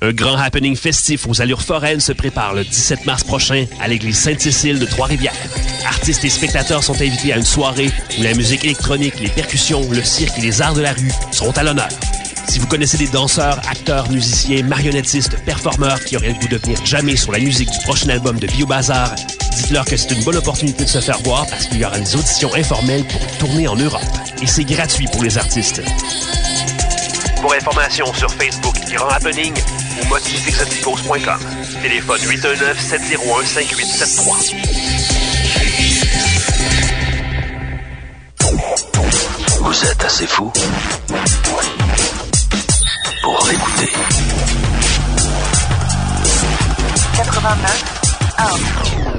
[SPEAKER 7] Un grand happening festif aux allures foraines se prépare le 17 mars prochain à l'église Sainte-Cécile de Trois-Rivières. Artistes et spectateurs sont invités à une soirée où la musique électronique, les percussions, le cirque et les arts de la rue seront à l'honneur. Si vous connaissez des danseurs, acteurs, musiciens, marionnettistes, performeurs qui auraient le goût de venir jamais sur la musique du prochain album de Bio Bazar, dites-leur que c'est une bonne opportunité de se faire voir parce qu'il y aura des auditions informelles pour une tournée en Europe. Et c'est gratuit pour les artistes. Pour information sur Facebook Grand Happening ou motifexoticos.com. Téléphone 819-701-5873.
[SPEAKER 6] Vous êtes assez fou pour l'écouter.
[SPEAKER 28] 89 1.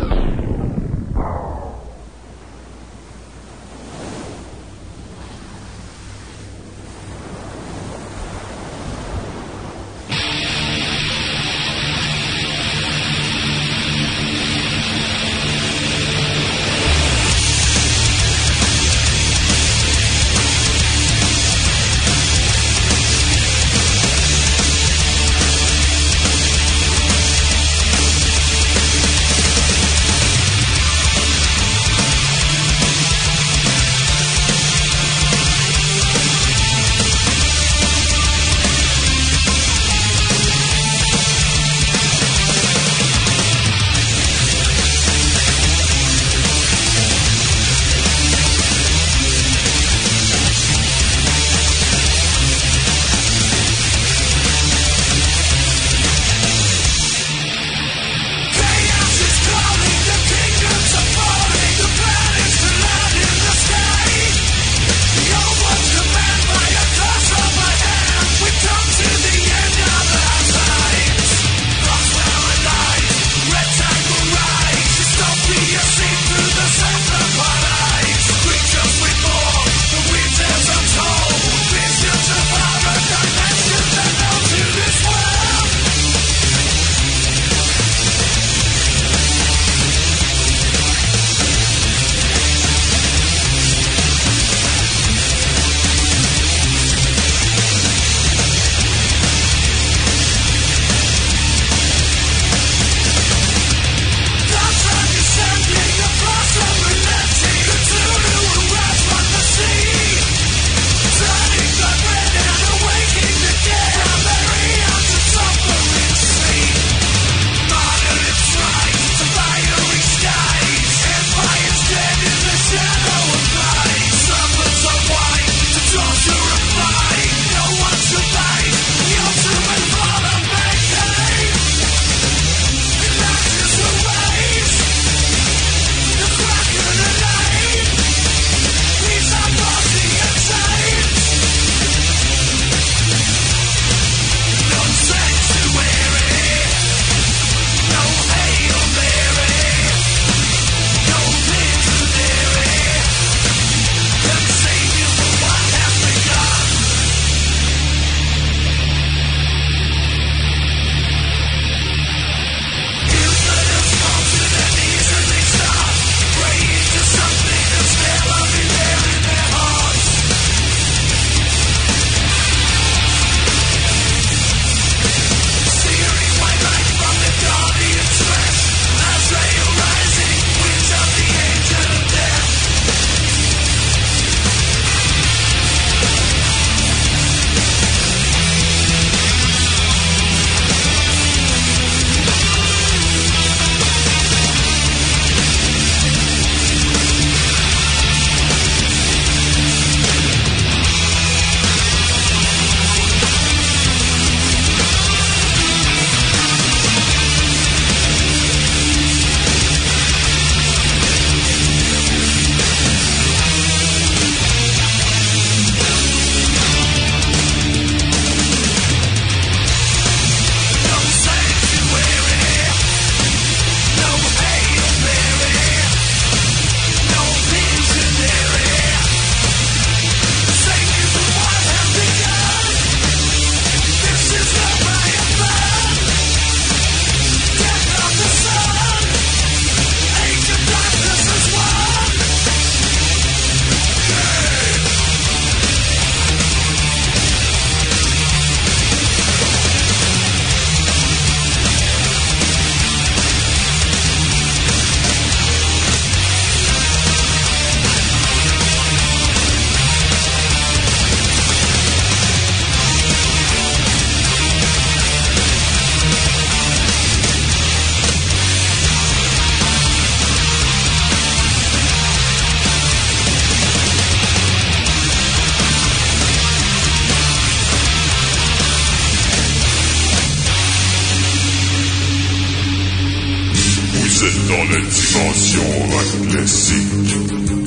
[SPEAKER 29] Dans la dimension rock classique.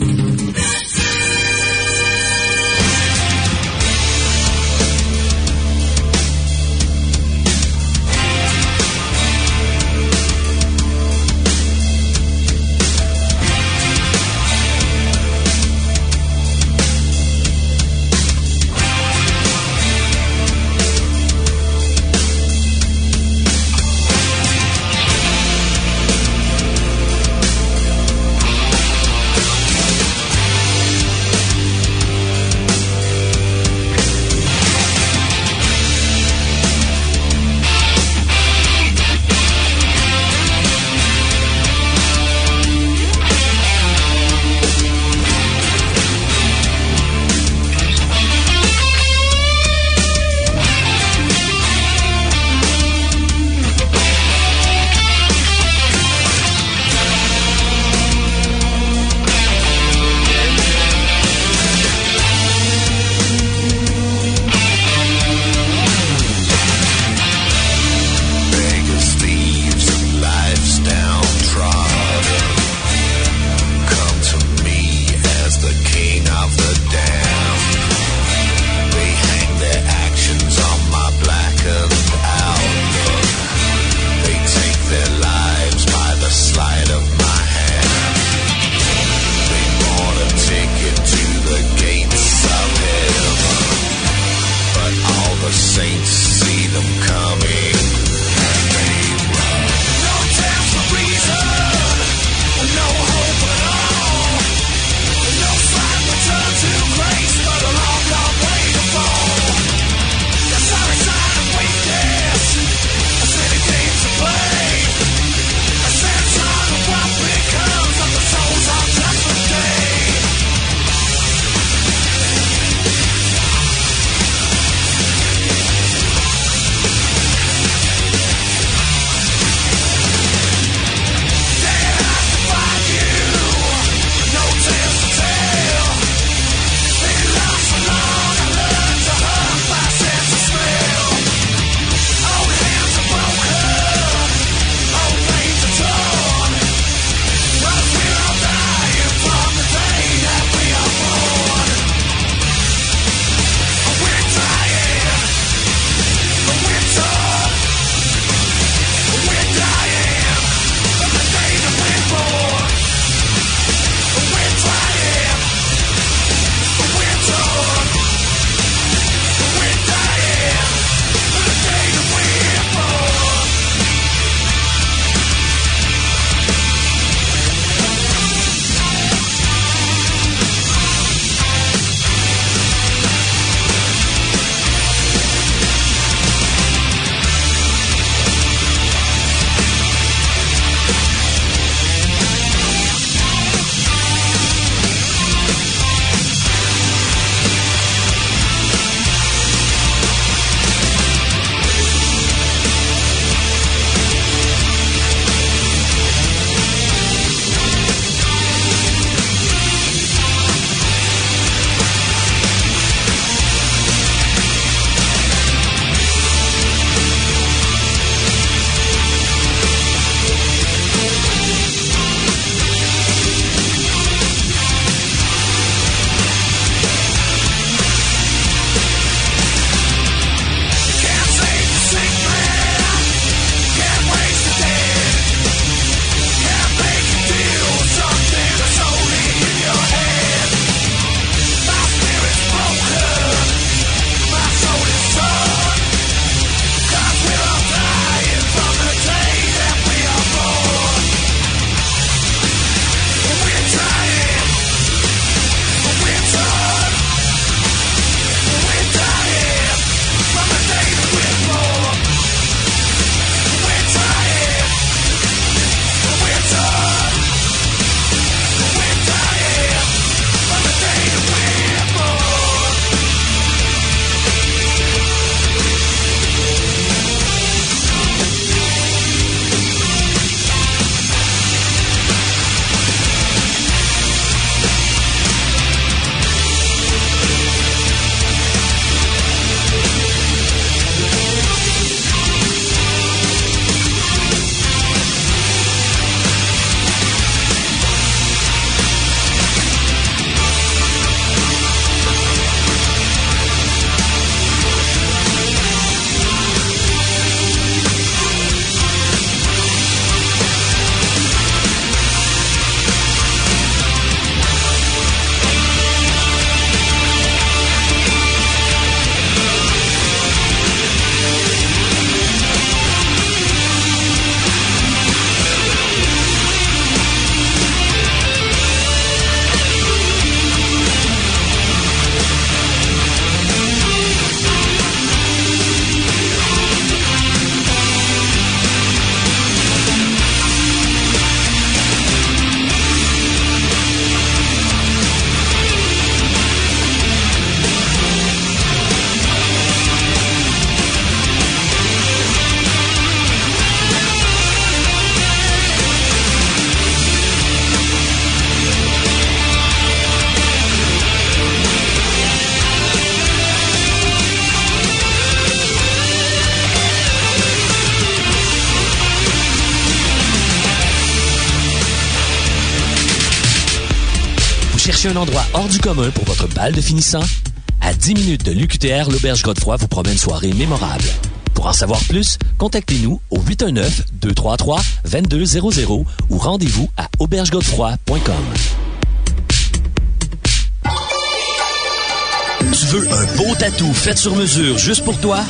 [SPEAKER 6] Votre bal de finissant? À 10 minutes de l'UQTR, l'Auberge Godefroy vous promet une soirée mémorable. Pour en savoir plus, contactez-nous au 819-233-2200 ou rendez-vous à aubergegodefroy.com. Tu veux un beau tatou fait sur mesure juste pour toi?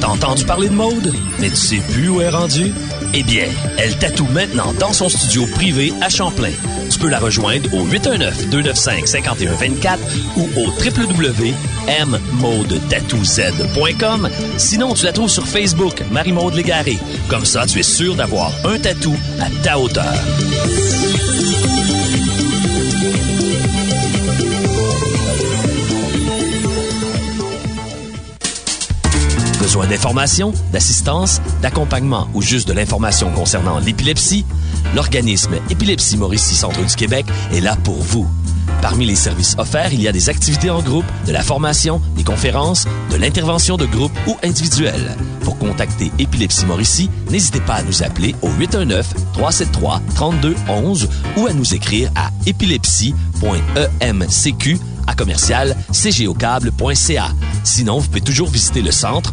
[SPEAKER 6] T'as entendu parler de mode, mais tu sais plus où est rendue? Eh bien, elle tatoue maintenant dans son studio privé à Champlain. Tu peux la rejoindre au 819-295-5124 ou au www.mmodetatouz.com. Sinon, tu la trouves sur Facebook, Marie-Maude Légaré. Comme ça, tu es sûr d'avoir un tatou à ta hauteur. Besoin d'informations, d'assistance, d'accompagnement ou juste de l'information concernant l'épilepsie? L'organisme Épilepsie Mauricie Centre du Québec est là pour vous. Parmi les services offerts, il y a des activités en groupe, de la formation, des conférences, de l'intervention de groupe ou individuelle. Pour contacter Épilepsie Mauricie, n'hésitez pas à nous appeler au 819-373-3211 ou à nous écrire à épilepsie.emcq à commercial cgocable.ca. Sinon, vous pouvez toujours visiter le centre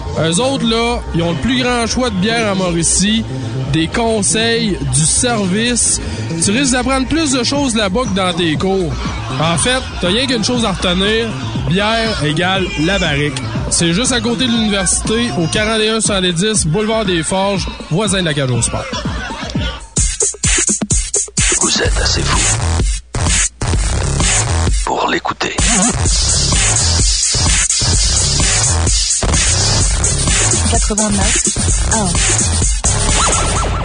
[SPEAKER 21] Eux autres, là, ils ont le plus grand choix de bière en Mauricie, des conseils, du service. Tu risques d'apprendre plus de choses là-bas que dans tes cours. En fait, t'as rien qu'une chose à retenir. Bière égale la barrique. C'est juste à côté de l'université, au 41-110, boulevard des Forges, voisin de la cage au sport.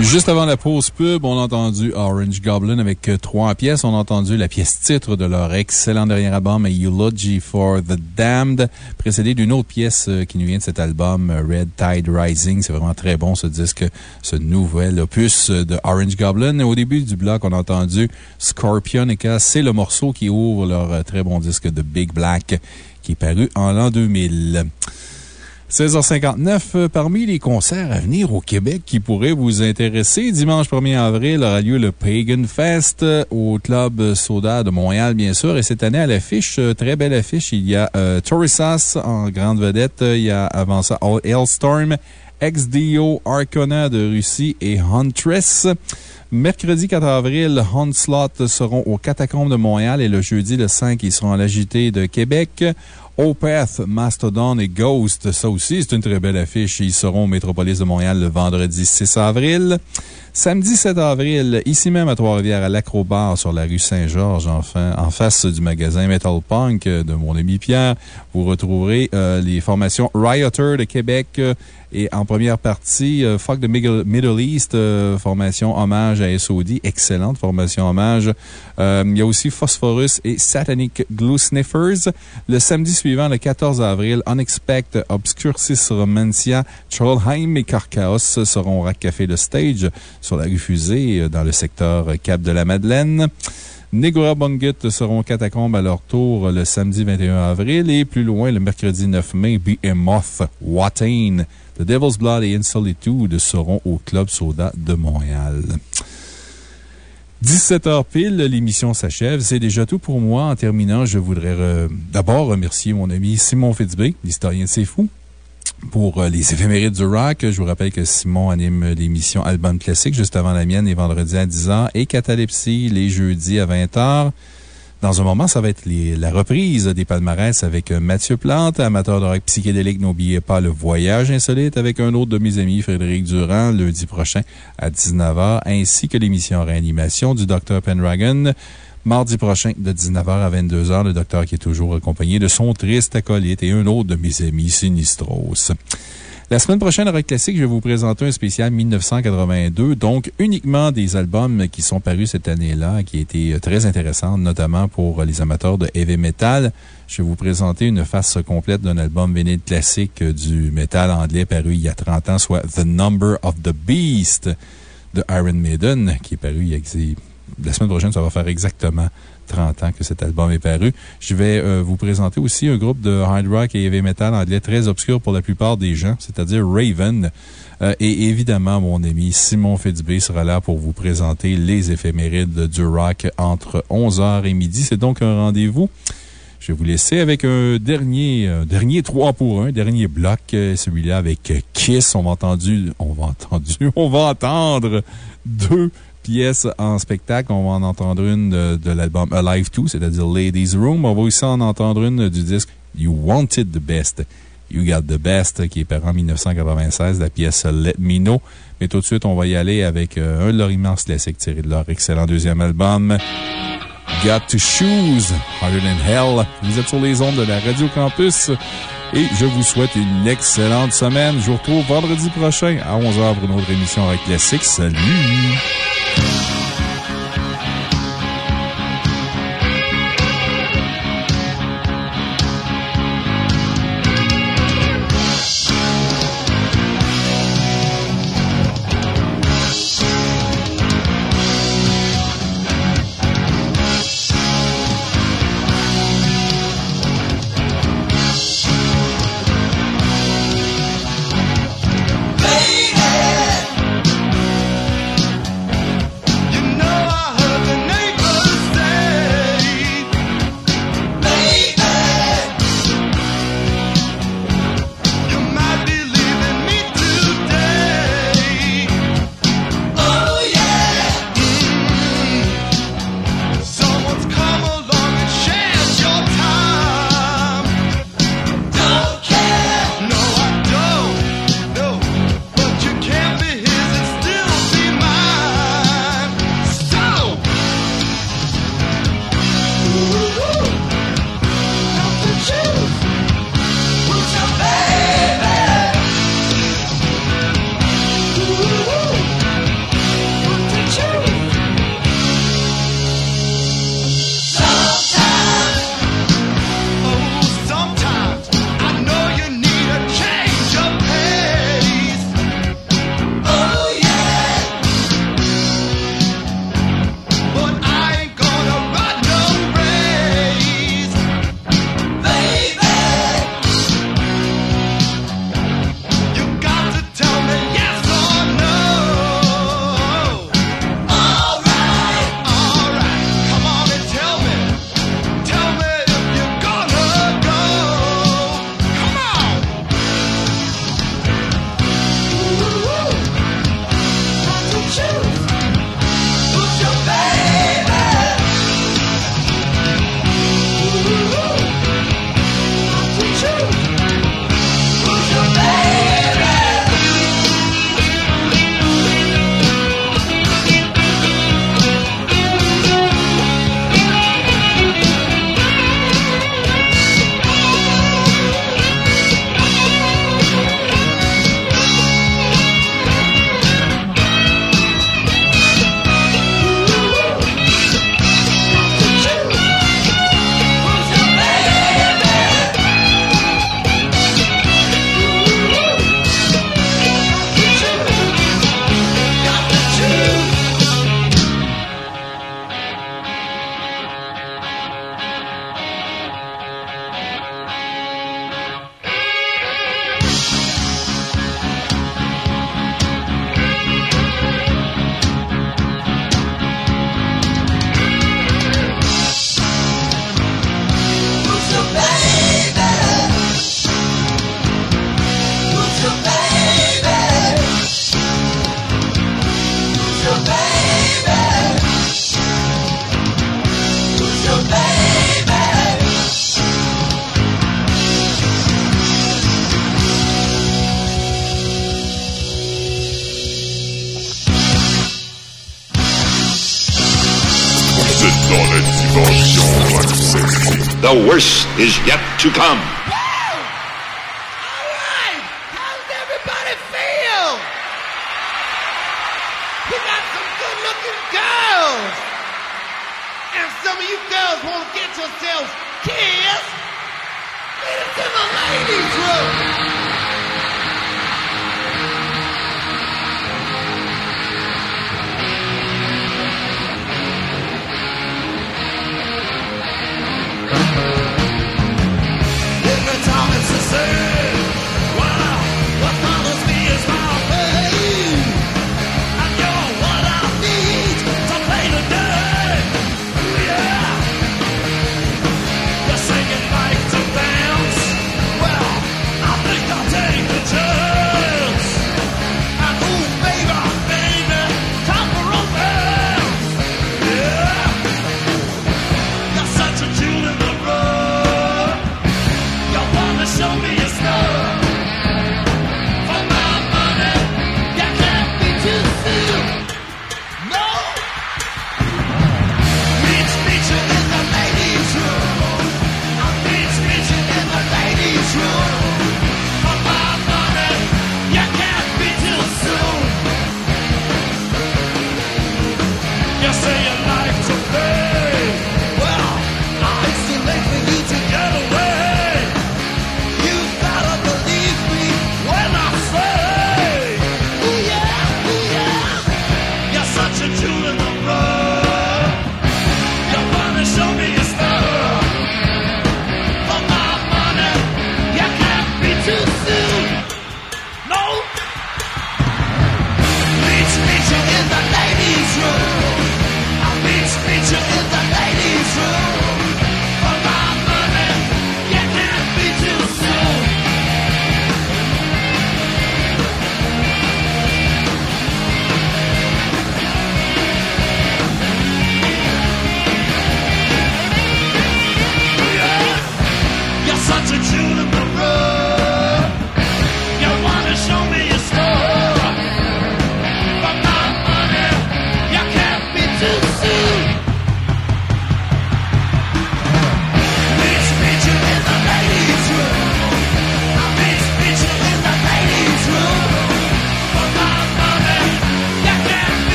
[SPEAKER 2] Juste avant la pause pub, on a entendu Orange Goblin avec euh, trois pièces. On a entendu la pièce titre de leur excellent dernier album, Eulogy for the Damned, précédé d'une autre pièce euh, qui nous vient de cet album, euh, Red Tide Rising. C'est vraiment très bon ce disque, ce nouvel opus de Orange Goblin. Au début du bloc, on a entendu Scorpionica. C'est le morceau qui ouvre leur très bon disque de Big Black qui est paru en l'an 2000. 16h59, euh, parmi les concerts à venir au Québec qui pourraient vous intéresser, dimanche 1er avril aura lieu le Pagan Fest euh, au Club Soda de Montréal, bien sûr. Et cette année, à l'affiche, euh, très belle affiche, il y a euh, Torissas en grande vedette. Il y a avant ça Hailstorm, XDO, Arcona de Russie et Huntress. Mercredi 4 avril, Onslaught seront aux Catacombes de Montréal et le jeudi le 5, ils seront à l'agité de Québec. Opeth, Mastodon et Ghost, ça aussi, c'est une très belle affiche. Ils seront au Métropolis de Montréal le vendredi 6 avril. Samedi 7 avril, ici même à Trois-Rivières, à l'Acrobar, sur la rue Saint-Georges, enfin, en face du magasin Metal Punk de mon ami Pierre, vous retrouverez euh, les formations Rioter de Québec et en première partie, euh, Fuck the Middle East, euh, formation hommage à SOD, excellente formation hommage. Euh, il y a aussi Phosphorus et Satanic Glue Sniffers. Le samedi suivant, le 14 avril, Unexpect, Obscurcis Romancia, Trollheim et Carcaos seront Café de Stage sur la rue Fusée, dans le secteur Cap de la Madeleine. Negura Bungut seront catacombes à leur tour le samedi 21 avril et plus loin, le mercredi 9 mai, Behemoth, Watain, The Devil's Blood et Insolitude seront au Club Soda de Montréal. 17h pile, l'émission s'achève. C'est déjà tout pour moi. En terminant, je voudrais d'abord remercier mon ami Simon Fitzbé, l'historien de C'est Fou, pour euh, les éphémérides du rock. Je vous rappelle que Simon anime l'émission Album Classique juste avant la mienne les vendredis à 10h et Catalepsie les jeudis à 20h. Dans un moment, ça va être la reprise des palmarès avec euh, Mathieu Plante, amateur de rock psychédélique. N'oubliez pas le voyage insolite avec un autre de mes amis, Frédéric Durand, lundi prochain à 19h, ainsi que l'émission Réanimation du Dr. Pendragon. Mardi prochain, de 19h à 22h, le docteur qui est toujours accompagné de son triste acolyte et un autre de mes amis, Sinistros. La semaine prochaine, à Rock Classique, je vais vous présenter un spécial 1982, donc uniquement des albums qui sont parus cette année-là, qui a été euh, très intéressant, notamment pour les amateurs de heavy metal. Je vais vous présenter une face complète d'un album vinyle classique du métal anglais paru il y a 30 ans, soit The Number of the Beast de Iron Maiden, qui est paru il y a la semaine prochaine, ça va faire exactement 30 ans que cet album est paru. Je vais euh, vous présenter aussi un groupe de hard rock et heavy metal anglais très obscur pour la plupart des gens, c'est-à-dire Raven. Euh, et évidemment, mon ami Simon Fitzbé sera là pour vous présenter les éphémérides du rock entre 11h et midi. C'est donc un rendez-vous. Je vais vous laisser avec un dernier, dernier 3 pour 1, dernier bloc, euh, celui-là avec Kiss. On va entendu, on va entendu, on va entendre deux pièces en spectacle. On va en entendre une de, de l'album Alive 2, c'est-à-dire Ladies Room. On va aussi en entendre une du disque You Wanted the Best. You Got the Best, qui est paru en 1996, la pièce Let Me Know. Mais tout de suite, on va y aller avec euh, un de leurs immenses classiques tiré de leur excellent deuxième album. Got to Shoes, Harder Than Hell. Vous êtes sur les ondes de la Radio Campus et je vous souhaite une excellente semaine. Je vous retrouve vendredi prochain à 11h pour une autre émission avec Classique. Salut!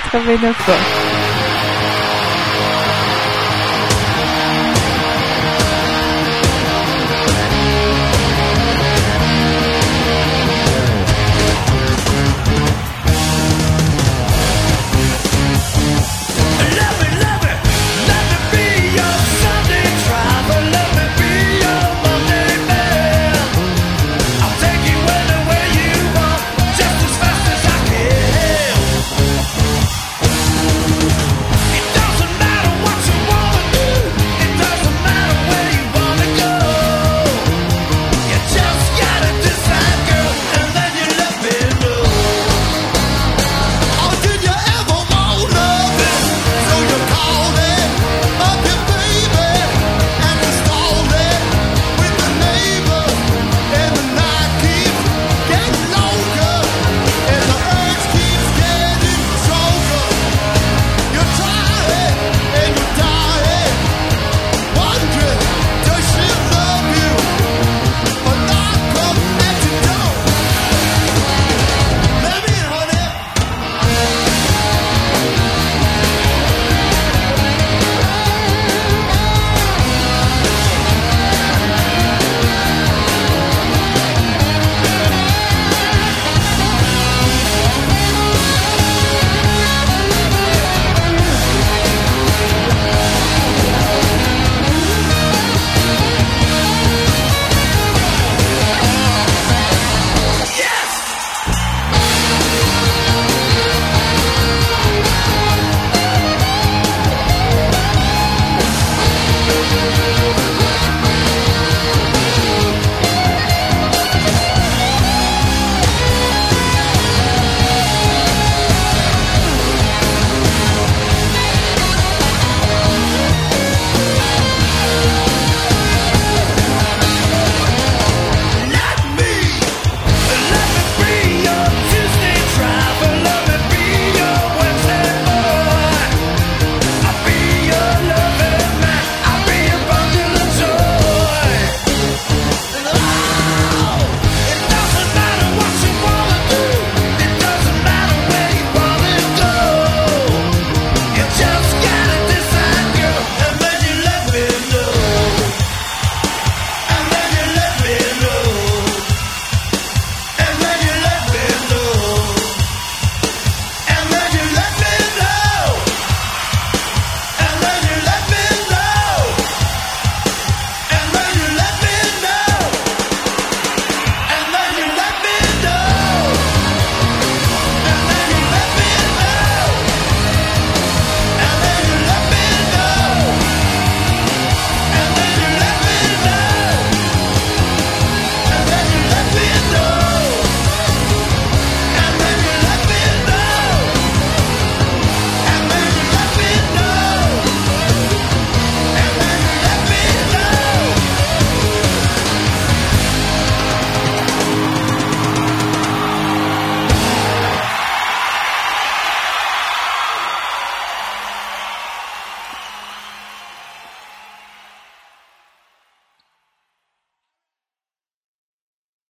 [SPEAKER 30] 89 ans.